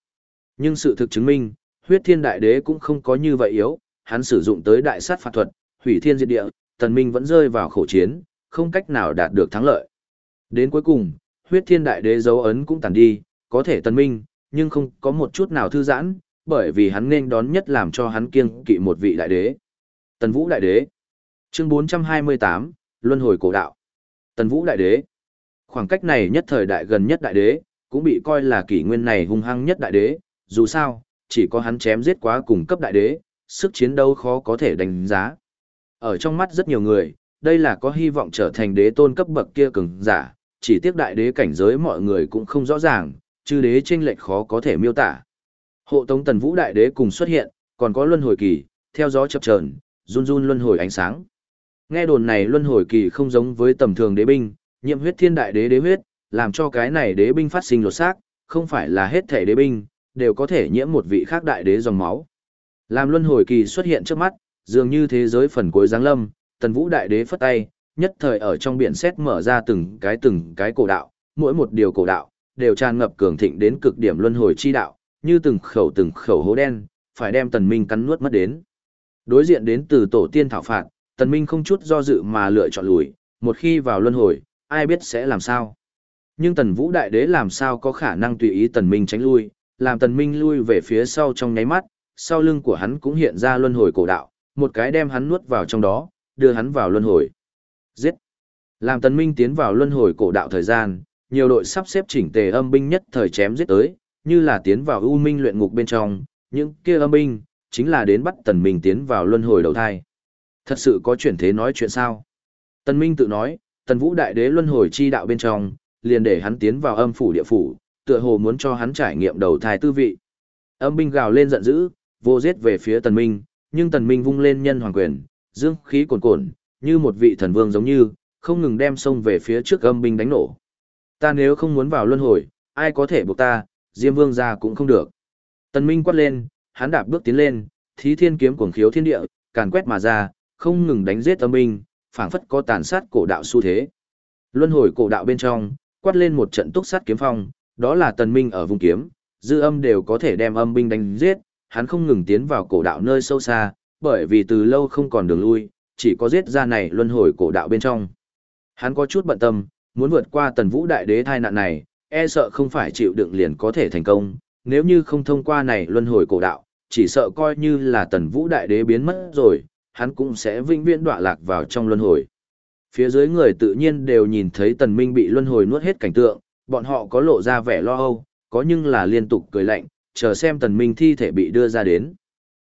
Nhưng sự thực chứng minh, huyết thiên đại đế cũng không có như vậy yếu, hắn sử dụng tới đại sát phạt thuật, hủy thiên diệt địa, tần minh vẫn rơi vào khổ chiến, không cách nào đạt được thắng lợi. Đến cuối cùng, huyết thiên đại đế dấu ấn cũng tàn đi, có thể tần minh, nhưng không có một chút nào thư giãn, bởi vì hắn nên đón nhất làm cho hắn kiêng kỵ một vị đại đế. Tần Vũ đại đế. Chương 428, Luân hồi cổ đạo. Tần Vũ đại đế. Khoảng cách này nhất thời đại gần nhất đại đế, cũng bị coi là kỷ nguyên này hung hăng nhất đại đế, dù sao, chỉ có hắn chém giết quá cùng cấp đại đế, sức chiến đấu khó có thể đánh giá. Ở trong mắt rất nhiều người, đây là có hy vọng trở thành đế tôn cấp bậc kia cường giả, chỉ tiếc đại đế cảnh giới mọi người cũng không rõ ràng, chư đế chênh lệch khó có thể miêu tả. Hộ tống tần vũ đại đế cùng xuất hiện, còn có luân hồi kỳ, theo gió chập chờn, run run luân hồi ánh sáng. Nghe đồn này luân hồi kỳ không giống với tầm thường đế binh, nhiễm huyết thiên đại đế đế huyết, làm cho cái này đế binh phát sinh lột xác, không phải là hết thể đế binh, đều có thể nhiễm một vị khác đại đế dòng máu. Làm luân hồi kỳ xuất hiện trước mắt, dường như thế giới phần cuối giáng lâm, tần vũ đại đế phất tay, nhất thời ở trong biển xét mở ra từng cái từng cái cổ đạo, mỗi một điều cổ đạo, đều tràn ngập cường thịnh đến cực điểm luân hồi chi đạo, như từng khẩu từng khẩu hố đen, phải đem tần minh cắn nuốt mất đến. Đối diện đến từ tổ tiên thảo phạt, tần minh không chút do dự mà lựa chọn lùi, một khi vào luân hồi, ai biết sẽ làm sao. Nhưng tần vũ đại đế làm sao có khả năng tùy ý tần minh tránh lui, làm tần minh lui về phía sau trong nháy mắt, sau lưng của hắn cũng hiện ra luân hồi cổ đạo, một cái đem hắn nuốt vào trong đó, đưa hắn vào luân hồi. Giết! Làm tần minh tiến vào luân hồi cổ đạo thời gian, nhiều đội sắp xếp chỉnh tề âm binh nhất thời chém giết tới, như là tiến vào u minh luyện ngục bên trong, những kia âm binh, chính là đến bắt tần minh tiến vào luân hồi đầu thai. Thật sự có chuyển thế nói chuyện sao? Tần minh tự nói, tần vũ đại đế luân hồi chi đạo bên trong, liền để hắn tiến vào âm phủ địa phủ, tựa hồ muốn cho hắn trải nghiệm đầu thai tư vị. Âm binh gào lên giận dữ, vô giết về phía tần minh, nhưng tần minh vung lên nhân hoàng quyền, dương khí cuồn cuộn, như một vị thần vương giống như, không ngừng đem sông về phía trước âm binh đánh nổ. Ta nếu không muốn vào luân hồi, ai có thể buộc ta, Diêm Vương ra cũng không được. Tần Minh quát lên, hắn đạp bước tiến lên, thí thiên kiếm cuồng khiếu thiên địa, càn quét mà ra, không ngừng đánh giết âm minh, phảng phất có tàn sát cổ đạo xu thế. Luân hồi cổ đạo bên trong, quát lên một trận túc sát kiếm phong, đó là Tần Minh ở vùng kiếm, dư âm đều có thể đem âm binh đánh giết, hắn không ngừng tiến vào cổ đạo nơi sâu xa, bởi vì từ lâu không còn đường lui, chỉ có giết ra này luân hồi cổ đạo bên trong. Hắn có chút bận tâm, muốn vượt qua tần vũ đại đế thai nạn này, e sợ không phải chịu đựng liền có thể thành công, nếu như không thông qua này luân hồi cổ đạo, chỉ sợ coi như là tần vũ đại đế biến mất rồi, hắn cũng sẽ vĩnh viễn đọa lạc vào trong luân hồi. Phía dưới người tự nhiên đều nhìn thấy tần minh bị luân hồi nuốt hết cảnh tượng, bọn họ có lộ ra vẻ lo âu, có nhưng là liên tục cười lạnh, chờ xem tần minh thi thể bị đưa ra đến.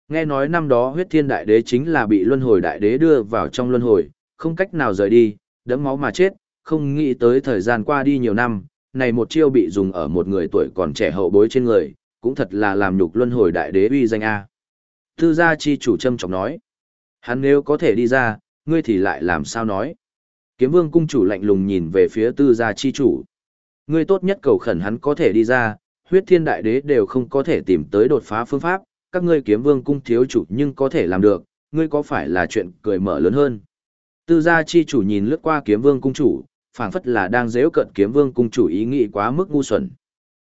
Nghe nói năm đó huyết thiên đại đế chính là bị luân hồi đại đế đưa vào trong luân hồi, không cách nào rời đi, đẫm máu mà chết, không nghĩ tới thời gian qua đi nhiều năm, này một chiêu bị dùng ở một người tuổi còn trẻ hậu bối trên người, cũng thật là làm nhục luân hồi đại đế uy danh A. Tư gia chi chủ trâm trọng nói, hắn nếu có thể đi ra, ngươi thì lại làm sao nói. Kiếm vương cung chủ lạnh lùng nhìn về phía tư gia chi chủ. Ngươi tốt nhất cầu khẩn hắn có thể đi ra, huyết thiên đại đế đều không có thể tìm tới đột phá phương pháp, các ngươi kiếm vương cung thiếu chủ nhưng có thể làm được, ngươi có phải là chuyện cười mở lớn hơn. Tư gia chi chủ nhìn lướt qua kiếm vương cung chủ, phảng phất là đang dễu cận kiếm vương cung chủ ý nghĩ quá mức ngu xuẩn.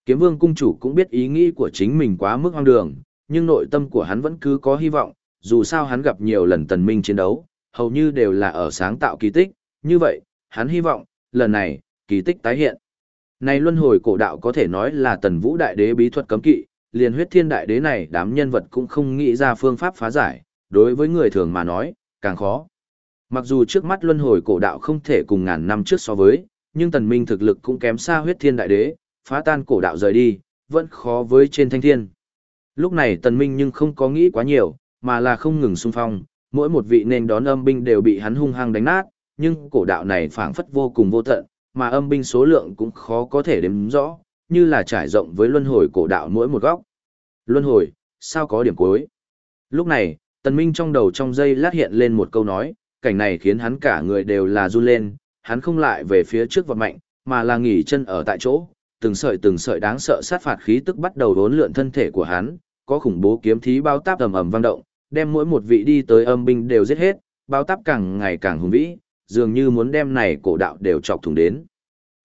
Kiếm vương cung chủ cũng biết ý nghĩ của chính mình quá mức hoang đường, nhưng nội tâm của hắn vẫn cứ có hy vọng, dù sao hắn gặp nhiều lần tần minh chiến đấu, hầu như đều là ở sáng tạo kỳ tích, như vậy, hắn hy vọng, lần này, kỳ tích tái hiện. Này luân hồi cổ đạo có thể nói là tần vũ đại đế bí thuật cấm kỵ, liền huyết thiên đại đế này đám nhân vật cũng không nghĩ ra phương pháp phá giải, đối với người thường mà nói, càng khó. Mặc dù trước mắt luân hồi cổ đạo không thể cùng ngàn năm trước so với, nhưng tần minh thực lực cũng kém xa huyết thiên đại đế, phá tan cổ đạo rời đi, vẫn khó với trên thanh thiên. Lúc này tần minh nhưng không có nghĩ quá nhiều, mà là không ngừng xung phong, mỗi một vị nên đón âm binh đều bị hắn hung hăng đánh nát, nhưng cổ đạo này phảng phất vô cùng vô tận, mà âm binh số lượng cũng khó có thể đếm rõ, như là trải rộng với luân hồi cổ đạo mỗi một góc. Luân hồi, sao có điểm cuối? Lúc này, tần minh trong đầu trong dây lát hiện lên một câu nói, cảnh này khiến hắn cả người đều là run lên, hắn không lại về phía trước vọt mạnh, mà là nghỉ chân ở tại chỗ, từng sợi từng sợi đáng sợ sát phạt khí tức bắt đầu đốn lượn thân thể của hắn, có khủng bố kiếm thí bao táp ầm ầm vang động, đem mỗi một vị đi tới âm binh đều giết hết, bao táp càng ngày càng hùng vĩ, dường như muốn đem này cổ đạo đều chọc thủng đến.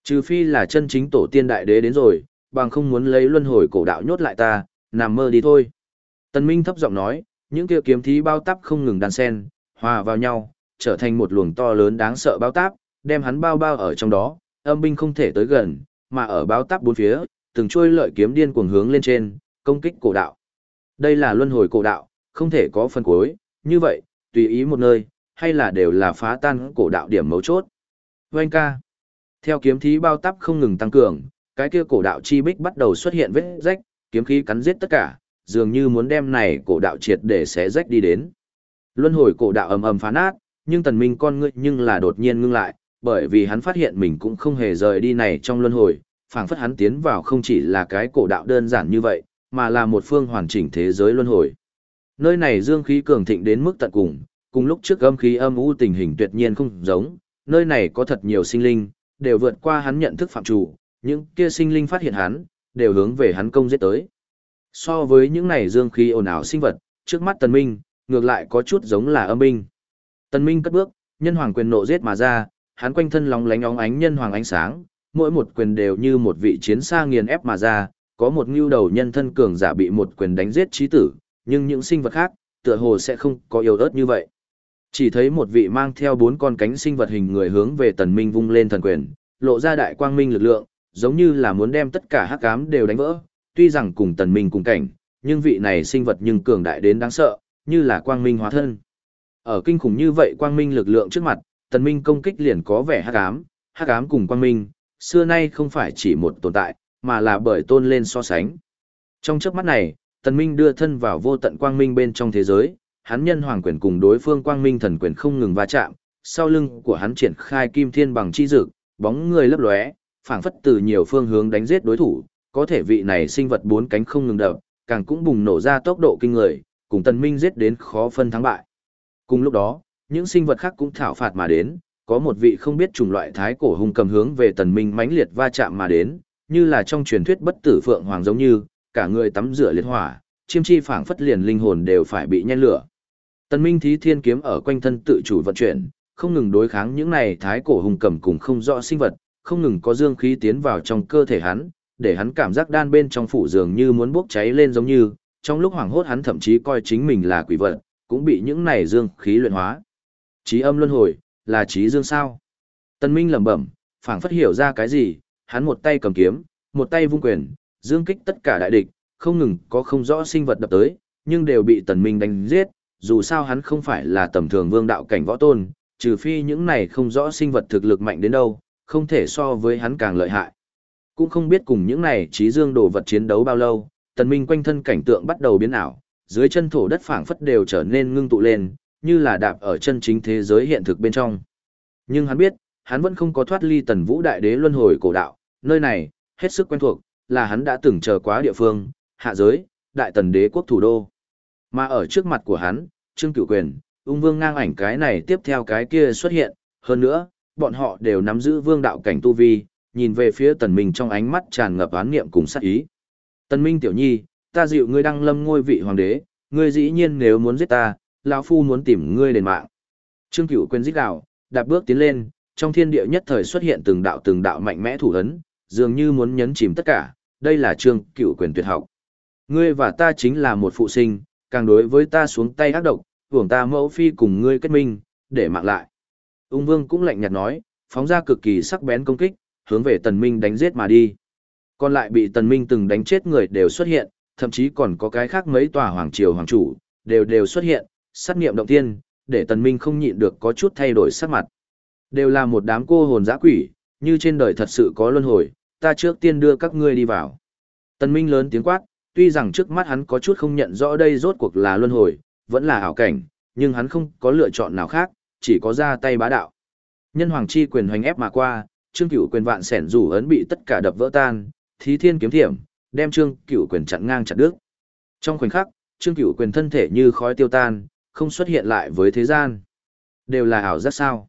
Trừ phi là chân chính tổ tiên đại đế đến rồi, bằng không muốn lấy luân hồi cổ đạo nhốt lại ta, nằm mơ đi thôi. Tần Minh thấp giọng nói, những kia kiếm thí bao táp không ngừng đan sen, hòa vào nhau, trở thành một luồng to lớn đáng sợ bao táp, đem hắn bao bao ở trong đó, âm binh không thể tới gần, mà ở bao táp bốn phía, từng chuôi lợi kiếm điên cuồng hướng lên trên, công kích cổ đạo. Đây là luân hồi cổ đạo, không thể có phần cuối, như vậy, tùy ý một nơi, hay là đều là phá tan cổ đạo điểm mấu chốt. Vâng ca. Theo kiếm thí bao táp không ngừng tăng cường, cái kia cổ đạo chi bích bắt đầu xuất hiện vết rách, kiếm khí cắn giết tất cả, dường như muốn đem này cổ đạo triệt để xé rách đi đến. Luân hồi cổ đạo ầm ầm phá nát, nhưng tần minh con ngươi nhưng là đột nhiên ngưng lại, bởi vì hắn phát hiện mình cũng không hề rời đi này trong luân hồi, phảng phất hắn tiến vào không chỉ là cái cổ đạo đơn giản như vậy, mà là một phương hoàn chỉnh thế giới luân hồi. Nơi này dương khí cường thịnh đến mức tận cùng, cùng lúc trước âm khí âm u tình hình tuyệt nhiên không giống, nơi này có thật nhiều sinh linh, đều vượt qua hắn nhận thức phạm chủ, những kia sinh linh phát hiện hắn, đều hướng về hắn công giết tới. So với những này dương khí ồn ào sinh vật, trước mắt Tần Minh, ngược lại có chút giống là âm binh. Tần Minh cất bước, nhân hoàng quyền nộ giết mà ra, hắn quanh thân lóng lánh óng ánh nhân hoàng ánh sáng, mỗi một quyền đều như một vị chiến xa nghiền ép mà ra, có một ngưu đầu nhân thân cường giả bị một quyền đánh giết chí tử, nhưng những sinh vật khác, tựa hồ sẽ không có yếu ớt như vậy. Chỉ thấy một vị mang theo bốn con cánh sinh vật hình người hướng về tần minh vung lên thần quyền, lộ ra đại quang minh lực lượng, giống như là muốn đem tất cả hắc ám đều đánh vỡ, tuy rằng cùng tần minh cùng cảnh, nhưng vị này sinh vật nhưng cường đại đến đáng sợ, như là quang minh hóa thân. Ở kinh khủng như vậy quang minh lực lượng trước mặt, tần minh công kích liền có vẻ hắc ám, hắc ám cùng quang minh, xưa nay không phải chỉ một tồn tại, mà là bởi tôn lên so sánh. Trong chớp mắt này, tần minh đưa thân vào vô tận quang minh bên trong thế giới, hắn nhân hoàng quyền cùng đối phương quang minh thần quyền không ngừng va chạm, sau lưng của hắn triển khai kim thiên bằng chi dực, bóng người lấp lóe, phảng phất từ nhiều phương hướng đánh giết đối thủ, có thể vị này sinh vật bốn cánh không ngừng đập, càng cũng bùng nổ ra tốc độ kinh người, cùng tần minh giết đến khó phân thắng bại. Cùng lúc đó, những sinh vật khác cũng thảo phạt mà đến, có một vị không biết chủng loại thái cổ hung cầm hướng về tần minh mãnh liệt va chạm mà đến, như là trong truyền thuyết bất tử phượng hoàng giống như, cả người tắm rửa liệt hỏa, chiêm chi phảng phất liền linh hồn đều phải bị nhen lửa. Tần Minh Thí Thiên kiếm ở quanh thân tự chủ vận chuyển, không ngừng đối kháng những này thái cổ hung cầm cùng không rõ sinh vật, không ngừng có dương khí tiến vào trong cơ thể hắn, để hắn cảm giác đan bên trong phủ dường như muốn bốc cháy lên giống như, trong lúc hoảng hốt hắn thậm chí coi chính mình là quỷ vật, cũng bị những này dương khí luyện hóa. Chí âm luân hồi, là chí dương sao? tân Minh lẩm bẩm, phảng phất hiểu ra cái gì, hắn một tay cầm kiếm, một tay vung quyền, dương kích tất cả đại địch, không ngừng có không rõ sinh vật đập tới, nhưng đều bị Tần Minh đánh giết, dù sao hắn không phải là tầm thường vương đạo cảnh võ tôn, trừ phi những này không rõ sinh vật thực lực mạnh đến đâu, không thể so với hắn càng lợi hại. Cũng không biết cùng những này trí dương đồ vật chiến đấu bao lâu, tần minh quanh thân cảnh tượng bắt đầu biến ảo, dưới chân thổ đất phảng phất đều trở nên ngưng tụ lên, như là đạp ở chân chính thế giới hiện thực bên trong. Nhưng hắn biết, hắn vẫn không có thoát ly tần vũ đại đế luân hồi cổ đạo, nơi này, hết sức quen thuộc, là hắn đã từng chờ quá địa phương, hạ giới, đại tần đế quốc thủ đô. Mà ở trước mặt của hắn, Trương Cửu Quyền, ung vương ngang ảnh cái này tiếp theo cái kia xuất hiện, hơn nữa, bọn họ đều nắm giữ vương đạo cảnh tu vi, nhìn về phía tần minh trong ánh mắt tràn ngập án niệm cùng sát ý. Tần minh tiểu nhi, ta dịu ngươi đăng lâm ngôi vị hoàng đế, ngươi dĩ nhiên nếu muốn giết ta, lão phu muốn tìm ngươi đền mạng. Trương Cửu Quyền giết gào, đạp bước tiến lên, trong thiên địa nhất thời xuất hiện từng đạo từng đạo mạnh mẽ thủ ấn, dường như muốn nhấn chìm tất cả, đây là Trương Cửu Quyền tuyệt học. Ngươi và ta chính là một phụ sinh, càng đối với ta xuống tay ác độc, hưởng ta mẫu phi cùng ngươi kết minh, để mạng lại. Ung Vương cũng lạnh nhạt nói, phóng ra cực kỳ sắc bén công kích, hướng về Tần Minh đánh giết mà đi. Còn lại bị Tần Minh từng đánh chết người đều xuất hiện, thậm chí còn có cái khác mấy tòa hoàng triều hoàng chủ, đều đều xuất hiện, sát nghiệm động tiên, để Tần Minh không nhịn được có chút thay đổi sắc mặt. Đều là một đám cô hồn dã quỷ, như trên đời thật sự có luân hồi, ta trước tiên đưa các ngươi đi vào. Tần Minh lớn tiếng quát, tuy rằng trước mắt hắn có chút không nhận rõ đây rốt cuộc là luân hồi, vẫn là ảo cảnh, nhưng hắn không có lựa chọn nào khác, chỉ có ra tay bá đạo. Nhân hoàng chi quyền hoành ép mà qua, Trương Cửu quyền vạn sẻn rủ ấn bị tất cả đập vỡ tan, thí thiên kiếm thiểm, đem Trương Cửu quyền chặn ngang chặt đứt. Trong khoảnh khắc, Trương Cửu quyền thân thể như khói tiêu tan, không xuất hiện lại với thế gian. Đều là ảo giác sao?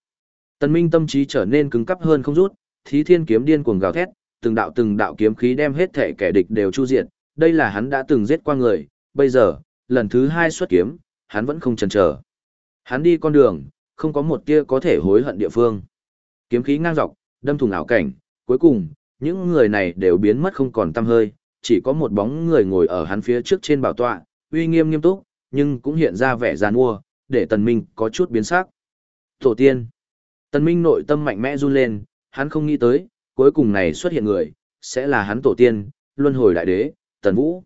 Tần Minh tâm trí trở nên cứng cắp hơn không rút, thí thiên kiếm điên cuồng gào thét, từng đạo từng đạo kiếm khí đem hết thể kẻ địch đều chu diệt, đây là hắn đã từng giết qua người, bây giờ, lần thứ hai xuất kiếm, hắn vẫn không chần chờ. Hắn đi con đường, không có một tia có thể hối hận địa phương. Kiếm khí ngang dọc, đâm thủng ảo cảnh, cuối cùng, những người này đều biến mất không còn tăm hơi, chỉ có một bóng người ngồi ở hắn phía trước trên bảo tọa, uy nghiêm nghiêm túc, nhưng cũng hiện ra vẻ giàn mua, để tần minh có chút biến sắc. Tổ tiên. Tần minh nội tâm mạnh mẽ run lên, hắn không nghĩ tới, cuối cùng này xuất hiện người, sẽ là hắn tổ tiên, luân hồi đại đế, Tần Vũ.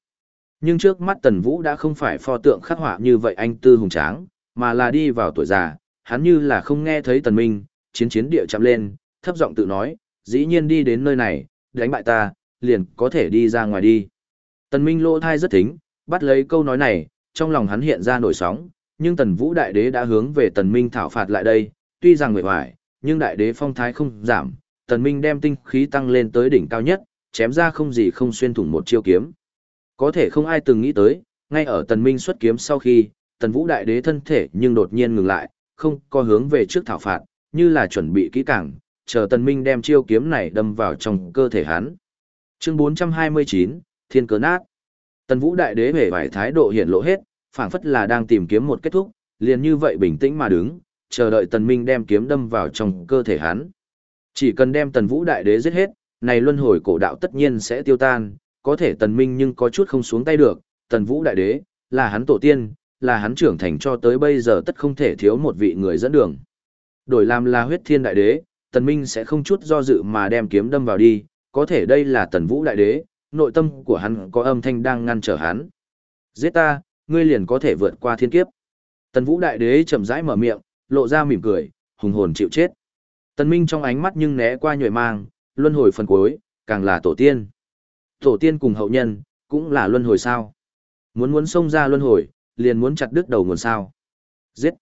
Nhưng trước mắt Tần Vũ đã không phải pho tượng khắc họa như vậy anh tư hùng tráng, mà là đi vào tuổi già, hắn như là không nghe thấy Tần Minh, chiến chiến địa chạm lên, thấp giọng tự nói, dĩ nhiên đi đến nơi này, đánh bại ta, liền có thể đi ra ngoài đi. Tần Minh lỗ thai rất thính, bắt lấy câu nói này, trong lòng hắn hiện ra nổi sóng, nhưng Tần Vũ Đại Đế đã hướng về Tần Minh thảo phạt lại đây, tuy rằng người hoài, nhưng Đại Đế phong thái không giảm, Tần Minh đem tinh khí tăng lên tới đỉnh cao nhất, chém ra không gì không xuyên thủng một chiêu kiếm. Có thể không ai từng nghĩ tới, ngay ở tần minh xuất kiếm sau khi, tần vũ đại đế thân thể nhưng đột nhiên ngừng lại, không có hướng về trước thảo phạt, như là chuẩn bị kỹ càng, chờ tần minh đem chiêu kiếm này đâm vào trong cơ thể hắn. Chương 429, Thiên cớ nát. Tần Vũ Đại Đế vẻ vải thái độ hiện lộ hết, phảng phất là đang tìm kiếm một kết thúc, liền như vậy bình tĩnh mà đứng, chờ đợi Tần Minh đem kiếm đâm vào trong cơ thể hắn. Chỉ cần đem Tần Vũ Đại Đế giết hết, này luân hồi cổ đạo tất nhiên sẽ tiêu tan, có thể Tần Minh nhưng có chút không xuống tay được, Tần Vũ Đại Đế, là hắn tổ tiên, là hắn trưởng thành cho tới bây giờ tất không thể thiếu một vị người dẫn đường. Đổi làm là huyết thiên đại đế, Tần Minh sẽ không chút do dự mà đem kiếm đâm vào đi, có thể đây là Tần Vũ đại đế, nội tâm của hắn có âm thanh đang ngăn trở hắn. Giết ta, ngươi liền có thể vượt qua thiên kiếp. Tần Vũ đại đế chậm rãi mở miệng, lộ ra mỉm cười, hùng hồn chịu chết. Tần Minh trong ánh mắt nhưng né qua nhồi mang, luân hồi phần cuối, càng là tổ tiên. Tổ tiên cùng hậu nhân, cũng là luân hồi sao. Muốn muốn xông ra luân hồi, liền muốn chặt đứt đầu nguồn sao. Giết!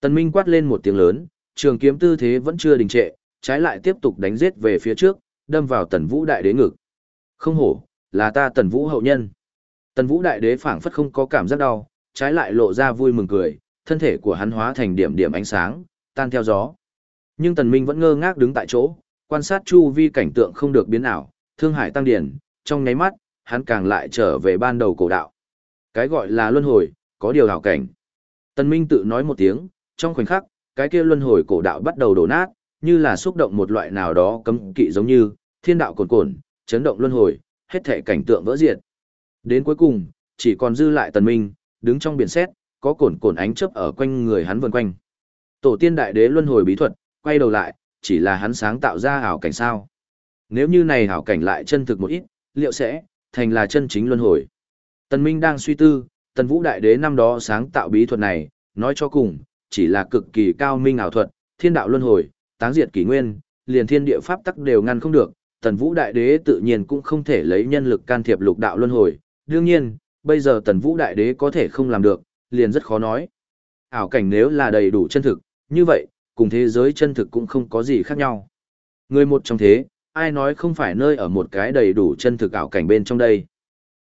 Tần Minh quát lên một tiếng lớn, trường kiếm tư thế vẫn chưa đình trệ, trái lại tiếp tục đánh giết về phía trước, đâm vào tần vũ đại đế ngực. Không hổ, là ta tần vũ hậu nhân. Tần vũ đại đế phảng phất không có cảm giác đau, trái lại lộ ra vui mừng cười, thân thể của hắn hóa thành điểm điểm ánh sáng, tan theo gió. Nhưng tần minh vẫn ngơ ngác đứng tại chỗ, quan sát chu vi cảnh tượng không được biến ảo, thương hải tăng điển, trong nháy mắt, hắn càng lại trở về ban đầu cổ đạo. Cái gọi là luân hồi, có điều hảo cảnh. Tần Minh tự nói một tiếng, trong khoảnh khắc, cái kia luân hồi cổ đạo bắt đầu đổ nát, như là xúc động một loại nào đó cấm kỵ giống như, thiên đạo cồn cồn, chấn động luân hồi, hết thể cảnh tượng vỡ diệt. Đến cuối cùng, chỉ còn dư lại Tần Minh, đứng trong biển xét, có cồn cồn ánh chớp ở quanh người hắn vần quanh. Tổ tiên đại đế luân hồi bí thuật, quay đầu lại, chỉ là hắn sáng tạo ra hảo cảnh sao. Nếu như này hảo cảnh lại chân thực một ít, liệu sẽ thành là chân chính luân hồi. Tần Minh đang suy tư, Tần Vũ Đại Đế năm đó sáng tạo bí thuật này, nói cho cùng, chỉ là cực kỳ cao minh ảo thuật, thiên đạo luân hồi, táng diệt kỷ nguyên, liền thiên địa pháp tắc đều ngăn không được, Tần Vũ Đại Đế tự nhiên cũng không thể lấy nhân lực can thiệp lục đạo luân hồi. Đương nhiên, bây giờ Tần Vũ Đại Đế có thể không làm được, liền rất khó nói. Ảo cảnh nếu là đầy đủ chân thực, như vậy, cùng thế giới chân thực cũng không có gì khác nhau. Người một trong thế, ai nói không phải nơi ở một cái đầy đủ chân thực ảo cảnh bên trong đây.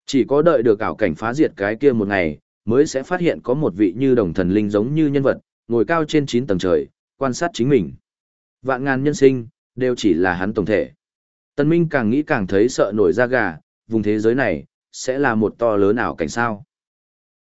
Chỉ có đợi được ảo cảnh phá diệt cái kia một ngày, mới sẽ phát hiện có một vị như đồng thần linh giống như nhân vật, ngồi cao trên 9 tầng trời, quan sát chính mình. Vạn ngàn nhân sinh, đều chỉ là hắn tổng thể. Tân Minh càng nghĩ càng thấy sợ nổi da gà, vùng thế giới này, sẽ là một to lớn ảo cảnh sao.